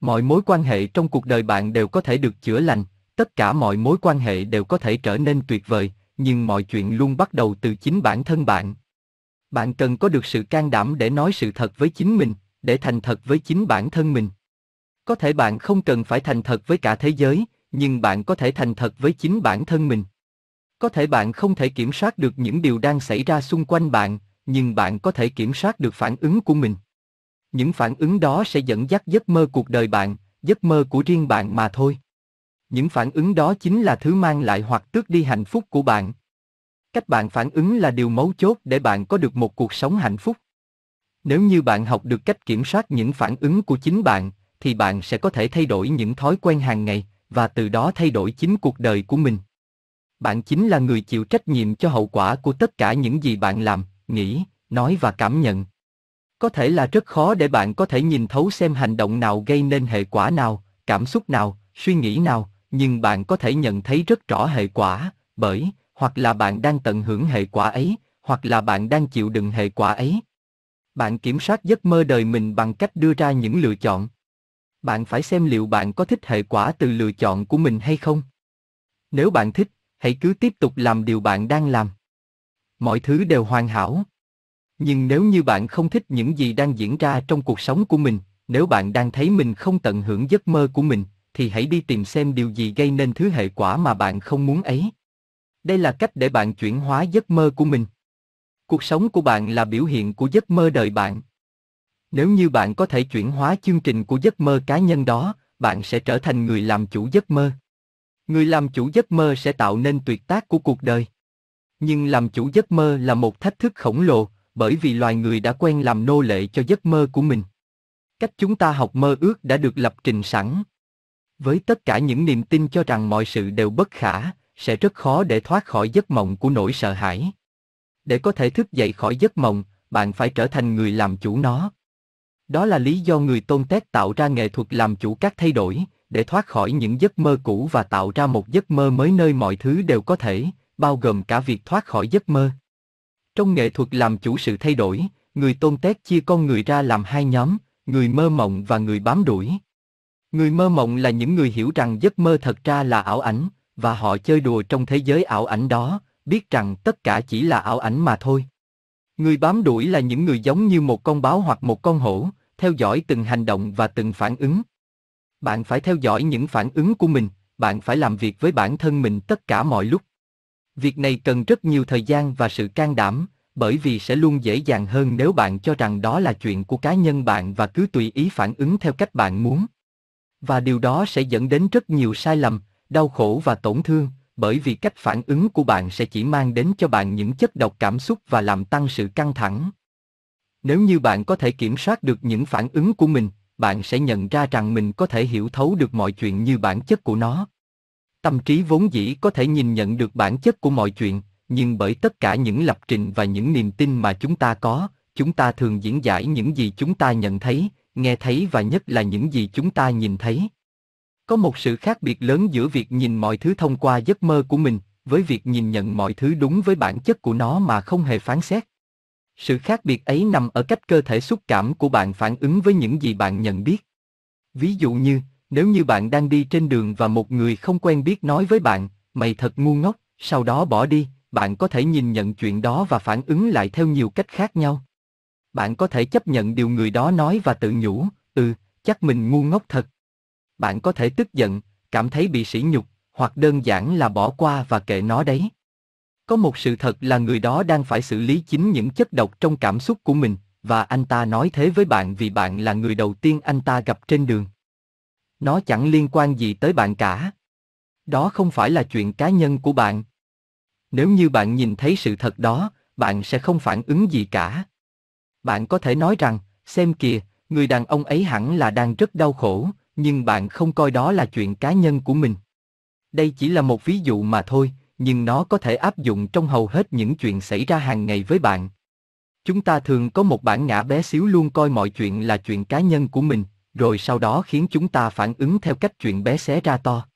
Mọi mối quan hệ trong cuộc đời bạn đều có thể được chữa lành, tất cả mọi mối quan hệ đều có thể trở nên tuyệt vời, nhưng mọi chuyện luôn bắt đầu từ chính bản thân bạn. Bạn cần có được sự can đảm để nói sự thật với chính mình, để thành thật với chính bản thân mình. Có thể bạn không cần phải thành thật với cả thế giới, nhưng bạn có thể thành thật với chính bản thân mình. Có thể bạn không thể kiểm soát được những điều đang xảy ra xung quanh bạn, nhưng bạn có thể kiểm soát được phản ứng của mình. Những phản ứng đó sẽ dẫn dắt giấc mơ cuộc đời bạn, giấc mơ của riêng bạn mà thôi. Những phản ứng đó chính là thứ mang lại hoặc tước đi hạnh phúc của bạn. Cách bạn phản ứng là điều mấu chốt để bạn có được một cuộc sống hạnh phúc. Nếu như bạn học được cách kiểm soát những phản ứng của chính bạn, thì bạn sẽ có thể thay đổi những thói quen hàng ngày và từ đó thay đổi chính cuộc đời của mình bạn chính là người chịu trách nhiệm cho hậu quả của tất cả những gì bạn làm, nghĩ, nói và cảm nhận. Có thể là rất khó để bạn có thể nhìn thấu xem hành động nào gây nên hệ quả nào, cảm xúc nào, suy nghĩ nào, nhưng bạn có thể nhận thấy rất rõ hệ quả, bởi hoặc là bạn đang tận hưởng hệ quả ấy, hoặc là bạn đang chịu đựng hệ quả ấy. Bạn kiểm soát giấc mơ đời mình bằng cách đưa ra những lựa chọn. Bạn phải xem liệu bạn có thích hệ quả từ lựa chọn của mình hay không. Nếu bạn thích, hãy cứ tiếp tục làm điều bạn đang làm. Mọi thứ đều hoàn hảo. Nhưng nếu như bạn không thích những gì đang diễn ra trong cuộc sống của mình, nếu bạn đang thấy mình không tận hưởng giấc mơ của mình, thì hãy đi tìm xem điều gì gây nên thứ hệ quả mà bạn không muốn ấy. Đây là cách để bạn chuyển hóa giấc mơ của mình. Cuộc sống của bạn là biểu hiện của giấc mơ đời bạn. Nếu như bạn có thể chuyển hóa chương trình của giấc mơ cá nhân đó, bạn sẽ trở thành người làm chủ giấc mơ người làm chủ giấc mơ sẽ tạo nên tuyệt tác của cuộc đời. Nhưng làm chủ giấc mơ là một thách thức khổng lồ, bởi vì loài người đã quen làm nô lệ cho giấc mơ của mình. Cách chúng ta học mơ ước đã được lập trình sẵn. Với tất cả những niềm tin cho rằng mọi sự đều bất khả, sẽ rất khó để thoát khỏi giấc mộng của nỗi sợ hãi. Để có thể thức dậy khỏi giấc mộng, bạn phải trở thành người làm chủ nó. Đó là lý do người tôn tét tạo ra nghệ thuật làm chủ các thay đổi, để thoát khỏi những giấc mơ cũ và tạo ra một giấc mơ mới nơi mọi thứ đều có thể, bao gồm cả việc thoát khỏi giấc mơ. Trong nghệ thuật làm chủ sự thay đổi, người tôn tét chia con người ra làm hai nhóm, người mơ mộng và người bám đuổi. Người mơ mộng là những người hiểu rằng giấc mơ thật ra là ảo ảnh, và họ chơi đùa trong thế giới ảo ảnh đó, biết rằng tất cả chỉ là ảo ảnh mà thôi. Người bám đuổi là những người giống như một con báo hoặc một con hổ, theo dõi từng hành động và từng phản ứng, bạn phải theo dõi những phản ứng của mình, bạn phải làm việc với bản thân mình tất cả mọi lúc. Việc này cần rất nhiều thời gian và sự can đảm, bởi vì sẽ luôn dễ dàng hơn nếu bạn cho rằng đó là chuyện của cá nhân bạn và cứ tùy ý phản ứng theo cách bạn muốn. Và điều đó sẽ dẫn đến rất nhiều sai lầm, đau khổ và tổn thương, bởi vì cách phản ứng của bạn sẽ chỉ mang đến cho bạn những chất độc cảm xúc và làm tăng sự căng thẳng. Nếu như bạn có thể kiểm soát được những phản ứng của mình, bạn sẽ nhận ra rằng mình có thể hiểu thấu được mọi chuyện như bản chất của nó. Tâm trí vốn dĩ có thể nhìn nhận được bản chất của mọi chuyện, nhưng bởi tất cả những lập trình và những niềm tin mà chúng ta có, chúng ta thường diễn giải những gì chúng ta nhận thấy, nghe thấy và nhất là những gì chúng ta nhìn thấy. Có một sự khác biệt lớn giữa việc nhìn mọi thứ thông qua giấc mơ của mình, với việc nhìn nhận mọi thứ đúng với bản chất của nó mà không hề phán xét. Sự khác biệt ấy nằm ở cách cơ thể xúc cảm của bạn phản ứng với những gì bạn nhận biết. Ví dụ như, nếu như bạn đang đi trên đường và một người không quen biết nói với bạn, mày thật ngu ngốc, sau đó bỏ đi, bạn có thể nhìn nhận chuyện đó và phản ứng lại theo nhiều cách khác nhau. Bạn có thể chấp nhận điều người đó nói và tự nhủ, ừ, chắc mình ngu ngốc thật. Bạn có thể tức giận, cảm thấy bị sỉ nhục, hoặc đơn giản là bỏ qua và kệ nó đấy. Có một sự thật là người đó đang phải xử lý chính những chất độc trong cảm xúc của mình, và anh ta nói thế với bạn vì bạn là người đầu tiên anh ta gặp trên đường. Nó chẳng liên quan gì tới bạn cả. Đó không phải là chuyện cá nhân của bạn. Nếu như bạn nhìn thấy sự thật đó, bạn sẽ không phản ứng gì cả. Bạn có thể nói rằng, xem kìa, người đàn ông ấy hẳn là đang rất đau khổ, nhưng bạn không coi đó là chuyện cá nhân của mình. Đây chỉ là một ví dụ mà thôi, nhưng nó có thể áp dụng trong hầu hết những chuyện xảy ra hàng ngày với bạn. Chúng ta thường có một bản ngã bé xíu luôn coi mọi chuyện là chuyện cá nhân của mình, rồi sau đó khiến chúng ta phản ứng theo cách chuyện bé xé ra to.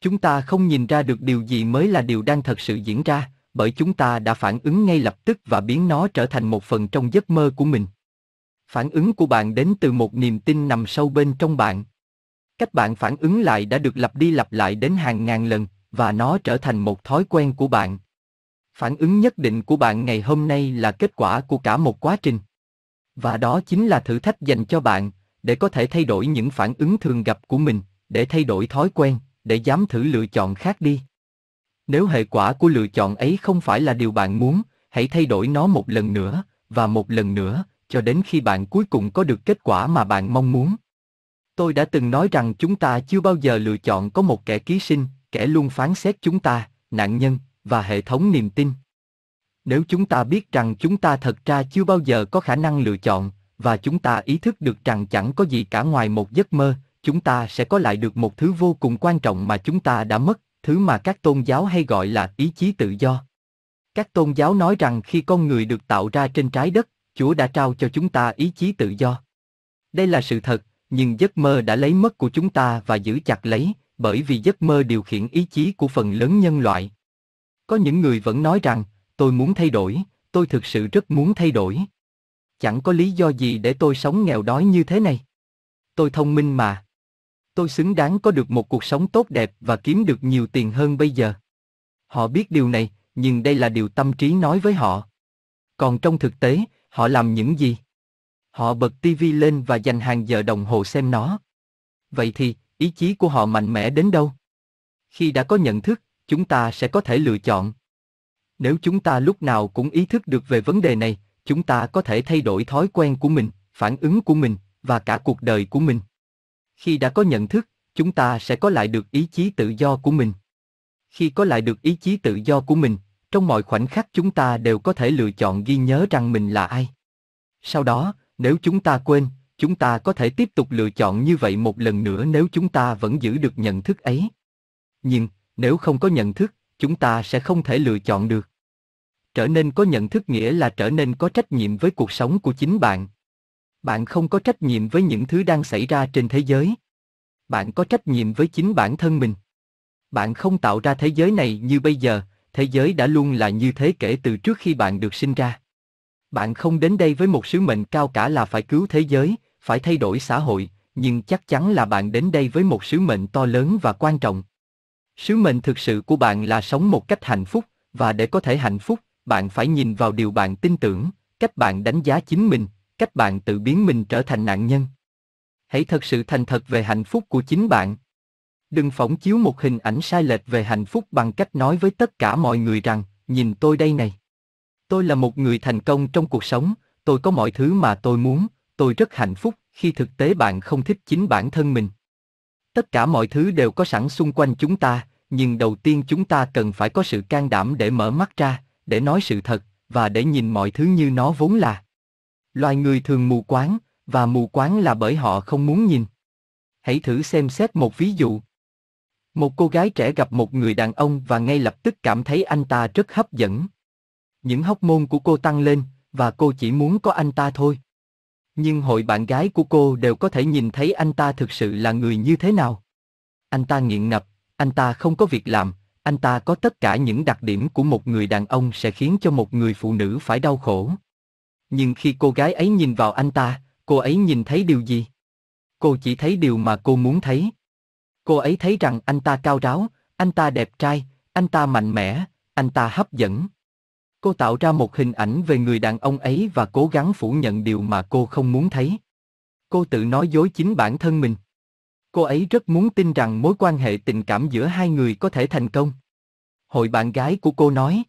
Chúng ta không nhìn ra được điều gì mới là điều đang thật sự diễn ra, bởi chúng ta đã phản ứng ngay lập tức và biến nó trở thành một phần trong giấc mơ của mình. Phản ứng của bạn đến từ một niềm tin nằm sâu bên trong bạn. Cách bạn phản ứng lại đã được lặp đi lặp lại đến hàng ngàn lần, và nó trở thành một thói quen của bạn. Phản ứng nhất định của bạn ngày hôm nay là kết quả của cả một quá trình. Và đó chính là thử thách dành cho bạn để có thể thay đổi những phản ứng thường gặp của mình, để thay đổi thói quen, để dám thử lựa chọn khác đi. Nếu hệ quả của lựa chọn ấy không phải là điều bạn muốn, hãy thay đổi nó một lần nữa, và một lần nữa, cho đến khi bạn cuối cùng có được kết quả mà bạn mong muốn. Tôi đã từng nói rằng chúng ta chưa bao giờ lựa chọn có một kẻ ký sinh kẻ luôn phán xét chúng ta, nạn nhân, và hệ thống niềm tin. Nếu chúng ta biết rằng chúng ta thật ra chưa bao giờ có khả năng lựa chọn, và chúng ta ý thức được rằng chẳng có gì cả ngoài một giấc mơ, chúng ta sẽ có lại được một thứ vô cùng quan trọng mà chúng ta đã mất, thứ mà các tôn giáo hay gọi là ý chí tự do. Các tôn giáo nói rằng khi con người được tạo ra trên trái đất, Chúa đã trao cho chúng ta ý chí tự do. Đây là sự thật, nhưng giấc mơ đã lấy mất của chúng ta và giữ chặt lấy, bởi vì giấc mơ điều khiển ý chí của phần lớn nhân loại. Có những người vẫn nói rằng, tôi muốn thay đổi, tôi thực sự rất muốn thay đổi. Chẳng có lý do gì để tôi sống nghèo đói như thế này. Tôi thông minh mà. Tôi xứng đáng có được một cuộc sống tốt đẹp và kiếm được nhiều tiền hơn bây giờ. Họ biết điều này, nhưng đây là điều tâm trí nói với họ. Còn trong thực tế, họ làm những gì? Họ bật tivi lên và dành hàng giờ đồng hồ xem nó. Vậy thì, ý chí của họ mạnh mẽ đến đâu. Khi đã có nhận thức, chúng ta sẽ có thể lựa chọn. Nếu chúng ta lúc nào cũng ý thức được về vấn đề này, chúng ta có thể thay đổi thói quen của mình, phản ứng của mình và cả cuộc đời của mình. Khi đã có nhận thức, chúng ta sẽ có lại được ý chí tự do của mình. Khi có lại được ý chí tự do của mình, trong mọi khoảnh khắc chúng ta đều có thể lựa chọn ghi nhớ rằng mình là ai. Sau đó, nếu chúng ta quên, chúng ta có thể tiếp tục lựa chọn như vậy một lần nữa nếu chúng ta vẫn giữ được nhận thức ấy. Nhưng, nếu không có nhận thức, chúng ta sẽ không thể lựa chọn được. Trở nên có nhận thức nghĩa là trở nên có trách nhiệm với cuộc sống của chính bạn. Bạn không có trách nhiệm với những thứ đang xảy ra trên thế giới. Bạn có trách nhiệm với chính bản thân mình. Bạn không tạo ra thế giới này như bây giờ, thế giới đã luôn là như thế kể từ trước khi bạn được sinh ra. Bạn không đến đây với một sứ mệnh cao cả là phải cứu thế giới, phải thay đổi xã hội, nhưng chắc chắn là bạn đến đây với một sứ mệnh to lớn và quan trọng. Sứ mệnh thực sự của bạn là sống một cách hạnh phúc, và để có thể hạnh phúc, bạn phải nhìn vào điều bạn tin tưởng, cách bạn đánh giá chính mình, cách bạn tự biến mình trở thành nạn nhân. Hãy thật sự thành thật về hạnh phúc của chính bạn. Đừng phóng chiếu một hình ảnh sai lệch về hạnh phúc bằng cách nói với tất cả mọi người rằng, nhìn tôi đây này. Tôi là một người thành công trong cuộc sống, tôi có mọi thứ mà tôi muốn, tôi rất hạnh phúc khi thực tế bạn không thích chính bản thân mình. Tất cả mọi thứ đều có sẵn xung quanh chúng ta, nhưng đầu tiên chúng ta cần phải có sự can đảm để mở mắt ra, để nói sự thật, và để nhìn mọi thứ như nó vốn là. Loài người thường mù quáng, và mù quáng là bởi họ không muốn nhìn. Hãy thử xem xét một ví dụ. Một cô gái trẻ gặp một người đàn ông và ngay lập tức cảm thấy anh ta rất hấp dẫn. Những hóc môn của cô tăng lên, và cô chỉ muốn có anh ta thôi nhưng hội bạn gái của cô đều có thể nhìn thấy anh ta thực sự là người như thế nào. Anh ta nghiện ngập, anh ta không có việc làm, anh ta có tất cả những đặc điểm của một người đàn ông sẽ khiến cho một người phụ nữ phải đau khổ. Nhưng khi cô gái ấy nhìn vào anh ta, cô ấy nhìn thấy điều gì? Cô chỉ thấy điều mà cô muốn thấy. Cô ấy thấy rằng anh ta cao ráo, anh ta đẹp trai, anh ta mạnh mẽ, anh ta hấp dẫn. Cô tạo ra một hình ảnh về người đàn ông ấy và cố gắng phủ nhận điều mà cô không muốn thấy. Cô tự nói dối chính bản thân mình. Cô ấy rất muốn tin rằng mối quan hệ tình cảm giữa hai người có thể thành công. Hội bạn gái của cô nói.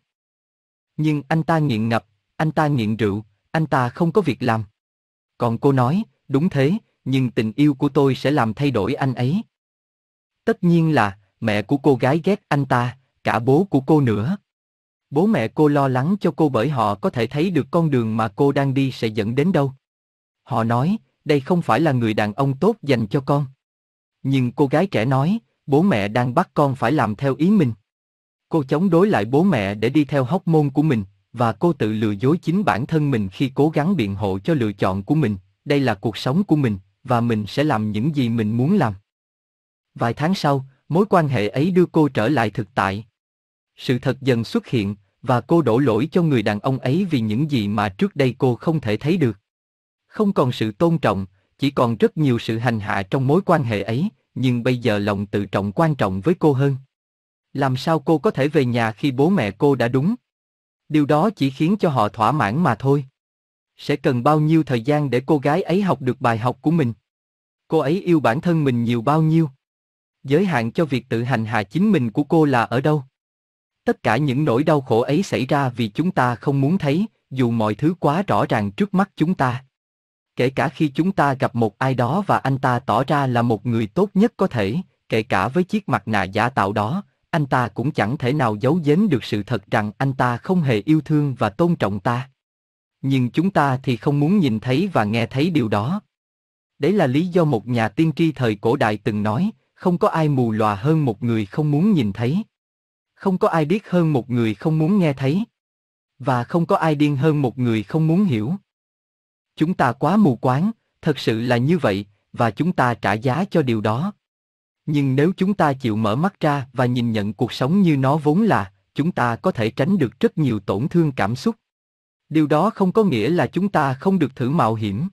Nhưng anh ta nghiện ngập, anh ta nghiện rượu, anh ta không có việc làm. Còn cô nói, đúng thế, nhưng tình yêu của tôi sẽ làm thay đổi anh ấy. Tất nhiên là, mẹ của cô gái ghét anh ta, cả bố của cô nữa. Bố mẹ cô lo lắng cho cô bởi họ có thể thấy được con đường mà cô đang đi sẽ dẫn đến đâu. Họ nói, đây không phải là người đàn ông tốt dành cho con. Nhưng cô gái trẻ nói, bố mẹ đang bắt con phải làm theo ý mình. Cô chống đối lại bố mẹ để đi theo hóc môn của mình, và cô tự lừa dối chính bản thân mình khi cố gắng biện hộ cho lựa chọn của mình, đây là cuộc sống của mình, và mình sẽ làm những gì mình muốn làm. Vài tháng sau, mối quan hệ ấy đưa cô trở lại thực tại sự thật dần xuất hiện, và cô đổ lỗi cho người đàn ông ấy vì những gì mà trước đây cô không thể thấy được. Không còn sự tôn trọng, chỉ còn rất nhiều sự hành hạ trong mối quan hệ ấy, nhưng bây giờ lòng tự trọng quan trọng với cô hơn. Làm sao cô có thể về nhà khi bố mẹ cô đã đúng? Điều đó chỉ khiến cho họ thỏa mãn mà thôi. Sẽ cần bao nhiêu thời gian để cô gái ấy học được bài học của mình? Cô ấy yêu bản thân mình nhiều bao nhiêu? Giới hạn cho việc tự hành hạ chính mình của cô là ở đâu? Tất cả những nỗi đau khổ ấy xảy ra vì chúng ta không muốn thấy, dù mọi thứ quá rõ ràng trước mắt chúng ta. Kể cả khi chúng ta gặp một ai đó và anh ta tỏ ra là một người tốt nhất có thể, kể cả với chiếc mặt nạ giả tạo đó, anh ta cũng chẳng thể nào giấu giếm được sự thật rằng anh ta không hề yêu thương và tôn trọng ta. Nhưng chúng ta thì không muốn nhìn thấy và nghe thấy điều đó. Đấy là lý do một nhà tiên tri thời cổ đại từng nói, không có ai mù lòa hơn một người không muốn nhìn thấy không có ai biết hơn một người không muốn nghe thấy. Và không có ai điên hơn một người không muốn hiểu. Chúng ta quá mù quáng, thật sự là như vậy, và chúng ta trả giá cho điều đó. Nhưng nếu chúng ta chịu mở mắt ra và nhìn nhận cuộc sống như nó vốn là, chúng ta có thể tránh được rất nhiều tổn thương cảm xúc. Điều đó không có nghĩa là chúng ta không được thử mạo hiểm.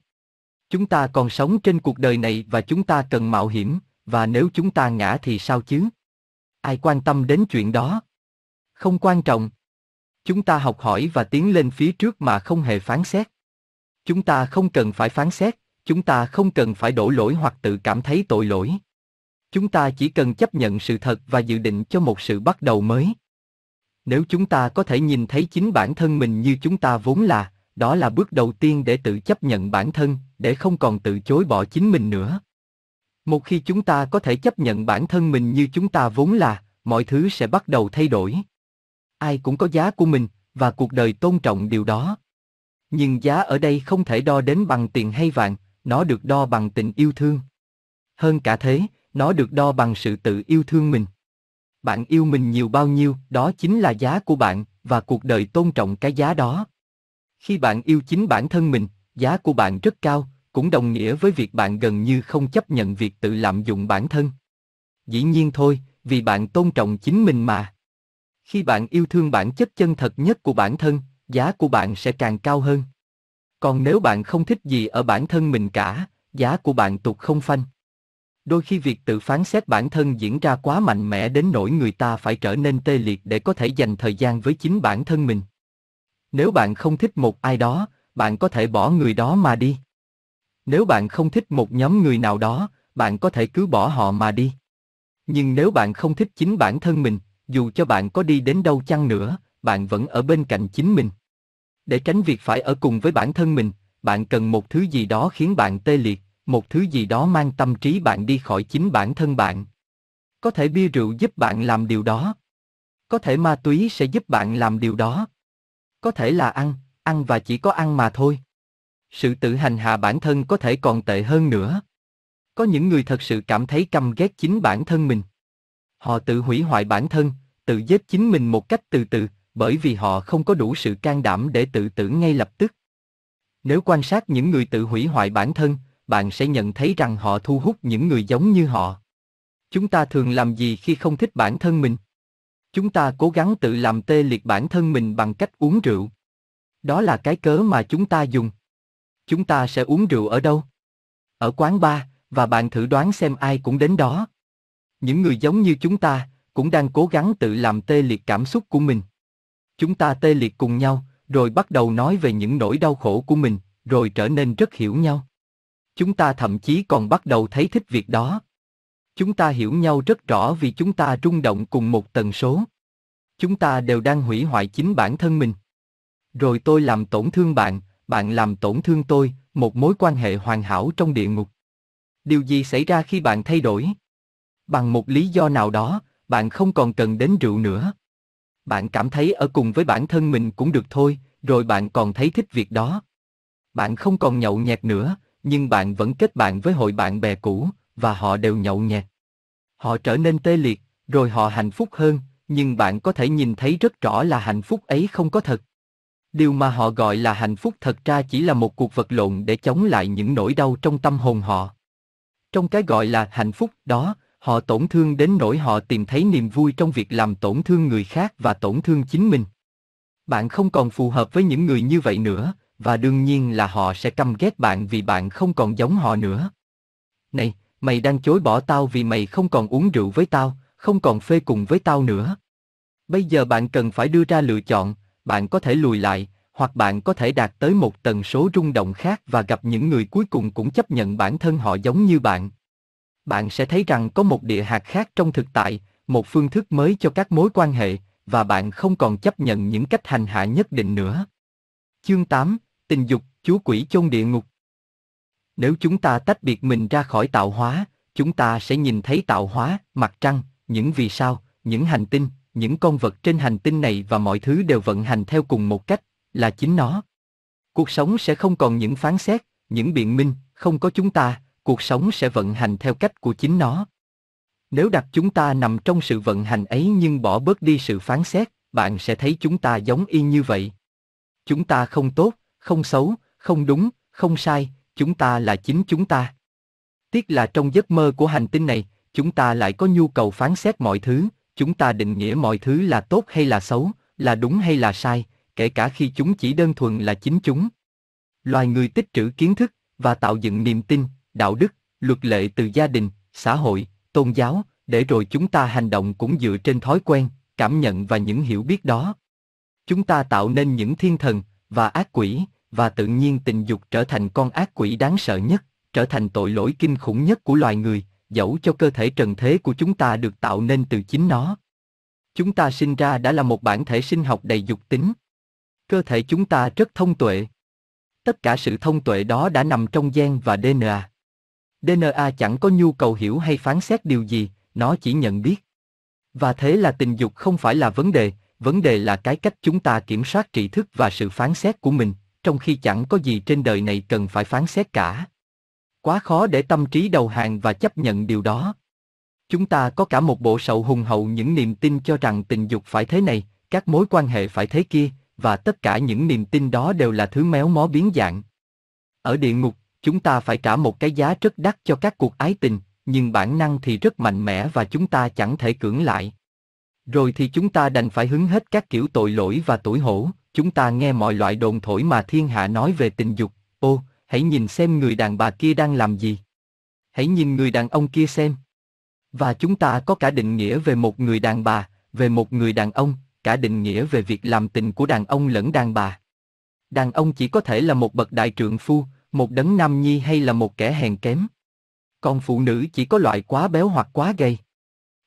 Chúng ta còn sống trên cuộc đời này và chúng ta cần mạo hiểm, và nếu chúng ta ngã thì sao chứ? ai quan tâm đến chuyện đó? Không quan trọng. Chúng ta học hỏi và tiến lên phía trước mà không hề phán xét. Chúng ta không cần phải phán xét, chúng ta không cần phải đổ lỗi hoặc tự cảm thấy tội lỗi. Chúng ta chỉ cần chấp nhận sự thật và dự định cho một sự bắt đầu mới. Nếu chúng ta có thể nhìn thấy chính bản thân mình như chúng ta vốn là, đó là bước đầu tiên để tự chấp nhận bản thân, để không còn tự chối bỏ chính mình nữa. Một khi chúng ta có thể chấp nhận bản thân mình như chúng ta vốn là, mọi thứ sẽ bắt đầu thay đổi. Ai cũng có giá của mình và cuộc đời tôn trọng điều đó. Nhưng giá ở đây không thể đo đến bằng tiền hay vàng, nó được đo bằng tình yêu thương. Hơn cả thế, nó được đo bằng sự tự yêu thương mình. Bạn yêu mình nhiều bao nhiêu, đó chính là giá của bạn và cuộc đời tôn trọng cái giá đó. Khi bạn yêu chính bản thân mình, giá của bạn rất cao cũng đồng nghĩa với việc bạn gần như không chấp nhận việc tự lạm dụng bản thân. Dĩ nhiên thôi, vì bạn tôn trọng chính mình mà. Khi bạn yêu thương bản chất chân thật nhất của bản thân, giá của bạn sẽ càng cao hơn. Còn nếu bạn không thích gì ở bản thân mình cả, giá của bạn tụt không phanh. Đôi khi việc tự phán xét bản thân diễn ra quá mạnh mẽ đến nỗi người ta phải trở nên tê liệt để có thể dành thời gian với chính bản thân mình. Nếu bạn không thích một ai đó, bạn có thể bỏ người đó mà đi. Nếu bạn không thích một nhóm người nào đó, bạn có thể cứ bỏ họ mà đi. Nhưng nếu bạn không thích chính bản thân mình, dù cho bạn có đi đến đâu chăng nữa, bạn vẫn ở bên cạnh chính mình. Để tránh việc phải ở cùng với bản thân mình, bạn cần một thứ gì đó khiến bạn tê liệt, một thứ gì đó mang tâm trí bạn đi khỏi chính bản thân bạn. Có thể bia rượu giúp bạn làm điều đó. Có thể ma túy sẽ giúp bạn làm điều đó. Có thể là ăn, ăn và chỉ có ăn mà thôi sự tự hành hạ bản thân có thể còn tệ hơn nữa. Có những người thật sự cảm thấy căm ghét chính bản thân mình. Họ tự hủy hoại bản thân, tự giết chính mình một cách từ từ, bởi vì họ không có đủ sự can đảm để tự tử ngay lập tức. Nếu quan sát những người tự hủy hoại bản thân, bạn sẽ nhận thấy rằng họ thu hút những người giống như họ. Chúng ta thường làm gì khi không thích bản thân mình? Chúng ta cố gắng tự làm tê liệt bản thân mình bằng cách uống rượu. Đó là cái cớ mà chúng ta dùng Chúng ta sẽ uống rượu ở đâu? Ở quán bar, và bạn thử đoán xem ai cũng đến đó. Những người giống như chúng ta, cũng đang cố gắng tự làm tê liệt cảm xúc của mình. Chúng ta tê liệt cùng nhau, rồi bắt đầu nói về những nỗi đau khổ của mình, rồi trở nên rất hiểu nhau. Chúng ta thậm chí còn bắt đầu thấy thích việc đó. Chúng ta hiểu nhau rất rõ vì chúng ta rung động cùng một tần số. Chúng ta đều đang hủy hoại chính bản thân mình. Rồi tôi làm tổn thương bạn, bạn làm tổn thương tôi, một mối quan hệ hoàn hảo trong địa ngục. Điều gì xảy ra khi bạn thay đổi? Bằng một lý do nào đó, bạn không còn cần đến rượu nữa. Bạn cảm thấy ở cùng với bản thân mình cũng được thôi, rồi bạn còn thấy thích việc đó. Bạn không còn nhậu nhẹt nữa, nhưng bạn vẫn kết bạn với hội bạn bè cũ, và họ đều nhậu nhẹt. Họ trở nên tê liệt, rồi họ hạnh phúc hơn, nhưng bạn có thể nhìn thấy rất rõ là hạnh phúc ấy không có thật. Điều mà họ gọi là hạnh phúc thật ra chỉ là một cuộc vật lộn để chống lại những nỗi đau trong tâm hồn họ. Trong cái gọi là hạnh phúc đó, họ tổn thương đến nỗi họ tìm thấy niềm vui trong việc làm tổn thương người khác và tổn thương chính mình. Bạn không còn phù hợp với những người như vậy nữa, và đương nhiên là họ sẽ căm ghét bạn vì bạn không còn giống họ nữa. Này, mày đang chối bỏ tao vì mày không còn uống rượu với tao, không còn phê cùng với tao nữa. Bây giờ bạn cần phải đưa ra lựa chọn, bạn có thể lùi lại, hoặc bạn có thể đạt tới một tần số rung động khác và gặp những người cuối cùng cũng chấp nhận bản thân họ giống như bạn. Bạn sẽ thấy rằng có một địa hạt khác trong thực tại, một phương thức mới cho các mối quan hệ, và bạn không còn chấp nhận những cách hành hạ nhất định nữa. Chương 8, Tình dục, Chúa quỷ chôn địa ngục Nếu chúng ta tách biệt mình ra khỏi tạo hóa, chúng ta sẽ nhìn thấy tạo hóa, mặt trăng, những vì sao, những hành tinh, những con vật trên hành tinh này và mọi thứ đều vận hành theo cùng một cách, là chính nó. Cuộc sống sẽ không còn những phán xét, những biện minh, không có chúng ta, cuộc sống sẽ vận hành theo cách của chính nó. Nếu đặt chúng ta nằm trong sự vận hành ấy nhưng bỏ bớt đi sự phán xét, bạn sẽ thấy chúng ta giống y như vậy. Chúng ta không tốt, không xấu, không đúng, không sai, chúng ta là chính chúng ta. Tiếc là trong giấc mơ của hành tinh này, chúng ta lại có nhu cầu phán xét mọi thứ, chúng ta định nghĩa mọi thứ là tốt hay là xấu, là đúng hay là sai, kể cả khi chúng chỉ đơn thuần là chính chúng. Loài người tích trữ kiến thức và tạo dựng niềm tin, đạo đức, luật lệ từ gia đình, xã hội, tôn giáo, để rồi chúng ta hành động cũng dựa trên thói quen, cảm nhận và những hiểu biết đó. Chúng ta tạo nên những thiên thần và ác quỷ và tự nhiên tình dục trở thành con ác quỷ đáng sợ nhất, trở thành tội lỗi kinh khủng nhất của loài người dẫu cho cơ thể trần thế của chúng ta được tạo nên từ chính nó. Chúng ta sinh ra đã là một bản thể sinh học đầy dục tính. Cơ thể chúng ta rất thông tuệ. Tất cả sự thông tuệ đó đã nằm trong gen và DNA. DNA chẳng có nhu cầu hiểu hay phán xét điều gì, nó chỉ nhận biết. Và thế là tình dục không phải là vấn đề, vấn đề là cái cách chúng ta kiểm soát tri thức và sự phán xét của mình, trong khi chẳng có gì trên đời này cần phải phán xét cả quá khó để tâm trí đầu hàng và chấp nhận điều đó. Chúng ta có cả một bộ sậu hùng hậu những niềm tin cho rằng tình dục phải thế này, các mối quan hệ phải thế kia, và tất cả những niềm tin đó đều là thứ méo mó biến dạng. Ở địa ngục, chúng ta phải trả một cái giá rất đắt cho các cuộc ái tình, nhưng bản năng thì rất mạnh mẽ và chúng ta chẳng thể cưỡng lại. Rồi thì chúng ta đành phải hứng hết các kiểu tội lỗi và tủi hổ, chúng ta nghe mọi loại đồn thổi mà thiên hạ nói về tình dục, ô, hãy nhìn xem người đàn bà kia đang làm gì. Hãy nhìn người đàn ông kia xem. Và chúng ta có cả định nghĩa về một người đàn bà, về một người đàn ông, cả định nghĩa về việc làm tình của đàn ông lẫn đàn bà. Đàn ông chỉ có thể là một bậc đại trượng phu, một đấng nam nhi hay là một kẻ hèn kém. Còn phụ nữ chỉ có loại quá béo hoặc quá gầy.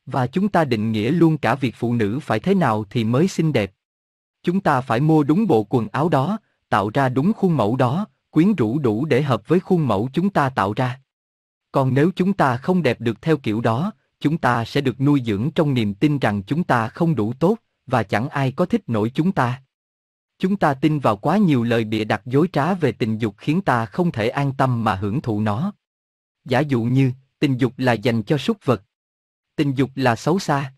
Và chúng ta định nghĩa luôn cả việc phụ nữ phải thế nào thì mới xinh đẹp. Chúng ta phải mua đúng bộ quần áo đó, tạo ra đúng khuôn mẫu đó, quyến rũ đủ để hợp với khuôn mẫu chúng ta tạo ra. Còn nếu chúng ta không đẹp được theo kiểu đó, chúng ta sẽ được nuôi dưỡng trong niềm tin rằng chúng ta không đủ tốt và chẳng ai có thích nổi chúng ta. Chúng ta tin vào quá nhiều lời bịa đặt dối trá về tình dục khiến ta không thể an tâm mà hưởng thụ nó. Giả dụ như, tình dục là dành cho súc vật. Tình dục là xấu xa.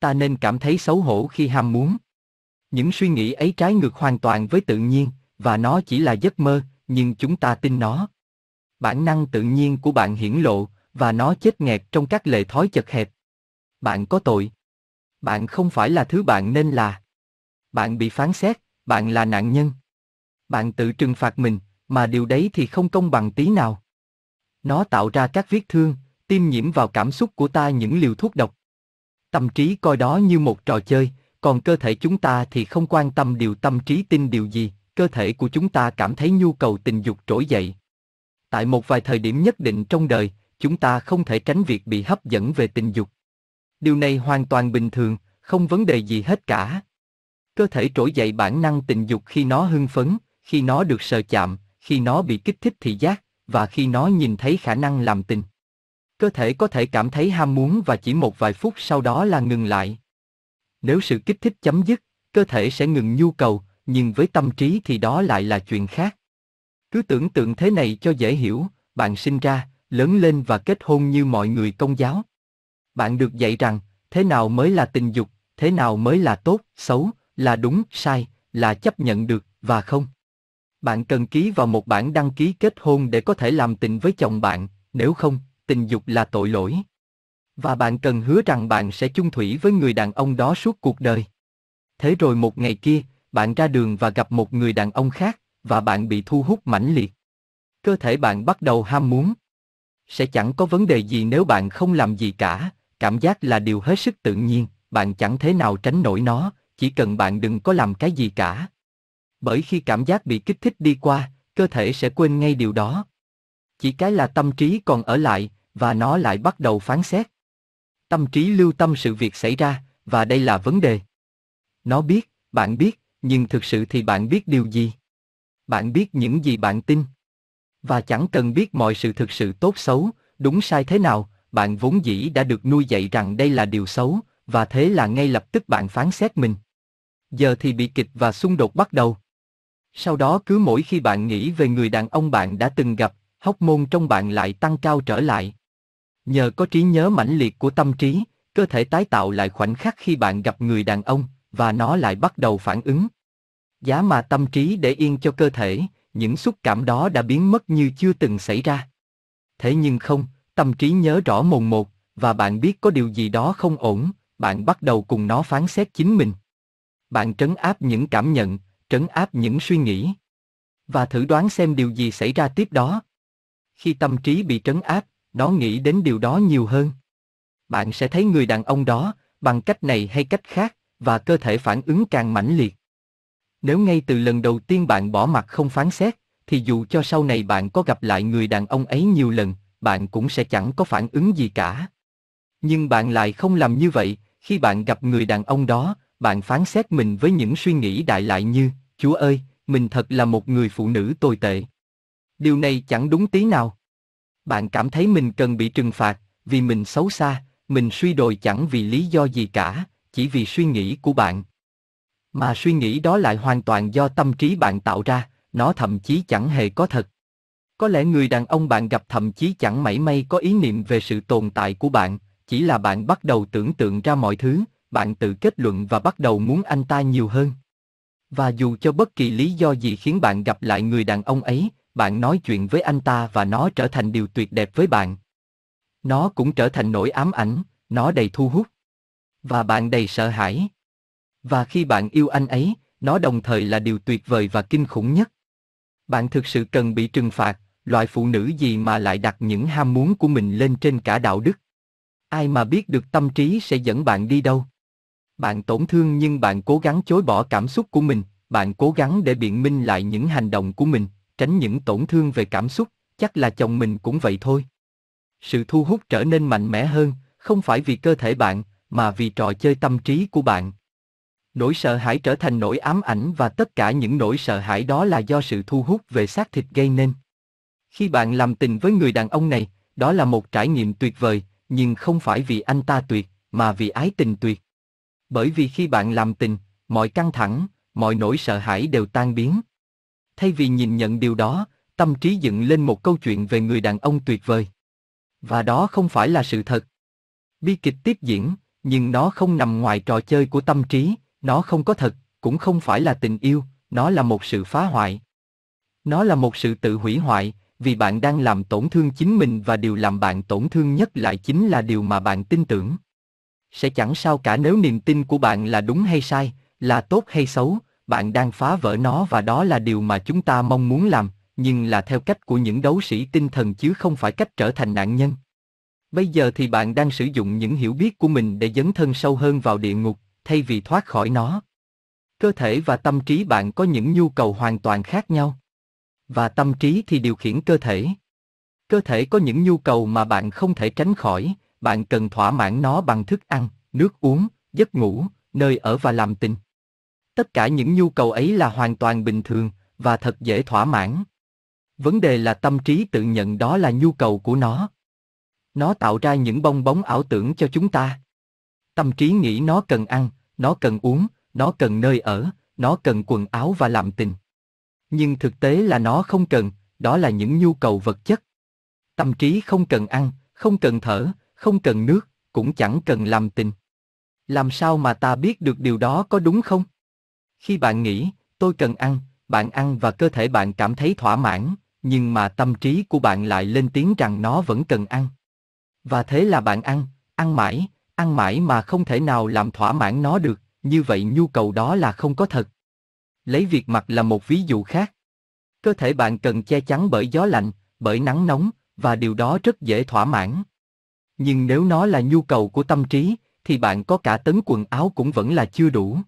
Ta nên cảm thấy xấu hổ khi ham muốn. Những suy nghĩ ấy trái ngược hoàn toàn với tự nhiên, và nó chỉ là giấc mơ, nhưng chúng ta tin nó. Bản năng tự nhiên của bạn hiển lộ, và nó chết nghẹt trong các lệ thói chật hẹp. Bạn có tội. Bạn không phải là thứ bạn nên là. Bạn bị phán xét, bạn là nạn nhân. Bạn tự trừng phạt mình, mà điều đấy thì không công bằng tí nào. Nó tạo ra các vết thương, tiêm nhiễm vào cảm xúc của ta những liều thuốc độc. Tâm trí coi đó như một trò chơi, còn cơ thể chúng ta thì không quan tâm điều tâm trí tin điều gì, cơ thể của chúng ta cảm thấy nhu cầu tình dục trỗi dậy. Tại một vài thời điểm nhất định trong đời, chúng ta không thể tránh việc bị hấp dẫn về tình dục. Điều này hoàn toàn bình thường, không vấn đề gì hết cả. Cơ thể trỗi dậy bản năng tình dục khi nó hưng phấn, khi nó được sờ chạm, khi nó bị kích thích thị giác và khi nó nhìn thấy khả năng làm tình. Cơ thể có thể cảm thấy ham muốn và chỉ một vài phút sau đó là ngừng lại. Nếu sự kích thích chấm dứt, cơ thể sẽ ngừng nhu cầu, nhưng với tâm trí thì đó lại là chuyện khác. Cứ tưởng tượng thế này cho dễ hiểu, bạn sinh ra, lớn lên và kết hôn như mọi người công giáo. Bạn được dạy rằng, thế nào mới là tình dục, thế nào mới là tốt, xấu, là đúng, sai, là chấp nhận được và không. Bạn cần ký vào một bản đăng ký kết hôn để có thể làm tình với chồng bạn, nếu không, tình dục là tội lỗi. Và bạn cần hứa rằng bạn sẽ chung thủy với người đàn ông đó suốt cuộc đời. Thế rồi một ngày kia, bạn ra đường và gặp một người đàn ông khác, và bạn bị thu hút mãnh liệt. Cơ thể bạn bắt đầu ham muốn. Sẽ chẳng có vấn đề gì nếu bạn không làm gì cả, cảm giác là điều hết sức tự nhiên, bạn chẳng thế nào tránh nổi nó, chỉ cần bạn đừng có làm cái gì cả. Bởi khi cảm giác bị kích thích đi qua, cơ thể sẽ quên ngay điều đó. Chỉ cái là tâm trí còn ở lại, và nó lại bắt đầu phán xét. Tâm trí lưu tâm sự việc xảy ra, và đây là vấn đề. Nó biết, bạn biết, nhưng thực sự thì bạn biết điều gì? Bạn biết những gì bạn tin? Và chẳng cần biết mọi sự thực sự tốt xấu, đúng sai thế nào, bạn vốn dĩ đã được nuôi dạy rằng đây là điều xấu, và thế là ngay lập tức bạn phán xét mình. Giờ thì bị kịch và xung đột bắt đầu. Sau đó cứ mỗi khi bạn nghĩ về người đàn ông bạn đã từng gặp, hóc môn trong bạn lại tăng cao trở lại. Nhờ có trí nhớ mãnh liệt của tâm trí, cơ thể tái tạo lại khoảnh khắc khi bạn gặp người đàn ông và nó lại bắt đầu phản ứng. Giá mà tâm trí để yên cho cơ thể, những xúc cảm đó đã biến mất như chưa từng xảy ra. Thế nhưng không, tâm trí nhớ rõ mồn một, và bạn biết có điều gì đó không ổn, bạn bắt đầu cùng nó phán xét chính mình. Bạn trấn áp những cảm nhận, trấn áp những suy nghĩ. Và thử đoán xem điều gì xảy ra tiếp đó. Khi tâm trí bị trấn áp, nó nghĩ đến điều đó nhiều hơn. Bạn sẽ thấy người đàn ông đó, bằng cách này hay cách khác, và cơ thể phản ứng càng mãnh liệt. Nếu ngay từ lần đầu tiên bạn bỏ mặt không phán xét, thì dù cho sau này bạn có gặp lại người đàn ông ấy nhiều lần, bạn cũng sẽ chẳng có phản ứng gì cả. Nhưng bạn lại không làm như vậy, khi bạn gặp người đàn ông đó, bạn phán xét mình với những suy nghĩ đại loại như, Chúa ơi, mình thật là một người phụ nữ tồi tệ. Điều này chẳng đúng tí nào. Bạn cảm thấy mình cần bị trừng phạt, vì mình xấu xa, mình suy đồi chẳng vì lý do gì cả, chỉ vì suy nghĩ của bạn. Mà suy nghĩ đó lại hoàn toàn do tâm trí bạn tạo ra, nó thậm chí chẳng hề có thật. Có lẽ người đàn ông bạn gặp thậm chí chẳng mảy may có ý niệm về sự tồn tại của bạn, chỉ là bạn bắt đầu tưởng tượng ra mọi thứ, bạn tự kết luận và bắt đầu muốn anh ta nhiều hơn. Và dù cho bất kỳ lý do gì khiến bạn gặp lại người đàn ông ấy, bạn nói chuyện với anh ta và nó trở thành điều tuyệt đẹp với bạn. Nó cũng trở thành nỗi ám ảnh, nó đầy thu hút. Và bạn đầy sợ hãi. Và khi bạn yêu anh ấy, nó đồng thời là điều tuyệt vời và kinh khủng nhất. Bạn thực sự cần bị trừng phạt, loại phụ nữ gì mà lại đặt những ham muốn của mình lên trên cả đạo đức. Ai mà biết được tâm trí sẽ dẫn bạn đi đâu. Bạn tổn thương nhưng bạn cố gắng chối bỏ cảm xúc của mình, bạn cố gắng để biện minh lại những hành động của mình, tránh những tổn thương về cảm xúc, chắc là chồng mình cũng vậy thôi. Sự thu hút trở nên mạnh mẽ hơn, không phải vì cơ thể bạn, mà vì trò chơi tâm trí của bạn. Nỗi sợ hãi trở thành nỗi ám ảnh và tất cả những nỗi sợ hãi đó là do sự thu hút về xác thịt gây nên. Khi bạn làm tình với người đàn ông này, đó là một trải nghiệm tuyệt vời, nhưng không phải vì anh ta tuyệt, mà vì ái tình tuyệt. Bởi vì khi bạn làm tình, mọi căng thẳng, mọi nỗi sợ hãi đều tan biến. Thay vì nhìn nhận điều đó, tâm trí dựng lên một câu chuyện về người đàn ông tuyệt vời. Và đó không phải là sự thật. Bi kịch tiếp diễn, nhưng nó không nằm ngoài trò chơi của tâm trí, nó không có thật, cũng không phải là tình yêu, nó là một sự phá hoại. Nó là một sự tự hủy hoại, vì bạn đang làm tổn thương chính mình và điều làm bạn tổn thương nhất lại chính là điều mà bạn tin tưởng. Sẽ chẳng sao cả nếu niềm tin của bạn là đúng hay sai, là tốt hay xấu, bạn đang phá vỡ nó và đó là điều mà chúng ta mong muốn làm, nhưng là theo cách của những đấu sĩ tinh thần chứ không phải cách trở thành nạn nhân. Bây giờ thì bạn đang sử dụng những hiểu biết của mình để dấn thân sâu hơn vào địa ngục, thay vì thoát khỏi nó. Cơ thể và tâm trí bạn có những nhu cầu hoàn toàn khác nhau. Và tâm trí thì điều khiển cơ thể. Cơ thể có những nhu cầu mà bạn không thể tránh khỏi, bạn cần thỏa mãn nó bằng thức ăn, nước uống, giấc ngủ, nơi ở và làm tình. Tất cả những nhu cầu ấy là hoàn toàn bình thường và thật dễ thỏa mãn. Vấn đề là tâm trí tự nhận đó là nhu cầu của nó nó tạo ra những bong bóng ảo tưởng cho chúng ta. Tâm trí nghĩ nó cần ăn, nó cần uống, nó cần nơi ở, nó cần quần áo và làm tình. Nhưng thực tế là nó không cần, đó là những nhu cầu vật chất. Tâm trí không cần ăn, không cần thở, không cần nước, cũng chẳng cần làm tình. Làm sao mà ta biết được điều đó có đúng không? Khi bạn nghĩ, tôi cần ăn, bạn ăn và cơ thể bạn cảm thấy thỏa mãn, nhưng mà tâm trí của bạn lại lên tiếng rằng nó vẫn cần ăn. Và thế là bạn ăn, ăn mãi, ăn mãi mà không thể nào làm thỏa mãn nó được, như vậy nhu cầu đó là không có thật. Lấy việc mặc là một ví dụ khác. Cơ thể bạn cần che chắn bởi gió lạnh, bởi nắng nóng, và điều đó rất dễ thỏa mãn. Nhưng nếu nó là nhu cầu của tâm trí, thì bạn có cả tấn quần áo cũng vẫn là chưa đủ.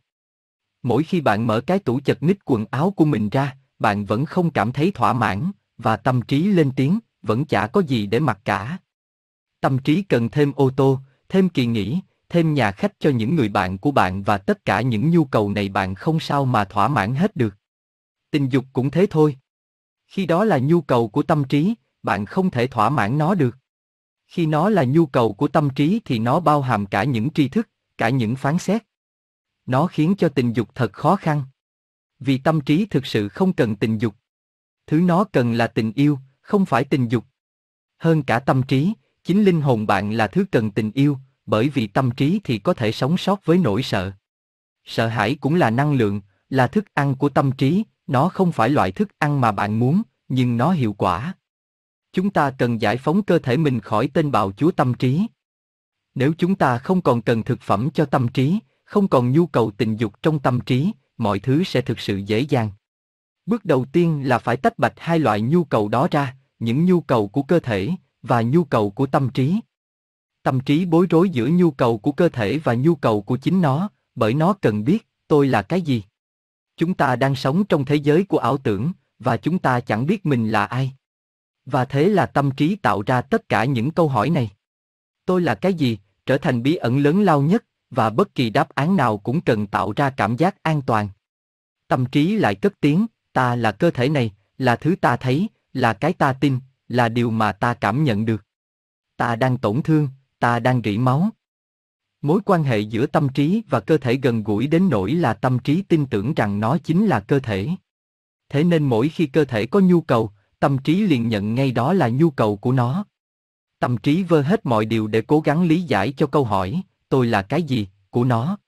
Mỗi khi bạn mở cái tủ chật ních quần áo của mình ra, bạn vẫn không cảm thấy thỏa mãn, và tâm trí lên tiếng, vẫn chả có gì để mặc cả. Tâm trí cần thêm ô tô, thêm kỳ nghỉ, thêm nhà khách cho những người bạn của bạn và tất cả những nhu cầu này bạn không sao mà thỏa mãn hết được. Tình dục cũng thế thôi. Khi đó là nhu cầu của tâm trí, bạn không thể thỏa mãn nó được. Khi nó là nhu cầu của tâm trí thì nó bao hàm cả những tri thức, cả những phán xét. Nó khiến cho tình dục thật khó khăn. Vì tâm trí thực sự không cần tình dục. Thứ nó cần là tình yêu, không phải tình dục. Hơn cả tâm trí, Chính linh hồn bạn là thứ cần tình yêu, bởi vì tâm trí thì có thể sống sót với nỗi sợ. Sợ hãi cũng là năng lượng, là thức ăn của tâm trí, nó không phải loại thức ăn mà bạn muốn, nhưng nó hiệu quả. Chúng ta cần giải phóng cơ thể mình khỏi tên bạo chúa tâm trí. Nếu chúng ta không còn cần thực phẩm cho tâm trí, không còn nhu cầu tình dục trong tâm trí, mọi thứ sẽ thực sự dễ dàng. Bước đầu tiên là phải tách bạch hai loại nhu cầu đó ra, những nhu cầu của cơ thể, và nhu cầu của tâm trí. Tâm trí bối rối giữa nhu cầu của cơ thể và nhu cầu của chính nó, bởi nó cần biết, tôi là cái gì? Chúng ta đang sống trong thế giới của ảo tưởng, và chúng ta chẳng biết mình là ai. Và thế là tâm trí tạo ra tất cả những câu hỏi này. Tôi là cái gì, trở thành bí ẩn lớn lao nhất, và bất kỳ đáp án nào cũng cần tạo ra cảm giác an toàn. Tâm trí lại cất tiếng, ta là cơ thể này, là thứ ta thấy, là cái ta tin là điều mà ta cảm nhận được. Ta đang tổn thương, ta đang rỉ máu. Mối quan hệ giữa tâm trí và cơ thể gần gũi đến nỗi là tâm trí tin tưởng rằng nó chính là cơ thể. Thế nên mỗi khi cơ thể có nhu cầu, tâm trí liền nhận ngay đó là nhu cầu của nó. Tâm trí vơ hết mọi điều để cố gắng lý giải cho câu hỏi, tôi là cái gì, của nó.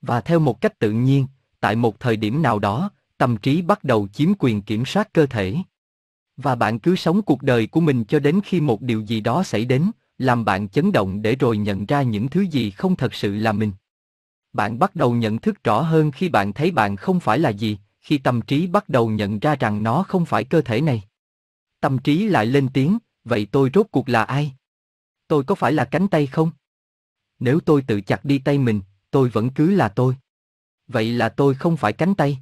Và theo một cách tự nhiên, tại một thời điểm nào đó, tâm trí bắt đầu chiếm quyền kiểm soát cơ thể và bạn cứ sống cuộc đời của mình cho đến khi một điều gì đó xảy đến, làm bạn chấn động để rồi nhận ra những thứ gì không thật sự là mình. Bạn bắt đầu nhận thức rõ hơn khi bạn thấy bạn không phải là gì, khi tâm trí bắt đầu nhận ra rằng nó không phải cơ thể này. Tâm trí lại lên tiếng, vậy tôi rốt cuộc là ai? Tôi có phải là cánh tay không? Nếu tôi tự chặt đi tay mình, tôi vẫn cứ là tôi. Vậy là tôi không phải cánh tay.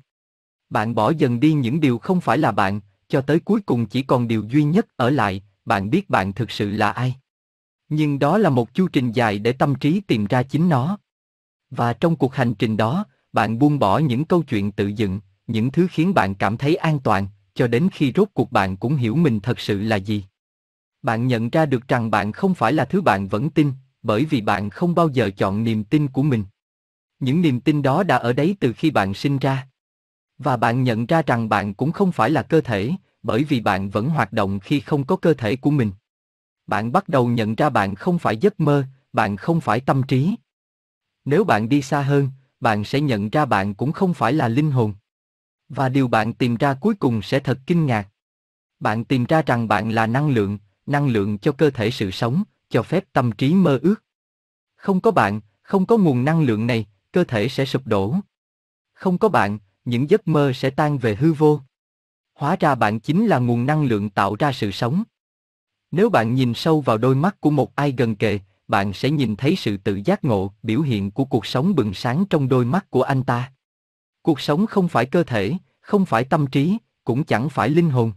Bạn bỏ dần đi những điều không phải là bạn cho tới cuối cùng chỉ còn điều duy nhất ở lại, bạn biết bạn thực sự là ai. Nhưng đó là một chu trình dài để tâm trí tìm ra chính nó. Và trong cuộc hành trình đó, bạn buông bỏ những câu chuyện tự dựng, những thứ khiến bạn cảm thấy an toàn, cho đến khi rốt cuộc bạn cũng hiểu mình thật sự là gì. Bạn nhận ra được rằng bạn không phải là thứ bạn vẫn tin, bởi vì bạn không bao giờ chọn niềm tin của mình. Những niềm tin đó đã ở đấy từ khi bạn sinh ra. Và bạn nhận ra rằng bạn cũng không phải là cơ thể, bởi vì bạn vẫn hoạt động khi không có cơ thể của mình. Bạn bắt đầu nhận ra bạn không phải giấc mơ, bạn không phải tâm trí. Nếu bạn đi xa hơn, bạn sẽ nhận ra bạn cũng không phải là linh hồn. Và điều bạn tìm ra cuối cùng sẽ thật kinh ngạc. Bạn tìm ra rằng bạn là năng lượng, năng lượng cho cơ thể sự sống, cho phép tâm trí mơ ước. Không có bạn, không có nguồn năng lượng này, cơ thể sẽ sụp đổ. Không có bạn, những giấc mơ sẽ tan về hư vô. Hóa ra bạn chính là nguồn năng lượng tạo ra sự sống. Nếu bạn nhìn sâu vào đôi mắt của một ai gần kề, bạn sẽ nhìn thấy sự tự giác ngộ, biểu hiện của cuộc sống bừng sáng trong đôi mắt của anh ta. Cuộc sống không phải cơ thể, không phải tâm trí, cũng chẳng phải linh hồn.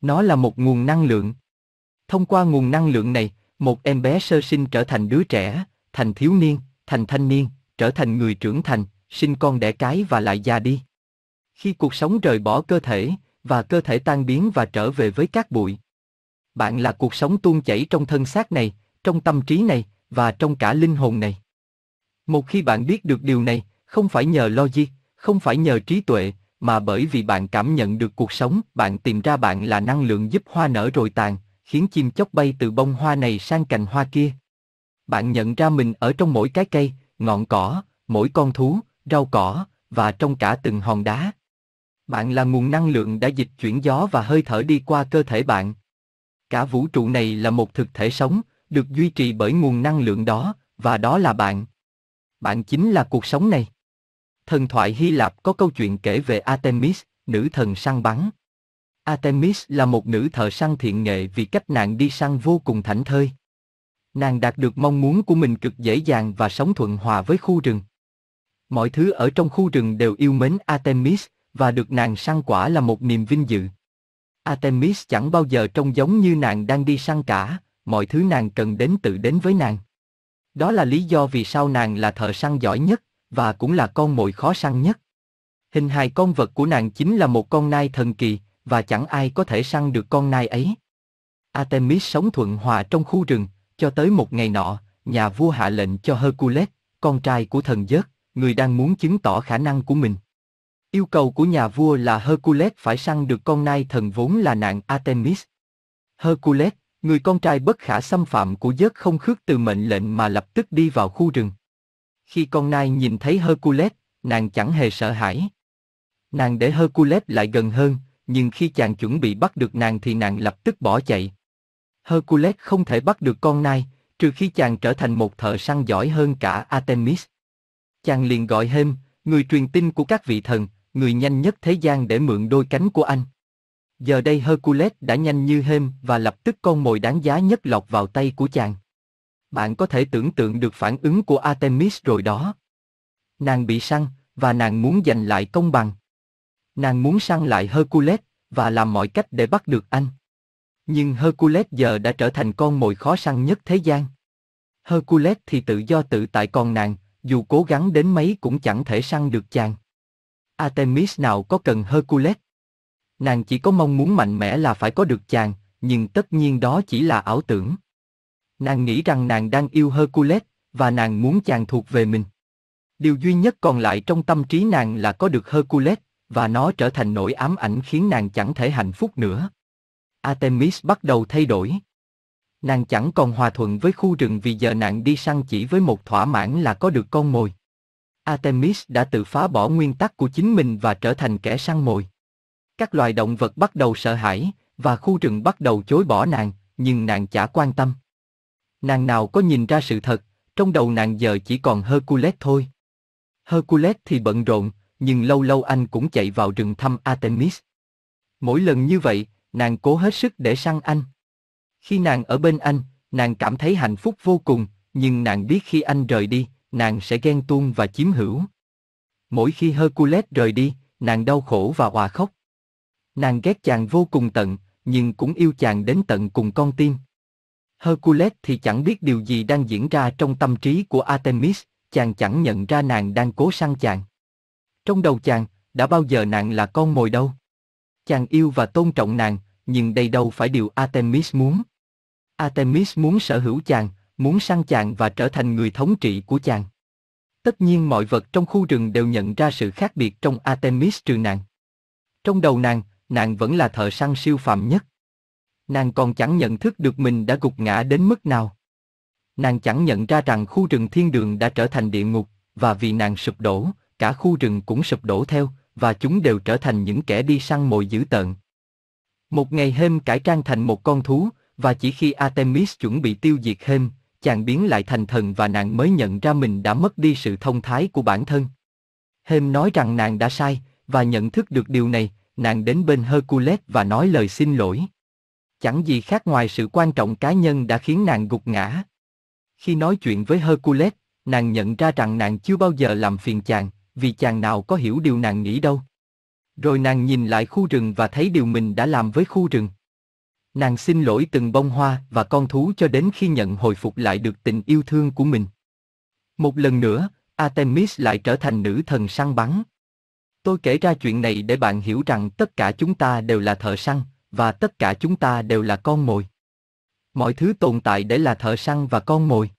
Nó là một nguồn năng lượng. Thông qua nguồn năng lượng này, một em bé sơ sinh trở thành đứa trẻ, thành thiếu niên, thành thanh niên, trở thành người trưởng thành, sinh con đẻ cái và lại già đi. Khi cuộc sống rời bỏ cơ thể, và cơ thể tan biến và trở về với cát bụi. Bạn là cuộc sống tuôn chảy trong thân xác này, trong tâm trí này, và trong cả linh hồn này. Một khi bạn biết được điều này, không phải nhờ logic, không phải nhờ trí tuệ, mà bởi vì bạn cảm nhận được cuộc sống, bạn tìm ra bạn là năng lượng giúp hoa nở rồi tàn, khiến chim chóc bay từ bông hoa này sang cành hoa kia. Bạn nhận ra mình ở trong mỗi cái cây, ngọn cỏ, mỗi con thú, rau cỏ, và trong cả từng hòn đá. Bạn là nguồn năng lượng đã dịch chuyển gió và hơi thở đi qua cơ thể bạn. Cả vũ trụ này là một thực thể sống, được duy trì bởi nguồn năng lượng đó, và đó là bạn. Bạn chính là cuộc sống này. Thần thoại Hy Lạp có câu chuyện kể về Artemis, nữ thần săn bắn. Artemis là một nữ thợ săn thiện nghệ vì cách nàng đi săn vô cùng thảnh thơi. Nàng đạt được mong muốn của mình cực dễ dàng và sống thuận hòa với khu rừng. Mọi thứ ở trong khu rừng đều yêu mến Artemis, và được nàng săn quả là một niềm vinh dự. Artemis chẳng bao giờ trông giống như nàng đang đi săn cả, mọi thứ nàng cần đến tự đến với nàng. Đó là lý do vì sao nàng là thợ săn giỏi nhất, và cũng là con mồi khó săn nhất. Hình hài con vật của nàng chính là một con nai thần kỳ, và chẳng ai có thể săn được con nai ấy. Artemis sống thuận hòa trong khu rừng, cho tới một ngày nọ, nhà vua hạ lệnh cho Hercules, con trai của thần giớt, người đang muốn chứng tỏ khả năng của mình. Yêu cầu của nhà vua là Hercules phải săn được con nai thần vốn là nạn Artemis. Hercules, người con trai bất khả xâm phạm của giớt không khước từ mệnh lệnh mà lập tức đi vào khu rừng. Khi con nai nhìn thấy Hercules, nàng chẳng hề sợ hãi. Nàng để Hercules lại gần hơn, nhưng khi chàng chuẩn bị bắt được nàng thì nàng lập tức bỏ chạy. Hercules không thể bắt được con nai, trừ khi chàng trở thành một thợ săn giỏi hơn cả Artemis. Chàng liền gọi hêm, người truyền tin của các vị thần, người nhanh nhất thế gian để mượn đôi cánh của anh. Giờ đây Hercules đã nhanh như hêm và lập tức con mồi đáng giá nhất lọt vào tay của chàng. Bạn có thể tưởng tượng được phản ứng của Artemis rồi đó. Nàng bị săn, và nàng muốn giành lại công bằng. Nàng muốn săn lại Hercules, và làm mọi cách để bắt được anh. Nhưng Hercules giờ đã trở thành con mồi khó săn nhất thế gian. Hercules thì tự do tự tại còn nàng, dù cố gắng đến mấy cũng chẳng thể săn được chàng. Artemis nào có cần Hercules? Nàng chỉ có mong muốn mạnh mẽ là phải có được chàng, nhưng tất nhiên đó chỉ là ảo tưởng. Nàng nghĩ rằng nàng đang yêu Hercules, và nàng muốn chàng thuộc về mình. Điều duy nhất còn lại trong tâm trí nàng là có được Hercules, và nó trở thành nỗi ám ảnh khiến nàng chẳng thể hạnh phúc nữa. Artemis bắt đầu thay đổi nàng chẳng còn hòa thuận với khu rừng vì giờ nạn đi săn chỉ với một thỏa mãn là có được con mồi. Artemis đã tự phá bỏ nguyên tắc của chính mình và trở thành kẻ săn mồi. Các loài động vật bắt đầu sợ hãi, và khu rừng bắt đầu chối bỏ nàng, nhưng nàng chả quan tâm. Nàng nào có nhìn ra sự thật, trong đầu nàng giờ chỉ còn Hercules thôi. Hercules thì bận rộn, nhưng lâu lâu anh cũng chạy vào rừng thăm Artemis. Mỗi lần như vậy, nàng cố hết sức để săn anh. Khi nàng ở bên anh, nàng cảm thấy hạnh phúc vô cùng, nhưng nàng biết khi anh rời đi, nàng sẽ ghen tuông và chiếm hữu. Mỗi khi Hercules rời đi, nàng đau khổ và hòa khóc. Nàng ghét chàng vô cùng tận, nhưng cũng yêu chàng đến tận cùng con tim. Hercules thì chẳng biết điều gì đang diễn ra trong tâm trí của Artemis, chàng chẳng nhận ra nàng đang cố săn chàng. Trong đầu chàng, đã bao giờ nàng là con mồi đâu. Chàng yêu và tôn trọng nàng, nhưng đây đâu phải điều Artemis muốn. Artemis muốn sở hữu chàng, muốn săn chàng và trở thành người thống trị của chàng. Tất nhiên mọi vật trong khu rừng đều nhận ra sự khác biệt trong Artemis trừ nàng. Trong đầu nàng, nàng vẫn là thợ săn siêu phàm nhất. Nàng còn chẳng nhận thức được mình đã gục ngã đến mức nào. Nàng chẳng nhận ra rằng khu rừng thiên đường đã trở thành địa ngục, và vì nàng sụp đổ, cả khu rừng cũng sụp đổ theo, và chúng đều trở thành những kẻ đi săn mồi dữ tợn. Một ngày hêm cải trang thành một con thú, và chỉ khi Artemis chuẩn bị tiêu diệt Hem, chàng biến lại thành thần và nàng mới nhận ra mình đã mất đi sự thông thái của bản thân. Hem nói rằng nàng đã sai, và nhận thức được điều này, nàng đến bên Hercules và nói lời xin lỗi. Chẳng gì khác ngoài sự quan trọng cá nhân đã khiến nàng gục ngã. Khi nói chuyện với Hercules, nàng nhận ra rằng nàng chưa bao giờ làm phiền chàng, vì chàng nào có hiểu điều nàng nghĩ đâu. Rồi nàng nhìn lại khu rừng và thấy điều mình đã làm với khu rừng. Nàng xin lỗi từng bông hoa và con thú cho đến khi nhận hồi phục lại được tình yêu thương của mình. Một lần nữa, Artemis lại trở thành nữ thần săn bắn. Tôi kể ra chuyện này để bạn hiểu rằng tất cả chúng ta đều là thợ săn, và tất cả chúng ta đều là con mồi. Mọi thứ tồn tại để là thợ săn và con mồi.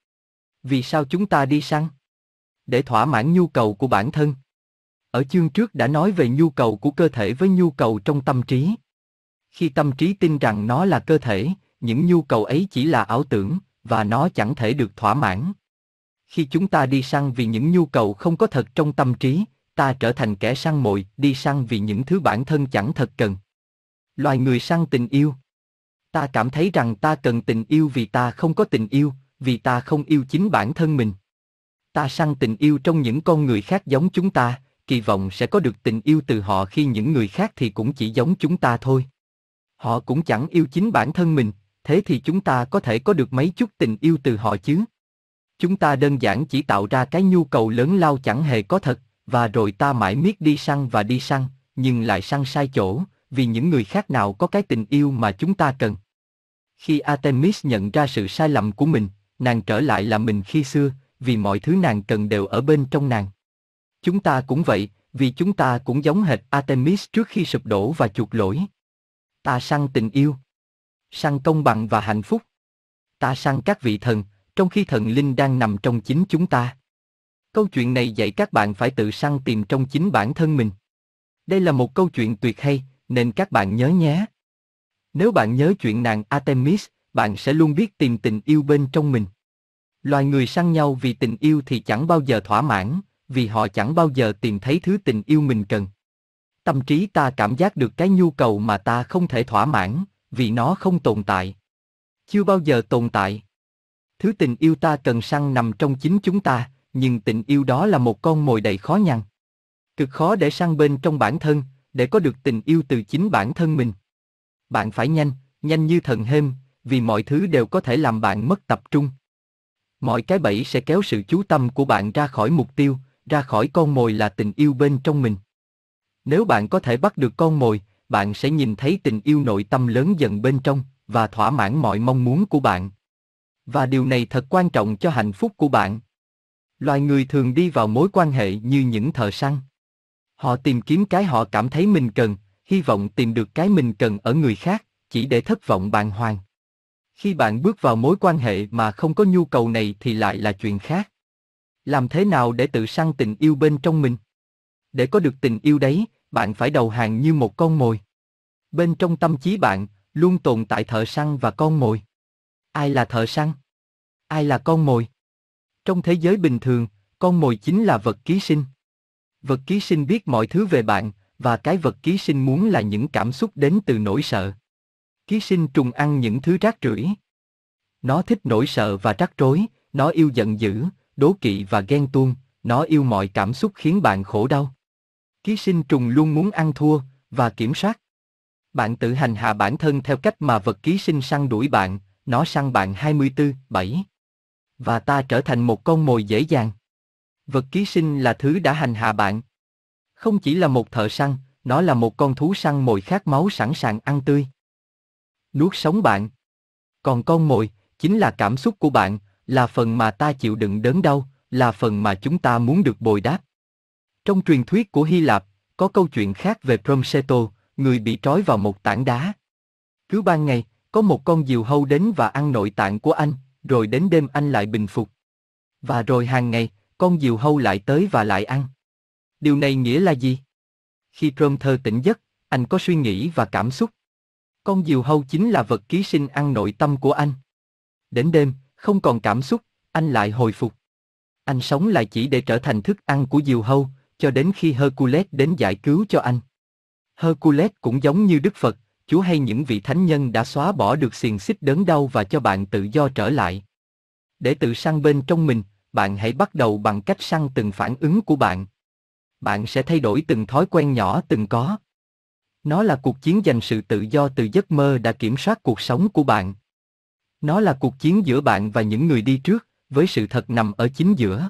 Vì sao chúng ta đi săn? Để thỏa mãn nhu cầu của bản thân. Ở chương trước đã nói về nhu cầu của cơ thể với nhu cầu trong tâm trí. Khi tâm trí tin rằng nó là cơ thể, những nhu cầu ấy chỉ là ảo tưởng, và nó chẳng thể được thỏa mãn. Khi chúng ta đi săn vì những nhu cầu không có thật trong tâm trí, ta trở thành kẻ săn mồi, đi săn vì những thứ bản thân chẳng thật cần. Loài người săn tình yêu. Ta cảm thấy rằng ta cần tình yêu vì ta không có tình yêu, vì ta không yêu chính bản thân mình. Ta săn tình yêu trong những con người khác giống chúng ta, kỳ vọng sẽ có được tình yêu từ họ khi những người khác thì cũng chỉ giống chúng ta thôi. Họ cũng chẳng yêu chính bản thân mình, thế thì chúng ta có thể có được mấy chút tình yêu từ họ chứ? Chúng ta đơn giản chỉ tạo ra cái nhu cầu lớn lao chẳng hề có thật, và rồi ta mãi miết đi săn và đi săn, nhưng lại săn sai chỗ, vì những người khác nào có cái tình yêu mà chúng ta cần. Khi Artemis nhận ra sự sai lầm của mình, nàng trở lại là mình khi xưa, vì mọi thứ nàng cần đều ở bên trong nàng. Chúng ta cũng vậy, vì chúng ta cũng giống hệt Artemis trước khi sụp đổ và chuộc lỗi. Ta săn tình yêu. Săn công bằng và hạnh phúc. Ta săn các vị thần, trong khi thần linh đang nằm trong chính chúng ta. Câu chuyện này dạy các bạn phải tự săn tìm trong chính bản thân mình. Đây là một câu chuyện tuyệt hay, nên các bạn nhớ nhé. Nếu bạn nhớ chuyện nàng Artemis, bạn sẽ luôn biết tìm tình yêu bên trong mình. Loài người săn nhau vì tình yêu thì chẳng bao giờ thỏa mãn, vì họ chẳng bao giờ tìm thấy thứ tình yêu mình cần tâm trí ta cảm giác được cái nhu cầu mà ta không thể thỏa mãn, vì nó không tồn tại. Chưa bao giờ tồn tại. Thứ tình yêu ta cần săn nằm trong chính chúng ta, nhưng tình yêu đó là một con mồi đầy khó nhằn. Cực khó để săn bên trong bản thân, để có được tình yêu từ chính bản thân mình. Bạn phải nhanh, nhanh như thần hêm, vì mọi thứ đều có thể làm bạn mất tập trung. Mọi cái bẫy sẽ kéo sự chú tâm của bạn ra khỏi mục tiêu, ra khỏi con mồi là tình yêu bên trong mình. Nếu bạn có thể bắt được con mồi, bạn sẽ nhìn thấy tình yêu nội tâm lớn dần bên trong và thỏa mãn mọi mong muốn của bạn. Và điều này thật quan trọng cho hạnh phúc của bạn. Loài người thường đi vào mối quan hệ như những thợ săn. Họ tìm kiếm cái họ cảm thấy mình cần, hy vọng tìm được cái mình cần ở người khác, chỉ để thất vọng bàng hoàng. Khi bạn bước vào mối quan hệ mà không có nhu cầu này thì lại là chuyện khác. Làm thế nào để tự săn tình yêu bên trong mình? Để có được tình yêu đấy, bạn phải đầu hàng như một con mồi. Bên trong tâm trí bạn, luôn tồn tại thợ săn và con mồi. Ai là thợ săn? Ai là con mồi? Trong thế giới bình thường, con mồi chính là vật ký sinh. Vật ký sinh biết mọi thứ về bạn, và cái vật ký sinh muốn là những cảm xúc đến từ nỗi sợ. Ký sinh trùng ăn những thứ rác rưởi. Nó thích nỗi sợ và rắc rối, nó yêu giận dữ, đố kỵ và ghen tuông, nó yêu mọi cảm xúc khiến bạn khổ đau. Ký sinh trùng luôn muốn ăn thua và kiểm soát. Bạn tự hành hạ bản thân theo cách mà vật ký sinh săn đuổi bạn, nó săn bạn 24/7 và ta trở thành một con mồi dễ dàng. Vật ký sinh là thứ đã hành hạ bạn. Không chỉ là một thợ săn, nó là một con thú săn mồi khát máu sẵn sàng ăn tươi. Nuốt sống bạn. Còn con mồi, chính là cảm xúc của bạn, là phần mà ta chịu đựng đớn đau, là phần mà chúng ta muốn được bồi đáp. Trong truyền thuyết của Hy Lạp, có câu chuyện khác về Prometheus, người bị trói vào một tảng đá. Cứ ban ngày, có một con diều hâu đến và ăn nội tạng của anh, rồi đến đêm anh lại bình phục. Và rồi hàng ngày, con diều hâu lại tới và lại ăn. Điều này nghĩa là gì? Khi Prometheus tỉnh giấc, anh có suy nghĩ và cảm xúc. Con diều hâu chính là vật ký sinh ăn nội tâm của anh. Đến đêm, không còn cảm xúc, anh lại hồi phục. Anh sống lại chỉ để trở thành thức ăn của diều hâu, cho đến khi Hercules đến giải cứu cho anh. Hercules cũng giống như Đức Phật, Chúa hay những vị thánh nhân đã xóa bỏ được xiềng xích đớn đau và cho bạn tự do trở lại. Để tự săn bên trong mình, bạn hãy bắt đầu bằng cách săn từng phản ứng của bạn. Bạn sẽ thay đổi từng thói quen nhỏ từng có. Nó là cuộc chiến giành sự tự do từ giấc mơ đã kiểm soát cuộc sống của bạn. Nó là cuộc chiến giữa bạn và những người đi trước, với sự thật nằm ở chính giữa.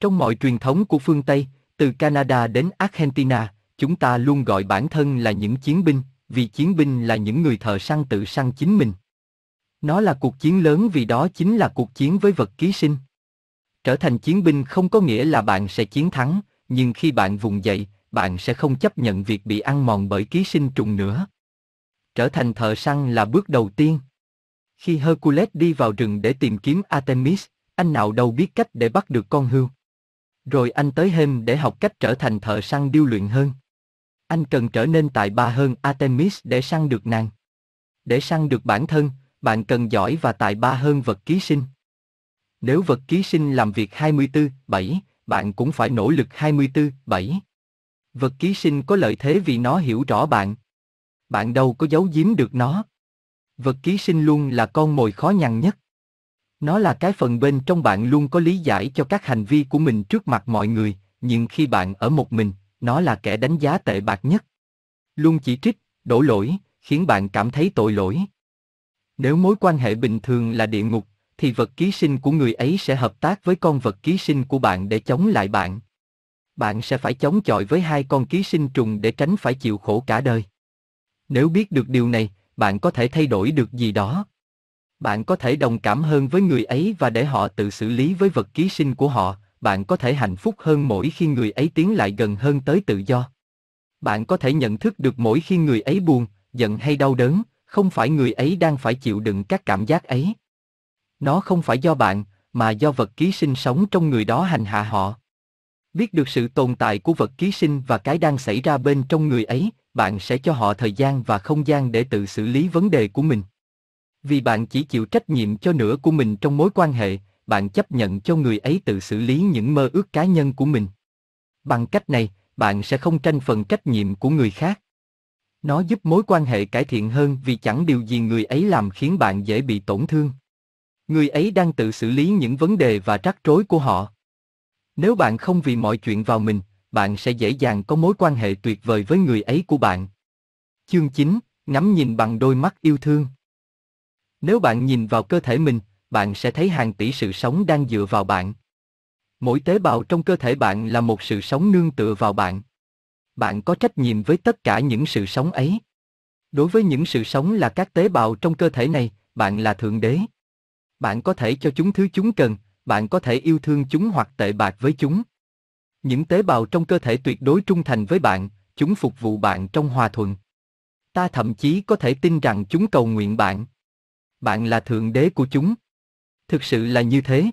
Trong mọi truyền thống của phương Tây, từ Canada đến Argentina, chúng ta luôn gọi bản thân là những chiến binh, vì chiến binh là những người thợ săn tự săn chính mình. Nó là cuộc chiến lớn vì đó chính là cuộc chiến với vật ký sinh. Trở thành chiến binh không có nghĩa là bạn sẽ chiến thắng, nhưng khi bạn vùng dậy, bạn sẽ không chấp nhận việc bị ăn mòn bởi ký sinh trùng nữa. Trở thành thợ săn là bước đầu tiên. Khi Hercules đi vào rừng để tìm kiếm Artemis, anh nào đâu biết cách để bắt được con hươu. Rồi anh tới hêm để học cách trở thành thợ săn điêu luyện hơn. Anh cần trở nên tài ba hơn Artemis để săn được nàng. Để săn được bản thân, bạn cần giỏi và tài ba hơn vật ký sinh. Nếu vật ký sinh làm việc 24/7, bạn cũng phải nỗ lực 24/7. Vật ký sinh có lợi thế vì nó hiểu rõ bạn. Bạn đâu có giấu giếm được nó. Vật ký sinh luôn là con mồi khó nhằn nhất. Nó là cái phần bên trong bạn luôn có lý giải cho các hành vi của mình trước mặt mọi người, nhưng khi bạn ở một mình, nó là kẻ đánh giá tệ bạc nhất. Luôn chỉ trích, đổ lỗi, khiến bạn cảm thấy tội lỗi. Nếu mối quan hệ bình thường là địa ngục, thì vật ký sinh của người ấy sẽ hợp tác với con vật ký sinh của bạn để chống lại bạn. Bạn sẽ phải chống chọi với hai con ký sinh trùng để tránh phải chịu khổ cả đời. Nếu biết được điều này, bạn có thể thay đổi được gì đó bạn có thể đồng cảm hơn với người ấy và để họ tự xử lý với vật ký sinh của họ. Bạn có thể hạnh phúc hơn mỗi khi người ấy tiến lại gần hơn tới tự do. Bạn có thể nhận thức được mỗi khi người ấy buồn, giận hay đau đớn, không phải người ấy đang phải chịu đựng các cảm giác ấy. Nó không phải do bạn, mà do vật ký sinh sống trong người đó hành hạ họ. Biết được sự tồn tại của vật ký sinh và cái đang xảy ra bên trong người ấy, bạn sẽ cho họ thời gian và không gian để tự xử lý vấn đề của mình. Vì bạn chỉ chịu trách nhiệm cho nửa của mình trong mối quan hệ, bạn chấp nhận cho người ấy tự xử lý những mơ ước cá nhân của mình. Bằng cách này, bạn sẽ không tranh phần trách nhiệm của người khác. Nó giúp mối quan hệ cải thiện hơn vì chẳng điều gì người ấy làm khiến bạn dễ bị tổn thương. Người ấy đang tự xử lý những vấn đề và rắc rối của họ. Nếu bạn không vì mọi chuyện vào mình, bạn sẽ dễ dàng có mối quan hệ tuyệt vời với người ấy của bạn. Chương 9, ngắm nhìn bằng đôi mắt yêu thương. Nếu bạn nhìn vào cơ thể mình, bạn sẽ thấy hàng tỷ sự sống đang dựa vào bạn. Mỗi tế bào trong cơ thể bạn là một sự sống nương tựa vào bạn. Bạn có trách nhiệm với tất cả những sự sống ấy. Đối với những sự sống là các tế bào trong cơ thể này, bạn là thượng đế. Bạn có thể cho chúng thứ chúng cần, bạn có thể yêu thương chúng hoặc tệ bạc với chúng. Những tế bào trong cơ thể tuyệt đối trung thành với bạn, chúng phục vụ bạn trong hòa thuận. Ta thậm chí có thể tin rằng chúng cầu nguyện bạn bạn là thượng đế của chúng. Thực sự là như thế.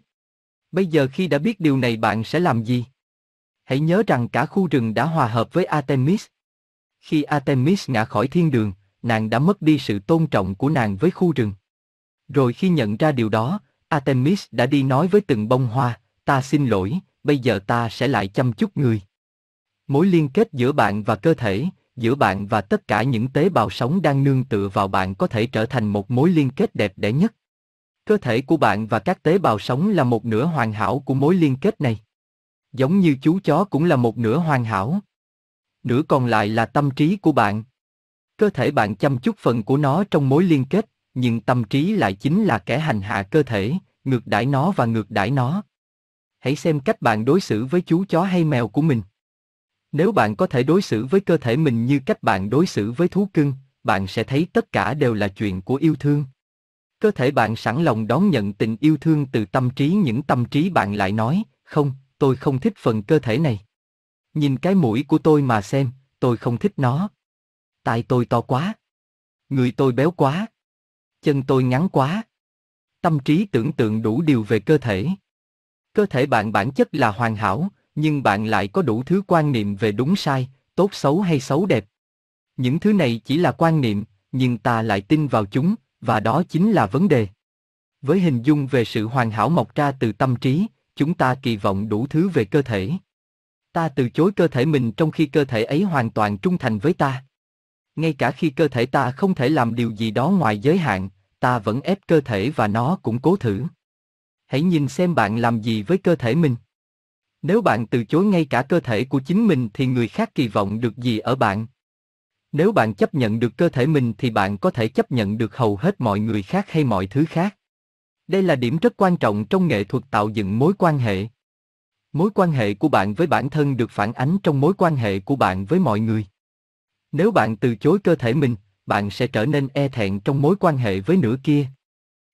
Bây giờ khi đã biết điều này bạn sẽ làm gì? Hãy nhớ rằng cả khu rừng đã hòa hợp với Artemis. Khi Artemis ngã khỏi thiên đường, nàng đã mất đi sự tôn trọng của nàng với khu rừng. Rồi khi nhận ra điều đó, Artemis đã đi nói với từng bông hoa, ta xin lỗi, bây giờ ta sẽ lại chăm chút người. Mối liên kết giữa bạn và cơ thể, giữa bạn và tất cả những tế bào sống đang nương tựa vào bạn có thể trở thành một mối liên kết đẹp đẽ nhất. Cơ thể của bạn và các tế bào sống là một nửa hoàn hảo của mối liên kết này. Giống như chú chó cũng là một nửa hoàn hảo. Nửa còn lại là tâm trí của bạn. Cơ thể bạn chăm chút phần của nó trong mối liên kết, nhưng tâm trí lại chính là kẻ hành hạ cơ thể, ngược đãi nó và ngược đãi nó. Hãy xem cách bạn đối xử với chú chó hay mèo của mình. Nếu bạn có thể đối xử với cơ thể mình như cách bạn đối xử với thú cưng, bạn sẽ thấy tất cả đều là chuyện của yêu thương. Cơ thể bạn sẵn lòng đón nhận tình yêu thương từ tâm trí những tâm trí bạn lại nói, không, tôi không thích phần cơ thể này. Nhìn cái mũi của tôi mà xem, tôi không thích nó. Tai tôi to quá. Người tôi béo quá. Chân tôi ngắn quá. Tâm trí tưởng tượng đủ điều về cơ thể. Cơ thể bạn bản chất là hoàn hảo, nhưng bạn lại có đủ thứ quan niệm về đúng sai, tốt xấu hay xấu đẹp. Những thứ này chỉ là quan niệm, nhưng ta lại tin vào chúng, và đó chính là vấn đề. Với hình dung về sự hoàn hảo mọc ra từ tâm trí, chúng ta kỳ vọng đủ thứ về cơ thể. Ta từ chối cơ thể mình trong khi cơ thể ấy hoàn toàn trung thành với ta. Ngay cả khi cơ thể ta không thể làm điều gì đó ngoài giới hạn, ta vẫn ép cơ thể và nó cũng cố thử. Hãy nhìn xem bạn làm gì với cơ thể mình. Nếu bạn từ chối ngay cả cơ thể của chính mình thì người khác kỳ vọng được gì ở bạn? Nếu bạn chấp nhận được cơ thể mình thì bạn có thể chấp nhận được hầu hết mọi người khác hay mọi thứ khác. Đây là điểm rất quan trọng trong nghệ thuật tạo dựng mối quan hệ. Mối quan hệ của bạn với bản thân được phản ánh trong mối quan hệ của bạn với mọi người. Nếu bạn từ chối cơ thể mình, bạn sẽ trở nên e thẹn trong mối quan hệ với nửa kia.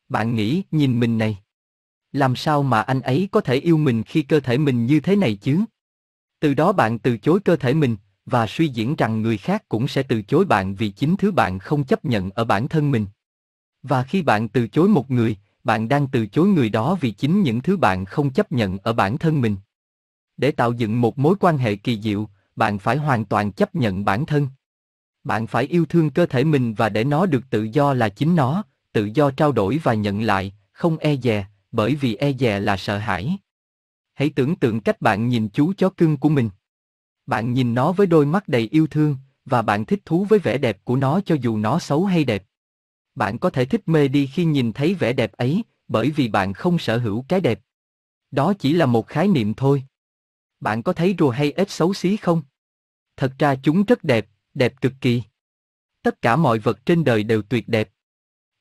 Bạn nghĩ, nhìn mình này, làm sao mà anh ấy có thể yêu mình khi cơ thể mình như thế này chứ? Từ đó bạn từ chối cơ thể mình, và suy diễn rằng người khác cũng sẽ từ chối bạn vì chính thứ bạn không chấp nhận ở bản thân mình. Và khi bạn từ chối một người, bạn đang từ chối người đó vì chính những thứ bạn không chấp nhận ở bản thân mình. Để tạo dựng một mối quan hệ kỳ diệu, bạn phải hoàn toàn chấp nhận bản thân. Bạn phải yêu thương cơ thể mình và để nó được tự do là chính nó, tự do trao đổi và nhận lại, không e dè, bởi vì e dè là sợ hãi. Hãy tưởng tượng cách bạn nhìn chú chó cưng của mình. Bạn nhìn nó với đôi mắt đầy yêu thương, và bạn thích thú với vẻ đẹp của nó cho dù nó xấu hay đẹp. Bạn có thể thích mê đi khi nhìn thấy vẻ đẹp ấy, bởi vì bạn không sở hữu cái đẹp. Đó chỉ là một khái niệm thôi. Bạn có thấy rùa hay ếch xấu xí không? Thật ra chúng rất đẹp, đẹp cực kỳ. Tất cả mọi vật trên đời đều tuyệt đẹp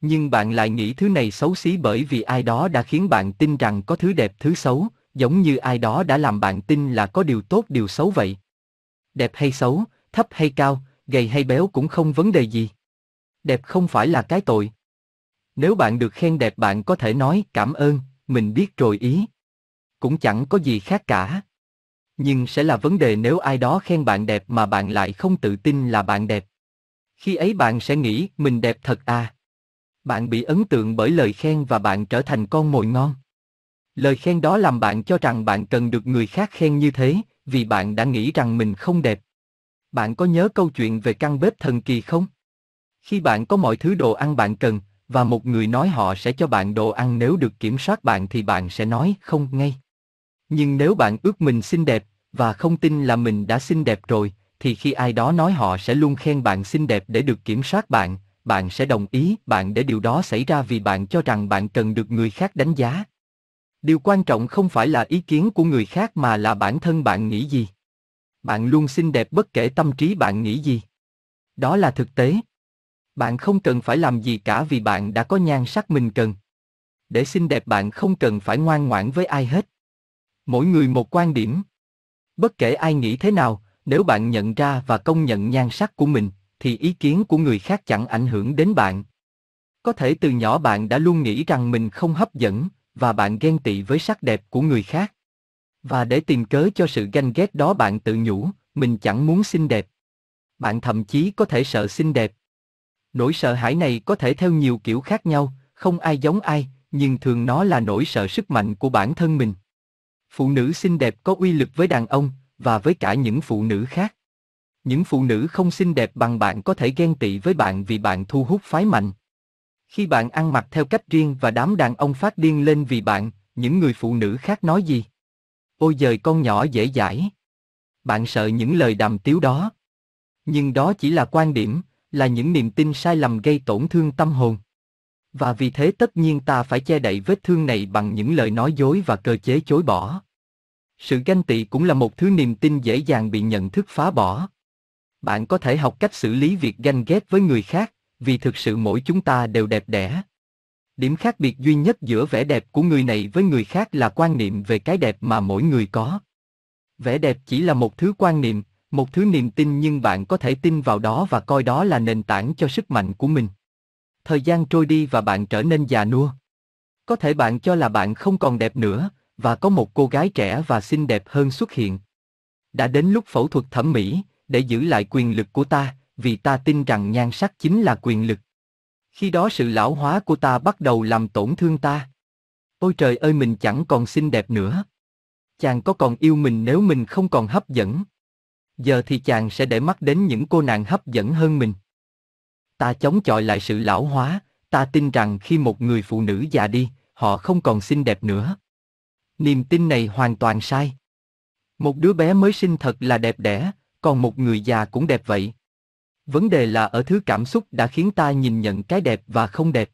nhưng bạn lại nghĩ thứ này xấu xí bởi vì ai đó đã khiến bạn tin rằng có thứ đẹp thứ xấu, giống như ai đó đã làm bạn tin là có điều tốt điều xấu vậy. Đẹp hay xấu, thấp hay cao, gầy hay béo cũng không vấn đề gì. Đẹp không phải là cái tội. Nếu bạn được khen đẹp bạn có thể nói cảm ơn, mình biết rồi ý. Cũng chẳng có gì khác cả. Nhưng sẽ là vấn đề nếu ai đó khen bạn đẹp mà bạn lại không tự tin là bạn đẹp. Khi ấy bạn sẽ nghĩ mình đẹp thật à. Bạn bị ấn tượng bởi lời khen và bạn trở thành con mồi ngon. Lời khen đó làm bạn cho rằng bạn cần được người khác khen như thế, vì bạn đã nghĩ rằng mình không đẹp. Bạn có nhớ câu chuyện về căn bếp thần kỳ không? Khi bạn có mọi thứ đồ ăn bạn cần, và một người nói họ sẽ cho bạn đồ ăn nếu được kiểm soát bạn thì bạn sẽ nói không ngay. Nhưng nếu bạn ước mình xinh đẹp, và không tin là mình đã xinh đẹp rồi, thì khi ai đó nói họ sẽ luôn khen bạn xinh đẹp để được kiểm soát bạn, bạn sẽ đồng ý bạn để điều đó xảy ra vì bạn cho rằng bạn cần được người khác đánh giá. Điều quan trọng không phải là ý kiến của người khác mà là bản thân bạn nghĩ gì. Bạn luôn xinh đẹp bất kể tâm trí bạn nghĩ gì. Đó là thực tế. Bạn không cần phải làm gì cả vì bạn đã có nhan sắc mình cần. Để xinh đẹp bạn không cần phải ngoan ngoãn với ai hết. Mỗi người một quan điểm. Bất kể ai nghĩ thế nào, nếu bạn nhận ra và công nhận nhan sắc của mình thì ý kiến của người khác chẳng ảnh hưởng đến bạn. Có thể từ nhỏ bạn đã luôn nghĩ rằng mình không hấp dẫn và bạn ghen tị với sắc đẹp của người khác. Và để tìm cớ cho sự ganh ghét đó bạn tự nhủ, mình chẳng muốn xinh đẹp. Bạn thậm chí có thể sợ xinh đẹp. Nỗi sợ hãi này có thể theo nhiều kiểu khác nhau, không ai giống ai, nhưng thường nó là nỗi sợ sức mạnh của bản thân mình. Phụ nữ xinh đẹp có uy lực với đàn ông và với cả những phụ nữ khác. Những phụ nữ không xinh đẹp bằng bạn có thể ghen tị với bạn vì bạn thu hút phái mạnh. Khi bạn ăn mặc theo cách riêng và đám đàn ông phát điên lên vì bạn, những người phụ nữ khác nói gì? Ôi giời con nhỏ dễ dãi. Bạn sợ những lời đàm tiếu đó. Nhưng đó chỉ là quan điểm, là những niềm tin sai lầm gây tổn thương tâm hồn. Và vì thế tất nhiên ta phải che đậy vết thương này bằng những lời nói dối và cơ chế chối bỏ. Sự ganh tị cũng là một thứ niềm tin dễ dàng bị nhận thức phá bỏ bạn có thể học cách xử lý việc ganh ghét với người khác, vì thực sự mỗi chúng ta đều đẹp đẽ. Điểm khác biệt duy nhất giữa vẻ đẹp của người này với người khác là quan niệm về cái đẹp mà mỗi người có. Vẻ đẹp chỉ là một thứ quan niệm, một thứ niềm tin nhưng bạn có thể tin vào đó và coi đó là nền tảng cho sức mạnh của mình. Thời gian trôi đi và bạn trở nên già nua. Có thể bạn cho là bạn không còn đẹp nữa và có một cô gái trẻ và xinh đẹp hơn xuất hiện. Đã đến lúc phẫu thuật thẩm mỹ, để giữ lại quyền lực của ta, vì ta tin rằng nhan sắc chính là quyền lực. Khi đó sự lão hóa của ta bắt đầu làm tổn thương ta. Ôi trời ơi mình chẳng còn xinh đẹp nữa. Chàng có còn yêu mình nếu mình không còn hấp dẫn. Giờ thì chàng sẽ để mắt đến những cô nàng hấp dẫn hơn mình. Ta chống chọi lại sự lão hóa, ta tin rằng khi một người phụ nữ già đi, họ không còn xinh đẹp nữa. Niềm tin này hoàn toàn sai. Một đứa bé mới sinh thật là đẹp đẽ, còn một người già cũng đẹp vậy. Vấn đề là ở thứ cảm xúc đã khiến ta nhìn nhận cái đẹp và không đẹp.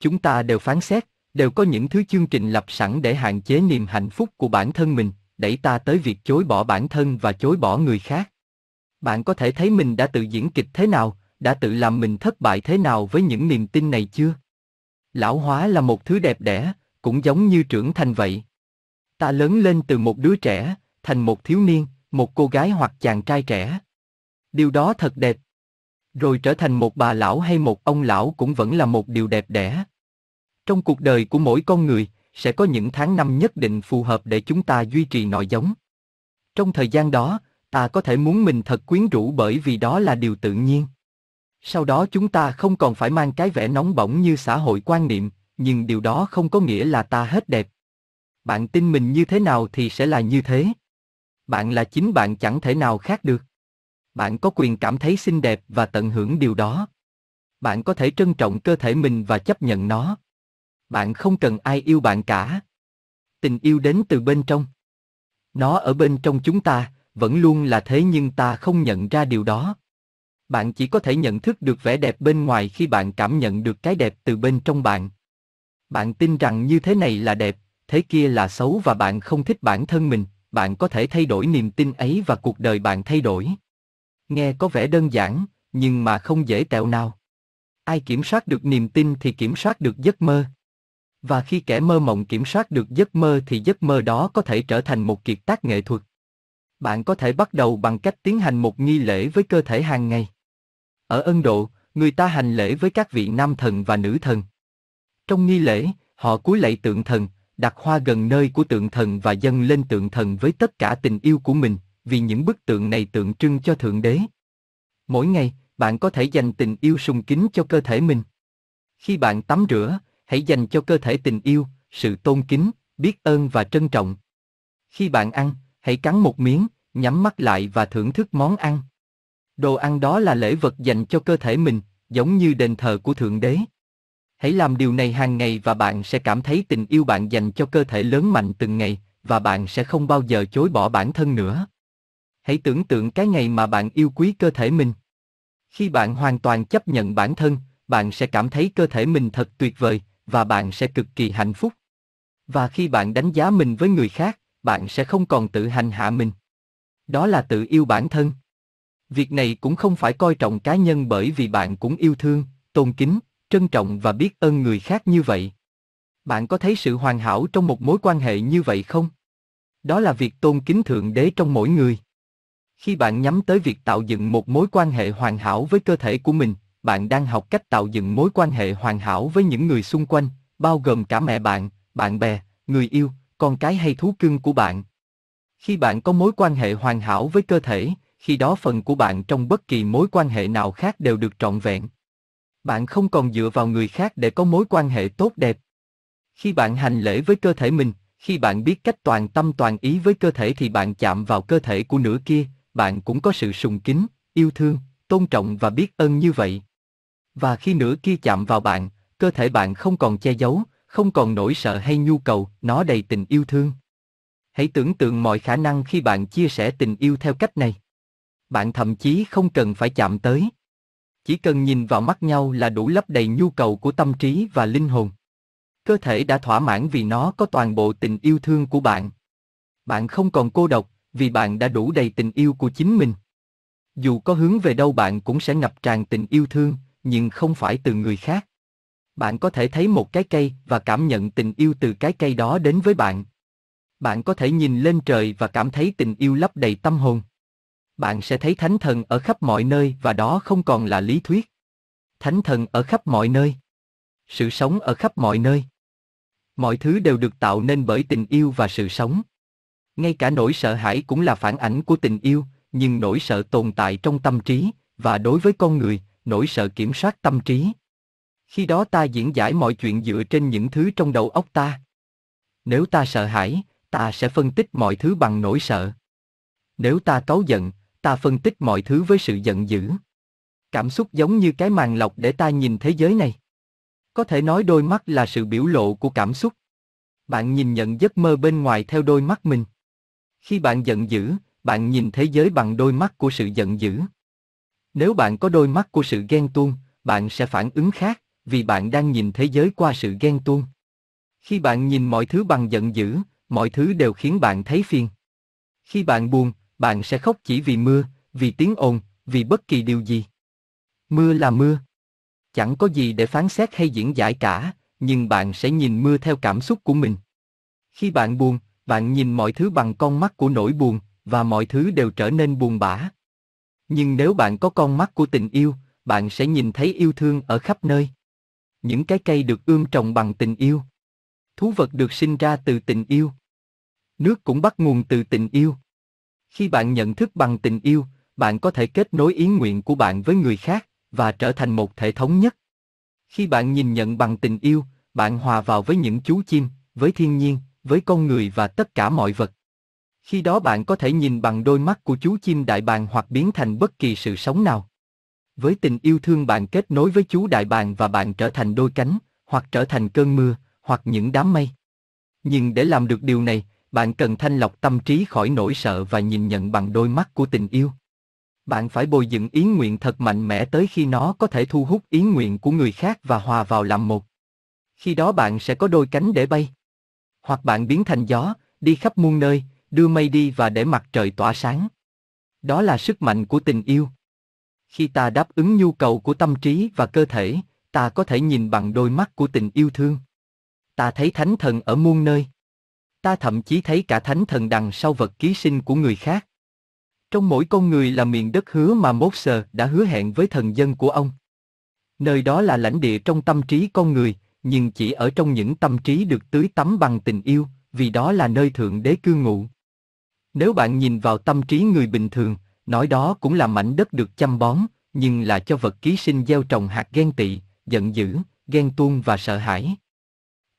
Chúng ta đều phán xét, đều có những thứ chương trình lập sẵn để hạn chế niềm hạnh phúc của bản thân mình, đẩy ta tới việc chối bỏ bản thân và chối bỏ người khác. Bạn có thể thấy mình đã tự diễn kịch thế nào, đã tự làm mình thất bại thế nào với những niềm tin này chưa? Lão hóa là một thứ đẹp đẽ, cũng giống như trưởng thành vậy. Ta lớn lên từ một đứa trẻ, thành một thiếu niên, một cô gái hoặc chàng trai trẻ. Điều đó thật đẹp. Rồi trở thành một bà lão hay một ông lão cũng vẫn là một điều đẹp đẽ. Trong cuộc đời của mỗi con người, sẽ có những tháng năm nhất định phù hợp để chúng ta duy trì nội giống. Trong thời gian đó, ta có thể muốn mình thật quyến rũ bởi vì đó là điều tự nhiên. Sau đó chúng ta không còn phải mang cái vẻ nóng bỏng như xã hội quan niệm, nhưng điều đó không có nghĩa là ta hết đẹp. Bạn tin mình như thế nào thì sẽ là như thế bạn là chính bạn chẳng thể nào khác được. Bạn có quyền cảm thấy xinh đẹp và tận hưởng điều đó. Bạn có thể trân trọng cơ thể mình và chấp nhận nó. Bạn không cần ai yêu bạn cả. Tình yêu đến từ bên trong. Nó ở bên trong chúng ta, vẫn luôn là thế nhưng ta không nhận ra điều đó. Bạn chỉ có thể nhận thức được vẻ đẹp bên ngoài khi bạn cảm nhận được cái đẹp từ bên trong bạn. Bạn tin rằng như thế này là đẹp, thế kia là xấu và bạn không thích bản thân mình bạn có thể thay đổi niềm tin ấy và cuộc đời bạn thay đổi. Nghe có vẻ đơn giản, nhưng mà không dễ tẹo nào. Ai kiểm soát được niềm tin thì kiểm soát được giấc mơ. Và khi kẻ mơ mộng kiểm soát được giấc mơ thì giấc mơ đó có thể trở thành một kiệt tác nghệ thuật. Bạn có thể bắt đầu bằng cách tiến hành một nghi lễ với cơ thể hàng ngày. Ở Ấn Độ, người ta hành lễ với các vị nam thần và nữ thần. Trong nghi lễ, họ cúi lạy tượng thần, đặt hoa gần nơi của tượng thần và dâng lên tượng thần với tất cả tình yêu của mình, vì những bức tượng này tượng trưng cho Thượng Đế. Mỗi ngày, bạn có thể dành tình yêu sùng kính cho cơ thể mình. Khi bạn tắm rửa, hãy dành cho cơ thể tình yêu, sự tôn kính, biết ơn và trân trọng. Khi bạn ăn, hãy cắn một miếng, nhắm mắt lại và thưởng thức món ăn. Đồ ăn đó là lễ vật dành cho cơ thể mình, giống như đền thờ của Thượng Đế. Hãy làm điều này hàng ngày và bạn sẽ cảm thấy tình yêu bạn dành cho cơ thể lớn mạnh từng ngày, và bạn sẽ không bao giờ chối bỏ bản thân nữa. Hãy tưởng tượng cái ngày mà bạn yêu quý cơ thể mình. Khi bạn hoàn toàn chấp nhận bản thân, bạn sẽ cảm thấy cơ thể mình thật tuyệt vời và bạn sẽ cực kỳ hạnh phúc. Và khi bạn đánh giá mình với người khác, bạn sẽ không còn tự hành hạ mình. Đó là tự yêu bản thân. Việc này cũng không phải coi trọng cá nhân bởi vì bạn cũng yêu thương, tôn kính trân trọng và biết ơn người khác như vậy. Bạn có thấy sự hoàn hảo trong một mối quan hệ như vậy không? Đó là việc tôn kính thượng đế trong mỗi người. Khi bạn nhắm tới việc tạo dựng một mối quan hệ hoàn hảo với cơ thể của mình, bạn đang học cách tạo dựng mối quan hệ hoàn hảo với những người xung quanh, bao gồm cả mẹ bạn bạn bè, người yêu, con cái hay thú cưng của bạn. Khi bạn có mối quan hệ hoàn hảo với cơ thể, khi đó phần của bạn trong bất kỳ mối quan hệ nào khác đều được trọn vẹn. Bạn không còn dựa vào người khác để có mối quan hệ tốt đẹp. Khi bạn hành lễ với cơ thể mình, khi bạn biết cách toàn tâm toàn ý với cơ thể thì bạn chạm vào cơ thể của nửa kia, bạn cũng có sự sùng kính, yêu thương, tôn trọng và biết ơn như vậy. Và khi nửa kia chạm vào bạn, cơ thể bạn không còn che giấu, không còn nỗi sợ hay nhu cầu, nó đầy tình yêu thương. Hãy tưởng tượng mọi khả năng khi bạn chia sẻ tình yêu theo cách này. Bạn thậm chí không cần phải chạm tới chỉ cần nhìn vào mắt nhau là đủ lấp đầy nhu cầu của tâm trí và linh hồn. Cơ thể đã thỏa mãn vì nó có toàn bộ tình yêu thương của bạn. Bạn không còn cô độc, vì bạn đã đủ đầy tình yêu của chính mình. Dù có hướng về đâu bạn cũng sẽ ngập tràn tình yêu thương, nhưng không phải từ người khác. Bạn có thể thấy một cái cây và cảm nhận tình yêu từ cái cây đó đến với bạn. Bạn có thể nhìn lên trời và cảm thấy tình yêu lấp đầy tâm hồn bạn sẽ thấy thánh thần ở khắp mọi nơi và đó không còn là lý thuyết. Thánh thần ở khắp mọi nơi. Sự sống ở khắp mọi nơi. Mọi thứ đều được tạo nên bởi tình yêu và sự sống. Ngay cả nỗi sợ hãi cũng là phản ảnh của tình yêu, nhưng nỗi sợ tồn tại trong tâm trí và đối với con người, nỗi sợ kiểm soát tâm trí. Khi đó ta diễn giải mọi chuyện dựa trên những thứ trong đầu óc ta. Nếu ta sợ hãi, ta sẽ phân tích mọi thứ bằng nỗi sợ. Nếu ta cáu giận, ta phân tích mọi thứ với sự giận dữ. Cảm xúc giống như cái màn lọc để ta nhìn thế giới này. Có thể nói đôi mắt là sự biểu lộ của cảm xúc. Bạn nhìn nhận giấc mơ bên ngoài theo đôi mắt mình. Khi bạn giận dữ, bạn nhìn thế giới bằng đôi mắt của sự giận dữ. Nếu bạn có đôi mắt của sự ghen tuông, bạn sẽ phản ứng khác, vì bạn đang nhìn thế giới qua sự ghen tuông. Khi bạn nhìn mọi thứ bằng giận dữ, mọi thứ đều khiến bạn thấy phiền. Khi bạn buồn, bạn sẽ khóc chỉ vì mưa, vì tiếng ồn, vì bất kỳ điều gì. Mưa là mưa. Chẳng có gì để phán xét hay diễn giải cả, nhưng bạn sẽ nhìn mưa theo cảm xúc của mình. Khi bạn buồn, bạn nhìn mọi thứ bằng con mắt của nỗi buồn và mọi thứ đều trở nên buồn bã. Nhưng nếu bạn có con mắt của tình yêu, bạn sẽ nhìn thấy yêu thương ở khắp nơi. Những cái cây được ươm trồng bằng tình yêu. Thú vật được sinh ra từ tình yêu. Nước cũng bắt nguồn từ tình yêu. Khi bạn nhận thức bằng tình yêu, bạn có thể kết nối ý nguyện của bạn với người khác và trở thành một thể thống nhất. Khi bạn nhìn nhận bằng tình yêu, bạn hòa vào với những chú chim, với thiên nhiên, với con người và tất cả mọi vật. Khi đó bạn có thể nhìn bằng đôi mắt của chú chim đại bàng hoặc biến thành bất kỳ sự sống nào. Với tình yêu thương bạn kết nối với chú đại bàng và bạn trở thành đôi cánh, hoặc trở thành cơn mưa, hoặc những đám mây. Nhưng để làm được điều này, bạn cần thanh lọc tâm trí khỏi nỗi sợ và nhìn nhận bằng đôi mắt của tình yêu. Bạn phải bồi dựng ý nguyện thật mạnh mẽ tới khi nó có thể thu hút ý nguyện của người khác và hòa vào làm một. Khi đó bạn sẽ có đôi cánh để bay. Hoặc bạn biến thành gió, đi khắp muôn nơi, đưa mây đi và để mặt trời tỏa sáng. Đó là sức mạnh của tình yêu. Khi ta đáp ứng nhu cầu của tâm trí và cơ thể, ta có thể nhìn bằng đôi mắt của tình yêu thương. Ta thấy thánh thần ở muôn nơi ta thậm chí thấy cả thánh thần đằng sau vật ký sinh của người khác. Trong mỗi con người là miền đất hứa mà Mốt Sờ đã hứa hẹn với thần dân của ông. Nơi đó là lãnh địa trong tâm trí con người, nhưng chỉ ở trong những tâm trí được tưới tắm bằng tình yêu, vì đó là nơi Thượng Đế cư ngụ. Nếu bạn nhìn vào tâm trí người bình thường, nói đó cũng là mảnh đất được chăm bón, nhưng là cho vật ký sinh gieo trồng hạt ghen tị, giận dữ, ghen tuông và sợ hãi.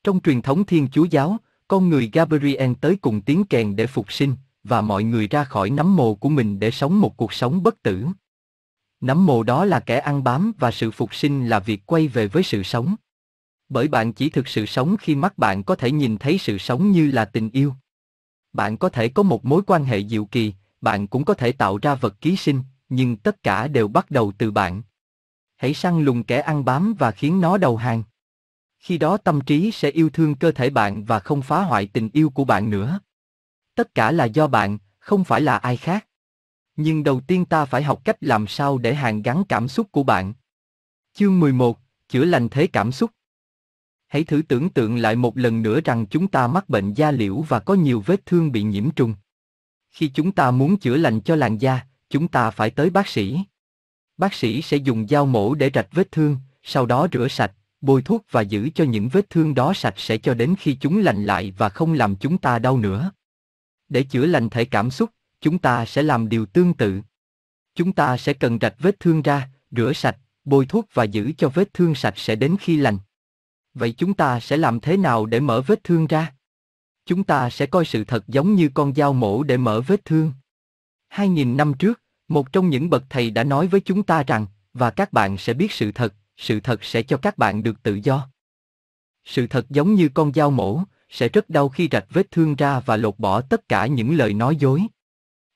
Trong truyền thống Thiên Chúa giáo, con người Gabriel tới cùng tiếng kèn để phục sinh, và mọi người ra khỏi nấm mồ của mình để sống một cuộc sống bất tử. Nấm mồ đó là kẻ ăn bám và sự phục sinh là việc quay về với sự sống. Bởi bạn chỉ thực sự sống khi mắt bạn có thể nhìn thấy sự sống như là tình yêu. Bạn có thể có một mối quan hệ diệu kỳ, bạn cũng có thể tạo ra vật ký sinh, nhưng tất cả đều bắt đầu từ bạn. Hãy săn lùng kẻ ăn bám và khiến nó đầu hàng. Khi đó tâm trí sẽ yêu thương cơ thể bạn và không phá hoại tình yêu của bạn nữa. Tất cả là do bạn, không phải là ai khác. Nhưng đầu tiên ta phải học cách làm sao để hàn gắn cảm xúc của bạn. Chương 11, chữa lành thế cảm xúc. Hãy thử tưởng tượng lại một lần nữa rằng chúng ta mắc bệnh da liễu và có nhiều vết thương bị nhiễm trùng. Khi chúng ta muốn chữa lành cho làn da, chúng ta phải tới bác sĩ. Bác sĩ sẽ dùng dao mổ để rạch vết thương, sau đó rửa sạch, bôi thuốc và giữ cho những vết thương đó sạch sẽ cho đến khi chúng lành lại và không làm chúng ta đau nữa. Để chữa lành thể cảm xúc, chúng ta sẽ làm điều tương tự. Chúng ta sẽ cần rạch vết thương ra, rửa sạch, bôi thuốc và giữ cho vết thương sạch sẽ đến khi lành. Vậy chúng ta sẽ làm thế nào để mở vết thương ra? Chúng ta sẽ coi sự thật giống như con dao mổ để mở vết thương. 2.000 năm trước, một trong những bậc thầy đã nói với chúng ta rằng, và các bạn sẽ biết sự thật, sự thật sẽ cho các bạn được tự do. Sự thật giống như con dao mổ, sẽ rất đau khi rạch vết thương ra và lột bỏ tất cả những lời nói dối.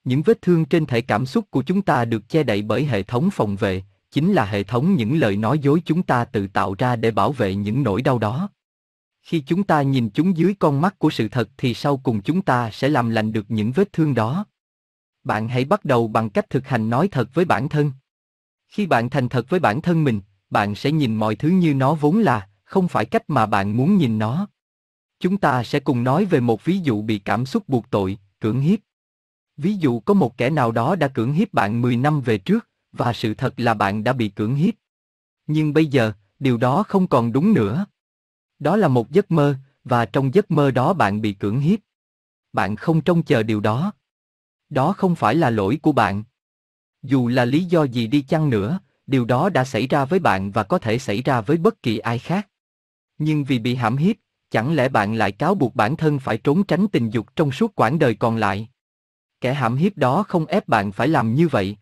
Những vết thương trên thể cảm xúc của chúng ta được che đậy bởi hệ thống phòng vệ, chính là hệ thống những lời nói dối chúng ta tự tạo ra để bảo vệ những nỗi đau đó. Khi chúng ta nhìn chúng dưới con mắt của sự thật thì sau cùng chúng ta sẽ làm lành được những vết thương đó. Bạn hãy bắt đầu bằng cách thực hành nói thật với bản thân. Khi bạn thành thật với bản thân mình, bạn sẽ nhìn mọi thứ như nó vốn là, không phải cách mà bạn muốn nhìn nó. Chúng ta sẽ cùng nói về một ví dụ bị cảm xúc buộc tội, cưỡng hiếp. Ví dụ có một kẻ nào đó đã cưỡng hiếp bạn 10 năm về trước, và sự thật là bạn đã bị cưỡng hiếp. Nhưng bây giờ, điều đó không còn đúng nữa. Đó là một giấc mơ, và trong giấc mơ đó bạn bị cưỡng hiếp. Bạn không trông chờ điều đó. Đó không phải là lỗi của bạn. Dù là lý do gì đi chăng nữa, điều đó đã xảy ra với bạn và có thể xảy ra với bất kỳ ai khác. Nhưng vì bị hãm hiếp, chẳng lẽ bạn lại cáo buộc bản thân phải trốn tránh tình dục trong suốt quãng đời còn lại? Kẻ hãm hiếp đó không ép bạn phải làm như vậy.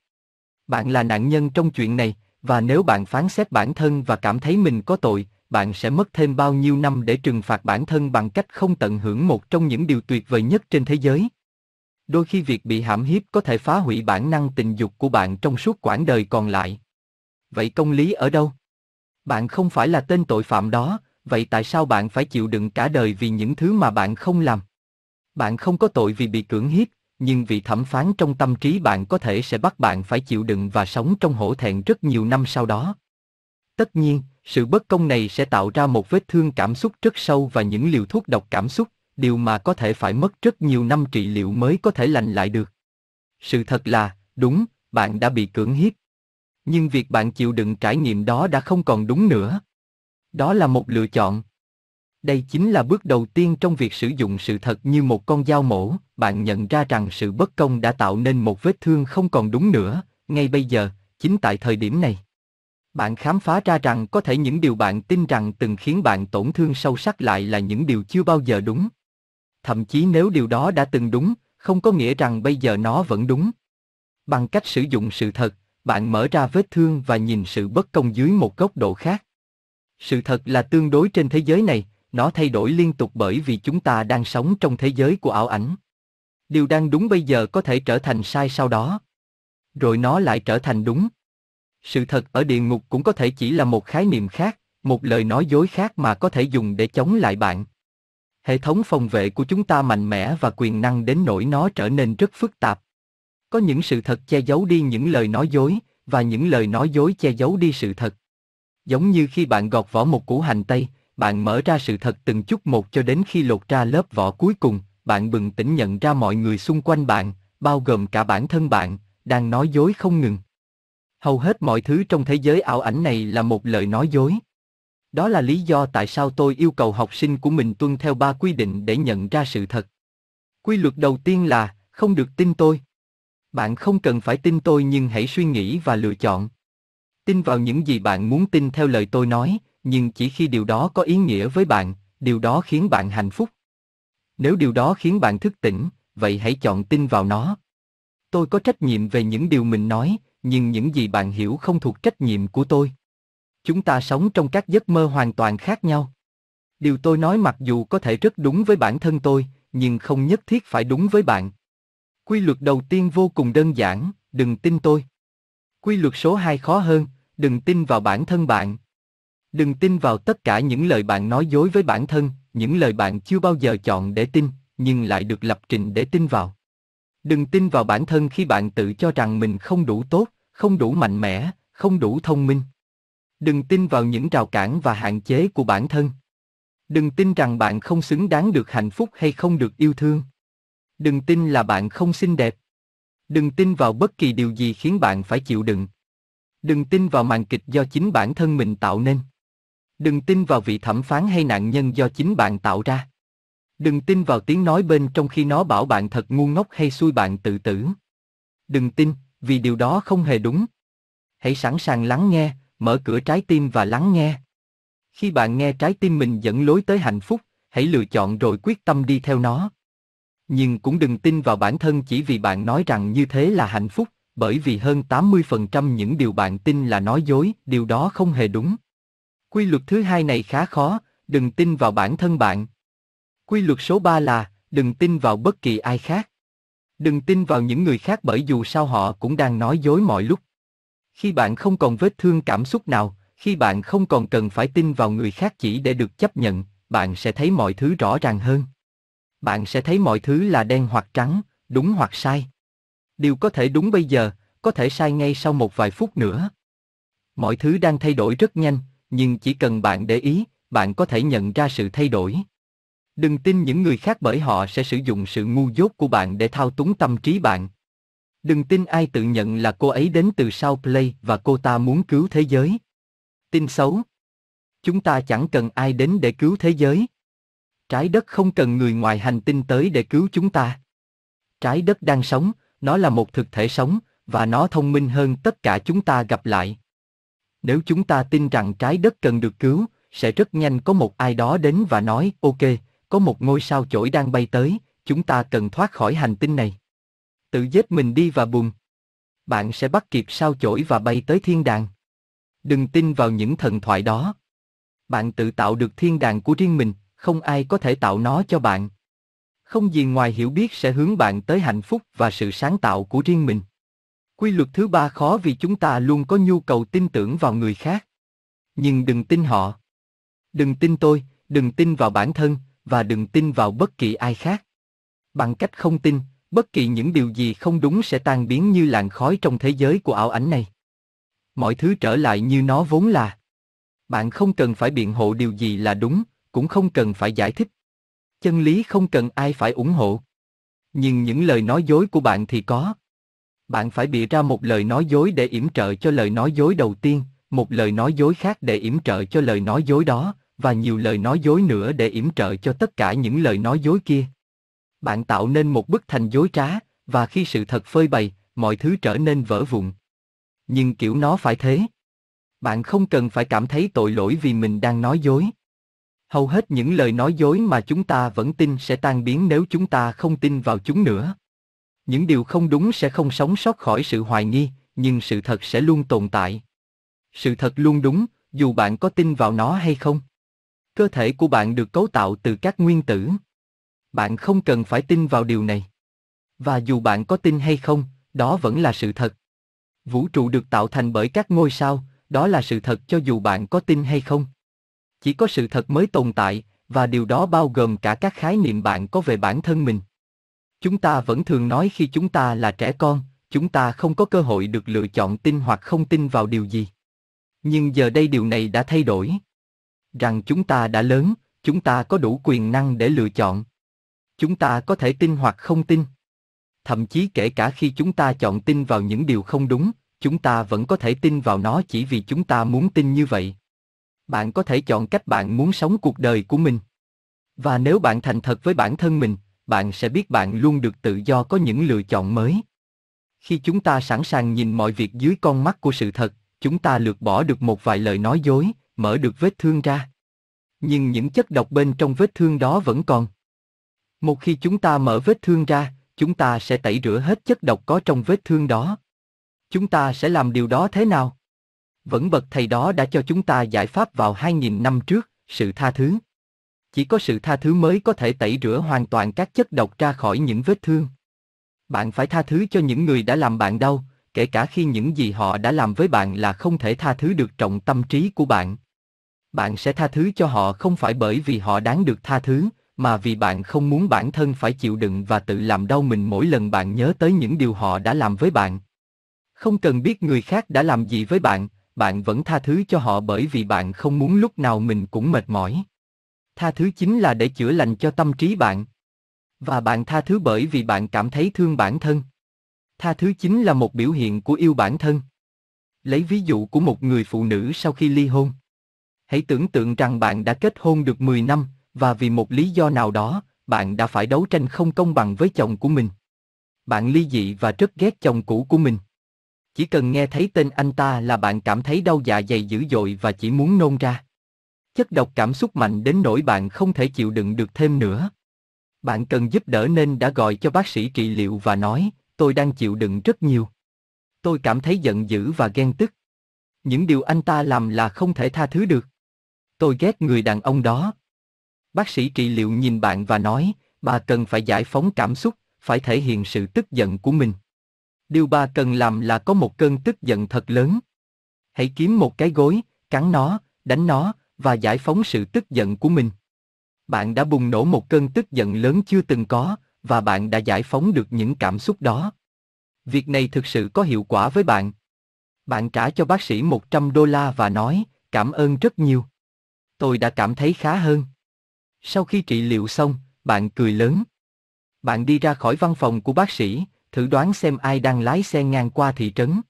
Bạn là nạn nhân trong chuyện này, và nếu bạn phán xét bản thân và cảm thấy mình có tội, bạn sẽ mất thêm bao nhiêu năm để trừng phạt bản thân bằng cách không tận hưởng một trong những điều tuyệt vời nhất trên thế giới. Đôi khi việc bị hãm hiếp có thể phá hủy bản năng tình dục của bạn trong suốt quãng đời còn lại. Vậy công lý ở đâu? Bạn không phải là tên tội phạm đó, vậy tại sao bạn phải chịu đựng cả đời vì những thứ mà bạn không làm? Bạn không có tội vì bị cưỡng hiếp, nhưng vị thẩm phán trong tâm trí bạn có thể sẽ bắt bạn phải chịu đựng và sống trong hổ thẹn rất nhiều năm sau đó. Tất nhiên, sự bất công này sẽ tạo ra một vết thương cảm xúc rất sâu và những liều thuốc độc cảm xúc, điều mà có thể phải mất rất nhiều năm trị liệu mới có thể lành lại được. Sự thật là, đúng, bạn đã bị cưỡng hiếp, nhưng việc bạn chịu đựng trải nghiệm đó đã không còn đúng nữa. Đó là một lựa chọn. Đây chính là bước đầu tiên trong việc sử dụng sự thật như một con dao mổ. Bạn nhận ra rằng sự bất công đã tạo nên một vết thương không còn đúng nữa. Ngay bây giờ, chính tại thời điểm này, bạn khám phá ra rằng có thể những điều bạn tin rằng từng khiến bạn tổn thương sâu sắc lại là những điều chưa bao giờ đúng. Thậm chí nếu điều đó đã từng đúng, không có nghĩa rằng bây giờ nó vẫn đúng. Bằng cách sử dụng sự thật bạn mở ra vết thương và nhìn sự bất công dưới một góc độ khác. Sự thật là tương đối trên thế giới này, nó thay đổi liên tục bởi vì chúng ta đang sống trong thế giới của ảo ảnh. Điều đang đúng bây giờ có thể trở thành sai sau đó. Rồi nó lại trở thành đúng. Sự thật ở địa ngục cũng có thể chỉ là một khái niệm khác, một lời nói dối khác mà có thể dùng để chống lại bạn. Hệ thống phòng vệ của chúng ta mạnh mẽ và quyền năng đến nỗi nó trở nên rất phức tạp có những sự thật che giấu đi những lời nói dối, và những lời nói dối che giấu đi sự thật. Giống như khi bạn gọt vỏ một củ hành tây, bạn mở ra sự thật từng chút một cho đến khi lột ra lớp vỏ cuối cùng, bạn bừng tỉnh nhận ra mọi người xung quanh bạn, bao gồm cả bản thân bạn, đang nói dối không ngừng. Hầu hết mọi thứ trong thế giới ảo ảnh này là một lời nói dối. Đó là lý do tại sao tôi yêu cầu học sinh của mình tuân theo ba quy định để nhận ra sự thật. Quy luật đầu tiên là không được tin tôi. Bạn không cần phải tin tôi nhưng hãy suy nghĩ và lựa chọn. Tin vào những gì bạn muốn tin theo lời tôi nói, nhưng chỉ khi điều đó có ý nghĩa với bạn, điều đó khiến bạn hạnh phúc. Nếu điều đó khiến bạn thức tỉnh, vậy hãy chọn tin vào nó. Tôi có trách nhiệm về những điều mình nói, nhưng những gì bạn hiểu không thuộc trách nhiệm của tôi. Chúng ta sống trong các giấc mơ hoàn toàn khác nhau. Điều tôi nói mặc dù có thể rất đúng với bản thân tôi, nhưng không nhất thiết phải đúng với bạn. Quy luật đầu tiên vô cùng đơn giản, đừng tin tôi. Quy luật số 2 khó hơn, đừng tin vào bản thân bạn. Đừng tin vào tất cả những lời bạn nói dối với bản thân, những lời bạn chưa bao giờ chọn để tin, nhưng lại được lập trình để tin vào. Đừng tin vào bản thân khi bạn tự cho rằng mình không đủ tốt, không đủ mạnh mẽ, không đủ thông minh. Đừng tin vào những rào cản và hạn chế của bản thân. Đừng tin rằng bạn không xứng đáng được hạnh phúc hay không được yêu thương. Đừng tin là bạn không xinh đẹp. Đừng tin vào bất kỳ điều gì khiến bạn phải chịu đựng. Đừng tin vào màn kịch do chính bản thân mình tạo nên. Đừng tin vào vị thẩm phán hay nạn nhân do chính bạn tạo ra. Đừng tin vào tiếng nói bên trong khi nó bảo bạn thật ngu ngốc hay xui bạn tự tử. Đừng tin, vì điều đó không hề đúng. Hãy sẵn sàng lắng nghe, mở cửa trái tim và lắng nghe. Khi bạn nghe trái tim mình dẫn lối tới hạnh phúc, hãy lựa chọn rồi quyết tâm đi theo nó. Nhưng cũng đừng tin vào bản thân chỉ vì bạn nói rằng như thế là hạnh phúc, bởi vì hơn 80% những điều bạn tin là nói dối, điều đó không hề đúng. Quy luật thứ hai này khá khó, đừng tin vào bản thân bạn. Quy luật số 3 là, đừng tin vào bất kỳ ai khác. Đừng tin vào những người khác bởi dù sao họ cũng đang nói dối mọi lúc. Khi bạn không còn vết thương cảm xúc nào, khi bạn không còn cần phải tin vào người khác chỉ để được chấp nhận, bạn sẽ thấy mọi thứ rõ ràng hơn bạn sẽ thấy mọi thứ là đen hoặc trắng, đúng hoặc sai. Điều có thể đúng bây giờ, có thể sai ngay sau một vài phút nữa. Mọi thứ đang thay đổi rất nhanh, nhưng chỉ cần bạn để ý, bạn có thể nhận ra sự thay đổi. Đừng tin những người khác bởi họ sẽ sử dụng sự ngu dốt của bạn để thao túng tâm trí bạn. Đừng tin ai tự nhận là cô ấy đến từ sau Play và cô ta muốn cứu thế giới. Tin xấu. Chúng ta chẳng cần ai đến để cứu thế giới. Trái đất không cần người ngoài hành tinh tới để cứu chúng ta. Trái đất đang sống, nó là một thực thể sống, và nó thông minh hơn tất cả chúng ta gặp lại. Nếu chúng ta tin rằng trái đất cần được cứu, sẽ rất nhanh có một ai đó đến và nói, ok, có một ngôi sao chổi đang bay tới, chúng ta cần thoát khỏi hành tinh này. Tự giết mình đi và bùng. Bạn sẽ bắt kịp sao chổi và bay tới thiên đàng. Đừng tin vào những thần thoại đó. Bạn tự tạo được thiên đàng của riêng mình, không ai có thể tạo nó cho bạn. Không gì ngoài hiểu biết sẽ hướng bạn tới hạnh phúc và sự sáng tạo của riêng mình. Quy luật thứ ba khó vì chúng ta luôn có nhu cầu tin tưởng vào người khác. Nhưng đừng tin họ. Đừng tin tôi, đừng tin vào bản thân, và đừng tin vào bất kỳ ai khác. Bằng cách không tin, bất kỳ những điều gì không đúng sẽ tan biến như làn khói trong thế giới của ảo ảnh này. Mọi thứ trở lại như nó vốn là. Bạn không cần phải biện hộ điều gì là đúng, cũng không cần phải giải thích. Chân lý không cần ai phải ủng hộ. Nhưng những lời nói dối của bạn thì có. Bạn phải bịa ra một lời nói dối để yểm trợ cho lời nói dối đầu tiên, một lời nói dối khác để yểm trợ cho lời nói dối đó, và nhiều lời nói dối nữa để yểm trợ cho tất cả những lời nói dối kia. Bạn tạo nên một bức thành dối trá, và khi sự thật phơi bày, mọi thứ trở nên vỡ vụn. Nhưng kiểu nó phải thế. Bạn không cần phải cảm thấy tội lỗi vì mình đang nói dối hầu hết những lời nói dối mà chúng ta vẫn tin sẽ tan biến nếu chúng ta không tin vào chúng nữa. Những điều không đúng sẽ không sống sót khỏi sự hoài nghi, nhưng sự thật sẽ luôn tồn tại. Sự thật luôn đúng, dù bạn có tin vào nó hay không. Cơ thể của bạn được cấu tạo từ các nguyên tử. Bạn không cần phải tin vào điều này. Và dù bạn có tin hay không, đó vẫn là sự thật. Vũ trụ được tạo thành bởi các ngôi sao, đó là sự thật cho dù bạn có tin hay không chỉ có sự thật mới tồn tại, và điều đó bao gồm cả các khái niệm bạn có về bản thân mình. Chúng ta vẫn thường nói khi chúng ta là trẻ con, chúng ta không có cơ hội được lựa chọn tin hoặc không tin vào điều gì. Nhưng giờ đây điều này đã thay đổi. Rằng chúng ta đã lớn, chúng ta có đủ quyền năng để lựa chọn. Chúng ta có thể tin hoặc không tin. Thậm chí kể cả khi chúng ta chọn tin vào những điều không đúng, chúng ta vẫn có thể tin vào nó chỉ vì chúng ta muốn tin như vậy bạn có thể chọn cách bạn muốn sống cuộc đời của mình. Và nếu bạn thành thật với bản thân mình, bạn sẽ biết bạn luôn được tự do có những lựa chọn mới. Khi chúng ta sẵn sàng nhìn mọi việc dưới con mắt của sự thật, chúng ta lược bỏ được một vài lời nói dối, mở được vết thương ra. Nhưng những chất độc bên trong vết thương đó vẫn còn. Một khi chúng ta mở vết thương ra, chúng ta sẽ tẩy rửa hết chất độc có trong vết thương đó. Chúng ta sẽ làm điều đó thế nào? vẫn bậc thầy đó đã cho chúng ta giải pháp vào 2.000 năm trước, sự tha thứ. Chỉ có sự tha thứ mới có thể tẩy rửa hoàn toàn các chất độc ra khỏi những vết thương. Bạn phải tha thứ cho những người đã làm bạn đau, kể cả khi những gì họ đã làm với bạn là không thể tha thứ được trọng tâm trí của bạn. Bạn sẽ tha thứ cho họ không phải bởi vì họ đáng được tha thứ, mà vì bạn không muốn bản thân phải chịu đựng và tự làm đau mình mỗi lần bạn nhớ tới những điều họ đã làm với bạn. Không cần biết người khác đã làm gì với bạn, bạn vẫn tha thứ cho họ bởi vì bạn không muốn lúc nào mình cũng mệt mỏi. Tha thứ chính là để chữa lành cho tâm trí bạn. Và bạn tha thứ bởi vì bạn cảm thấy thương bản thân. Tha thứ chính là một biểu hiện của yêu bản thân. Lấy ví dụ của một người phụ nữ sau khi ly hôn. Hãy tưởng tượng rằng bạn đã kết hôn được 10 năm và vì một lý do nào đó, bạn đã phải đấu tranh không công bằng với chồng của mình. Bạn ly dị và rất ghét chồng cũ của mình chỉ cần nghe thấy tên anh ta là bạn cảm thấy đau dạ dày dữ dội và chỉ muốn nôn ra. Chất độc cảm xúc mạnh đến nỗi bạn không thể chịu đựng được thêm nữa. Bạn cần giúp đỡ nên đã gọi cho bác sĩ trị liệu và nói, tôi đang chịu đựng rất nhiều. Tôi cảm thấy giận dữ và ghen tức. Những điều anh ta làm là không thể tha thứ được. Tôi ghét người đàn ông đó. Bác sĩ trị liệu nhìn bạn và nói, bà cần phải giải phóng cảm xúc, phải thể hiện sự tức giận của mình Điều bà cần làm là có một cơn tức giận thật lớn. Hãy kiếm một cái gối, cắn nó, đánh nó và giải phóng sự tức giận của mình. Bạn đã bùng nổ một cơn tức giận lớn chưa từng có và bạn đã giải phóng được những cảm xúc đó. Việc này thực sự có hiệu quả với bạn. Bạn trả cho bác sĩ 100 đô la và nói, cảm ơn rất nhiều. Tôi đã cảm thấy khá hơn. Sau khi trị liệu xong, bạn cười lớn. Bạn đi ra khỏi văn phòng của bác sĩ thử đoán xem ai đang lái xe ngang qua thị trấn.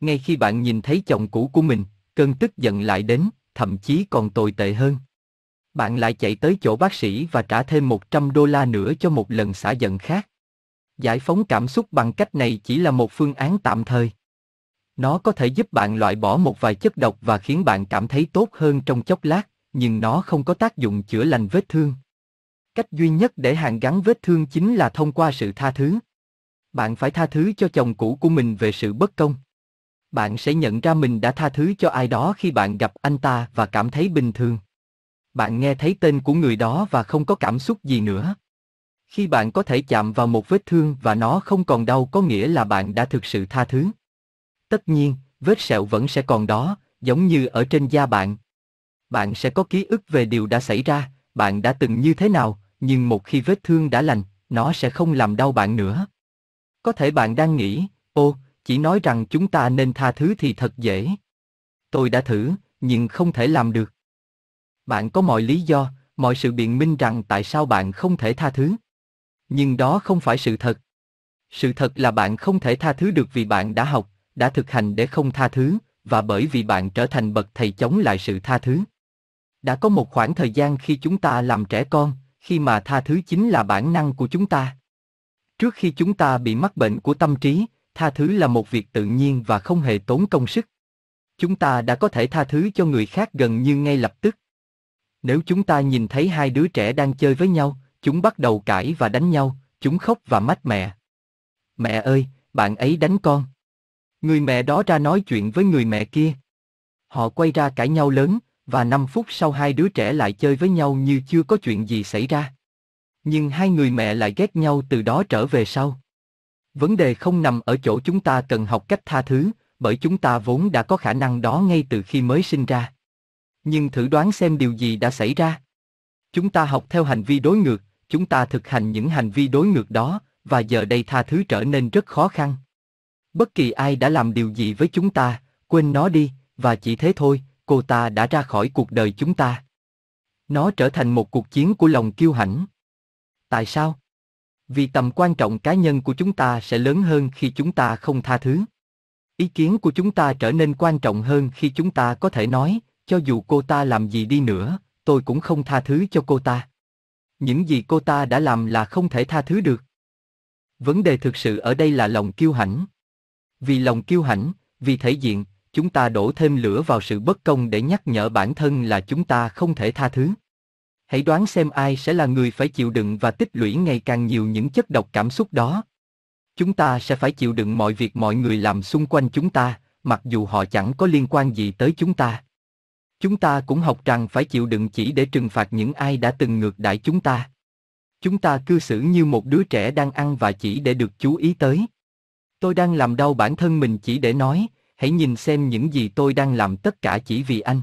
Ngay khi bạn nhìn thấy chồng cũ của mình, cơn tức giận lại đến, thậm chí còn tồi tệ hơn. Bạn lại chạy tới chỗ bác sĩ và trả thêm 100 đô la nữa cho một lần xả giận khác. Giải phóng cảm xúc bằng cách này chỉ là một phương án tạm thời. Nó có thể giúp bạn loại bỏ một vài chất độc và khiến bạn cảm thấy tốt hơn trong chốc lát, nhưng nó không có tác dụng chữa lành vết thương. Cách duy nhất để hàn gắn vết thương chính là thông qua sự tha thứ bạn phải tha thứ cho chồng cũ của mình về sự bất công. Bạn sẽ nhận ra mình đã tha thứ cho ai đó khi bạn gặp anh ta và cảm thấy bình thường. Bạn nghe thấy tên của người đó và không có cảm xúc gì nữa. Khi bạn có thể chạm vào một vết thương và nó không còn đau có nghĩa là bạn đã thực sự tha thứ. Tất nhiên, vết sẹo vẫn sẽ còn đó, giống như ở trên da bạn. Bạn sẽ có ký ức về điều đã xảy ra, bạn đã từng như thế nào, nhưng một khi vết thương đã lành, nó sẽ không làm đau bạn nữa. Có thể bạn đang nghĩ, ô, chỉ nói rằng chúng ta nên tha thứ thì thật dễ. Tôi đã thử, nhưng không thể làm được. Bạn có mọi lý do, mọi sự biện minh rằng tại sao bạn không thể tha thứ. Nhưng đó không phải sự thật. Sự thật là bạn không thể tha thứ được vì bạn đã học, đã thực hành để không tha thứ, và bởi vì bạn trở thành bậc thầy chống lại sự tha thứ. Đã có một khoảng thời gian khi chúng ta làm trẻ con, khi mà tha thứ chính là bản năng của chúng ta. Trước khi chúng ta bị mắc bệnh của tâm trí, tha thứ là một việc tự nhiên và không hề tốn công sức. Chúng ta đã có thể tha thứ cho người khác gần như ngay lập tức. Nếu chúng ta nhìn thấy hai đứa trẻ đang chơi với nhau, chúng bắt đầu cãi và đánh nhau, chúng khóc và mách mẹ. Mẹ ơi, bạn ấy đánh con. Người mẹ đó ra nói chuyện với người mẹ kia. Họ quay ra cãi nhau lớn, và 5 phút sau hai đứa trẻ lại chơi với nhau như chưa có chuyện gì xảy ra. Nhưng hai người mẹ lại ghét nhau từ đó trở về sau. Vấn đề không nằm ở chỗ chúng ta cần học cách tha thứ, bởi chúng ta vốn đã có khả năng đó ngay từ khi mới sinh ra. Nhưng thử đoán xem điều gì đã xảy ra. Chúng ta học theo hành vi đối ngược, chúng ta thực hành những hành vi đối ngược đó, và giờ đây tha thứ trở nên rất khó khăn. Bất kỳ ai đã làm điều gì với chúng ta, quên nó đi, và chỉ thế thôi, cô ta đã ra khỏi cuộc đời chúng ta. Nó trở thành một cuộc chiến của lòng kiêu hãnh tại sao? Vì tầm quan trọng cá nhân của chúng ta sẽ lớn hơn khi chúng ta không tha thứ. Ý kiến của chúng ta trở nên quan trọng hơn khi chúng ta có thể nói, cho dù cô ta làm gì đi nữa, tôi cũng không tha thứ cho cô ta. Những gì cô ta đã làm là không thể tha thứ được. Vấn đề thực sự ở đây là lòng kiêu hãnh. Vì lòng kiêu hãnh, vì thể diện, chúng ta đổ thêm lửa vào sự bất công để nhắc nhở bản thân là chúng ta không thể tha thứ hãy đoán xem ai sẽ là người phải chịu đựng và tích lũy ngày càng nhiều những chất độc cảm xúc đó. Chúng ta sẽ phải chịu đựng mọi việc mọi người làm xung quanh chúng ta, mặc dù họ chẳng có liên quan gì tới chúng ta. Chúng ta cũng học rằng phải chịu đựng chỉ để trừng phạt những ai đã từng ngược đãi chúng ta. Chúng ta cư xử như một đứa trẻ đang ăn và chỉ để được chú ý tới. Tôi đang làm đau bản thân mình chỉ để nói, hãy nhìn xem những gì tôi đang làm tất cả chỉ vì anh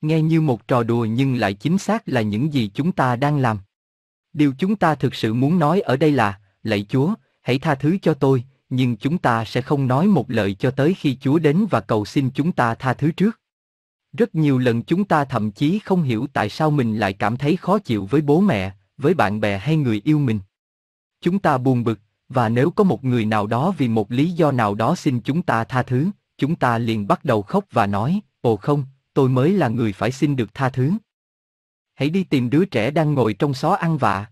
nghe như một trò đùa nhưng lại chính xác là những gì chúng ta đang làm. Điều chúng ta thực sự muốn nói ở đây là, lạy Chúa, hãy tha thứ cho tôi, nhưng chúng ta sẽ không nói một lời cho tới khi Chúa đến và cầu xin chúng ta tha thứ trước. Rất nhiều lần chúng ta thậm chí không hiểu tại sao mình lại cảm thấy khó chịu với bố mẹ, với bạn bè hay người yêu mình. Chúng ta buồn bực, và nếu có một người nào đó vì một lý do nào đó xin chúng ta tha thứ, chúng ta liền bắt đầu khóc và nói, ồ không, tôi mới là người phải xin được tha thứ. Hãy đi tìm đứa trẻ đang ngồi trong xó ăn vạ.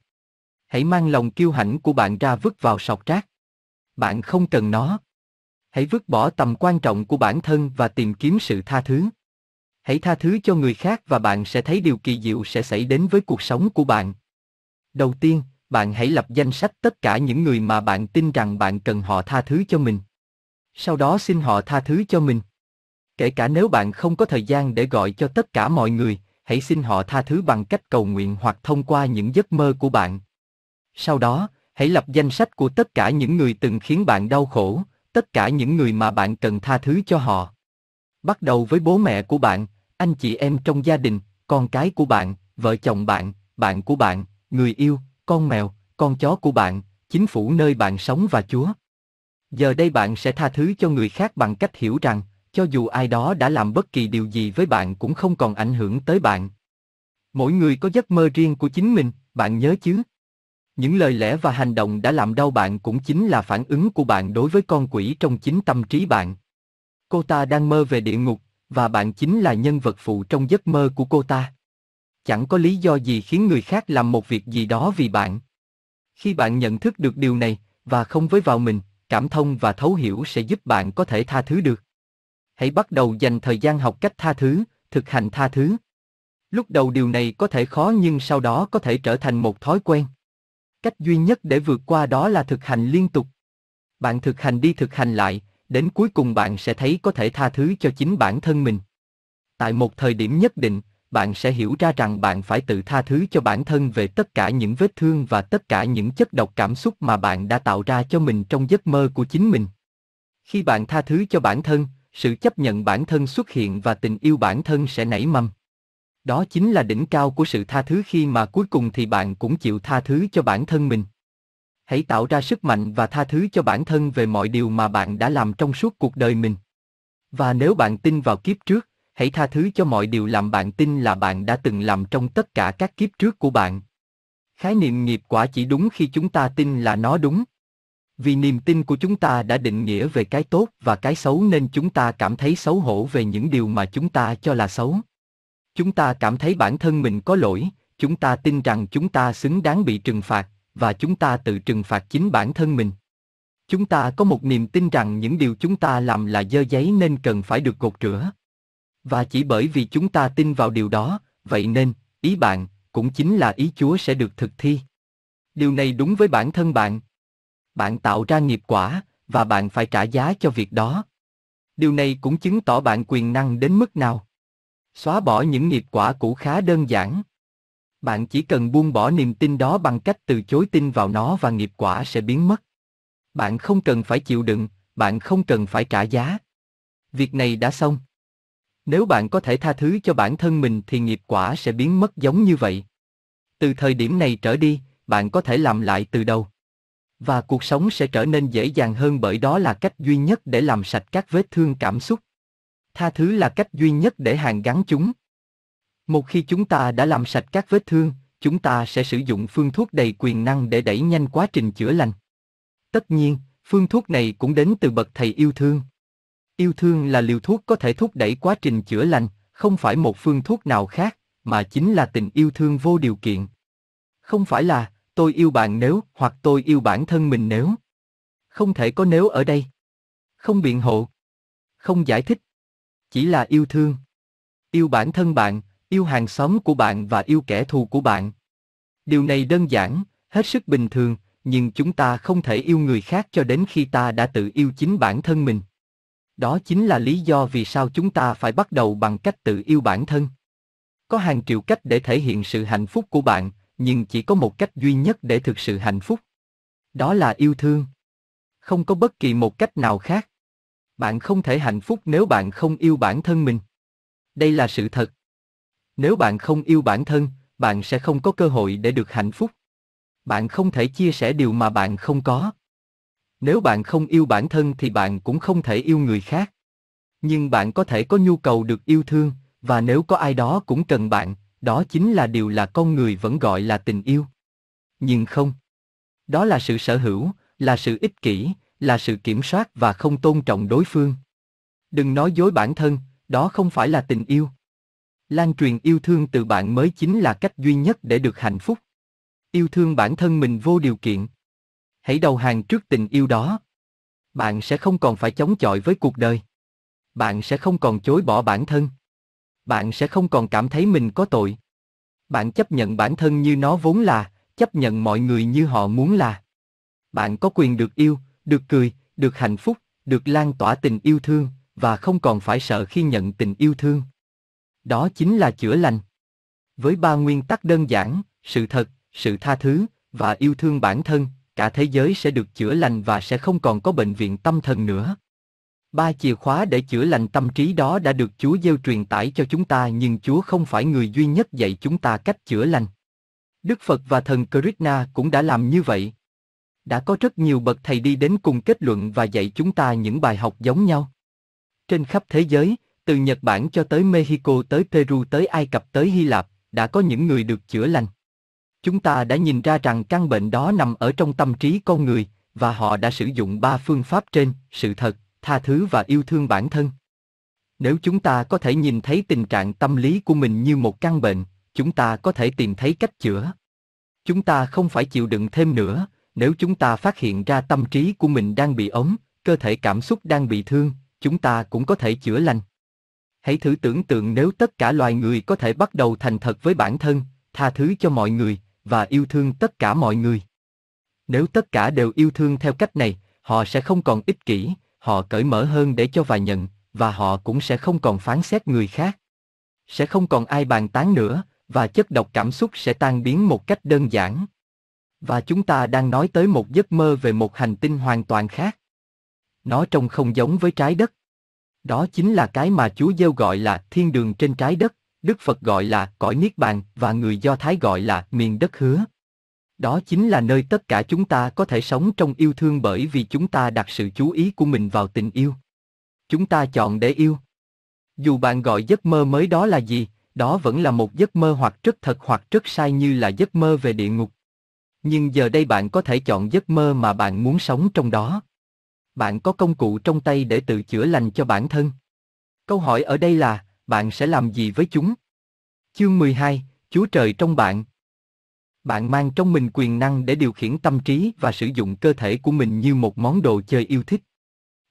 Hãy mang lòng kiêu hãnh của bạn ra vứt vào sọc rác. Bạn không cần nó. Hãy vứt bỏ tầm quan trọng của bản thân và tìm kiếm sự tha thứ. Hãy tha thứ cho người khác và bạn sẽ thấy điều kỳ diệu sẽ xảy đến với cuộc sống của bạn. Đầu tiên, bạn hãy lập danh sách tất cả những người mà bạn tin rằng bạn cần họ tha thứ cho mình. Sau đó xin họ tha thứ cho mình. Kể cả nếu bạn không có thời gian để gọi cho tất cả mọi người, hãy xin họ tha thứ bằng cách cầu nguyện hoặc thông qua những giấc mơ của bạn. Sau đó, hãy lập danh sách của tất cả những người từng khiến bạn đau khổ, tất cả những người mà bạn cần tha thứ cho họ. Bắt đầu với bố mẹ của bạn, anh chị em trong gia đình, con cái của bạn, vợ chồng bạn, bạn của bạn, người yêu, con mèo, con chó của bạn, chính phủ nơi bạn sống và Chúa. Giờ đây bạn sẽ tha thứ cho người khác bằng cách hiểu rằng cho dù ai đó đã làm bất kỳ điều gì với bạn cũng không còn ảnh hưởng tới bạn. Mỗi người có giấc mơ riêng của chính mình, bạn nhớ chứ? Những lời lẽ và hành động đã làm đau bạn cũng chính là phản ứng của bạn đối với con quỷ trong chính tâm trí bạn. Cô ta đang mơ về địa ngục, và bạn chính là nhân vật phụ trong giấc mơ của cô ta. Chẳng có lý do gì khiến người khác làm một việc gì đó vì bạn. Khi bạn nhận thức được điều này, và không với vào mình, cảm thông và thấu hiểu sẽ giúp bạn có thể tha thứ được hãy bắt đầu dành thời gian học cách tha thứ, thực hành tha thứ. Lúc đầu điều này có thể khó nhưng sau đó có thể trở thành một thói quen. Cách duy nhất để vượt qua đó là thực hành liên tục. Bạn thực hành đi thực hành lại, đến cuối cùng bạn sẽ thấy có thể tha thứ cho chính bản thân mình. Tại một thời điểm nhất định, bạn sẽ hiểu ra rằng bạn phải tự tha thứ cho bản thân về tất cả những vết thương và tất cả những chất độc cảm xúc mà bạn đã tạo ra cho mình trong giấc mơ của chính mình. Khi bạn tha thứ cho bản thân, sự chấp nhận bản thân xuất hiện và tình yêu bản thân sẽ nảy mầm. Đó chính là đỉnh cao của sự tha thứ khi mà cuối cùng thì bạn cũng chịu tha thứ cho bản thân mình. Hãy tạo ra sức mạnh và tha thứ cho bản thân về mọi điều mà bạn đã làm trong suốt cuộc đời mình. Và nếu bạn tin vào kiếp trước, hãy tha thứ cho mọi điều làm bạn tin là bạn đã từng làm trong tất cả các kiếp trước của bạn. Khái niệm nghiệp quả chỉ đúng khi chúng ta tin là nó đúng vì niềm tin của chúng ta đã định nghĩa về cái tốt và cái xấu nên chúng ta cảm thấy xấu hổ về những điều mà chúng ta cho là xấu. Chúng ta cảm thấy bản thân mình có lỗi, chúng ta tin rằng chúng ta xứng đáng bị trừng phạt và chúng ta tự trừng phạt chính bản thân mình. Chúng ta có một niềm tin rằng những điều chúng ta làm là dơ giấy nên cần phải được gột rửa. Và chỉ bởi vì chúng ta tin vào điều đó, vậy nên, ý bạn, cũng chính là ý chúa sẽ được thực thi. Điều này đúng với bản thân bạn bạn tạo ra nghiệp quả và bạn phải trả giá cho việc đó. Điều này cũng chứng tỏ bạn quyền năng đến mức nào. Xóa bỏ những nghiệp quả cũ khá đơn giản. Bạn chỉ cần buông bỏ niềm tin đó bằng cách từ chối tin vào nó và nghiệp quả sẽ biến mất. Bạn không cần phải chịu đựng, bạn không cần phải trả giá. Việc này đã xong. Nếu bạn có thể tha thứ cho bản thân mình thì nghiệp quả sẽ biến mất giống như vậy. Từ thời điểm này trở đi, bạn có thể làm lại từ đầu và cuộc sống sẽ trở nên dễ dàng hơn bởi đó là cách duy nhất để làm sạch các vết thương cảm xúc. Tha thứ là cách duy nhất để hàn gắn chúng. Một khi chúng ta đã làm sạch các vết thương, chúng ta sẽ sử dụng phương thuốc đầy quyền năng để đẩy nhanh quá trình chữa lành. Tất nhiên, phương thuốc này cũng đến từ bậc thầy yêu thương. Yêu thương là liều thuốc có thể thúc đẩy quá trình chữa lành, không phải một phương thuốc nào khác, mà chính là tình yêu thương vô điều kiện. Không phải là tôi yêu bạn nếu, hoặc tôi yêu bản thân mình nếu. Không thể có nếu ở đây. Không biện hộ. Không giải thích. Chỉ là yêu thương. Yêu bản thân bạn, yêu hàng xóm của bạn và yêu kẻ thù của bạn. Điều này đơn giản, hết sức bình thường, nhưng chúng ta không thể yêu người khác cho đến khi ta đã tự yêu chính bản thân mình. Đó chính là lý do vì sao chúng ta phải bắt đầu bằng cách tự yêu bản thân. Có hàng triệu cách để thể hiện sự hạnh phúc của bạn, nhưng chỉ có một cách duy nhất để thực sự hạnh phúc. Đó là yêu thương. Không có bất kỳ một cách nào khác. Bạn không thể hạnh phúc nếu bạn không yêu bản thân mình. Đây là sự thật. Nếu bạn không yêu bản thân, bạn sẽ không có cơ hội để được hạnh phúc. Bạn không thể chia sẻ điều mà bạn không có. Nếu bạn không yêu bản thân thì bạn cũng không thể yêu người khác. Nhưng bạn có thể có nhu cầu được yêu thương, và nếu có ai đó cũng cần bạn đó chính là điều là con người vẫn gọi là tình yêu. Nhưng không. Đó là sự sở hữu, là sự ích kỷ, là sự kiểm soát và không tôn trọng đối phương. Đừng nói dối bản thân, đó không phải là tình yêu. Lan truyền yêu thương từ bạn mới chính là cách duy nhất để được hạnh phúc. Yêu thương bản thân mình vô điều kiện. Hãy đầu hàng trước tình yêu đó. Bạn sẽ không còn phải chống chọi với cuộc đời. Bạn sẽ không còn chối bỏ bản thân bạn sẽ không còn cảm thấy mình có tội. Bạn chấp nhận bản thân như nó vốn là, chấp nhận mọi người như họ muốn là. Bạn có quyền được yêu, được cười, được hạnh phúc, được lan tỏa tình yêu thương và không còn phải sợ khi nhận tình yêu thương. Đó chính là chữa lành. Với ba nguyên tắc đơn giản, sự thật, sự tha thứ và yêu thương bản thân, cả thế giới sẽ được chữa lành và sẽ không còn có bệnh viện tâm thần nữa. Ba chìa khóa để chữa lành tâm trí đó đã được Chúa gieo truyền tải cho chúng ta nhưng Chúa không phải người duy nhất dạy chúng ta cách chữa lành. Đức Phật và thần Krishna cũng đã làm như vậy. Đã có rất nhiều bậc thầy đi đến cùng kết luận và dạy chúng ta những bài học giống nhau. Trên khắp thế giới, từ Nhật Bản cho tới Mexico tới Peru tới Ai Cập tới Hy Lạp, đã có những người được chữa lành. Chúng ta đã nhìn ra rằng căn bệnh đó nằm ở trong tâm trí con người, và họ đã sử dụng ba phương pháp trên, sự thật, tha thứ và yêu thương bản thân. Nếu chúng ta có thể nhìn thấy tình trạng tâm lý của mình như một căn bệnh chúng ta có thể tìm thấy cách chữa. Chúng ta không phải chịu đựng thêm nữa nếu chúng ta phát hiện ra tâm trí của mình đang bị ốm, cơ thể cảm xúc đang bị thương chúng ta cũng có thể chữa lành. Hãy thử tưởng tượng nếu tất cả loài người có thể bắt đầu thành thật với bản thân tha thứ cho mọi người và yêu thương tất cả mọi người. Nếu tất cả đều yêu thương theo cách này họ sẽ không còn ích kỷ họ cởi mở hơn để cho và nhận, và họ cũng sẽ không còn phán xét người khác. Sẽ không còn ai bàn tán nữa, và chất độc cảm xúc sẽ tan biến một cách đơn giản. Và chúng ta đang nói tới một giấc mơ về một hành tinh hoàn toàn khác. Nó trông không giống với trái đất. Đó chính là cái mà Chúa Giêsu gọi là thiên đường trên trái đất, Đức Phật gọi là cõi niết bàn và người Do Thái gọi là miền đất hứa. Đó chính là nơi tất cả chúng ta có thể sống trong yêu thương bởi vì chúng ta đặt sự chú ý của mình vào tình yêu. Chúng ta chọn để yêu. Dù bạn gọi giấc mơ mới đó là gì, đó vẫn là một giấc mơ hoặc rất thật hoặc rất sai như là giấc mơ về địa ngục. Nhưng giờ đây bạn có thể chọn giấc mơ mà bạn muốn sống trong đó. Bạn có công cụ trong tay để tự chữa lành cho bản thân. Câu hỏi ở đây là, bạn sẽ làm gì với chúng? Chương 12, Chúa Trời trong bạn bạn mang trong mình quyền năng để điều khiển tâm trí và sử dụng cơ thể của mình như một món đồ chơi yêu thích.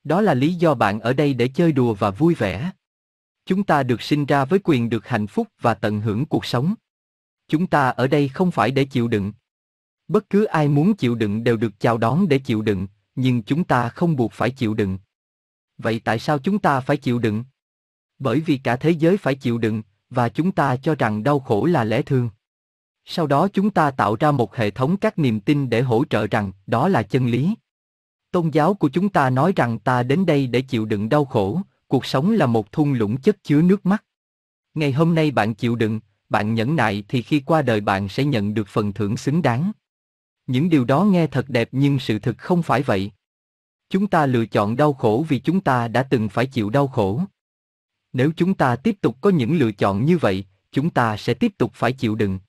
Đó là lý do bạn ở đây để chơi đùa và vui vẻ. Chúng ta được sinh ra với quyền được hạnh phúc và tận hưởng cuộc sống. Chúng ta ở đây không phải để chịu đựng. Bất cứ ai muốn chịu đựng đều được chào đón để chịu đựng, nhưng chúng ta không buộc phải chịu đựng. Vậy tại sao chúng ta phải chịu đựng? Bởi vì cả thế giới phải chịu đựng và chúng ta cho rằng đau khổ là lẽ thường sau đó chúng ta tạo ra một hệ thống các niềm tin để hỗ trợ rằng đó là chân lý. Tôn giáo của chúng ta nói rằng ta đến đây để chịu đựng đau khổ, cuộc sống là một thung lũng chất chứa nước mắt. Ngày hôm nay bạn chịu đựng, bạn nhẫn nại thì khi qua đời bạn sẽ nhận được phần thưởng xứng đáng. Những điều đó nghe thật đẹp nhưng sự thực không phải vậy. Chúng ta lựa chọn đau khổ vì chúng ta đã từng phải chịu đau khổ. Nếu chúng ta tiếp tục có những lựa chọn như vậy, chúng ta sẽ tiếp tục phải chịu đựng.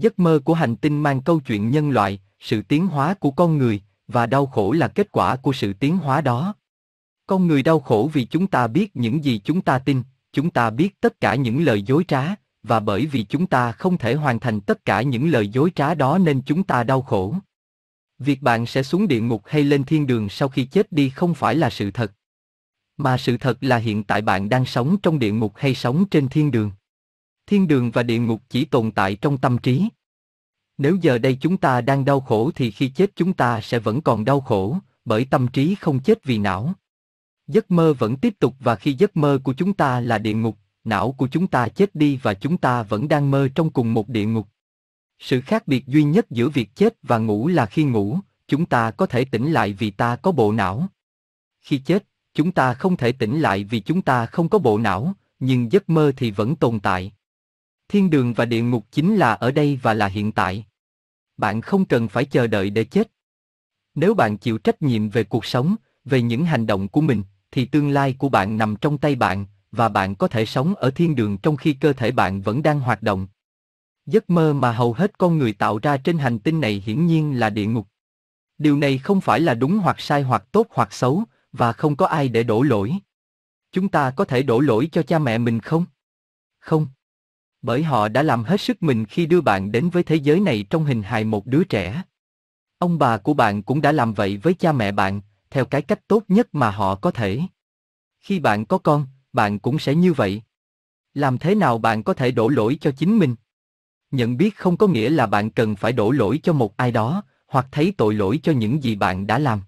Giấc mơ của hành tinh mang câu chuyện nhân loại, sự tiến hóa của con người, và đau khổ là kết quả của sự tiến hóa đó. Con người đau khổ vì chúng ta biết những gì chúng ta tin, chúng ta biết tất cả những lời dối trá, và bởi vì chúng ta không thể hoàn thành tất cả những lời dối trá đó nên chúng ta đau khổ. Việc bạn sẽ xuống địa ngục hay lên thiên đường sau khi chết đi không phải là sự thật. Mà sự thật là hiện tại bạn đang sống trong địa ngục hay sống trên thiên đường thiên đường và địa ngục chỉ tồn tại trong tâm trí. Nếu giờ đây chúng ta đang đau khổ thì khi chết chúng ta sẽ vẫn còn đau khổ, bởi tâm trí không chết vì não. Giấc mơ vẫn tiếp tục và khi giấc mơ của chúng ta là địa ngục, não của chúng ta chết đi và chúng ta vẫn đang mơ trong cùng một địa ngục. Sự khác biệt duy nhất giữa việc chết và ngủ là khi ngủ, chúng ta có thể tỉnh lại vì ta có bộ não. Khi chết, chúng ta không thể tỉnh lại vì chúng ta không có bộ não, nhưng giấc mơ thì vẫn tồn tại. Thiên đường và địa ngục chính là ở đây và là hiện tại. Bạn không cần phải chờ đợi để chết. Nếu bạn chịu trách nhiệm về cuộc sống, về những hành động của mình, thì tương lai của bạn nằm trong tay bạn, và bạn có thể sống ở thiên đường trong khi cơ thể bạn vẫn đang hoạt động. Giấc mơ mà hầu hết con người tạo ra trên hành tinh này hiển nhiên là địa ngục. Điều này không phải là đúng hoặc sai hoặc tốt hoặc xấu, và không có ai để đổ lỗi. Chúng ta có thể đổ lỗi cho cha mẹ mình không? Không bởi họ đã làm hết sức mình khi đưa bạn đến với thế giới này trong hình hài một đứa trẻ. Ông bà của bạn cũng đã làm vậy với cha mẹ bạn, theo cái cách tốt nhất mà họ có thể. Khi bạn có con, bạn cũng sẽ như vậy. Làm thế nào bạn có thể đổ lỗi cho chính mình? Nhận biết không có nghĩa là bạn cần phải đổ lỗi cho một ai đó, hoặc thấy tội lỗi cho những gì bạn đã làm.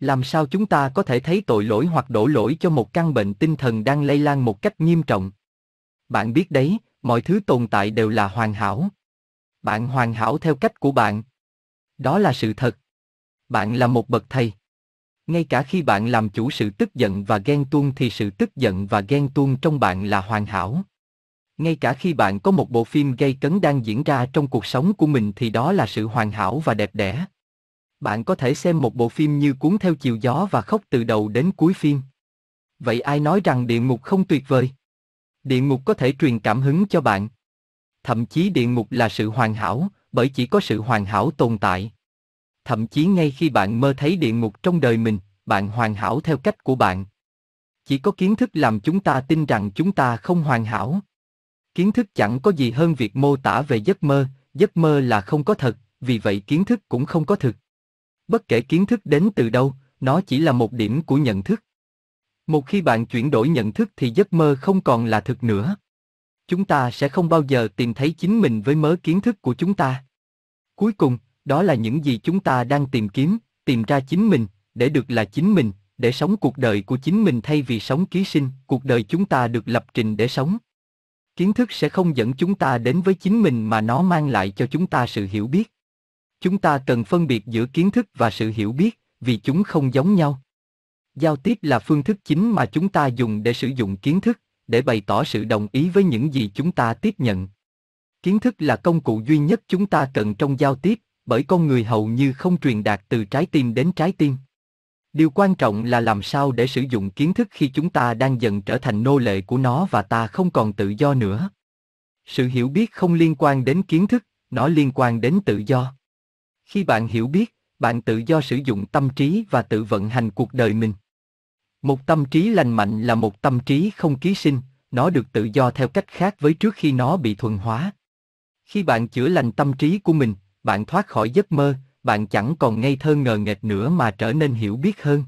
Làm sao chúng ta có thể thấy tội lỗi hoặc đổ lỗi cho một căn bệnh tinh thần đang lây lan một cách nghiêm trọng? Bạn biết đấy, mọi thứ tồn tại đều là hoàn hảo. Bạn hoàn hảo theo cách của bạn. Đó là sự thật. Bạn là một bậc thầy. Ngay cả khi bạn làm chủ sự tức giận và ghen tuông thì sự tức giận và ghen tuông trong bạn là hoàn hảo. Ngay cả khi bạn có một bộ phim gây cấn đang diễn ra trong cuộc sống của mình thì đó là sự hoàn hảo và đẹp đẽ. Bạn có thể xem một bộ phim như cuốn theo chiều gió và khóc từ đầu đến cuối phim. Vậy ai nói rằng địa ngục không tuyệt vời? địa ngục có thể truyền cảm hứng cho bạn. Thậm chí địa ngục là sự hoàn hảo, bởi chỉ có sự hoàn hảo tồn tại. Thậm chí ngay khi bạn mơ thấy địa ngục trong đời mình, bạn hoàn hảo theo cách của bạn. Chỉ có kiến thức làm chúng ta tin rằng chúng ta không hoàn hảo. Kiến thức chẳng có gì hơn việc mô tả về giấc mơ, giấc mơ là không có thật, vì vậy kiến thức cũng không có thực. Bất kể kiến thức đến từ đâu, nó chỉ là một điểm của nhận thức. Một khi bạn chuyển đổi nhận thức thì giấc mơ không còn là thực nữa. Chúng ta sẽ không bao giờ tìm thấy chính mình với mớ kiến thức của chúng ta. Cuối cùng, đó là những gì chúng ta đang tìm kiếm, tìm ra chính mình, để được là chính mình, để sống cuộc đời của chính mình thay vì sống ký sinh, cuộc đời chúng ta được lập trình để sống. Kiến thức sẽ không dẫn chúng ta đến với chính mình mà nó mang lại cho chúng ta sự hiểu biết. Chúng ta cần phân biệt giữa kiến thức và sự hiểu biết, vì chúng không giống nhau. Giao tiếp là phương thức chính mà chúng ta dùng để sử dụng kiến thức, để bày tỏ sự đồng ý với những gì chúng ta tiếp nhận. Kiến thức là công cụ duy nhất chúng ta cần trong giao tiếp, bởi con người hầu như không truyền đạt từ trái tim đến trái tim. Điều quan trọng là làm sao để sử dụng kiến thức khi chúng ta đang dần trở thành nô lệ của nó và ta không còn tự do nữa. Sự hiểu biết không liên quan đến kiến thức, nó liên quan đến tự do. Khi bạn hiểu biết, bạn tự do sử dụng tâm trí và tự vận hành cuộc đời mình. Một tâm trí lành mạnh là một tâm trí không ký sinh, nó được tự do theo cách khác với trước khi nó bị thuần hóa. Khi bạn chữa lành tâm trí của mình, bạn thoát khỏi giấc mơ, bạn chẳng còn ngây thơ ngờ nghệch nữa mà trở nên hiểu biết hơn.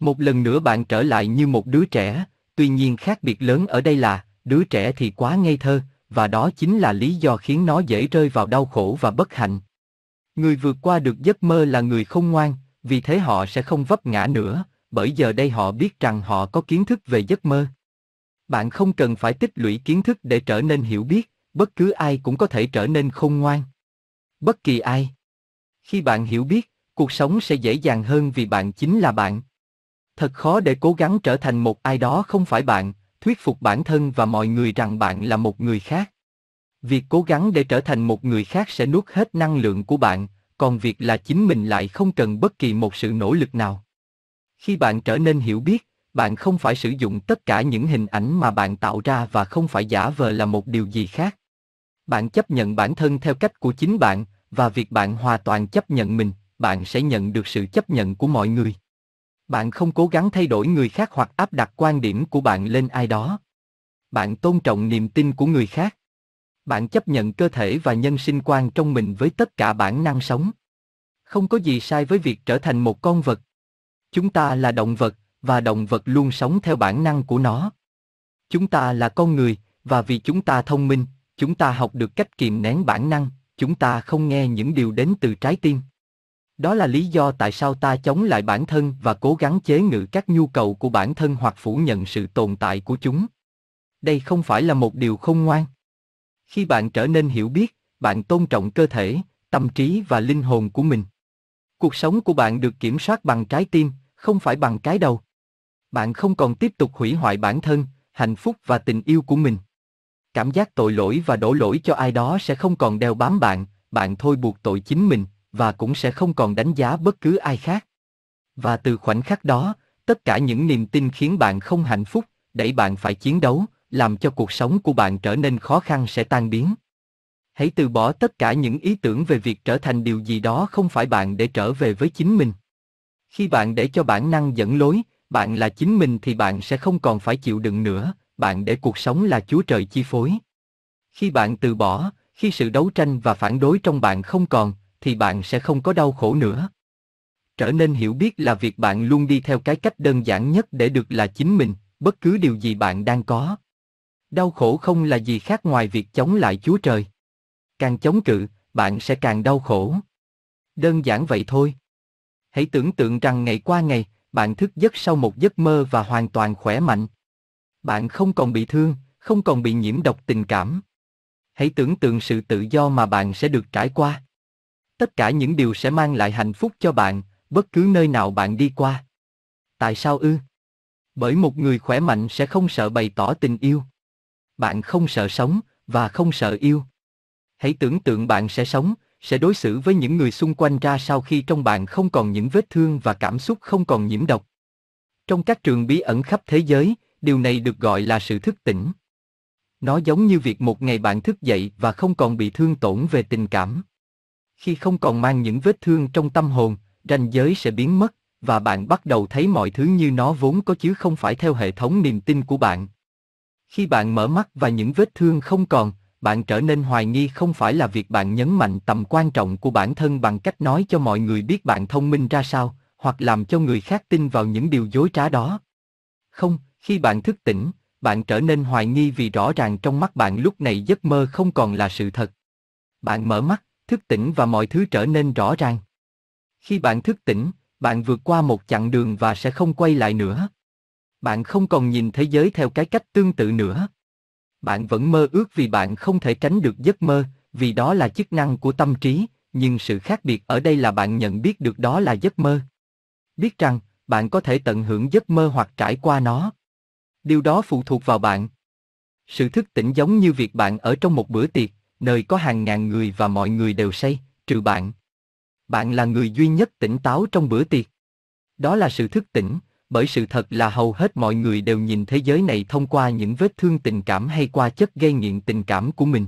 Một lần nữa bạn trở lại như một đứa trẻ, tuy nhiên khác biệt lớn ở đây là, đứa trẻ thì quá ngây thơ, và đó chính là lý do khiến nó dễ rơi vào đau khổ và bất hạnh. Người vượt qua được giấc mơ là người không ngoan, vì thế họ sẽ không vấp ngã nữa, bởi giờ đây họ biết rằng họ có kiến thức về giấc mơ. Bạn không cần phải tích lũy kiến thức để trở nên hiểu biết, bất cứ ai cũng có thể trở nên khôn ngoan. Bất kỳ ai. Khi bạn hiểu biết, cuộc sống sẽ dễ dàng hơn vì bạn chính là bạn. Thật khó để cố gắng trở thành một ai đó không phải bạn, thuyết phục bản thân và mọi người rằng bạn là một người khác. Việc cố gắng để trở thành một người khác sẽ nuốt hết năng lượng của bạn, còn việc là chính mình lại không cần bất kỳ một sự nỗ lực nào. Khi bạn trở nên hiểu biết, bạn không phải sử dụng tất cả những hình ảnh mà bạn tạo ra và không phải giả vờ là một điều gì khác. Bạn chấp nhận bản thân theo cách của chính bạn và việc bạn hòa toàn chấp nhận mình, bạn sẽ nhận được sự chấp nhận của mọi người. Bạn không cố gắng thay đổi người khác hoặc áp đặt quan điểm của bạn lên ai đó. Bạn tôn trọng niềm tin của người khác. Bạn chấp nhận cơ thể và nhân sinh quan trong mình với tất cả bản năng sống. Không có gì sai với việc trở thành một con vật, Chúng ta là động vật, và động vật luôn sống theo bản năng của nó. Chúng ta là con người, và vì chúng ta thông minh, chúng ta học được cách kiềm nén bản năng, chúng ta không nghe những điều đến từ trái tim. Đó là lý do tại sao ta chống lại bản thân và cố gắng chế ngự các nhu cầu của bản thân hoặc phủ nhận sự tồn tại của chúng. Đây không phải là một điều không ngoan. Khi bạn trở nên hiểu biết, bạn tôn trọng cơ thể, tâm trí và linh hồn của mình. Cuộc sống của bạn được kiểm soát bằng trái tim, không phải bằng cái đầu. Bạn không còn tiếp tục hủy hoại bản thân, hạnh phúc và tình yêu của mình. Cảm giác tội lỗi và đổ lỗi cho ai đó sẽ không còn đeo bám bạn, bạn thôi buộc tội chính mình và cũng sẽ không còn đánh giá bất cứ ai khác. Và từ khoảnh khắc đó, tất cả những niềm tin khiến bạn không hạnh phúc, đẩy bạn phải chiến đấu, làm cho cuộc sống của bạn trở nên khó khăn sẽ tan biến. Hãy từ bỏ tất cả những ý tưởng về việc trở thành điều gì đó không phải bạn để trở về với chính mình. Khi bạn để cho bản năng dẫn lối, bạn là chính mình thì bạn sẽ không còn phải chịu đựng nữa, bạn để cuộc sống là Chúa Trời chi phối. Khi bạn từ bỏ, khi sự đấu tranh và phản đối trong bạn không còn, thì bạn sẽ không có đau khổ nữa. Trở nên hiểu biết là việc bạn luôn đi theo cái cách đơn giản nhất để được là chính mình, bất cứ điều gì bạn đang có. Đau khổ không là gì khác ngoài việc chống lại Chúa Trời. Càng chống cự, bạn sẽ càng đau khổ. Đơn giản vậy thôi hãy tưởng tượng rằng ngày qua ngày, bạn thức giấc sau một giấc mơ và hoàn toàn khỏe mạnh. Bạn không còn bị thương, không còn bị nhiễm độc tình cảm. Hãy tưởng tượng sự tự do mà bạn sẽ được trải qua. Tất cả những điều sẽ mang lại hạnh phúc cho bạn, bất cứ nơi nào bạn đi qua. Tại sao ư? Bởi một người khỏe mạnh sẽ không sợ bày tỏ tình yêu. Bạn không sợ sống và không sợ yêu. Hãy tưởng tượng bạn sẽ sống, sẽ đối xử với những người xung quanh ra sau khi trong bạn không còn những vết thương và cảm xúc không còn nhiễm độc. Trong các trường bí ẩn khắp thế giới, điều này được gọi là sự thức tỉnh. Nó giống như việc một ngày bạn thức dậy và không còn bị thương tổn về tình cảm. Khi không còn mang những vết thương trong tâm hồn, ranh giới sẽ biến mất và bạn bắt đầu thấy mọi thứ như nó vốn có chứ không phải theo hệ thống niềm tin của bạn. Khi bạn mở mắt và những vết thương không còn, bạn trở nên hoài nghi không phải là việc bạn nhấn mạnh tầm quan trọng của bản thân bằng cách nói cho mọi người biết bạn thông minh ra sao, hoặc làm cho người khác tin vào những điều dối trá đó. Không, khi bạn thức tỉnh, bạn trở nên hoài nghi vì rõ ràng trong mắt bạn lúc này giấc mơ không còn là sự thật. Bạn mở mắt, thức tỉnh và mọi thứ trở nên rõ ràng. Khi bạn thức tỉnh, bạn vượt qua một chặng đường và sẽ không quay lại nữa. Bạn không còn nhìn thế giới theo cái cách tương tự nữa bạn vẫn mơ ước vì bạn không thể tránh được giấc mơ, vì đó là chức năng của tâm trí, nhưng sự khác biệt ở đây là bạn nhận biết được đó là giấc mơ. Biết rằng, bạn có thể tận hưởng giấc mơ hoặc trải qua nó. Điều đó phụ thuộc vào bạn. Sự thức tỉnh giống như việc bạn ở trong một bữa tiệc, nơi có hàng ngàn người và mọi người đều say, trừ bạn. Bạn là người duy nhất tỉnh táo trong bữa tiệc. Đó là sự thức tỉnh, bởi sự thật là hầu hết mọi người đều nhìn thế giới này thông qua những vết thương tình cảm hay qua chất gây nghiện tình cảm của mình.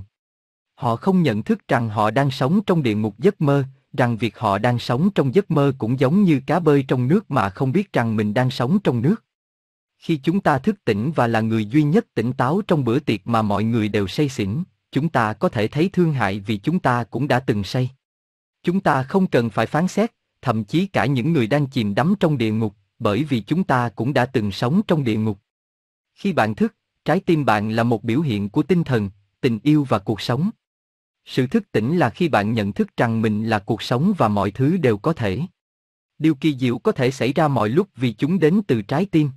Họ không nhận thức rằng họ đang sống trong địa ngục giấc mơ, rằng việc họ đang sống trong giấc mơ cũng giống như cá bơi trong nước mà không biết rằng mình đang sống trong nước. Khi chúng ta thức tỉnh và là người duy nhất tỉnh táo trong bữa tiệc mà mọi người đều say xỉn, chúng ta có thể thấy thương hại vì chúng ta cũng đã từng say. Chúng ta không cần phải phán xét, thậm chí cả những người đang chìm đắm trong địa ngục bởi vì chúng ta cũng đã từng sống trong địa ngục. Khi bạn thức, trái tim bạn là một biểu hiện của tinh thần, tình yêu và cuộc sống. Sự thức tỉnh là khi bạn nhận thức rằng mình là cuộc sống và mọi thứ đều có thể. Điều kỳ diệu có thể xảy ra mọi lúc vì chúng đến từ trái tim.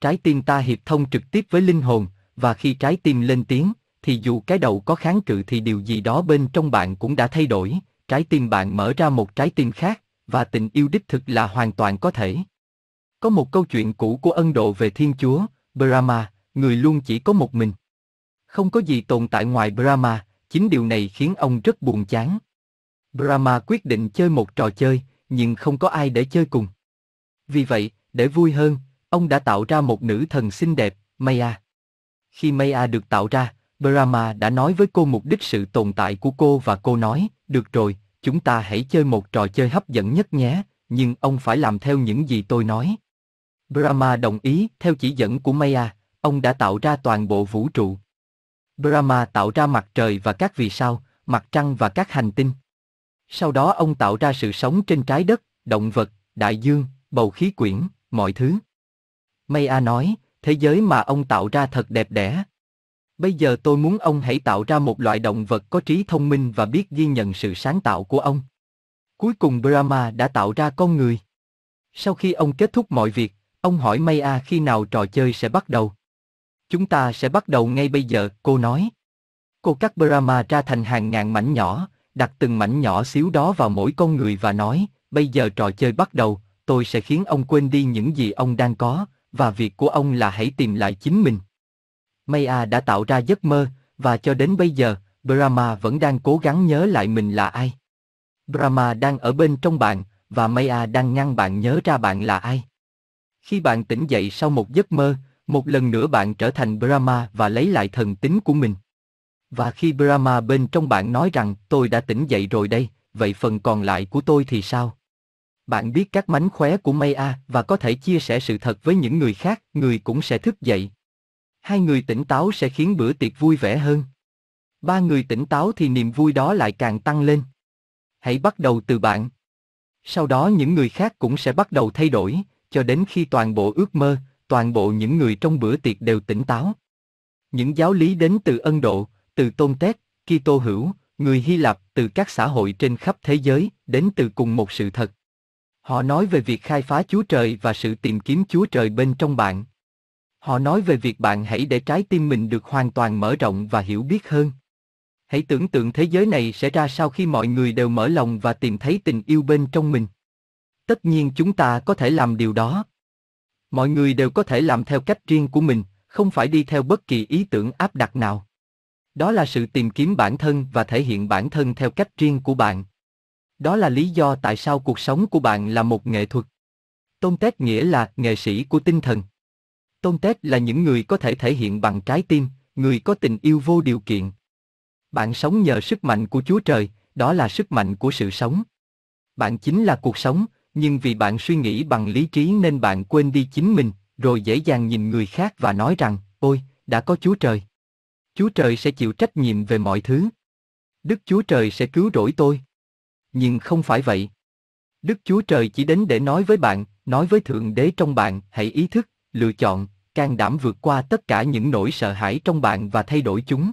Trái tim ta hiệp thông trực tiếp với linh hồn, và khi trái tim lên tiếng, thì dù cái đầu có kháng cự thì điều gì đó bên trong bạn cũng đã thay đổi, trái tim bạn mở ra một trái tim khác, và tình yêu đích thực là hoàn toàn có thể. Có một câu chuyện cũ của Ấn Độ về Thiên Chúa, Brahma, người luôn chỉ có một mình. Không có gì tồn tại ngoài Brahma, chính điều này khiến ông rất buồn chán. Brahma quyết định chơi một trò chơi, nhưng không có ai để chơi cùng. Vì vậy, để vui hơn, ông đã tạo ra một nữ thần xinh đẹp, Maya. Khi Maya được tạo ra, Brahma đã nói với cô mục đích sự tồn tại của cô và cô nói, được rồi, chúng ta hãy chơi một trò chơi hấp dẫn nhất nhé, nhưng ông phải làm theo những gì tôi nói. Brahma đồng ý, theo chỉ dẫn của Maya, ông đã tạo ra toàn bộ vũ trụ. Brahma tạo ra mặt trời và các vì sao, mặt trăng và các hành tinh. Sau đó ông tạo ra sự sống trên trái đất, động vật, đại dương, bầu khí quyển, mọi thứ. Maya nói, thế giới mà ông tạo ra thật đẹp đẽ. Bây giờ tôi muốn ông hãy tạo ra một loại động vật có trí thông minh và biết ghi nhận sự sáng tạo của ông. Cuối cùng Brahma đã tạo ra con người. Sau khi ông kết thúc mọi việc, Ông hỏi Maya khi nào trò chơi sẽ bắt đầu. Chúng ta sẽ bắt đầu ngay bây giờ, cô nói. Cô cắt Brahma ra thành hàng ngàn mảnh nhỏ, đặt từng mảnh nhỏ xíu đó vào mỗi con người và nói, bây giờ trò chơi bắt đầu, tôi sẽ khiến ông quên đi những gì ông đang có, và việc của ông là hãy tìm lại chính mình. Maya đã tạo ra giấc mơ, và cho đến bây giờ, Brahma vẫn đang cố gắng nhớ lại mình là ai. Brahma đang ở bên trong bạn, và Maya đang ngăn bạn nhớ ra bạn là ai. Khi bạn tỉnh dậy sau một giấc mơ, một lần nữa bạn trở thành Brahma và lấy lại thần tính của mình. Và khi Brahma bên trong bạn nói rằng tôi đã tỉnh dậy rồi đây, vậy phần còn lại của tôi thì sao? Bạn biết các mánh khóe của Maya và có thể chia sẻ sự thật với những người khác, người cũng sẽ thức dậy. Hai người tỉnh táo sẽ khiến bữa tiệc vui vẻ hơn. Ba người tỉnh táo thì niềm vui đó lại càng tăng lên. Hãy bắt đầu từ bạn. Sau đó những người khác cũng sẽ bắt đầu thay đổi, cho đến khi toàn bộ ước mơ, toàn bộ những người trong bữa tiệc đều tỉnh táo. Những giáo lý đến từ Ấn Độ, từ Tôn Tét, Kitô hữu, người Hy Lạp, từ các xã hội trên khắp thế giới, đến từ cùng một sự thật. Họ nói về việc khai phá Chúa Trời và sự tìm kiếm Chúa Trời bên trong bạn. Họ nói về việc bạn hãy để trái tim mình được hoàn toàn mở rộng và hiểu biết hơn. Hãy tưởng tượng thế giới này sẽ ra sao khi mọi người đều mở lòng và tìm thấy tình yêu bên trong mình tất nhiên chúng ta có thể làm điều đó. Mọi người đều có thể làm theo cách riêng của mình, không phải đi theo bất kỳ ý tưởng áp đặt nào. Đó là sự tìm kiếm bản thân và thể hiện bản thân theo cách riêng của bạn. Đó là lý do tại sao cuộc sống của bạn là một nghệ thuật. Tôn Tết nghĩa là nghệ sĩ của tinh thần. Tôn Tết là những người có thể thể hiện bằng trái tim, người có tình yêu vô điều kiện. Bạn sống nhờ sức mạnh của Chúa Trời, đó là sức mạnh của sự sống. Bạn chính là cuộc sống, nhưng vì bạn suy nghĩ bằng lý trí nên bạn quên đi chính mình, rồi dễ dàng nhìn người khác và nói rằng, ôi, đã có Chúa Trời. Chúa Trời sẽ chịu trách nhiệm về mọi thứ. Đức Chúa Trời sẽ cứu rỗi tôi. Nhưng không phải vậy. Đức Chúa Trời chỉ đến để nói với bạn, nói với Thượng Đế trong bạn, hãy ý thức, lựa chọn, can đảm vượt qua tất cả những nỗi sợ hãi trong bạn và thay đổi chúng.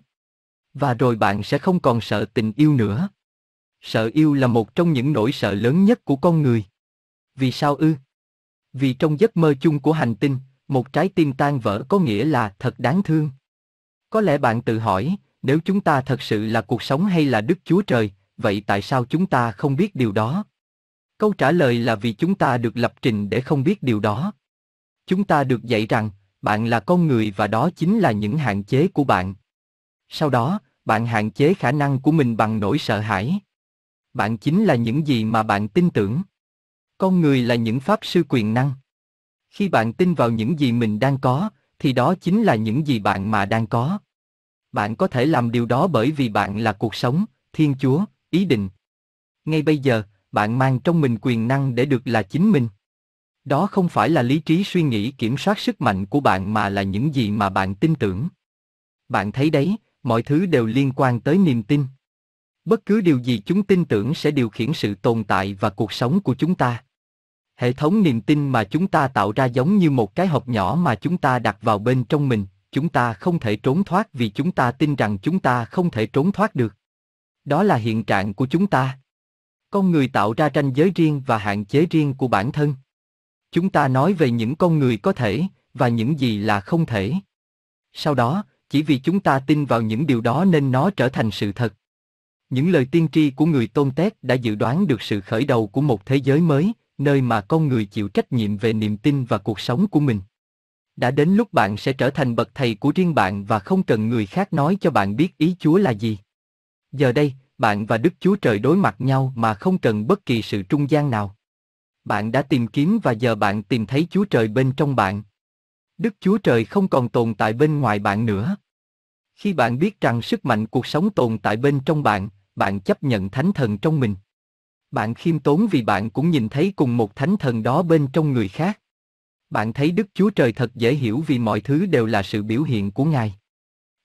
Và rồi bạn sẽ không còn sợ tình yêu nữa. Sợ yêu là một trong những nỗi sợ lớn nhất của con người. Vì sao ư? Vì trong giấc mơ chung của hành tinh, một trái tim tan vỡ có nghĩa là thật đáng thương. Có lẽ bạn tự hỏi, nếu chúng ta thật sự là cuộc sống hay là Đức Chúa Trời, vậy tại sao chúng ta không biết điều đó? Câu trả lời là vì chúng ta được lập trình để không biết điều đó. Chúng ta được dạy rằng, bạn là con người và đó chính là những hạn chế của bạn. Sau đó, bạn hạn chế khả năng của mình bằng nỗi sợ hãi. Bạn chính là những gì mà bạn tin tưởng. Con người là những pháp sư quyền năng. Khi bạn tin vào những gì mình đang có, thì đó chính là những gì bạn mà đang có. Bạn có thể làm điều đó bởi vì bạn là cuộc sống, thiên chúa, ý định. Ngay bây giờ, bạn mang trong mình quyền năng để được là chính mình. Đó không phải là lý trí suy nghĩ kiểm soát sức mạnh của bạn mà là những gì mà bạn tin tưởng. Bạn thấy đấy, mọi thứ đều liên quan tới niềm tin. Bất cứ điều gì chúng tin tưởng sẽ điều khiển sự tồn tại và cuộc sống của chúng ta. Hệ thống niềm tin mà chúng ta tạo ra giống như một cái hộp nhỏ mà chúng ta đặt vào bên trong mình, chúng ta không thể trốn thoát vì chúng ta tin rằng chúng ta không thể trốn thoát được. Đó là hiện trạng của chúng ta. Con người tạo ra ranh giới riêng và hạn chế riêng của bản thân. Chúng ta nói về những con người có thể và những gì là không thể. Sau đó, chỉ vì chúng ta tin vào những điều đó nên nó trở thành sự thật. Những lời tiên tri của người Tôn Tét đã dự đoán được sự khởi đầu của một thế giới mới, nơi mà con người chịu trách nhiệm về niềm tin và cuộc sống của mình. Đã đến lúc bạn sẽ trở thành bậc thầy của riêng bạn và không cần người khác nói cho bạn biết ý chúa là gì. Giờ đây, bạn và đức chúa trời đối mặt nhau mà không cần bất kỳ sự trung gian nào. Bạn đã tìm kiếm và giờ bạn tìm thấy chúa trời bên trong bạn. Đức chúa trời không còn tồn tại bên ngoài bạn nữa. Khi bạn biết rằng sức mạnh cuộc sống tồn tại bên trong bạn bạn chấp nhận thánh thần trong mình. Bạn khiêm tốn vì bạn cũng nhìn thấy cùng một thánh thần đó bên trong người khác. Bạn thấy Đức Chúa Trời thật dễ hiểu vì mọi thứ đều là sự biểu hiện của Ngài.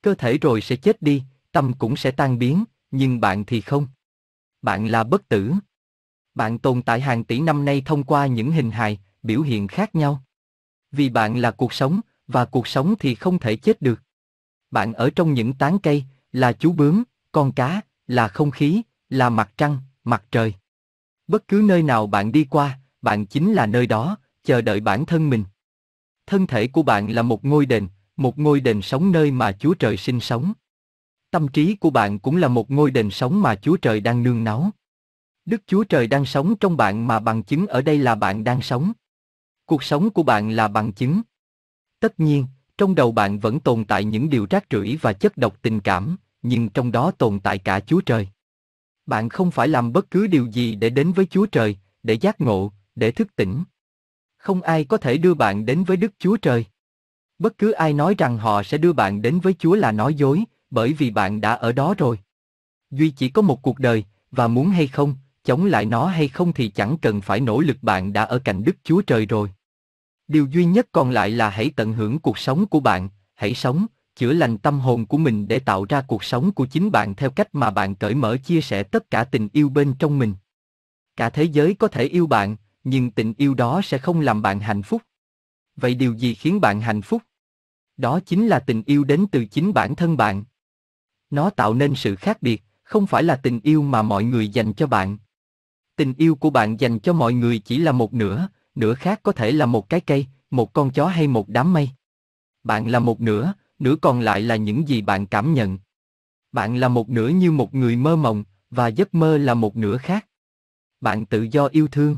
Cơ thể rồi sẽ chết đi, tâm cũng sẽ tan biến, nhưng bạn thì không. Bạn là bất tử. Bạn tồn tại hàng tỷ năm nay thông qua những hình hài, biểu hiện khác nhau. Vì bạn là cuộc sống, và cuộc sống thì không thể chết được. Bạn ở trong những tán cây, là chú bướm, con cá, là không khí, là mặt trăng, mặt trời. Bất cứ nơi nào bạn đi qua, bạn chính là nơi đó, chờ đợi bản thân mình. Thân thể của bạn là một ngôi đền, một ngôi đền sống nơi mà Chúa Trời sinh sống. Tâm trí của bạn cũng là một ngôi đền sống mà Chúa Trời đang nương náu. Đức Chúa Trời đang sống trong bạn mà bằng chứng ở đây là bạn đang sống. Cuộc sống của bạn là bằng chứng. Tất nhiên, trong đầu bạn vẫn tồn tại những điều rác rưởi và chất độc tình cảm, nhưng trong đó tồn tại cả Chúa Trời. Bạn không phải làm bất cứ điều gì để đến với Chúa Trời, để giác ngộ, để thức tỉnh. Không ai có thể đưa bạn đến với Đức Chúa Trời. Bất cứ ai nói rằng họ sẽ đưa bạn đến với Chúa là nói dối, bởi vì bạn đã ở đó rồi. Duy chỉ có một cuộc đời, và muốn hay không, chống lại nó hay không thì chẳng cần phải nỗ lực bạn đã ở cạnh Đức Chúa Trời rồi. Điều duy nhất còn lại là hãy tận hưởng cuộc sống của bạn, hãy sống, chữa lành tâm hồn của mình để tạo ra cuộc sống của chính bạn theo cách mà bạn cởi mở chia sẻ tất cả tình yêu bên trong mình. Cả thế giới có thể yêu bạn, nhưng tình yêu đó sẽ không làm bạn hạnh phúc. Vậy điều gì khiến bạn hạnh phúc? Đó chính là tình yêu đến từ chính bản thân bạn. Nó tạo nên sự khác biệt, không phải là tình yêu mà mọi người dành cho bạn. Tình yêu của bạn dành cho mọi người chỉ là một nửa, nửa khác có thể là một cái cây, một con chó hay một đám mây. Bạn là một nửa, nửa còn lại là những gì bạn cảm nhận. Bạn là một nửa như một người mơ mộng, và giấc mơ là một nửa khác. Bạn tự do yêu thương.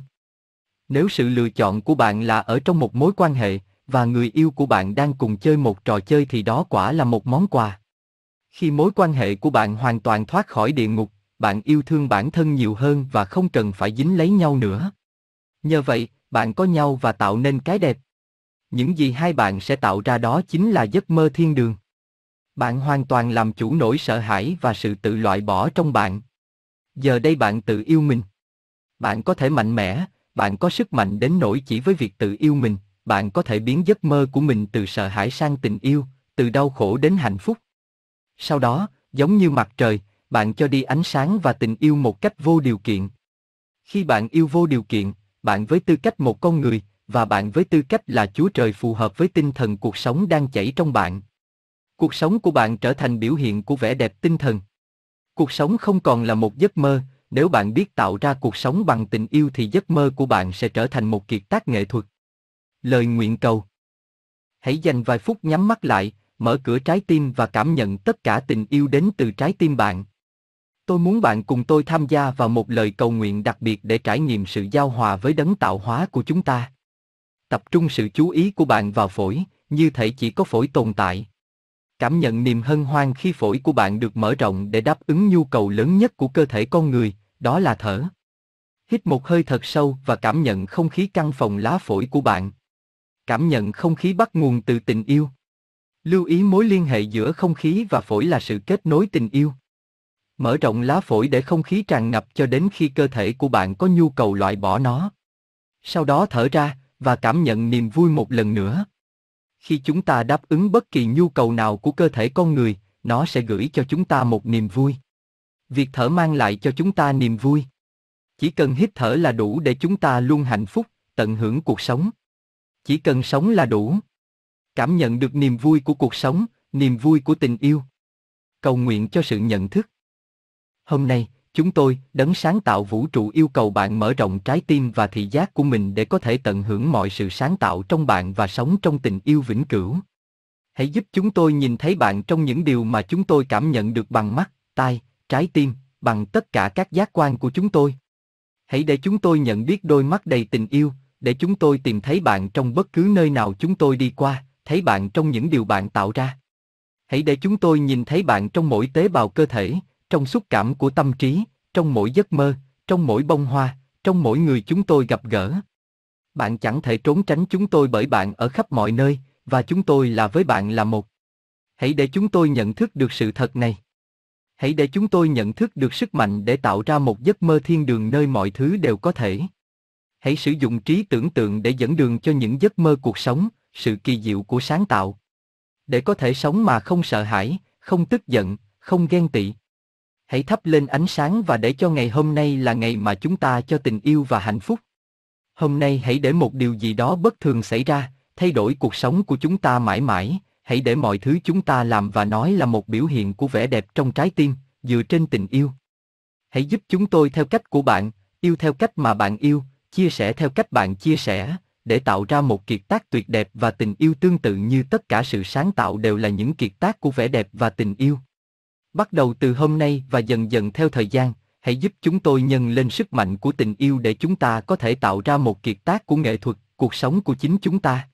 Nếu sự lựa chọn của bạn là ở trong một mối quan hệ và người yêu của bạn đang cùng chơi một trò chơi thì đó quả là một món quà. Khi mối quan hệ của bạn hoàn toàn thoát khỏi địa ngục, bạn yêu thương bản thân nhiều hơn và không cần phải dính lấy nhau nữa. Nhờ vậy, bạn có nhau và tạo nên cái đẹp những gì hai bạn sẽ tạo ra đó chính là giấc mơ thiên đường. Bạn hoàn toàn làm chủ nỗi sợ hãi và sự tự loại bỏ trong bạn. Giờ đây bạn tự yêu mình. Bạn có thể mạnh mẽ, bạn có sức mạnh đến nỗi chỉ với việc tự yêu mình, bạn có thể biến giấc mơ của mình từ sợ hãi sang tình yêu, từ đau khổ đến hạnh phúc. Sau đó, giống như mặt trời, bạn cho đi ánh sáng và tình yêu một cách vô điều kiện. Khi bạn yêu vô điều kiện, bạn với tư cách một con người, và bạn với tư cách là Chúa Trời phù hợp với tinh thần cuộc sống đang chảy trong bạn. Cuộc sống của bạn trở thành biểu hiện của vẻ đẹp tinh thần. Cuộc sống không còn là một giấc mơ, nếu bạn biết tạo ra cuộc sống bằng tình yêu thì giấc mơ của bạn sẽ trở thành một kiệt tác nghệ thuật. Lời nguyện cầu Hãy dành vài phút nhắm mắt lại, mở cửa trái tim và cảm nhận tất cả tình yêu đến từ trái tim bạn. Tôi muốn bạn cùng tôi tham gia vào một lời cầu nguyện đặc biệt để trải nghiệm sự giao hòa với đấng tạo hóa của chúng ta tập trung sự chú ý của bạn vào phổi, như thể chỉ có phổi tồn tại. Cảm nhận niềm hân hoan khi phổi của bạn được mở rộng để đáp ứng nhu cầu lớn nhất của cơ thể con người, đó là thở. Hít một hơi thật sâu và cảm nhận không khí căn phòng lá phổi của bạn. Cảm nhận không khí bắt nguồn từ tình yêu. Lưu ý mối liên hệ giữa không khí và phổi là sự kết nối tình yêu. Mở rộng lá phổi để không khí tràn ngập cho đến khi cơ thể của bạn có nhu cầu loại bỏ nó. Sau đó thở ra, và cảm nhận niềm vui một lần nữa. Khi chúng ta đáp ứng bất kỳ nhu cầu nào của cơ thể con người, nó sẽ gửi cho chúng ta một niềm vui. Việc thở mang lại cho chúng ta niềm vui. Chỉ cần hít thở là đủ để chúng ta luôn hạnh phúc, tận hưởng cuộc sống. Chỉ cần sống là đủ. Cảm nhận được niềm vui của cuộc sống, niềm vui của tình yêu. Cầu nguyện cho sự nhận thức. Hôm nay, Chúng tôi, đấng sáng tạo vũ trụ yêu cầu bạn mở rộng trái tim và thị giác của mình để có thể tận hưởng mọi sự sáng tạo trong bạn và sống trong tình yêu vĩnh cửu. Hãy giúp chúng tôi nhìn thấy bạn trong những điều mà chúng tôi cảm nhận được bằng mắt, tai, trái tim, bằng tất cả các giác quan của chúng tôi. Hãy để chúng tôi nhận biết đôi mắt đầy tình yêu, để chúng tôi tìm thấy bạn trong bất cứ nơi nào chúng tôi đi qua, thấy bạn trong những điều bạn tạo ra. Hãy để chúng tôi nhìn thấy bạn trong mỗi tế bào cơ thể, trong xúc cảm của tâm trí, trong mỗi giấc mơ, trong mỗi bông hoa, trong mỗi người chúng tôi gặp gỡ. Bạn chẳng thể trốn tránh chúng tôi bởi bạn ở khắp mọi nơi, và chúng tôi là với bạn là một. Hãy để chúng tôi nhận thức được sự thật này. Hãy để chúng tôi nhận thức được sức mạnh để tạo ra một giấc mơ thiên đường nơi mọi thứ đều có thể. Hãy sử dụng trí tưởng tượng để dẫn đường cho những giấc mơ cuộc sống, sự kỳ diệu của sáng tạo. Để có thể sống mà không sợ hãi, không tức giận, không ghen tị hãy thắp lên ánh sáng và để cho ngày hôm nay là ngày mà chúng ta cho tình yêu và hạnh phúc. Hôm nay hãy để một điều gì đó bất thường xảy ra, thay đổi cuộc sống của chúng ta mãi mãi, hãy để mọi thứ chúng ta làm và nói là một biểu hiện của vẻ đẹp trong trái tim, dựa trên tình yêu. Hãy giúp chúng tôi theo cách của bạn, yêu theo cách mà bạn yêu, chia sẻ theo cách bạn chia sẻ, để tạo ra một kiệt tác tuyệt đẹp và tình yêu tương tự như tất cả sự sáng tạo đều là những kiệt tác của vẻ đẹp và tình yêu. Bắt đầu từ hôm nay và dần dần theo thời gian, hãy giúp chúng tôi nhân lên sức mạnh của tình yêu để chúng ta có thể tạo ra một kiệt tác của nghệ thuật, cuộc sống của chính chúng ta.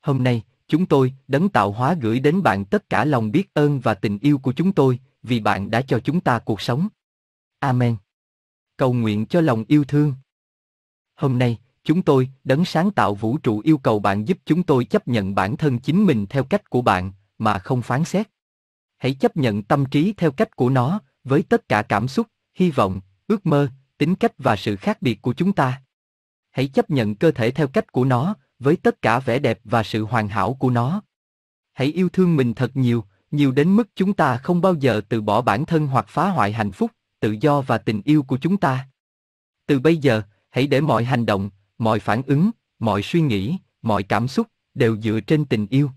Hôm nay, chúng tôi, đấng tạo hóa gửi đến bạn tất cả lòng biết ơn và tình yêu của chúng tôi, vì bạn đã cho chúng ta cuộc sống. Amen. Cầu nguyện cho lòng yêu thương. Hôm nay, chúng tôi, đấng sáng tạo vũ trụ yêu cầu bạn giúp chúng tôi chấp nhận bản thân chính mình theo cách của bạn, mà không phán xét hãy chấp nhận tâm trí theo cách của nó, với tất cả cảm xúc, hy vọng, ước mơ, tính cách và sự khác biệt của chúng ta. Hãy chấp nhận cơ thể theo cách của nó, với tất cả vẻ đẹp và sự hoàn hảo của nó. Hãy yêu thương mình thật nhiều, nhiều đến mức chúng ta không bao giờ từ bỏ bản thân hoặc phá hoại hạnh phúc, tự do và tình yêu của chúng ta. Từ bây giờ, hãy để mọi hành động, mọi phản ứng, mọi suy nghĩ, mọi cảm xúc đều dựa trên tình yêu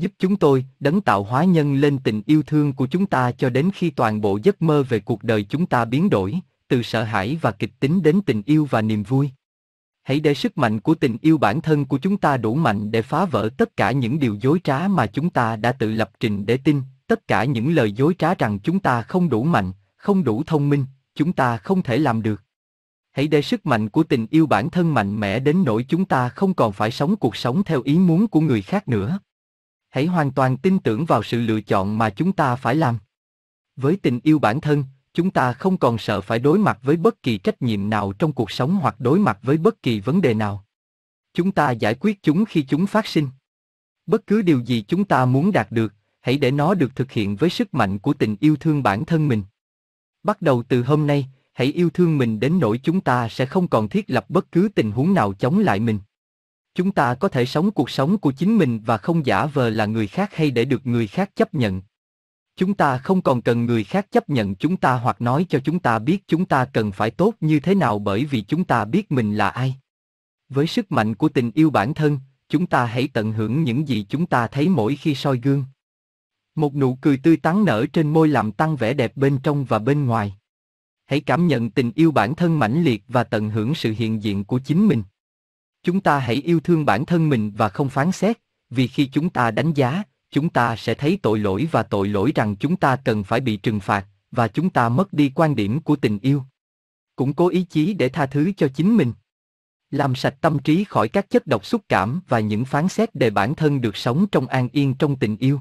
giúp chúng tôi đấng tạo hóa nhân lên tình yêu thương của chúng ta cho đến khi toàn bộ giấc mơ về cuộc đời chúng ta biến đổi, từ sợ hãi và kịch tính đến tình yêu và niềm vui. Hãy để sức mạnh của tình yêu bản thân của chúng ta đủ mạnh để phá vỡ tất cả những điều dối trá mà chúng ta đã tự lập trình để tin, tất cả những lời dối trá rằng chúng ta không đủ mạnh, không đủ thông minh, chúng ta không thể làm được. Hãy để sức mạnh của tình yêu bản thân mạnh mẽ đến nỗi chúng ta không còn phải sống cuộc sống theo ý muốn của người khác nữa hãy hoàn toàn tin tưởng vào sự lựa chọn mà chúng ta phải làm. Với tình yêu bản thân, chúng ta không còn sợ phải đối mặt với bất kỳ trách nhiệm nào trong cuộc sống hoặc đối mặt với bất kỳ vấn đề nào. Chúng ta giải quyết chúng khi chúng phát sinh. Bất cứ điều gì chúng ta muốn đạt được, hãy để nó được thực hiện với sức mạnh của tình yêu thương bản thân mình. Bắt đầu từ hôm nay, hãy yêu thương mình đến nỗi chúng ta sẽ không còn thiết lập bất cứ tình huống nào chống lại mình. Chúng ta có thể sống cuộc sống của chính mình và không giả vờ là người khác hay để được người khác chấp nhận. Chúng ta không còn cần người khác chấp nhận chúng ta hoặc nói cho chúng ta biết chúng ta cần phải tốt như thế nào bởi vì chúng ta biết mình là ai. Với sức mạnh của tình yêu bản thân, chúng ta hãy tận hưởng những gì chúng ta thấy mỗi khi soi gương. Một nụ cười tươi tắn nở trên môi làm tăng vẻ đẹp bên trong và bên ngoài. Hãy cảm nhận tình yêu bản thân mãnh liệt và tận hưởng sự hiện diện của chính mình. Chúng ta hãy yêu thương bản thân mình và không phán xét, vì khi chúng ta đánh giá, chúng ta sẽ thấy tội lỗi và tội lỗi rằng chúng ta cần phải bị trừng phạt, và chúng ta mất đi quan điểm của tình yêu. Cũng cố ý chí để tha thứ cho chính mình. Làm sạch tâm trí khỏi các chất độc xúc cảm và những phán xét để bản thân được sống trong an yên trong tình yêu.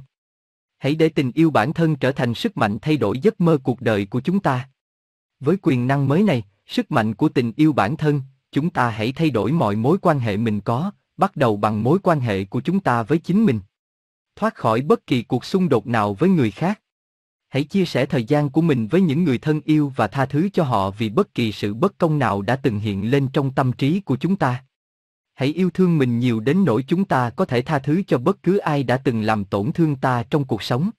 Hãy để tình yêu bản thân trở thành sức mạnh thay đổi giấc mơ cuộc đời của chúng ta. Với quyền năng mới này, sức mạnh của tình yêu bản thân, chúng ta hãy thay đổi mọi mối quan hệ mình có, bắt đầu bằng mối quan hệ của chúng ta với chính mình. Thoát khỏi bất kỳ cuộc xung đột nào với người khác. Hãy chia sẻ thời gian của mình với những người thân yêu và tha thứ cho họ vì bất kỳ sự bất công nào đã từng hiện lên trong tâm trí của chúng ta. Hãy yêu thương mình nhiều đến nỗi chúng ta có thể tha thứ cho bất cứ ai đã từng làm tổn thương ta trong cuộc sống.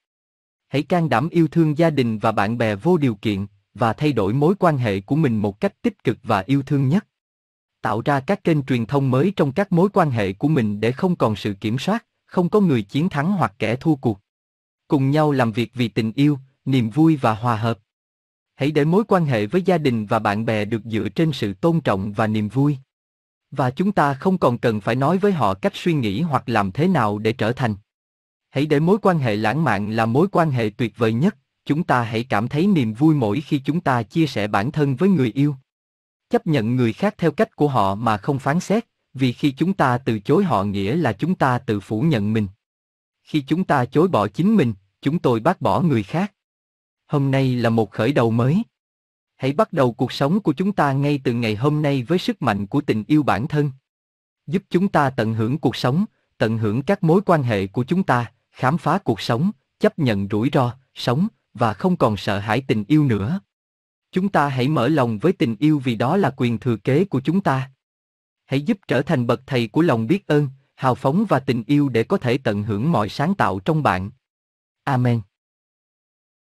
Hãy can đảm yêu thương gia đình và bạn bè vô điều kiện và thay đổi mối quan hệ của mình một cách tích cực và yêu thương nhất tạo ra các kênh truyền thông mới trong các mối quan hệ của mình để không còn sự kiểm soát, không có người chiến thắng hoặc kẻ thua cuộc. Cùng nhau làm việc vì tình yêu, niềm vui và hòa hợp. Hãy để mối quan hệ với gia đình và bạn bè được dựa trên sự tôn trọng và niềm vui. Và chúng ta không còn cần phải nói với họ cách suy nghĩ hoặc làm thế nào để trở thành. Hãy để mối quan hệ lãng mạn là mối quan hệ tuyệt vời nhất, chúng ta hãy cảm thấy niềm vui mỗi khi chúng ta chia sẻ bản thân với người yêu chấp nhận người khác theo cách của họ mà không phán xét, vì khi chúng ta từ chối họ nghĩa là chúng ta tự phủ nhận mình. Khi chúng ta chối bỏ chính mình, chúng tôi bác bỏ người khác. Hôm nay là một khởi đầu mới. Hãy bắt đầu cuộc sống của chúng ta ngay từ ngày hôm nay với sức mạnh của tình yêu bản thân. Giúp chúng ta tận hưởng cuộc sống, tận hưởng các mối quan hệ của chúng ta, khám phá cuộc sống, chấp nhận rủi ro, sống, và không còn sợ hãi tình yêu nữa. Chúng ta hãy mở lòng với tình yêu vì đó là quyền thừa kế của chúng ta. Hãy giúp trở thành bậc thầy của lòng biết ơn, hào phóng và tình yêu để có thể tận hưởng mọi sáng tạo trong bạn. Amen.